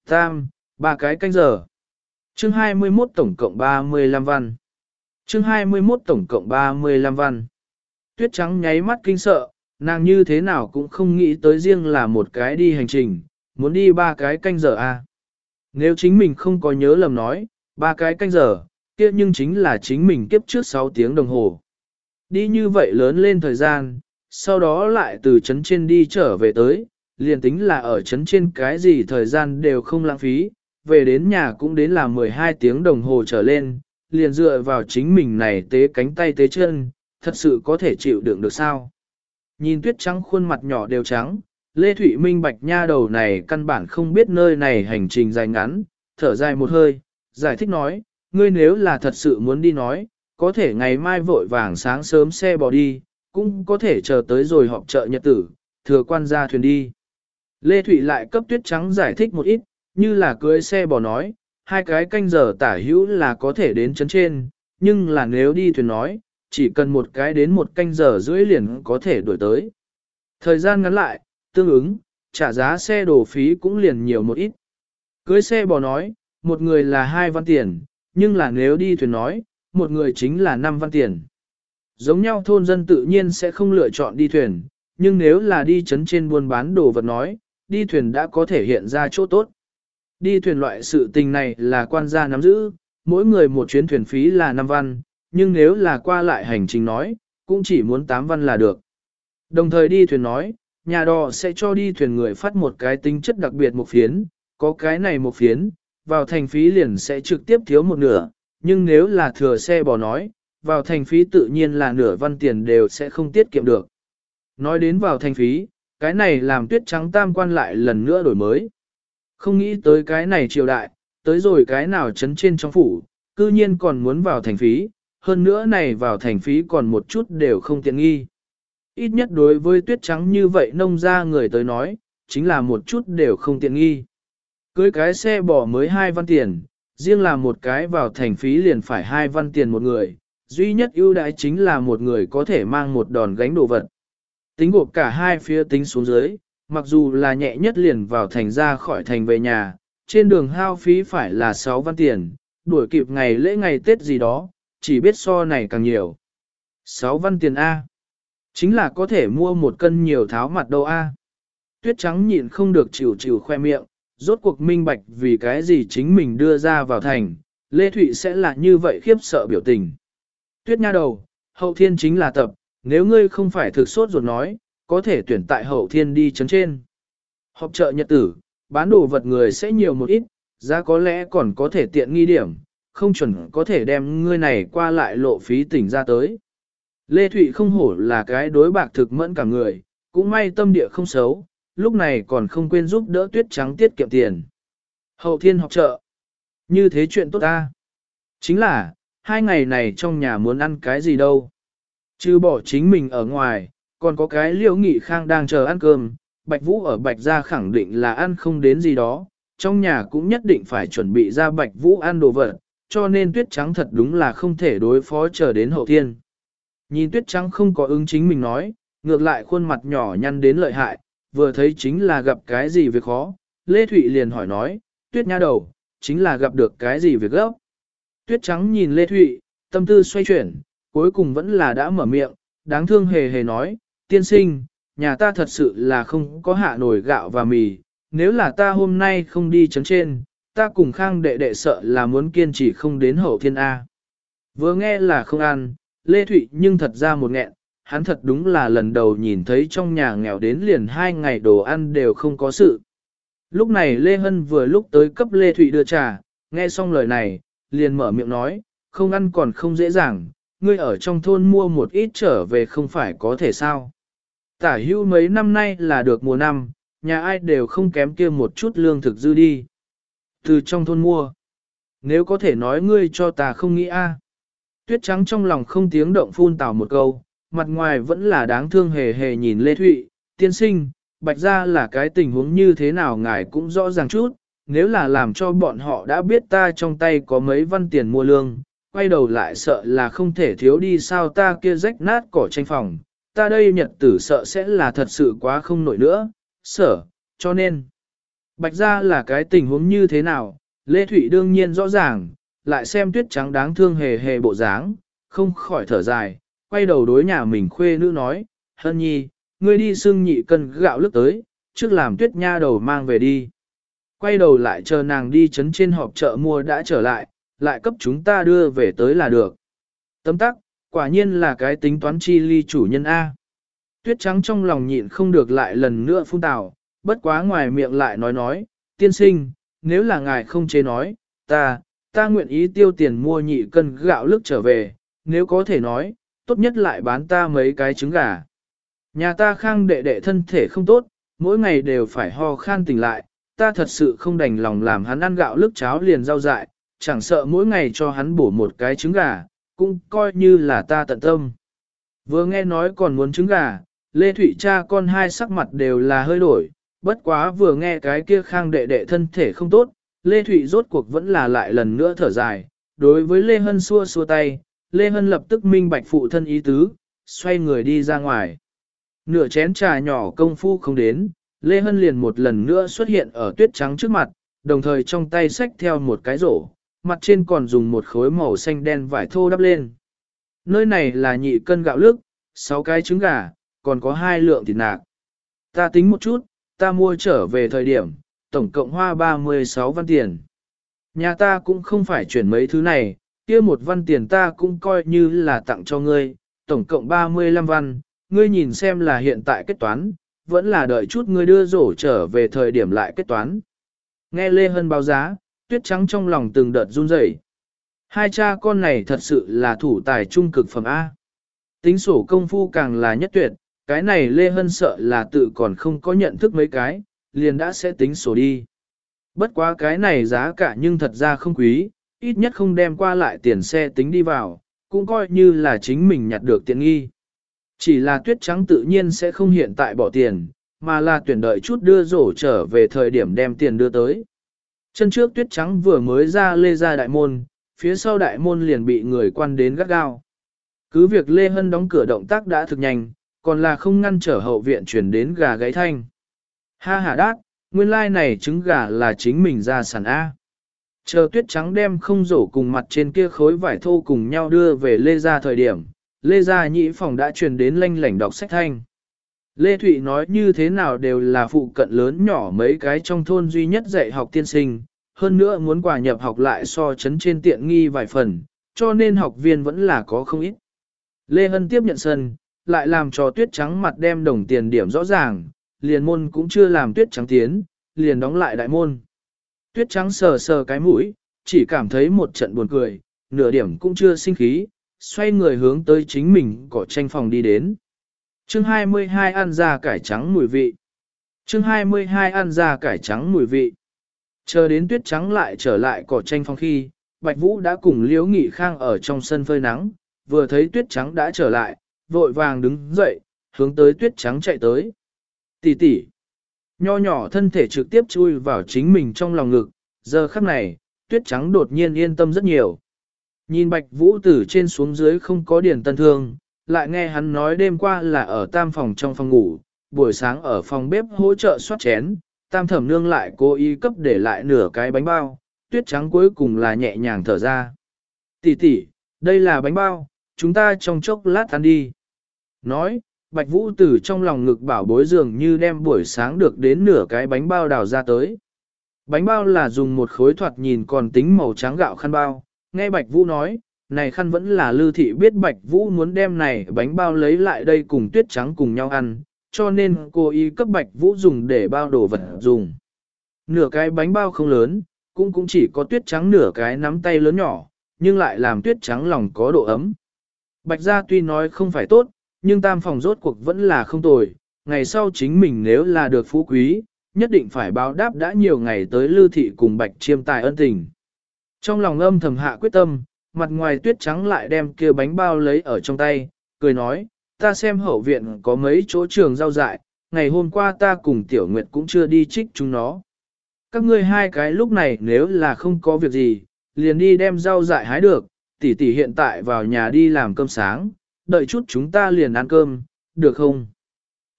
Tam, ba cái canh giờ. Chương 21 tổng cộng 35 văn. Chương 21 tổng cộng 35 văn. Tuyết trắng nháy mắt kinh sợ, nàng như thế nào cũng không nghĩ tới riêng là một cái đi hành trình, muốn đi ba cái canh giờ à. Nếu chính mình không có nhớ lầm nói, ba cái canh giờ, kia nhưng chính là chính mình kiếp trước 6 tiếng đồng hồ. Đi như vậy lớn lên thời gian, sau đó lại từ chấn trên đi trở về tới, liền tính là ở chấn trên cái gì thời gian đều không lãng phí, về đến nhà cũng đến là 12 tiếng đồng hồ trở lên, liền dựa vào chính mình này tế cánh tay tế chân, thật sự có thể chịu đựng được sao. Nhìn tuyết trắng khuôn mặt nhỏ đều trắng, Lê Thụy Minh bạch nha đầu này căn bản không biết nơi này hành trình dài ngắn, thở dài một hơi, giải thích nói, ngươi nếu là thật sự muốn đi nói, có thể ngày mai vội vàng sáng sớm xe bò đi, cũng có thể chờ tới rồi họp chợ nhật tử, thừa quan ra thuyền đi. Lê Thụy lại cấp tuyết trắng giải thích một ít, như là cưới xe bò nói, hai cái canh giờ tả hữu là có thể đến chấn trên, nhưng là nếu đi thuyền nói, chỉ cần một cái đến một canh giờ rưỡi liền có thể đuổi tới. Thời gian ngắn lại, tương ứng, trả giá xe đổ phí cũng liền nhiều một ít. Cưới xe bò nói, một người là hai văn tiền, nhưng là nếu đi thuyền nói, một người chính là năm văn tiền. Giống nhau thôn dân tự nhiên sẽ không lựa chọn đi thuyền, nhưng nếu là đi chấn trên buôn bán đồ vật nói, đi thuyền đã có thể hiện ra chỗ tốt. Đi thuyền loại sự tình này là quan gia nắm giữ, mỗi người một chuyến thuyền phí là 5 văn, nhưng nếu là qua lại hành trình nói, cũng chỉ muốn 8 văn là được. Đồng thời đi thuyền nói, nhà đò sẽ cho đi thuyền người phát một cái tính chất đặc biệt một phiến, có cái này một phiến, vào thành phí liền sẽ trực tiếp thiếu một nửa, nhưng nếu là thừa xe bò nói, vào thành phí tự nhiên là nửa văn tiền đều sẽ không tiết kiệm được. Nói đến vào thành phí, cái này làm tuyết trắng tam quan lại lần nữa đổi mới. Không nghĩ tới cái này triều đại, tới rồi cái nào chấn trên trong phủ, cư nhiên còn muốn vào thành phí, hơn nữa này vào thành phí còn một chút đều không tiện nghi. Ít nhất đối với tuyết trắng như vậy nông ra người tới nói, chính là một chút đều không tiện nghi. Cưới cái xe bỏ mới hai văn tiền, riêng là một cái vào thành phí liền phải hai văn tiền một người, duy nhất ưu đãi chính là một người có thể mang một đòn gánh đồ vật. Tính gộp cả hai phía tính xuống dưới, mặc dù là nhẹ nhất liền vào thành ra khỏi thành về nhà, trên đường hao phí phải là 6 văn tiền, đuổi kịp ngày lễ ngày Tết gì đó, chỉ biết so này càng nhiều. 6 văn tiền A. Chính là có thể mua một cân nhiều tháo mặt đâu A. Tuyết trắng nhịn không được chịu chịu khoe miệng, rốt cuộc minh bạch vì cái gì chính mình đưa ra vào thành, Lê Thụy sẽ là như vậy khiếp sợ biểu tình. Tuyết nha đầu, hậu thiên chính là tập, nếu ngươi không phải thực sốt ruột nói, có thể tuyển tại hậu thiên đi chấn trên. Họp chợ nhật tử, bán đồ vật người sẽ nhiều một ít, giá có lẽ còn có thể tiện nghi điểm, không chuẩn có thể đem ngươi này qua lại lộ phí tỉnh ra tới. Lê Thụy không hổ là cái đối bạc thực mẫn cả người, cũng may tâm địa không xấu, lúc này còn không quên giúp đỡ tuyết trắng tiết kiệm tiền. Hậu thiên học trợ Như thế chuyện tốt ta. Chính là, hai ngày này trong nhà muốn ăn cái gì đâu. Chứ bỏ chính mình ở ngoài, còn có cái liễu nghị khang đang chờ ăn cơm, Bạch Vũ ở Bạch Gia khẳng định là ăn không đến gì đó, trong nhà cũng nhất định phải chuẩn bị ra Bạch Vũ ăn đồ vật, cho nên tuyết trắng thật đúng là không thể đối phó chờ đến hậu thiên. Nhìn tuyết trắng không có ứng chính mình nói, ngược lại khuôn mặt nhỏ nhăn đến lợi hại, vừa thấy chính là gặp cái gì việc khó, Lê Thụy liền hỏi nói, tuyết nha đầu, chính là gặp được cái gì việc gấp. Tuyết trắng nhìn Lê Thụy, tâm tư xoay chuyển, cuối cùng vẫn là đã mở miệng, đáng thương hề hề nói, tiên sinh, nhà ta thật sự là không có hạ nổi gạo và mì, nếu là ta hôm nay không đi chấn trên, ta cùng khang đệ đệ sợ là muốn kiên trì không đến hậu thiên A. Vừa nghe là không ăn, Lê Thụy nhưng thật ra một nghẹn, hắn thật đúng là lần đầu nhìn thấy trong nhà nghèo đến liền hai ngày đồ ăn đều không có sự. Lúc này Lê Hân vừa lúc tới cấp Lê Thụy đưa trà, nghe xong lời này, liền mở miệng nói, không ăn còn không dễ dàng, ngươi ở trong thôn mua một ít trở về không phải có thể sao. Tả hưu mấy năm nay là được mùa năm, nhà ai đều không kém kia một chút lương thực dư đi. Từ trong thôn mua. Nếu có thể nói ngươi cho ta không nghĩ a. Tuyết trắng trong lòng không tiếng động phun tào một câu, mặt ngoài vẫn là đáng thương hề hề nhìn Lê Thụy, tiên sinh, bạch ra là cái tình huống như thế nào ngài cũng rõ ràng chút, nếu là làm cho bọn họ đã biết ta trong tay có mấy văn tiền mua lương, quay đầu lại sợ là không thể thiếu đi sao ta kia rách nát cỏ tranh phòng, ta đây nhật tử sợ sẽ là thật sự quá không nổi nữa, sở, cho nên, bạch ra là cái tình huống như thế nào, Lê Thụy đương nhiên rõ ràng, lại xem tuyết trắng đáng thương hề hề bộ dáng, không khỏi thở dài, quay đầu đối nhà mình khuê nữ nói, hân nhi, ngươi đi xưng nhị cân gạo lức tới, trước làm tuyết nha đầu mang về đi. Quay đầu lại chờ nàng đi chấn trên họp chợ mua đã trở lại, lại cấp chúng ta đưa về tới là được. Tấm tắc, quả nhiên là cái tính toán chi ly chủ nhân A. Tuyết trắng trong lòng nhịn không được lại lần nữa phun tào, bất quá ngoài miệng lại nói nói, tiên sinh, nếu là ngài không chế nói, ta, ta nguyện ý tiêu tiền mua nhị cân gạo lức trở về, nếu có thể nói, tốt nhất lại bán ta mấy cái trứng gà. Nhà ta khang đệ đệ thân thể không tốt, mỗi ngày đều phải ho khan tỉnh lại, ta thật sự không đành lòng làm hắn ăn gạo lức cháo liền rau dại, chẳng sợ mỗi ngày cho hắn bổ một cái trứng gà, cũng coi như là ta tận tâm. Vừa nghe nói còn muốn trứng gà, Lê Thụy cha con hai sắc mặt đều là hơi đổi, bất quá vừa nghe cái kia khang đệ đệ thân thể không tốt, Lê Thụy rốt cuộc vẫn là lại lần nữa thở dài, đối với Lê Hân xua xua tay, Lê Hân lập tức minh bạch phụ thân ý tứ, xoay người đi ra ngoài. Nửa chén trà nhỏ công phu không đến, Lê Hân liền một lần nữa xuất hiện ở tuyết trắng trước mặt, đồng thời trong tay xách theo một cái rổ, mặt trên còn dùng một khối màu xanh đen vải thô đắp lên. Nơi này là nhị cân gạo lức, 6 cái trứng gà, còn có hai lượng thịt nạc. Ta tính một chút, ta mua trở về thời điểm, tổng cộng hoa 36 văn tiền. Nhà ta cũng không phải chuyển mấy thứ này, kia một văn tiền ta cũng coi như là tặng cho ngươi, tổng cộng 35 văn, ngươi nhìn xem là hiện tại kết toán, vẫn là đợi chút ngươi đưa rổ trở về thời điểm lại kết toán. Nghe Lê Hân báo giá, tuyết trắng trong lòng từng đợt run rẩy. Hai cha con này thật sự là thủ tài trung cực phẩm A. Tính sổ công phu càng là nhất tuyệt, cái này Lê Hân sợ là tự còn không có nhận thức mấy cái, liền đã sẽ tính sổ đi. Bất quá cái này giá cả nhưng thật ra không quý, ít nhất không đem qua lại tiền xe tính đi vào, cũng coi như là chính mình nhặt được tiện nghi. Chỉ là tuyết trắng tự nhiên sẽ không hiện tại bỏ tiền, mà là tuyển đợi chút đưa rổ trở về thời điểm đem tiền đưa tới. Chân trước tuyết trắng vừa mới ra lê ra đại môn, phía sau đại môn liền bị người quan đến gắt gao. Cứ việc Lê Hân đóng cửa động tác đã thực nhanh, còn là không ngăn trở hậu viện chuyển đến gà gáy thanh. Ha ha đát, nguyên lai like này trứng gà là chính mình ra sản A. Chờ tuyết trắng đem không rổ cùng mặt trên kia khối vải thô cùng nhau đưa về Lê gia thời điểm, Lê Gia Nhĩ phòng đã truyền đến lanh lảnh đọc sách thanh. Lê Thụy nói như thế nào đều là phụ cận lớn nhỏ mấy cái trong thôn duy nhất dạy học tiên sinh, hơn nữa muốn quả nhập học lại so chấn trên tiện nghi vài phần, cho nên học viên vẫn là có không ít. Lê Hân tiếp nhận sân, lại làm cho tuyết trắng mặt đem đồng tiền điểm rõ ràng, liền môn cũng chưa làm tuyết trắng tiến, liền đóng lại đại môn. Tuyết trắng sờ sờ cái mũi, chỉ cảm thấy một trận buồn cười, nửa điểm cũng chưa sinh khí, xoay người hướng tới chính mình cỏ tranh phòng đi đến. Chương 22 ăn ra cải trắng mùi vị. Chương 22 ăn ra cải trắng mùi vị. Chờ đến tuyết trắng lại trở lại cỏ tranh phòng khi, Bạch Vũ đã cùng Liễu Nghị Khang ở trong sân phơi nắng, vừa thấy tuyết trắng đã trở lại, vội vàng đứng dậy, hướng tới tuyết trắng chạy tới. Tỷ tỷ, nho nhỏ thân thể trực tiếp chui vào chính mình trong lòng ngực, giờ khắc này, tuyết trắng đột nhiên yên tâm rất nhiều. Nhìn Bạch Vũ Tử trên xuống dưới không có điển tân thương, lại nghe hắn nói đêm qua là ở tam phòng trong phòng ngủ, buổi sáng ở phòng bếp hỗ trợ soát chén, tam thẩm nương lại cố ý cấp để lại nửa cái bánh bao, tuyết trắng cuối cùng là nhẹ nhàng thở ra. Tỷ tỷ, đây là bánh bao, chúng ta trong chốc lát ăn đi. Nói, Bạch Vũ từ trong lòng ngực bảo bối dường như đem buổi sáng được đến nửa cái bánh bao đào ra tới. Bánh bao là dùng một khối thoạt nhìn còn tính màu trắng gạo khăn bao, nghe Bạch Vũ nói, này khăn vẫn là lưu thị biết Bạch Vũ muốn đem này bánh bao lấy lại đây cùng tuyết trắng cùng nhau ăn, cho nên cô ý cấp Bạch Vũ dùng để bao đồ vật dùng. Nửa cái bánh bao không lớn, cũng cũng chỉ có tuyết trắng nửa cái nắm tay lớn nhỏ, nhưng lại làm tuyết trắng lòng có độ ấm. Bạch gia tuy nói không phải tốt, nhưng tam phòng rốt cuộc vẫn là không tồi, ngày sau chính mình nếu là được phú quý, nhất định phải báo đáp đã nhiều ngày tới lưu thị cùng bạch chiêm tài ân tình. Trong lòng âm thầm hạ quyết tâm, mặt ngoài tuyết trắng lại đem kia bánh bao lấy ở trong tay, cười nói, ta xem hậu viện có mấy chỗ trường rau dại, ngày hôm qua ta cùng tiểu nguyệt cũng chưa đi trích chúng nó. Các ngươi hai cái lúc này nếu là không có việc gì, liền đi đem rau dại hái được, tỷ tỷ hiện tại vào nhà đi làm cơm sáng, đợi chút chúng ta liền ăn cơm, được không?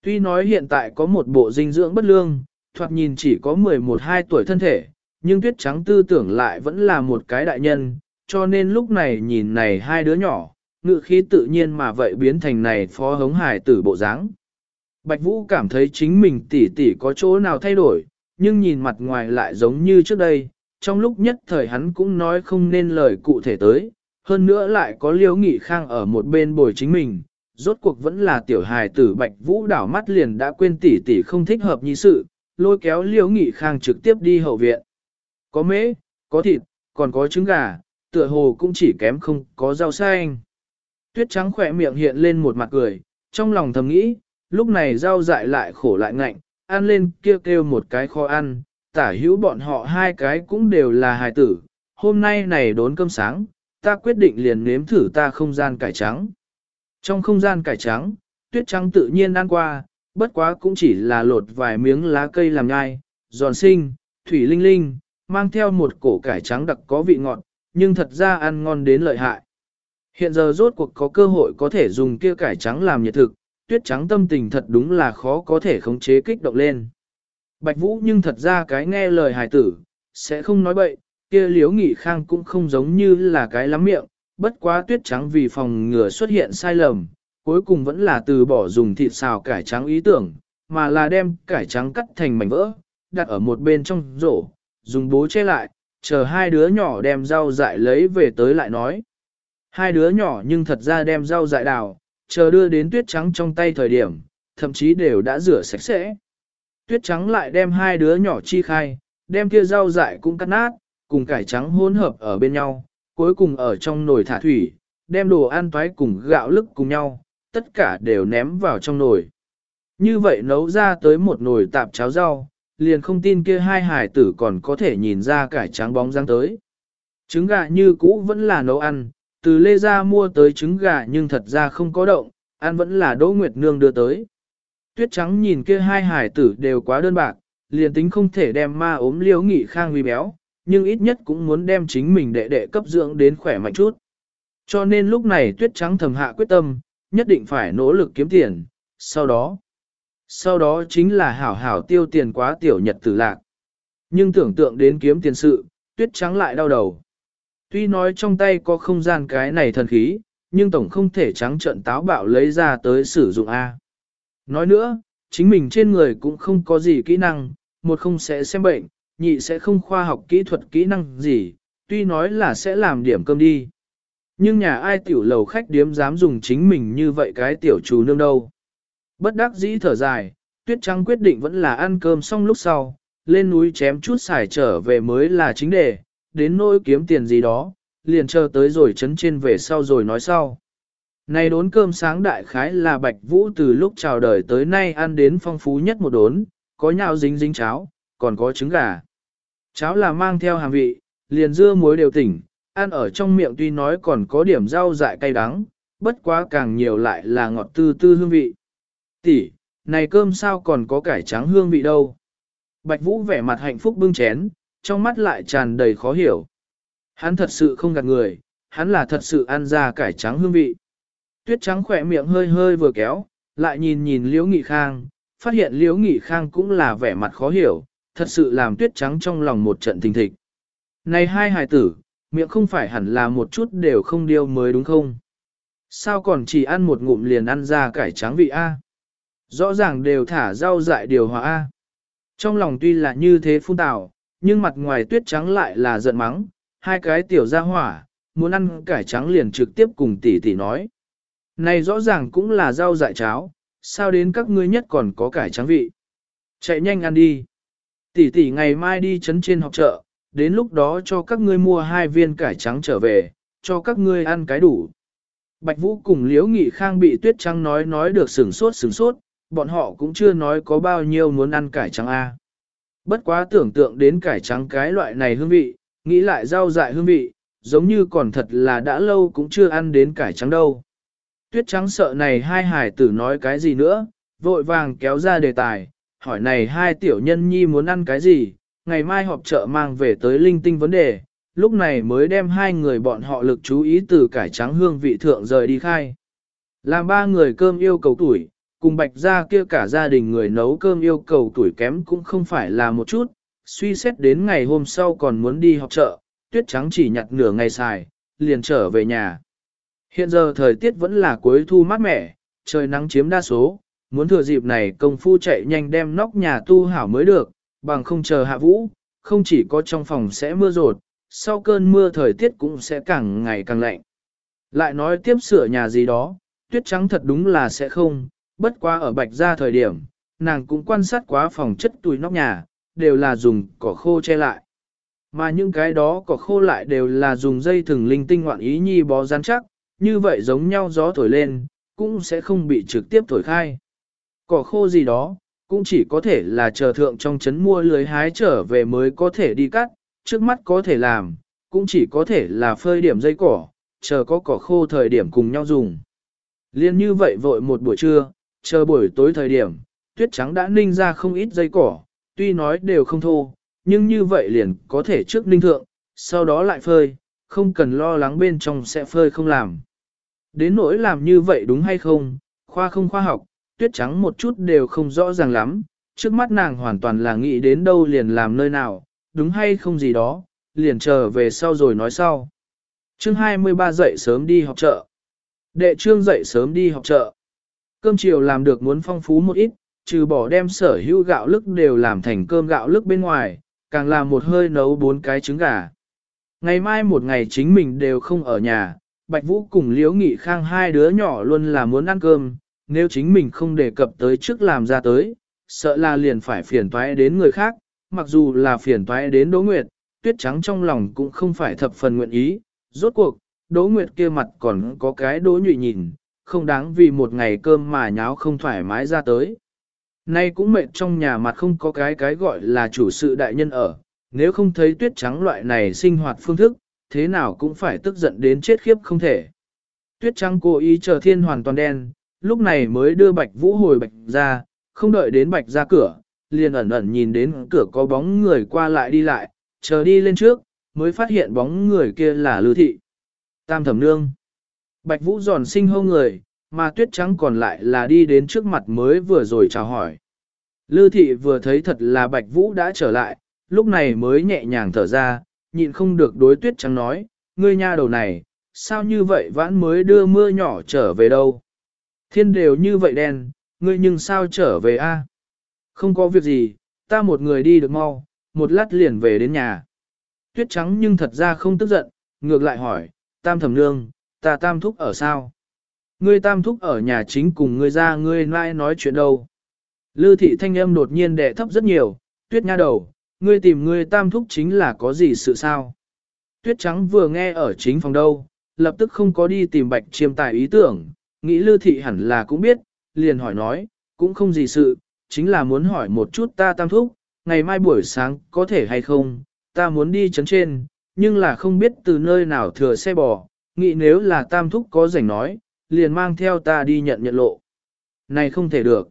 Tuy nói hiện tại có một bộ dinh dưỡng bất lương, thoạt nhìn chỉ có 11-12 tuổi thân thể, nhưng tuyết trắng tư tưởng lại vẫn là một cái đại nhân, cho nên lúc này nhìn này hai đứa nhỏ, ngự khí tự nhiên mà vậy biến thành này phó hống hải tử bộ dáng. Bạch Vũ cảm thấy chính mình tỉ tỉ có chỗ nào thay đổi, nhưng nhìn mặt ngoài lại giống như trước đây, trong lúc nhất thời hắn cũng nói không nên lời cụ thể tới, hơn nữa lại có liêu nghị khang ở một bên bồi chính mình, rốt cuộc vẫn là tiểu hài tử Bạch Vũ đảo mắt liền đã quên tỉ tỉ không thích hợp như sự, lôi kéo liêu nghị khang trực tiếp đi hậu viện. Có mễ, có thịt, còn có trứng gà, tựa hồ cũng chỉ kém không có rau xanh. Tuyết trắng khỏe miệng hiện lên một mặt cười, trong lòng thầm nghĩ, lúc này rau dại lại khổ lại ngạnh, ăn lên kêu kêu một cái kho ăn, tả hữu bọn họ hai cái cũng đều là hài tử, hôm nay này đốn cơm sáng, ta quyết định liền nếm thử ta không gian cải trắng. Trong không gian cải trắng, tuyết trắng tự nhiên ăn qua, bất quá cũng chỉ là lột vài miếng lá cây làm nhai, giòn xinh, thủy linh linh, mang theo một cổ cải trắng đặc có vị ngọt, nhưng thật ra ăn ngon đến lợi hại. Hiện giờ rốt cuộc có cơ hội có thể dùng kia cải trắng làm nhiệt thực, tuyết trắng tâm tình thật đúng là khó có thể khống chế kích động lên. Bạch Vũ nhưng thật ra cái nghe lời hài tử, sẽ không nói bậy, kia liếu nghị khang cũng không giống như là cái lắm miệng, bất quá tuyết trắng vì phòng ngừa xuất hiện sai lầm, cuối cùng vẫn là từ bỏ dùng thịt xào cải trắng ý tưởng, mà là đem cải trắng cắt thành mảnh vỡ, đặt ở một bên trong rổ, dùng bố che lại, chờ hai đứa nhỏ đem rau dại lấy về tới lại nói. Hai đứa nhỏ nhưng thật ra đem rau dại đào, chờ đưa đến tuyết trắng trong tay thời điểm, thậm chí đều đã rửa sạch sẽ. Tuyết trắng lại đem hai đứa nhỏ chi khai, đem kia rau dại cũng cắt nát, cùng cải trắng hỗn hợp ở bên nhau, cuối cùng ở trong nồi thả thủy, đem đồ ăn toái cùng gạo lức cùng nhau, tất cả đều ném vào trong nồi. Như vậy nấu ra tới một nồi tạp cháo rau, liền không tin kia hai hải tử còn có thể nhìn ra cải trắng bóng răng tới. Trứng gà như cũ vẫn là nấu ăn, từ lê ra mua tới trứng gà nhưng thật ra không có động, ăn vẫn là Đỗ Nguyệt Nương đưa tới. Tuyết trắng nhìn kia hai hải tử đều quá đơn bạc, liền tính không thể đem ma ốm liếu nghị khang vì béo, nhưng ít nhất cũng muốn đem chính mình đệ đệ cấp dưỡng đến khỏe mạnh chút. Cho nên lúc này tuyết trắng thầm hạ quyết tâm, nhất định phải nỗ lực kiếm tiền, sau đó, sau đó chính là hảo hảo tiêu tiền quá tiểu nhật tử lạc. Nhưng tưởng tượng đến kiếm tiền sự, tuyết trắng lại đau đầu. Tuy nói trong tay có không gian cái này thần khí, nhưng tổng không thể trắng trận táo bạo lấy ra tới sử dụng A. Nói nữa, chính mình trên người cũng không có gì kỹ năng, một không sẽ xem bệnh, nhị sẽ không khoa học kỹ thuật kỹ năng gì, tuy nói là sẽ làm điểm cơm đi. Nhưng nhà ai tiểu lầu khách điếm dám dùng chính mình như vậy cái tiểu chủ nương đâu. Bất đắc dĩ thở dài, tuyết trắng quyết định vẫn là ăn cơm xong lúc sau, lên núi chém chút xài trở về mới là chính đề, đến nỗi kiếm tiền gì đó, liền chờ tới rồi chấn trên về sau rồi nói sau. Này đốn cơm sáng đại khái là bạch vũ từ lúc chào đời tới nay ăn đến phong phú nhất một đốn, có nhào dính dính cháo, còn có trứng gà. Cháo là mang theo hàm vị, liền dưa muối đều tỉnh, ăn ở trong miệng tuy nói còn có điểm rau dại cay đắng, bất quá càng nhiều lại là ngọt tư tư hương vị. Tỷ, này cơm sao còn có cải trắng hương vị đâu. Bạch Vũ vẻ mặt hạnh phúc bưng chén, trong mắt lại tràn đầy khó hiểu. Hắn thật sự không gạt người, hắn là thật sự ăn ra cải trắng hương vị. Tuyết trắng khỏe miệng hơi hơi vừa kéo, lại nhìn nhìn Liễu Nghị Khang, phát hiện Liễu Nghị Khang cũng là vẻ mặt khó hiểu, thật sự làm tuyết trắng trong lòng một trận thình thịch. Này hai hài tử, miệng không phải hẳn là một chút đều không điêu mới đúng không? Sao còn chỉ ăn một ngụm liền ăn ra cải trắng vị A? Rõ ràng đều thả rau dại điều hòa A. Trong lòng tuy là như thế phun tào, nhưng mặt ngoài tuyết trắng lại là giận mắng, hai cái tiểu ra hỏa, muốn ăn cải trắng liền trực tiếp cùng tỷ tỷ nói. Này rõ ràng cũng là rau dại cháo, sao đến các ngươi nhất còn có cải trắng vị. Chạy nhanh ăn đi. Tỷ tỷ ngày mai đi chấn trên học chợ, đến lúc đó cho các ngươi mua hai viên cải trắng trở về, cho các ngươi ăn cái đủ. Bạch Vũ cùng Liễu Nghị Khang bị tuyết trắng nói nói được sửng sốt sửng sốt, bọn họ cũng chưa nói có bao nhiêu muốn ăn cải trắng a. Bất quá tưởng tượng đến cải trắng cái loại này hương vị, nghĩ lại rau dại hương vị, giống như còn thật là đã lâu cũng chưa ăn đến cải trắng đâu. Tuyết trắng sợ này hai hải tử nói cái gì nữa, vội vàng kéo ra đề tài, hỏi này hai tiểu nhân nhi muốn ăn cái gì, ngày mai họp chợ mang về tới linh tinh vấn đề, lúc này mới đem hai người bọn họ lực chú ý từ cải trắng hương vị thượng rời đi khai. Làm ba người cơm yêu cầu tuổi, cùng bạch ra kia cả gia đình người nấu cơm yêu cầu tuổi kém cũng không phải là một chút, suy xét đến ngày hôm sau còn muốn đi họp chợ, tuyết trắng chỉ nhặt nửa ngày xài, liền trở về nhà. Hiện giờ thời tiết vẫn là cuối thu mát mẻ, trời nắng chiếm đa số, muốn thừa dịp này công phu chạy nhanh đem nóc nhà tu hảo mới được, bằng không chờ hạ vũ, không chỉ có trong phòng sẽ mưa rột, sau cơn mưa thời tiết cũng sẽ càng ngày càng lạnh. Lại nói tiếp sửa nhà gì đó, tuyết trắng thật đúng là sẽ không, bất quá ở bạch ra thời điểm, nàng cũng quan sát quá phòng chất tùi nóc nhà, đều là dùng cỏ khô che lại. Mà những cái đó cỏ khô lại đều là dùng dây thừng linh tinh ngoạn ý nhi bó rắn chắc, như vậy giống nhau gió thổi lên, cũng sẽ không bị trực tiếp thổi khai. Cỏ khô gì đó, cũng chỉ có thể là chờ thượng trong chấn mua lưới hái trở về mới có thể đi cắt, trước mắt có thể làm, cũng chỉ có thể là phơi điểm dây cỏ, chờ có cỏ khô thời điểm cùng nhau dùng. Liên như vậy vội một buổi trưa, chờ buổi tối thời điểm, tuyết trắng đã ninh ra không ít dây cỏ, tuy nói đều không thô, nhưng như vậy liền có thể trước ninh thượng, sau đó lại phơi, không cần lo lắng bên trong sẽ phơi không làm. Đến nỗi làm như vậy đúng hay không, khoa không khoa học, tuyết trắng một chút đều không rõ ràng lắm, trước mắt nàng hoàn toàn là nghĩ đến đâu liền làm nơi nào, đúng hay không gì đó, liền chờ về sau rồi nói sau. Chương 23 dậy sớm đi học chợ. Đệ trương dậy sớm đi học chợ. Cơm chiều làm được muốn phong phú một ít, trừ bỏ đem sở hữu gạo lức đều làm thành cơm gạo lức bên ngoài, càng làm một hơi nấu bốn cái trứng gà. Ngày mai một ngày chính mình đều không ở nhà, Bạch Vũ cùng Liễu Nghị Khang hai đứa nhỏ luôn là muốn ăn cơm, nếu chính mình không đề cập tới trước làm ra tới, sợ là liền phải phiền toái đến người khác, mặc dù là phiền toái đến Đỗ Nguyệt, tuyết trắng trong lòng cũng không phải thập phần nguyện ý, rốt cuộc, Đỗ Nguyệt kia mặt còn có cái Đỗ nhụy nhìn, không đáng vì một ngày cơm mà nháo không thoải mái ra tới. Nay cũng mệt trong nhà mặt không có cái cái gọi là chủ sự đại nhân ở, nếu không thấy tuyết trắng loại này sinh hoạt phương thức, thế nào cũng phải tức giận đến chết khiếp không thể. Tuyết trắng cố ý chờ thiên hoàn toàn đen, lúc này mới đưa bạch vũ hồi bạch ra, không đợi đến bạch ra cửa, liền ẩn ẩn nhìn đến cửa có bóng người qua lại đi lại, chờ đi lên trước, mới phát hiện bóng người kia là lư thị. Tam thẩm nương. Bạch vũ giòn sinh hâu người, mà tuyết trắng còn lại là đi đến trước mặt mới vừa rồi chào hỏi. Lư thị vừa thấy thật là bạch vũ đã trở lại, lúc này mới nhẹ nhàng thở ra, nhịn không được đối tuyết trắng nói, ngươi nha đầu này, sao như vậy vãn mới đưa mưa nhỏ trở về đâu. Thiên đều như vậy đen, ngươi nhưng sao trở về a? Không có việc gì, ta một người đi được mau, một lát liền về đến nhà. Tuyết trắng nhưng thật ra không tức giận, ngược lại hỏi, tam thẩm nương, ta tam thúc ở sao? Ngươi tam thúc ở nhà chính cùng ngươi ra ngươi lại nói chuyện đâu? Lư thị thanh âm đột nhiên đẻ thấp rất nhiều, tuyết nha đầu, ngươi tìm ngươi tam thúc chính là có gì sự sao? Tuyết trắng vừa nghe ở chính phòng đâu, lập tức không có đi tìm bạch chiêm tài ý tưởng, nghĩ lư thị hẳn là cũng biết, liền hỏi nói, cũng không gì sự, chính là muốn hỏi một chút ta tam thúc, ngày mai buổi sáng có thể hay không, ta muốn đi chấn trên, nhưng là không biết từ nơi nào thừa xe bò, nghĩ nếu là tam thúc có rảnh nói, liền mang theo ta đi nhận nhận lộ. Này không thể được.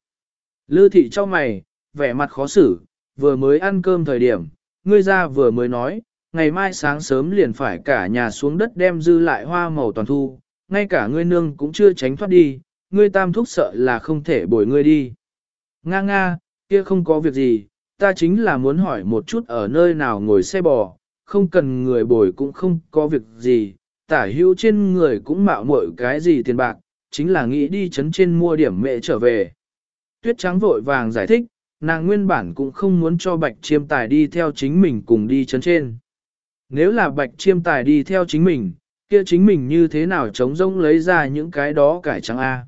Lư thị cho mày, vẻ mặt khó xử, vừa mới ăn cơm thời điểm, ngươi ra vừa mới nói, ngày mai sáng sớm liền phải cả nhà xuống đất đem dư lại hoa màu toàn thu, ngay cả ngươi nương cũng chưa tránh thoát đi, ngươi tam thúc sợ là không thể bồi ngươi đi. Nga nga, kia không có việc gì, ta chính là muốn hỏi một chút ở nơi nào ngồi xe bò, không cần người bồi cũng không có việc gì, tả hữu trên người cũng mạo muội cái gì tiền bạc, chính là nghĩ đi chấn trên mua điểm mẹ trở về. Tuyết trắng vội vàng giải thích, nàng nguyên bản cũng không muốn cho bạch chiêm tài đi theo chính mình cùng đi chấn trên. Nếu là bạch chiêm tài đi theo chính mình, kia chính mình như thế nào chống rông lấy ra những cái đó cải trắng A.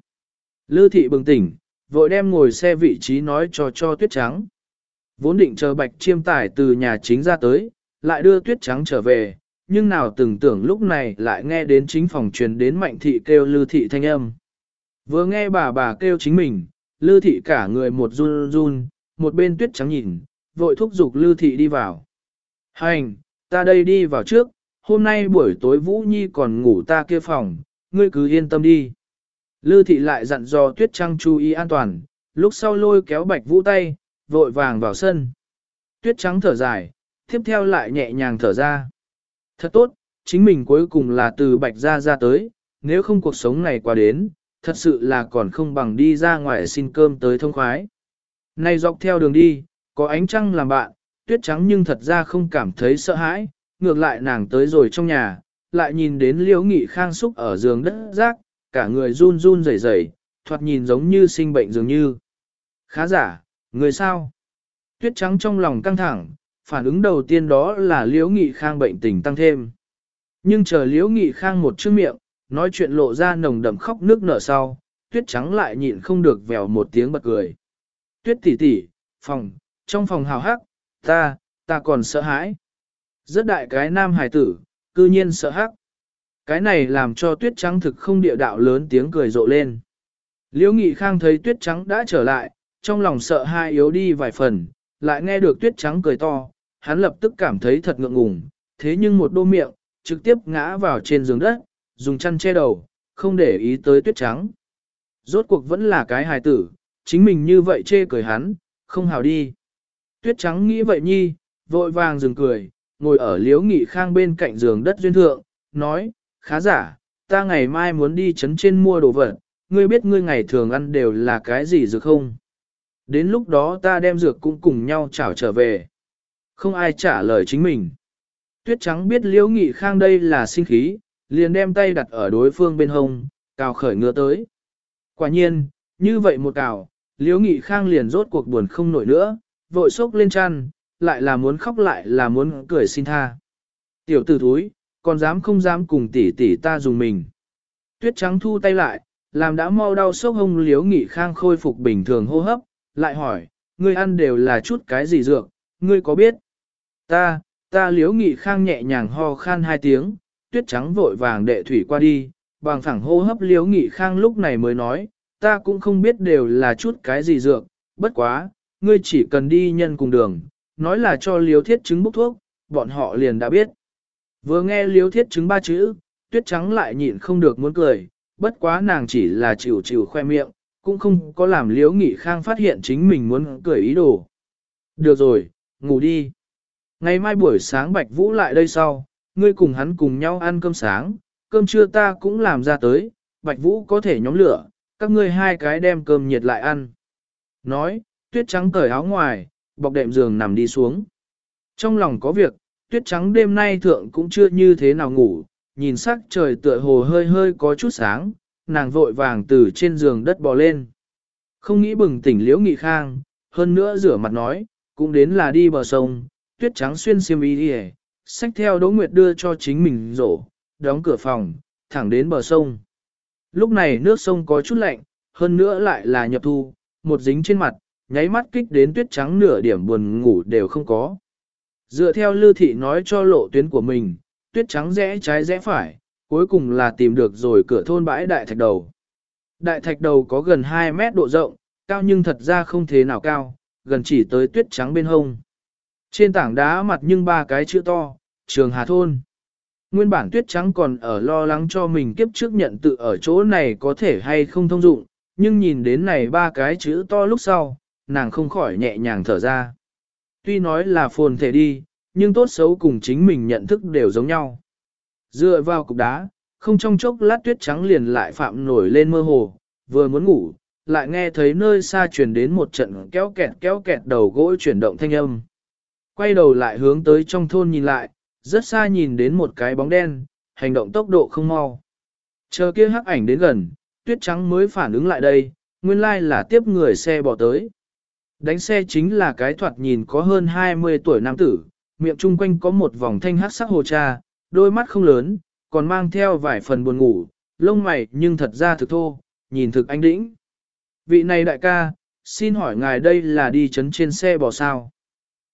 Lư thị bừng tỉnh, vội đem ngồi xe vị trí nói cho cho tuyết trắng. Vốn định chờ bạch chiêm tài từ nhà chính ra tới, lại đưa tuyết trắng trở về, nhưng nào từng tưởng lúc này lại nghe đến chính phòng truyền đến mạnh thị kêu lư thị thanh âm. Vừa nghe bà bà kêu chính mình, lư thị cả người một run run, một bên tuyết trắng nhìn, vội thúc giục lư thị đi vào. Hành, ta đây đi vào trước, hôm nay buổi tối Vũ Nhi còn ngủ ta kia phòng, ngươi cứ yên tâm đi. Lư thị lại dặn dò tuyết trăng chú ý an toàn, lúc sau lôi kéo bạch vũ tay, vội vàng vào sân. Tuyết trắng thở dài, tiếp theo lại nhẹ nhàng thở ra. Thật tốt, chính mình cuối cùng là từ bạch ra ra tới, nếu không cuộc sống này qua đến, thật sự là còn không bằng đi ra ngoài xin cơm tới thông khoái. Này dọc theo đường đi, có ánh trăng làm bạn, tuyết trắng nhưng thật ra không cảm thấy sợ hãi, ngược lại nàng tới rồi trong nhà, lại nhìn đến liễu nghị khang xúc ở giường đất rác, cả người run run rẩy rẩy, thoạt nhìn giống như sinh bệnh dường như. Khá giả, người sao? Tuyết trắng trong lòng căng thẳng, phản ứng đầu tiên đó là liễu nghị khang bệnh tình tăng thêm. Nhưng chờ liễu nghị khang một chữ miệng, nói chuyện lộ ra nồng đậm khóc nước nở sau, tuyết trắng lại nhịn không được vèo một tiếng bật cười. Tuyết tỷ tỷ, phòng, trong phòng hào hắc, ta, ta còn sợ hãi. Rất đại cái nam hài tử, cư nhiên sợ hắc. Cái này làm cho tuyết trắng thực không địa đạo lớn tiếng cười rộ lên. Liễu Nghị Khang thấy tuyết trắng đã trở lại, trong lòng sợ hai yếu đi vài phần, lại nghe được tuyết trắng cười to, hắn lập tức cảm thấy thật ngượng ngùng, thế nhưng một đô miệng, trực tiếp ngã vào trên giường đất, dùng chăn che đầu, không để ý tới tuyết trắng. Rốt cuộc vẫn là cái hài tử, chính mình như vậy chê cười hắn, không hào đi. Tuyết trắng nghĩ vậy nhi, vội vàng dừng cười, ngồi ở liếu nghị khang bên cạnh giường đất duyên thượng, nói, khá giả, ta ngày mai muốn đi chấn trên mua đồ vật, ngươi biết ngươi ngày thường ăn đều là cái gì dược không? Đến lúc đó ta đem dược cũng cùng nhau chảo trở về. Không ai trả lời chính mình. Tuyết trắng biết liễu nghị khang đây là sinh khí, liền đem tay đặt ở đối phương bên hông, cào khởi ngựa tới. Quả nhiên, như vậy một cào, liễu nghị khang liền rốt cuộc buồn không nổi nữa, vội sốc lên chăn, lại là muốn khóc lại là muốn cười xin tha. Tiểu tử thúi, còn dám không dám cùng tỷ tỷ ta dùng mình. Tuyết trắng thu tay lại, làm đã mau đau sốc hông liếu nghị khang khôi phục bình thường hô hấp, lại hỏi, ngươi ăn đều là chút cái gì dược, ngươi có biết? Ta, ta liếu nghị khang nhẹ nhàng ho khan hai tiếng, tuyết trắng vội vàng đệ thủy qua đi, bằng phẳng hô hấp liếu nghị khang lúc này mới nói, ta cũng không biết đều là chút cái gì dược, bất quá, ngươi chỉ cần đi nhân cùng đường, nói là cho liếu thiết chứng bốc thuốc, bọn họ liền đã biết. Vừa nghe liếu thiết chứng ba chữ, tuyết trắng lại nhịn không được muốn cười, bất quá nàng chỉ là chịu chịu khoe miệng, cũng không có làm liếu nghị khang phát hiện chính mình muốn cười ý đồ. Được rồi, ngủ đi. Ngày mai buổi sáng Bạch Vũ lại đây sau, ngươi cùng hắn cùng nhau ăn cơm sáng, cơm trưa ta cũng làm ra tới, Bạch Vũ có thể nhóm lửa, các ngươi hai cái đem cơm nhiệt lại ăn. Nói, tuyết trắng cởi áo ngoài, bọc đệm giường nằm đi xuống. Trong lòng có việc, tuyết trắng đêm nay thượng cũng chưa như thế nào ngủ, nhìn sắc trời tựa hồ hơi hơi có chút sáng, nàng vội vàng từ trên giường đất bò lên. Không nghĩ bừng tỉnh liễu nghị khang, hơn nữa rửa mặt nói, cũng đến là đi bờ sông, tuyết trắng xuyên xiêm y đi xách theo Đỗ Nguyệt đưa cho chính mình rổ, đóng cửa phòng, thẳng đến bờ sông. Lúc này nước sông có chút lạnh, hơn nữa lại là nhập thu, một dính trên mặt, nháy mắt kích đến tuyết trắng nửa điểm buồn ngủ đều không có. Dựa theo lưu thị nói cho lộ tuyến của mình, tuyết trắng rẽ trái rẽ phải, cuối cùng là tìm được rồi cửa thôn bãi đại thạch đầu. Đại thạch đầu có gần 2 mét độ rộng, cao nhưng thật ra không thế nào cao, gần chỉ tới tuyết trắng bên hông. Trên tảng đá mặt nhưng ba cái chữ to, trường Hà Thôn. Nguyên bản tuyết trắng còn ở lo lắng cho mình kiếp trước nhận tự ở chỗ này có thể hay không thông dụng, nhưng nhìn đến này ba cái chữ to lúc sau, nàng không khỏi nhẹ nhàng thở ra. Tuy nói là phồn thể đi, nhưng tốt xấu cùng chính mình nhận thức đều giống nhau. Dựa vào cục đá, không trong chốc lát tuyết trắng liền lại phạm nổi lên mơ hồ, vừa muốn ngủ, lại nghe thấy nơi xa truyền đến một trận kéo kẹt kéo kẹt đầu gỗ chuyển động thanh âm. Quay đầu lại hướng tới trong thôn nhìn lại, rất xa nhìn đến một cái bóng đen, hành động tốc độ không mau. Chờ kia hắc ảnh đến gần, tuyết trắng mới phản ứng lại đây, nguyên lai là tiếp người xe bỏ tới. Đánh xe chính là cái thoạt nhìn có hơn 20 tuổi nam tử, miệng trung quanh có một vòng thanh hắc sắc hồ cha, đôi mắt không lớn, còn mang theo vài phần buồn ngủ, lông mày nhưng thật ra thực thô, nhìn thực anh đĩnh. Vị này đại ca, xin hỏi ngài đây là đi chấn trên xe bò sao?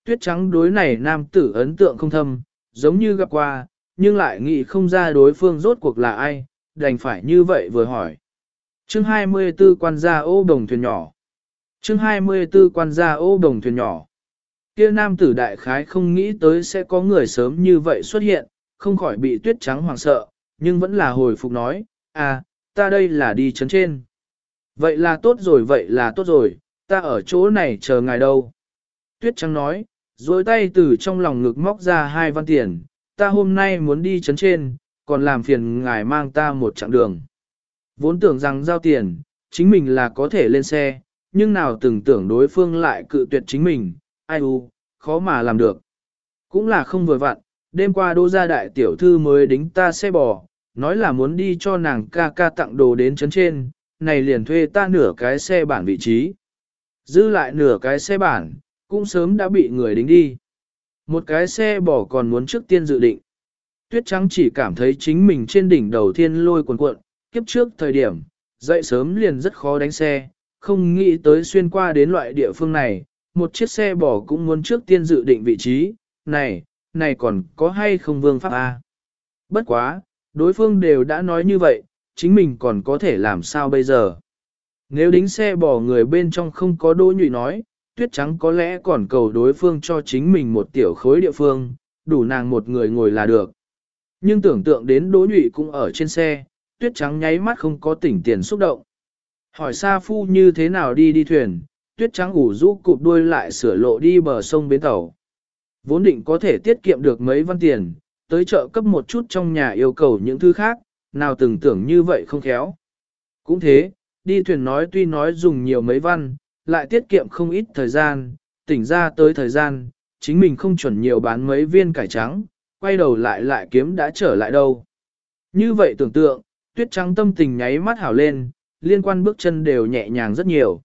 Tuyết trắng đối này nam tử ấn tượng không thâm, giống như gặp qua, nhưng lại nghĩ không ra đối phương rốt cuộc là ai, đành phải như vậy vừa hỏi. Chương 24 quan gia ô đồng thuyền nhỏ. Chương 24 quan gia ô đồng thuyền nhỏ. Kia nam tử đại khái không nghĩ tới sẽ có người sớm như vậy xuất hiện, không khỏi bị tuyết trắng hoảng sợ, nhưng vẫn là hồi phục nói, à, ta đây là đi chấn trên. Vậy là tốt rồi, vậy là tốt rồi, ta ở chỗ này chờ ngài đâu. Tuyết trắng nói, rồi tay từ trong lòng ngực móc ra hai văn tiền, ta hôm nay muốn đi chấn trên, còn làm phiền ngài mang ta một chặng đường. Vốn tưởng rằng giao tiền, chính mình là có thể lên xe, nhưng nào từng tưởng đối phương lại cự tuyệt chính mình, ai u, khó mà làm được. Cũng là không vừa vặn, đêm qua đô gia đại tiểu thư mới đính ta xe bò, nói là muốn đi cho nàng ca ca tặng đồ đến chấn trên, này liền thuê ta nửa cái xe bản vị trí. Giữ lại nửa cái xe bản, cũng sớm đã bị người đính đi. Một cái xe bò còn muốn trước tiên dự định. Tuyết trắng chỉ cảm thấy chính mình trên đỉnh đầu thiên lôi cuộn cuộn, kiếp trước thời điểm, dậy sớm liền rất khó đánh xe, không nghĩ tới xuyên qua đến loại địa phương này, một chiếc xe bò cũng muốn trước tiên dự định vị trí, này, này còn có hay không vương pháp A. Bất quá, đối phương đều đã nói như vậy, chính mình còn có thể làm sao bây giờ. Nếu đính xe bò người bên trong không có đỗ nhụy nói, tuyết trắng có lẽ còn cầu đối phương cho chính mình một tiểu khối địa phương, đủ nàng một người ngồi là được. Nhưng tưởng tượng đến đỗ nhụy cũng ở trên xe, tuyết trắng nháy mắt không có tỉnh tiền xúc động. Hỏi Sa Phu như thế nào đi đi thuyền, tuyết trắng ủ rũ cụp đuôi lại sửa lộ đi bờ sông bến tàu. Vốn định có thể tiết kiệm được mấy văn tiền, tới chợ cấp một chút trong nhà yêu cầu những thứ khác, nào từng tưởng như vậy không khéo. Cũng thế, đi thuyền nói tuy nói dùng nhiều mấy văn, lại tiết kiệm không ít thời gian, tỉnh ra tới thời gian, chính mình không chuẩn nhiều bán mấy viên cải trắng, quay đầu lại lại kiếm đã trở lại đâu. Như vậy tưởng tượng, tuyết trắng tâm tình nháy mắt hảo lên, liên quan bước chân đều nhẹ nhàng rất nhiều.